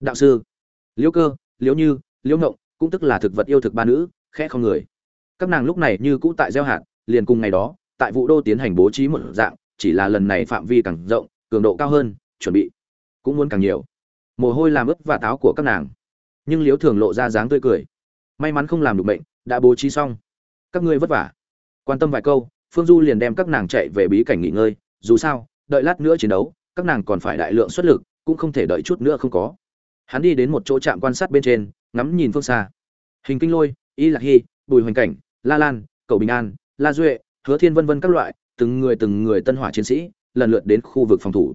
Đạo sư. Liễu cơ liễu như liễu ngộng cũng tức là thực vật yêu thực ba nữ khẽ không người. Các nàng lúc này như cũ tại gieo hạt liền cùng ngày đó tại vụ đô tiến hành bố trí một dạng chỉ là lần này phạm vi càng rộng cường độ cao hơn chuẩn bị cũng muốn càng nhiều. Mồ hôi làm ướt và táo của các nàng. Nhưng liễu thường lộ ra dáng tươi cười. May mắn không làm được bệnh đã bố trí xong. Các ngươi vất vả. Quan tâm vài câu, phương du liền đem các nàng chạy về bí cảnh nghỉ ngơi. Dù sao, đợi lát nữa chiến đấu, các nàng còn phải đại lượng xuất lực, cũng không thể đợi chút nữa không có. Hắn đi đến một chỗ trạm quan sát bên trên, ngắm nhìn phương xa. Hình kinh lôi, y lạc hy, bùi hoành cảnh, la lan, cầu bình an, la duệ, hứa thiên vân vân các loại, từng người từng người tân hỏa chiến sĩ, lần lượt đến khu vực phòng thủ.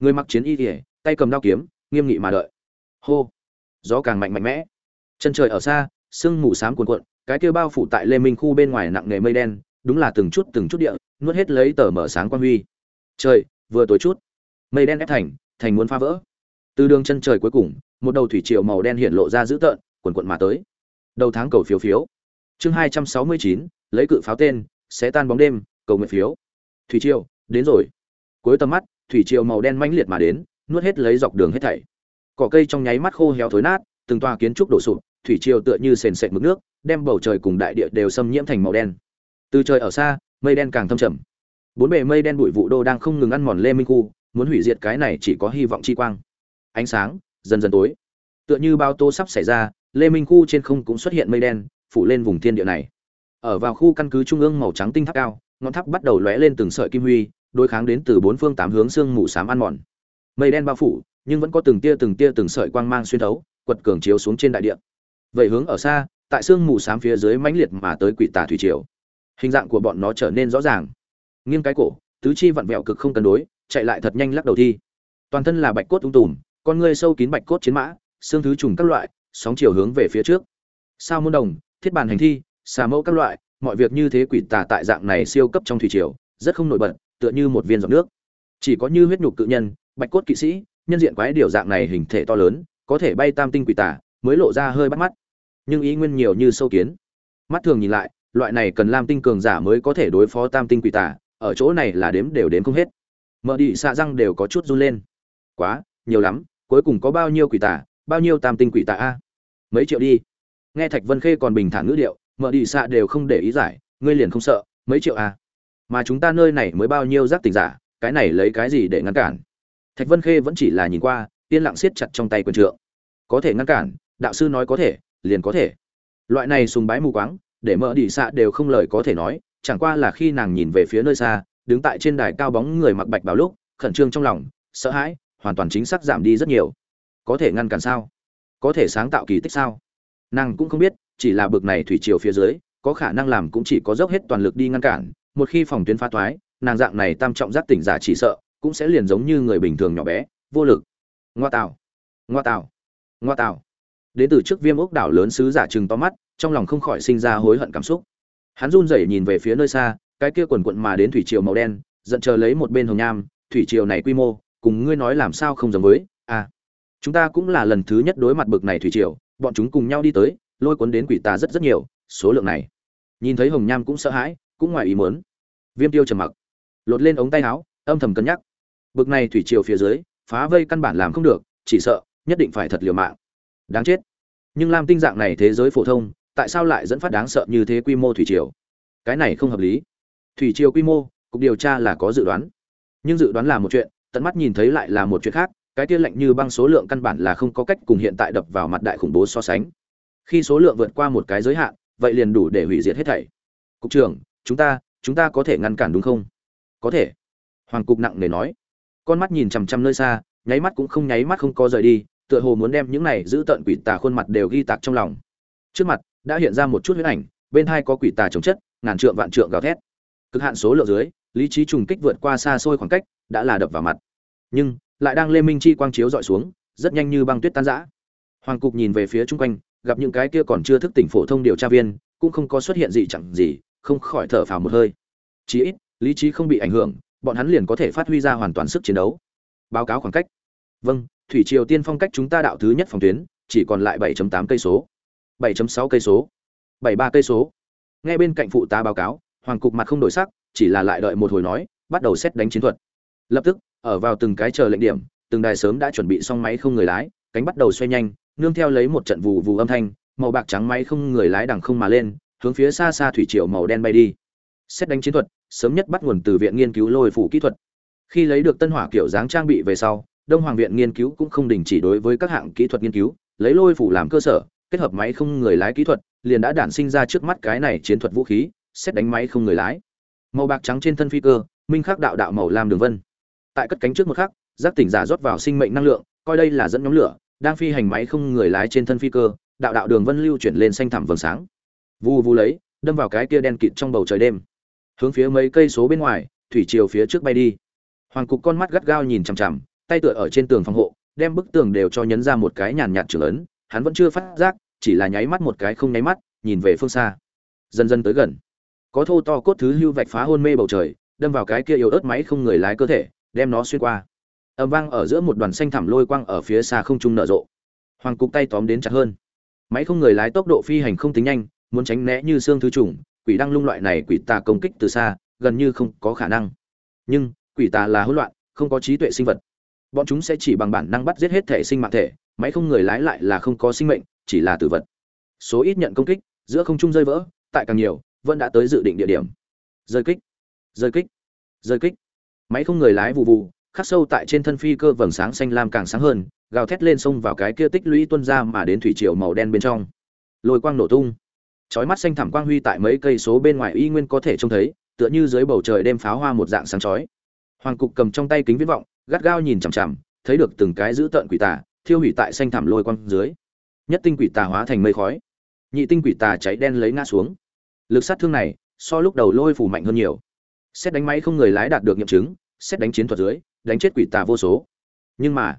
Người mặc chiến y kỉa tay cầm đao kiếm, nghiêm nghị mà đợi. Hô! Gió càng mạnh mạnh mẽ. Chân trời ở xa, sương mù xám cuồn cuộn cái kia bao phủ tại lê minh khu bên ngoài nặng nghề mây đen, đúng là từng chút từng chút địa, nuốt hết lấy tờ mở sáng quan huy. Trời, vừa tối chút. Mây đen ép thành thành muốn phá vỡ. Từ đường chân trời cuối cùng, một đầu thủy triều màu đen hiện lộ ra dữ tợn, quần quận mà tới. Đầu tháng cầu phiếu phiếu. Chương hai trăm sáu mươi chín, lấy cự pháo tên, sẽ tan bóng đêm, cầu nguyện phiếu. Thủy triều, đến rồi. Cuối tầm mắt, thủy triều màu đen mãnh liệt mà đến, nuốt hết lấy dọc đường hết thảy. Cỏ cây trong nháy mắt khô héo thối nát, từng tòa kiến trúc đổ sụp thủy triều tựa như sền sệt mực nước, đem bầu trời cùng đại địa đều xâm nhiễm thành màu đen. Từ trời ở xa, mây đen càng thâm trầm. Bốn bề mây đen bụi vụ đô đang không ngừng ăn mòn lê minh khu, muốn hủy diệt cái này chỉ có hy vọng chi quang. Ánh sáng, dần dần tối. Tựa như bao tô sắp xảy ra, lê minh khu trên không cũng xuất hiện mây đen, phủ lên vùng thiên địa này. Ở vào khu căn cứ trung ương màu trắng tinh tháp cao, ngọn tháp bắt đầu lóe lên từng sợi kim huy, đối kháng đến từ bốn phương tám hướng sương mù xám ăn mòn. Mây đen bao phủ, nhưng vẫn có từng tia từng tia từng sợi quang mang xuyên thấu, quật cường chiếu xuống trên đại địa vậy hướng ở xa, tại sương mù sám phía dưới mãnh liệt mà tới quỷ tà thủy triều. Hình dạng của bọn nó trở nên rõ ràng. Nghiêng cái cổ, tứ chi vặn vẹo cực không cân đối, chạy lại thật nhanh lắc đầu thi. Toàn thân là bạch cốt tung tùm, con ngươi sâu kín bạch cốt chiến mã, xương thứ trùng các loại, sóng chiều hướng về phía trước. Sao môn đồng, thiết bàn hành thi, xà mẫu các loại, mọi việc như thế quỷ tà tại dạng này siêu cấp trong thủy triều, rất không nổi bật, tựa như một viên giọt nước. Chỉ có như huyết nhục cự nhân, bạch cốt kỵ sĩ, nhân diện quái điều dạng này hình thể to lớn, có thể bay tam tinh quỷ tà, mới lộ ra hơi bắt mắt nhưng ý nguyên nhiều như sâu kiến. Mắt thường nhìn lại, loại này cần lam tinh cường giả mới có thể đối phó tam tinh quỷ tà, ở chỗ này là đếm đều đếm không hết. Mở đi xạ răng đều có chút run lên. Quá, nhiều lắm, cuối cùng có bao nhiêu quỷ tà, bao nhiêu tam tinh quỷ tà a? Mấy triệu đi. Nghe thạch vân khê còn bình thản ngữ điệu mở đi xạ đều không để ý giải, ngươi liền không sợ, mấy triệu a? Mà chúng ta nơi này mới bao nhiêu giác tình giả, cái này lấy cái gì để ngăn cản? Thạch vân khê vẫn chỉ là nhìn qua, yên lặng siết chặt trong tay quần trượng. Có thể ngăn cản, đạo sư nói có thể liền có thể. Loại này sùng bái mù quáng, để mở đi xạ đều không lời có thể nói, chẳng qua là khi nàng nhìn về phía nơi xa, đứng tại trên đài cao bóng người mặc bạch vào lúc, khẩn trương trong lòng, sợ hãi, hoàn toàn chính xác giảm đi rất nhiều. Có thể ngăn cản sao? Có thể sáng tạo kỳ tích sao? Nàng cũng không biết, chỉ là bực này thủy chiều phía dưới, có khả năng làm cũng chỉ có dốc hết toàn lực đi ngăn cản, một khi phòng tuyến phá thoái nàng dạng này tam trọng giác tỉnh giả chỉ sợ, cũng sẽ liền giống như người bình thường nhỏ bé, vô lực. Ngoa tạo ngoa tạo ngoa tạo đến từ trước viêm ốc đảo lớn sứ giả chừng to mắt, trong lòng không khỏi sinh ra hối hận cảm xúc. Hắn run rẩy nhìn về phía nơi xa, cái kia quần quận mà đến thủy triều màu đen, giận chờ lấy một bên hồng nham, thủy triều này quy mô, cùng ngươi nói làm sao không giống với à chúng ta cũng là lần thứ nhất đối mặt bực này thủy triều, bọn chúng cùng nhau đi tới, lôi cuốn đến quỷ tà rất rất nhiều, số lượng này. Nhìn thấy hồng nham cũng sợ hãi, cũng ngoài ý muốn. Viêm tiêu trầm mặc, lột lên ống tay áo, âm thầm cân nhắc. Bực này thủy triều phía dưới, phá vây căn bản làm không được, chỉ sợ, nhất định phải thật liều mạng đáng chết. Nhưng lam tinh dạng này thế giới phổ thông, tại sao lại dẫn phát đáng sợ như thế quy mô thủy triều? Cái này không hợp lý. Thủy triều quy mô, cục điều tra là có dự đoán. Nhưng dự đoán là một chuyện, tận mắt nhìn thấy lại là một chuyện khác, cái tiên lạnh như băng số lượng căn bản là không có cách cùng hiện tại đập vào mặt đại khủng bố so sánh. Khi số lượng vượt qua một cái giới hạn, vậy liền đủ để hủy diệt hết thảy. Cục trưởng, chúng ta chúng ta có thể ngăn cản đúng không? Có thể. Hoàng cục nặng nề nói. Con mắt nhìn chằm chằm nơi xa, nháy mắt cũng không nháy mắt không có rời đi tựa hồ muốn đem những này giữ tận quỷ tà khuôn mặt đều ghi tạc trong lòng. Trước mặt, đã hiện ra một chút huyết ảnh, bên hai có quỷ tà chống chất, ngàn trượng vạn trượng gào thét. Cực hạn số lượng dưới, lý trí trùng kích vượt qua xa xôi khoảng cách, đã là đập vào mặt. Nhưng, lại đang lê minh chi quang chiếu dọi xuống, rất nhanh như băng tuyết tan rã. Hoàng cục nhìn về phía chung quanh, gặp những cái kia còn chưa thức tỉnh phổ thông điều tra viên, cũng không có xuất hiện gì chẳng gì, không khỏi thở phào một hơi. Chí ít, lý trí không bị ảnh hưởng, bọn hắn liền có thể phát huy ra hoàn toàn sức chiến đấu. Báo cáo khoảng cách vâng thủy triều tiên phong cách chúng ta đạo thứ nhất phòng tuyến, chỉ còn lại 7.8 cây số. 7.6 cây số. 73 cây số. Nghe bên cạnh phụ tá báo cáo, hoàng cục mặt không đổi sắc, chỉ là lại đợi một hồi nói, bắt đầu xét đánh chiến thuật. Lập tức, ở vào từng cái chờ lệnh điểm, từng đài sớm đã chuẩn bị xong máy không người lái, cánh bắt đầu xoay nhanh, nương theo lấy một trận vù vù âm thanh, màu bạc trắng máy không người lái đằng không mà lên, hướng phía xa xa thủy triều màu đen bay đi. Xét đánh chiến thuật, sớm nhất bắt nguồn từ viện nghiên cứu lôi phủ kỹ thuật. Khi lấy được tân hỏa kiểu dáng trang bị về sau đông hoàng viện nghiên cứu cũng không đình chỉ đối với các hạng kỹ thuật nghiên cứu, lấy lôi phủ làm cơ sở, kết hợp máy không người lái kỹ thuật, liền đã đản sinh ra trước mắt cái này chiến thuật vũ khí, xét đánh máy không người lái. Màu bạc trắng trên thân phi cơ, minh khắc đạo đạo màu lam đường vân. Tại cất cánh trước một khắc, giác tỉnh giả rót vào sinh mệnh năng lượng, coi đây là dẫn nhóm lửa, đang phi hành máy không người lái trên thân phi cơ, đạo đạo đường vân lưu chuyển lên xanh thẳm vầng sáng. Vu vu lấy, đâm vào cái kia đen kịt trong bầu trời đêm. Hướng phía mấy cây số bên ngoài, thủy chiều phía trước bay đi. Hoàng cục con mắt gắt gao nhìn chằm chằm tay tựa ở trên tường phòng hộ, đem bức tường đều cho nhấn ra một cái nhàn nhạt trưởng lớn hắn vẫn chưa phát giác, chỉ là nháy mắt một cái không nháy mắt, nhìn về phương xa. Dần dần tới gần. Có thô to cốt thứ hưu vạch phá hôn mê bầu trời, đâm vào cái kia yếu ớt máy không người lái cơ thể, đem nó xuyên qua. Ầm vang ở giữa một đoàn xanh thảm lôi quang ở phía xa không trung nở rộ. Hoàng cục tay tóm đến chặt hơn. Máy không người lái tốc độ phi hành không tính nhanh, muốn tránh né như xương thứ trùng, quỷ đăng lung loại này quỷ tà công kích từ xa, gần như không có khả năng. Nhưng, quỷ tà là hỗn loạn, không có trí tuệ sinh vật bọn chúng sẽ chỉ bằng bản năng bắt giết hết thể sinh mạng thể, máy không người lái lại là không có sinh mệnh, chỉ là tử vật. Số ít nhận công kích, giữa không trung rơi vỡ, tại càng nhiều, vẫn đã tới dự định địa điểm. Rơi kích rơi kích rơi kích. Máy không người lái vụ vụ khắc sâu tại trên thân phi cơ vầng sáng xanh lam càng sáng hơn, gào thét lên sông vào cái kia tích lũy tuân ra mà đến thủy triều màu đen bên trong. Lôi quang nổ tung. Chói mắt xanh thẳm quang huy tại mấy cây số bên ngoài y nguyên có thể trông thấy, tựa như dưới bầu trời đêm pháo hoa một dạng sáng chói. Hoàng cục cầm trong tay kính viễn vọng gắt gao nhìn chằm chằm, thấy được từng cái dữ tợn quỷ tà, thiêu hủy tại xanh thảm lôi quang dưới. Nhất tinh quỷ tà hóa thành mây khói. Nhị tinh quỷ tà cháy đen lấy ngã xuống. Lực sát thương này, so lúc đầu lôi phủ mạnh hơn nhiều. Xét đánh máy không người lái đạt được nghiệm chứng, xét đánh chiến thuật dưới, đánh chết quỷ tà vô số. Nhưng mà,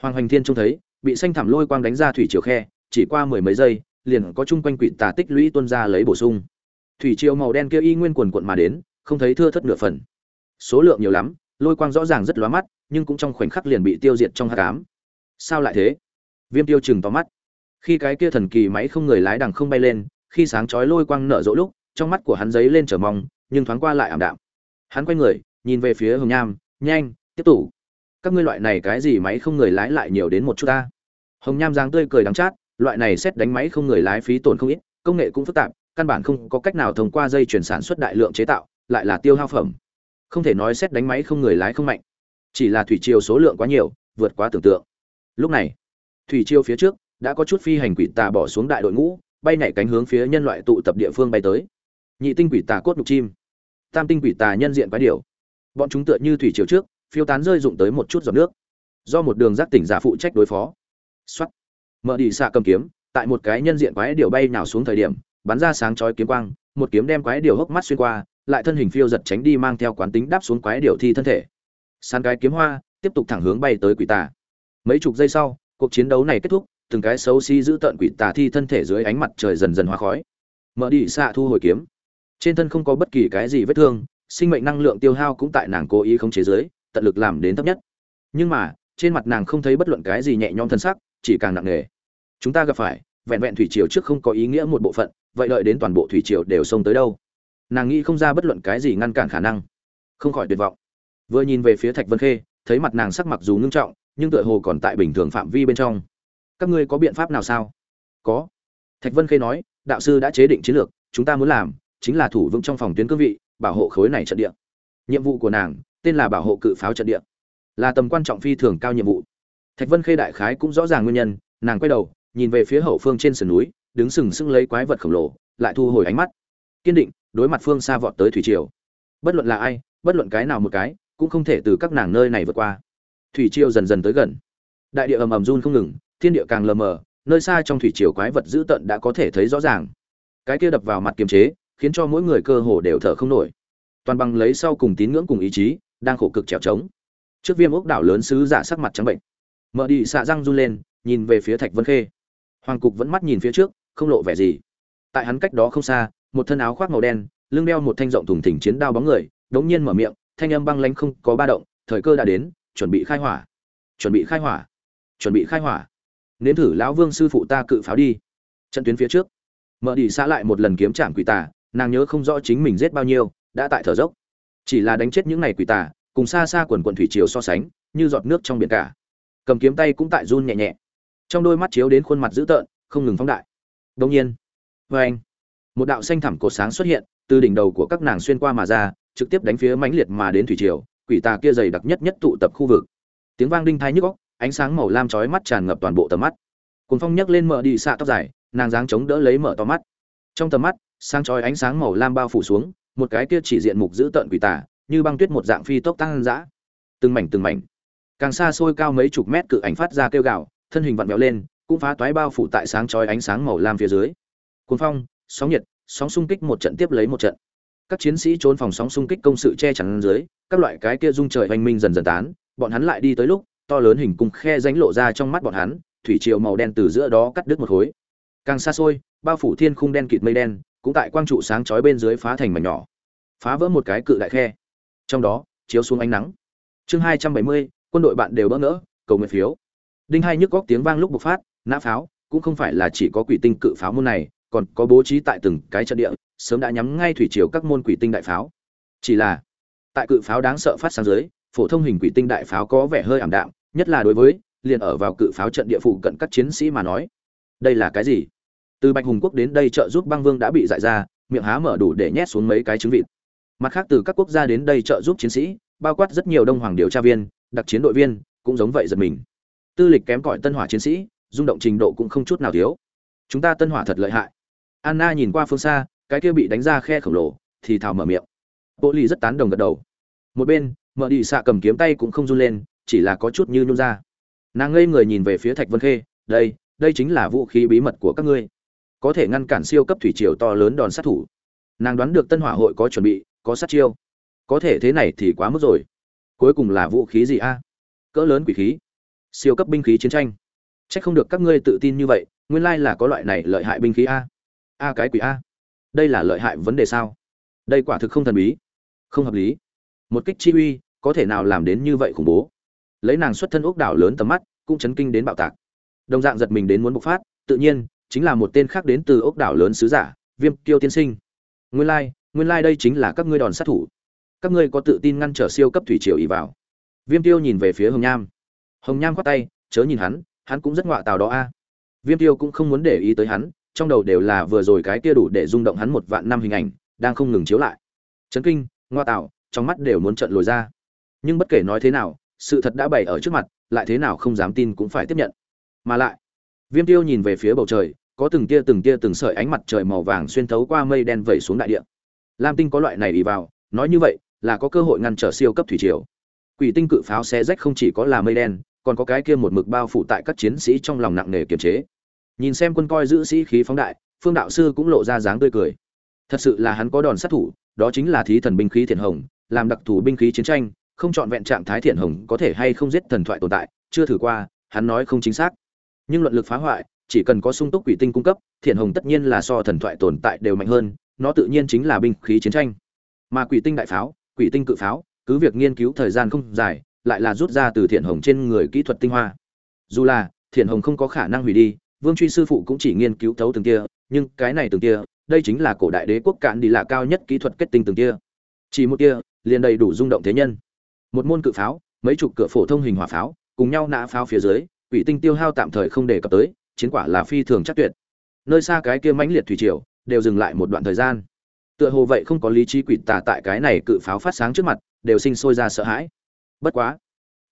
hoàng hoành thiên trông thấy, bị xanh thảm lôi quang đánh ra thủy triều khe, chỉ qua mười mấy giây, liền có chung quanh quỷ tà tích lũy tuân ra lấy bổ sung. Thủy triều màu đen kia y nguyên quần quận mà đến, không thấy thưa thất nửa phần. Số lượng nhiều lắm, lôi quang rõ ràng rất lóa mắt nhưng cũng trong khoảnh khắc liền bị tiêu diệt trong hắc ám. sao lại thế? Viêm tiêu chừng to mắt. Khi cái kia thần kỳ máy không người lái đằng không bay lên, khi sáng chói lôi quang nở rộ lúc, trong mắt của hắn giấy lên trở mong, nhưng thoáng qua lại ảm đạm. Hắn quay người, nhìn về phía hồng nham, nhanh, tiếp tục. Các ngươi loại này cái gì máy không người lái lại nhiều đến một chút ta? Hồng nham giang tươi cười đắng chát, loại này xét đánh máy không người lái phí tổn không ít, công nghệ cũng phức tạp, căn bản không có cách nào thông qua dây chuyển sản xuất đại lượng chế tạo, lại là tiêu hao phẩm. Không thể nói xét đánh máy không người lái không mạnh chỉ là thủy triều số lượng quá nhiều, vượt quá tưởng tượng. Lúc này, thủy triều phía trước đã có chút phi hành quỷ tà bỏ xuống đại đội ngũ, bay nhảy cánh hướng phía nhân loại tụ tập địa phương bay tới. Nhị tinh quỷ tà cốt nhục chim, tam tinh quỷ tà nhân diện quái điểu. Bọn chúng tựa như thủy triều trước, phiêu tán rơi dụng tới một chút giọt nước. Do một đường giác tỉnh giả phụ trách đối phó. Xuất mở đi xạ cầm kiếm, tại một cái nhân diện quái điểu bay nào xuống thời điểm, bắn ra sáng chói kiếm quang, một kiếm đem quái điểu hốc mắt xuyên qua, lại thân hình phiêu giật tránh đi mang theo quán tính đáp xuống quái điểu thi thân thể sàn cái kiếm hoa, tiếp tục thẳng hướng bay tới quỷ tà. Mấy chục giây sau, cuộc chiến đấu này kết thúc, từng cái xấu xí giữ tận quỷ tà thi thân thể dưới ánh mặt trời dần dần hóa khói. Mở đi xạ thu hồi kiếm. Trên thân không có bất kỳ cái gì vết thương, sinh mệnh năng lượng tiêu hao cũng tại nàng cố ý không chế giới tận lực làm đến thấp nhất. Nhưng mà, trên mặt nàng không thấy bất luận cái gì nhẹ nhõm thân sắc, chỉ càng nặng nề. Chúng ta gặp phải, vẹn vẹn thủy triều trước không có ý nghĩa một bộ phận, vậy đợi đến toàn bộ thủy triều đều xông tới đâu? Nàng nghĩ không ra bất luận cái gì ngăn cản khả năng. Không khỏi tuyệt vọng vừa nhìn về phía thạch vân khê, thấy mặt nàng sắc mặc dù ngưng trọng, nhưng tựa hồ còn tại bình thường phạm vi bên trong. Các ngươi có biện pháp nào sao? Có. Thạch vân khê nói, đạo sư đã chế định chiến lược, chúng ta muốn làm chính là thủ vững trong phòng tuyến cương vị, bảo hộ khối này trận địa. Nhiệm vụ của nàng, tên là bảo hộ cự pháo trận địa. Là tầm quan trọng phi thường cao nhiệm vụ. Thạch vân khê đại khái cũng rõ ràng nguyên nhân, nàng quay đầu, nhìn về phía hậu phương trên sườn núi, đứng sừng sững lấy quái vật khổng lồ, lại thu hồi ánh mắt. Kiên định, đối mặt phương xa vọt tới thủy triều. Bất luận là ai, bất luận cái nào một cái cũng không thể từ các nàng nơi này vượt qua. Thủy triều dần dần tới gần. Đại địa ầm ầm run không ngừng, thiên địa càng lờ mờ, nơi xa trong thủy triều quái vật dữ tận đã có thể thấy rõ ràng. Cái kia đập vào mặt kiềm chế, khiến cho mỗi người cơ hồ đều thở không nổi. Toàn bằng lấy sau cùng tín ngưỡng cùng ý chí, đang khổ cực trèo trống. Trước viêm ốc đảo lớn sứ giả sắc mặt trắng bệnh. Mở đi xạ răng run lên, nhìn về phía thạch vân khê. Hoàng cục vẫn mắt nhìn phía trước, không lộ vẻ gì. Tại hắn cách đó không xa, một thân áo khoác màu đen, lưng đeo một thanh rộng thùng thỉnh chiến đao bóng người, đống nhiên mở miệng thanh âm băng lãnh không có ba động, thời cơ đã đến, chuẩn bị khai hỏa. Chuẩn bị khai hỏa. Chuẩn bị khai hỏa. Nếm thử lão vương sư phụ ta cự pháo đi. Trận tuyến phía trước. Mở đi xã lại một lần kiếm trảm quỷ tà, nàng nhớ không rõ chính mình giết bao nhiêu, đã tại thở dốc. Chỉ là đánh chết những này quỷ tà, cùng xa xa quần quần thủy triều so sánh, như giọt nước trong biển cả. Cầm kiếm tay cũng tại run nhẹ nhẹ. Trong đôi mắt chiếu đến khuôn mặt dữ tợn, không ngừng phóng đại. Đương nhiên với anh một đạo xanh thẳm cột sáng xuất hiện, từ đỉnh đầu của các nàng xuyên qua mà ra trực tiếp đánh phía mãnh liệt mà đến thủy triều, quỷ tà kia dày đặc nhất nhất tụ tập khu vực. Tiếng vang đinh thái nhức óc, ánh sáng màu lam chói mắt tràn ngập toàn bộ tầm mắt. Cuồng phong nhấc lên mở đi xạ tóc dài, nàng dáng chống đỡ lấy mở to mắt. Trong tầm mắt, sáng chói ánh sáng màu lam bao phủ xuống, một cái kia chỉ diện mục giữ tợn quỷ tà, như băng tuyết một dạng phi tốc tăng dã. Từng mảnh từng mảnh. Càng xa xôi cao mấy chục mét cự ảnh phát ra kêu gào, thân hình vặn vẹo lên, cũng phá toái bao phủ tại sáng chói ánh sáng màu lam phía dưới. Cuồng phong, sóng nhiệt, sóng xung kích một trận tiếp lấy một trận các chiến sĩ trốn phòng sóng xung kích công sự che chắn dưới, các loại cái kia rung trời hoành minh dần dần tán, bọn hắn lại đi tới lúc, to lớn hình cung khe ránh lộ ra trong mắt bọn hắn, thủy triều màu đen từ giữa đó cắt đứt một khối. Càng xa xôi, bao phủ thiên khung đen kịt mây đen, cũng tại quang trụ sáng chói bên dưới phá thành mảnh nhỏ, phá vỡ một cái cự đại khe. Trong đó, chiếu xuống ánh nắng. Chương hai trăm bảy mươi, quân đội bạn đều bỡ ngỡ, cầu nguyện phiếu. Đinh hai nhức góc tiếng vang lúc bộc phát, nã pháo, cũng không phải là chỉ có quỷ tinh cự pháo môn này còn có bố trí tại từng cái trận địa, sớm đã nhắm ngay thủy triều các môn quỷ tinh đại pháo. Chỉ là, tại cự pháo đáng sợ phát sáng dưới, phổ thông hình quỷ tinh đại pháo có vẻ hơi ảm đạm, nhất là đối với, liền ở vào cự pháo trận địa phụ cận các chiến sĩ mà nói. Đây là cái gì? Từ bạch hùng quốc đến đây trợ giúp băng vương đã bị dại ra, miệng há mở đủ để nhét xuống mấy cái trứng vịt. Mặt khác từ các quốc gia đến đây trợ giúp chiến sĩ, bao quát rất nhiều đông hoàng điều tra viên, đặc chiến đội viên, cũng giống vậy giật mình. Tư lịch kém cỏi tân hỏa chiến sĩ, rung động trình độ cũng không chút nào thiếu. Chúng ta tân hỏa thật lợi hại anna nhìn qua phương xa, cái kia bị đánh ra khe khổng lồ, thì thào mở miệng. Bộ lì rất tán đồng gật đầu. Một bên mở đi xạ cầm kiếm tay cũng không run lên, chỉ là có chút như nhún ra. Nàng ngây người nhìn về phía thạch vân khê, đây đây chính là vũ khí bí mật của các ngươi. Có thể ngăn cản siêu cấp thủy triều to lớn đòn sát thủ. Nàng đoán được tân hỏa hội có chuẩn bị, có sát chiêu. Có thể thế này thì quá mức rồi. Cuối cùng là vũ khí gì a? Cỡ lớn quỷ khí. Siêu cấp binh khí chiến tranh. Chắc không được các ngươi tự tin như vậy, nguyên lai là có loại này lợi hại binh khí a a cái quỷ a. Đây là lợi hại vấn đề sao? Đây quả thực không thần bí. Không hợp lý. Một kích chi uy có thể nào làm đến như vậy khủng bố? Lấy nàng xuất thân ốc đảo lớn tầm mắt cũng chấn kinh đến bạo tạc. Đồng dạng giật mình đến muốn bộc phát tự nhiên chính là một tên khác đến từ ốc đảo lớn sứ giả viêm kiêu tiên sinh. Nguyên lai、like, nguyên lai、like、đây chính là các ngươi đòn sát thủ. Các ngươi có tự tin ngăn trở siêu cấp thủy triều ý vào. Viêm tiêu nhìn về phía hồng nham. Hồng nham khoát tay chớ nhìn hắn hắn cũng rất ngọa tào đó a. Viêm tiêu cũng không muốn để ý tới hắn trong đầu đều là vừa rồi cái kia đủ để rung động hắn một vạn năm hình ảnh, đang không ngừng chiếu lại. Chấn kinh, ngoa tạo, trong mắt đều muốn trận lồi ra. Nhưng bất kể nói thế nào, sự thật đã bày ở trước mặt, lại thế nào không dám tin cũng phải tiếp nhận. Mà lại, viêm tiêu nhìn về phía bầu trời, có từng tia từng tia từng sợi ánh mặt trời màu vàng xuyên thấu qua mây đen vẩy xuống đại địa. Lam tinh có loại này đi vào, nói như vậy là có cơ hội ngăn trở siêu cấp thủy triều. Quỷ tinh cự pháo xe rách không chỉ có là mây đen, còn có cái kia một mực bao phủ tại các chiến sĩ trong lòng nặng nề kiềm chế nhìn xem quân coi giữ sĩ khí phóng đại, phương đạo sư cũng lộ ra dáng tươi cười. Thật sự là hắn có đòn sát thủ, đó chính là thí thần binh khí thiện hồng, làm đặc thù binh khí chiến tranh, không chọn vẹn trạng thái thiện hồng có thể hay không giết thần thoại tồn tại, chưa thử qua, hắn nói không chính xác. Nhưng luận lực phá hoại, chỉ cần có sung túc quỷ tinh cung cấp, thiện hồng tất nhiên là so thần thoại tồn tại đều mạnh hơn, nó tự nhiên chính là binh khí chiến tranh. Mà quỷ tinh đại pháo, quỷ tinh cự pháo, cứ việc nghiên cứu thời gian không dài, lại là rút ra từ thiện hồng trên người kỹ thuật tinh hoa. Dù là, thiện hồng không có khả năng hủy đi vương truy sư phụ cũng chỉ nghiên cứu thấu từng kia, nhưng cái này từng kia, đây chính là cổ đại đế quốc cạn đi là cao nhất kỹ thuật kết tinh từng kia. Chỉ một kia, liền đầy đủ rung động thế nhân. Một môn cự pháo, mấy chục cửa phổ thông hình hỏa pháo, cùng nhau nã pháo phía dưới, quỷ tinh tiêu hao tạm thời không đề cập tới, chiến quả là phi thường chắc tuyệt. Nơi xa cái kia mãnh liệt thủy triều, đều dừng lại một đoạn thời gian. Tựa hồ vậy không có lý trí quỷ tà tại cái này cự pháo phát sáng trước mặt, đều sinh sôi ra sợ hãi. Bất quá,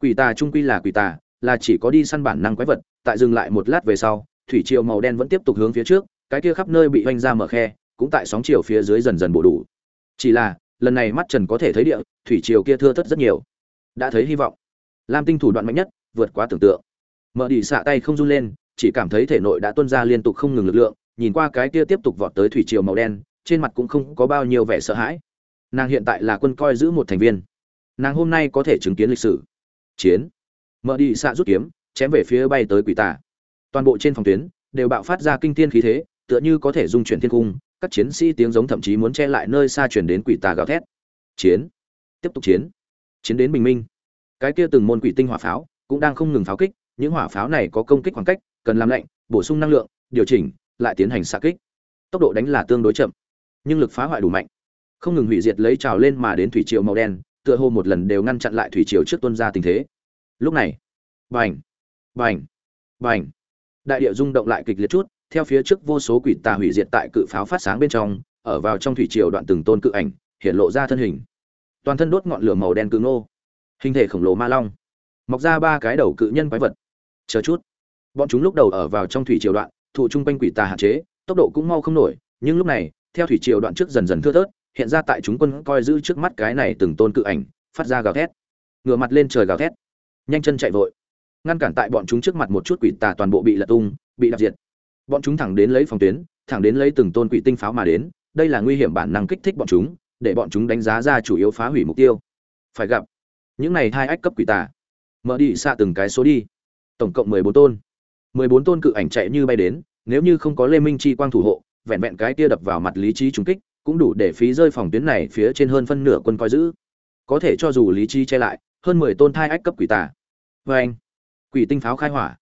quỷ tà trung quy là quỷ tà, là chỉ có đi săn bản năng quái vật, tại dừng lại một lát về sau thủy triều màu đen vẫn tiếp tục hướng phía trước, cái kia khắp nơi bị hoành ra mở khe, cũng tại sóng chiều phía dưới dần dần bổ đủ. Chỉ là, lần này mắt trần có thể thấy địa, thủy triều kia thưa thớt rất nhiều. Đã thấy hy vọng. Lam tinh thủ đoạn mạnh nhất, vượt quá tưởng tượng. Mở đi xạ tay không run lên, chỉ cảm thấy thể nội đã tuôn ra liên tục không ngừng lực lượng, nhìn qua cái kia tiếp tục vọt tới thủy triều màu đen, trên mặt cũng không có bao nhiêu vẻ sợ hãi. Nàng hiện tại là quân coi giữ một thành viên. Nàng hôm nay có thể chứng kiến lịch sử. Chiến. Mở đi xạ rút kiếm, chém về phía bay tới quỷ tà toàn bộ trên phòng tuyến đều bạo phát ra kinh thiên khí thế, tựa như có thể dung chuyển thiên cung, các chiến sĩ tiếng giống thậm chí muốn che lại nơi xa chuyển đến quỷ tà gào thét. Chiến. Tiếp tục chiến. Chiến đến bình minh. Cái kia từng môn quỷ tinh hỏa pháo cũng đang không ngừng pháo kích, những hỏa pháo này có công kích khoảng cách, cần làm lạnh, bổ sung năng lượng, điều chỉnh, lại tiến hành xạ kích. Tốc độ đánh là tương đối chậm, nhưng lực phá hoại đủ mạnh. Không ngừng hủy diệt lấy trào lên mà đến thủy triều màu đen, tựa hồ một lần đều ngăn chặn lại thủy triều trước tuân ra tình thế. Lúc này, bành bành bành đại địa rung động lại kịch liệt chút, theo phía trước vô số quỷ tà hủy diệt tại cự pháo phát sáng bên trong, ở vào trong thủy triều đoạn từng tôn cự ảnh, hiện lộ ra thân hình. Toàn thân đốt ngọn lửa màu đen cứng nô, hình thể khổng lồ ma long, mọc ra ba cái đầu cự nhân quái vật. Chờ chút, bọn chúng lúc đầu ở vào trong thủy triều đoạn, thụ trung quanh quỷ tà hạn chế, tốc độ cũng mau không nổi, nhưng lúc này, theo thủy triều đoạn trước dần dần thưa thớt, hiện ra tại chúng quân coi giữ trước mắt cái này từng tôn cự ảnh, phát ra gào thét. Ngửa mặt lên trời gào thét, nhanh chân chạy vội ngăn cản tại bọn chúng trước mặt một chút quỷ tà toàn bộ bị lật tung, bị đạp diệt. Bọn chúng thẳng đến lấy phòng tuyến, thẳng đến lấy từng tôn quỷ tinh pháo mà đến, đây là nguy hiểm bản năng kích thích bọn chúng, để bọn chúng đánh giá ra chủ yếu phá hủy mục tiêu. Phải gặp. Những này hai ách cấp quỷ tà. Mở đi, xa từng cái số đi. Tổng cộng mười bốn tôn. Mười bốn tôn cự ảnh chạy như bay đến, nếu như không có lê minh chi quang thủ hộ, vẹn vẹn cái kia đập vào mặt lý trí trúng kích, cũng đủ để phí rơi phòng tuyến này phía trên hơn phân nửa quân coi giữ. Có thể cho dù lý trí che lại, hơn mười tôn thai ách cấp quỷ tà. Vê anh quỷ tinh pháo khai hỏa.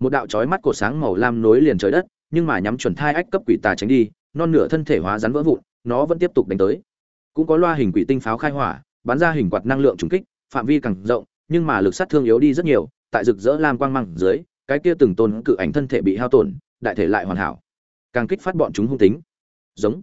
Một đạo chói mắt cột sáng màu lam nối liền trời đất, nhưng mà nhắm chuẩn thai ách cấp quỷ tà tránh đi, non nửa thân thể hóa rắn vỡ vụn, nó vẫn tiếp tục đánh tới. Cũng có loa hình quỷ tinh pháo khai hỏa, bắn ra hình quạt năng lượng trùng kích, phạm vi càng rộng, nhưng mà lực sát thương yếu đi rất nhiều, tại rực rỡ lam quang măng dưới, cái kia từng tôn cự ảnh thân thể bị hao tổn, đại thể lại hoàn hảo. Càng kích phát bọn chúng hung tính. Giống.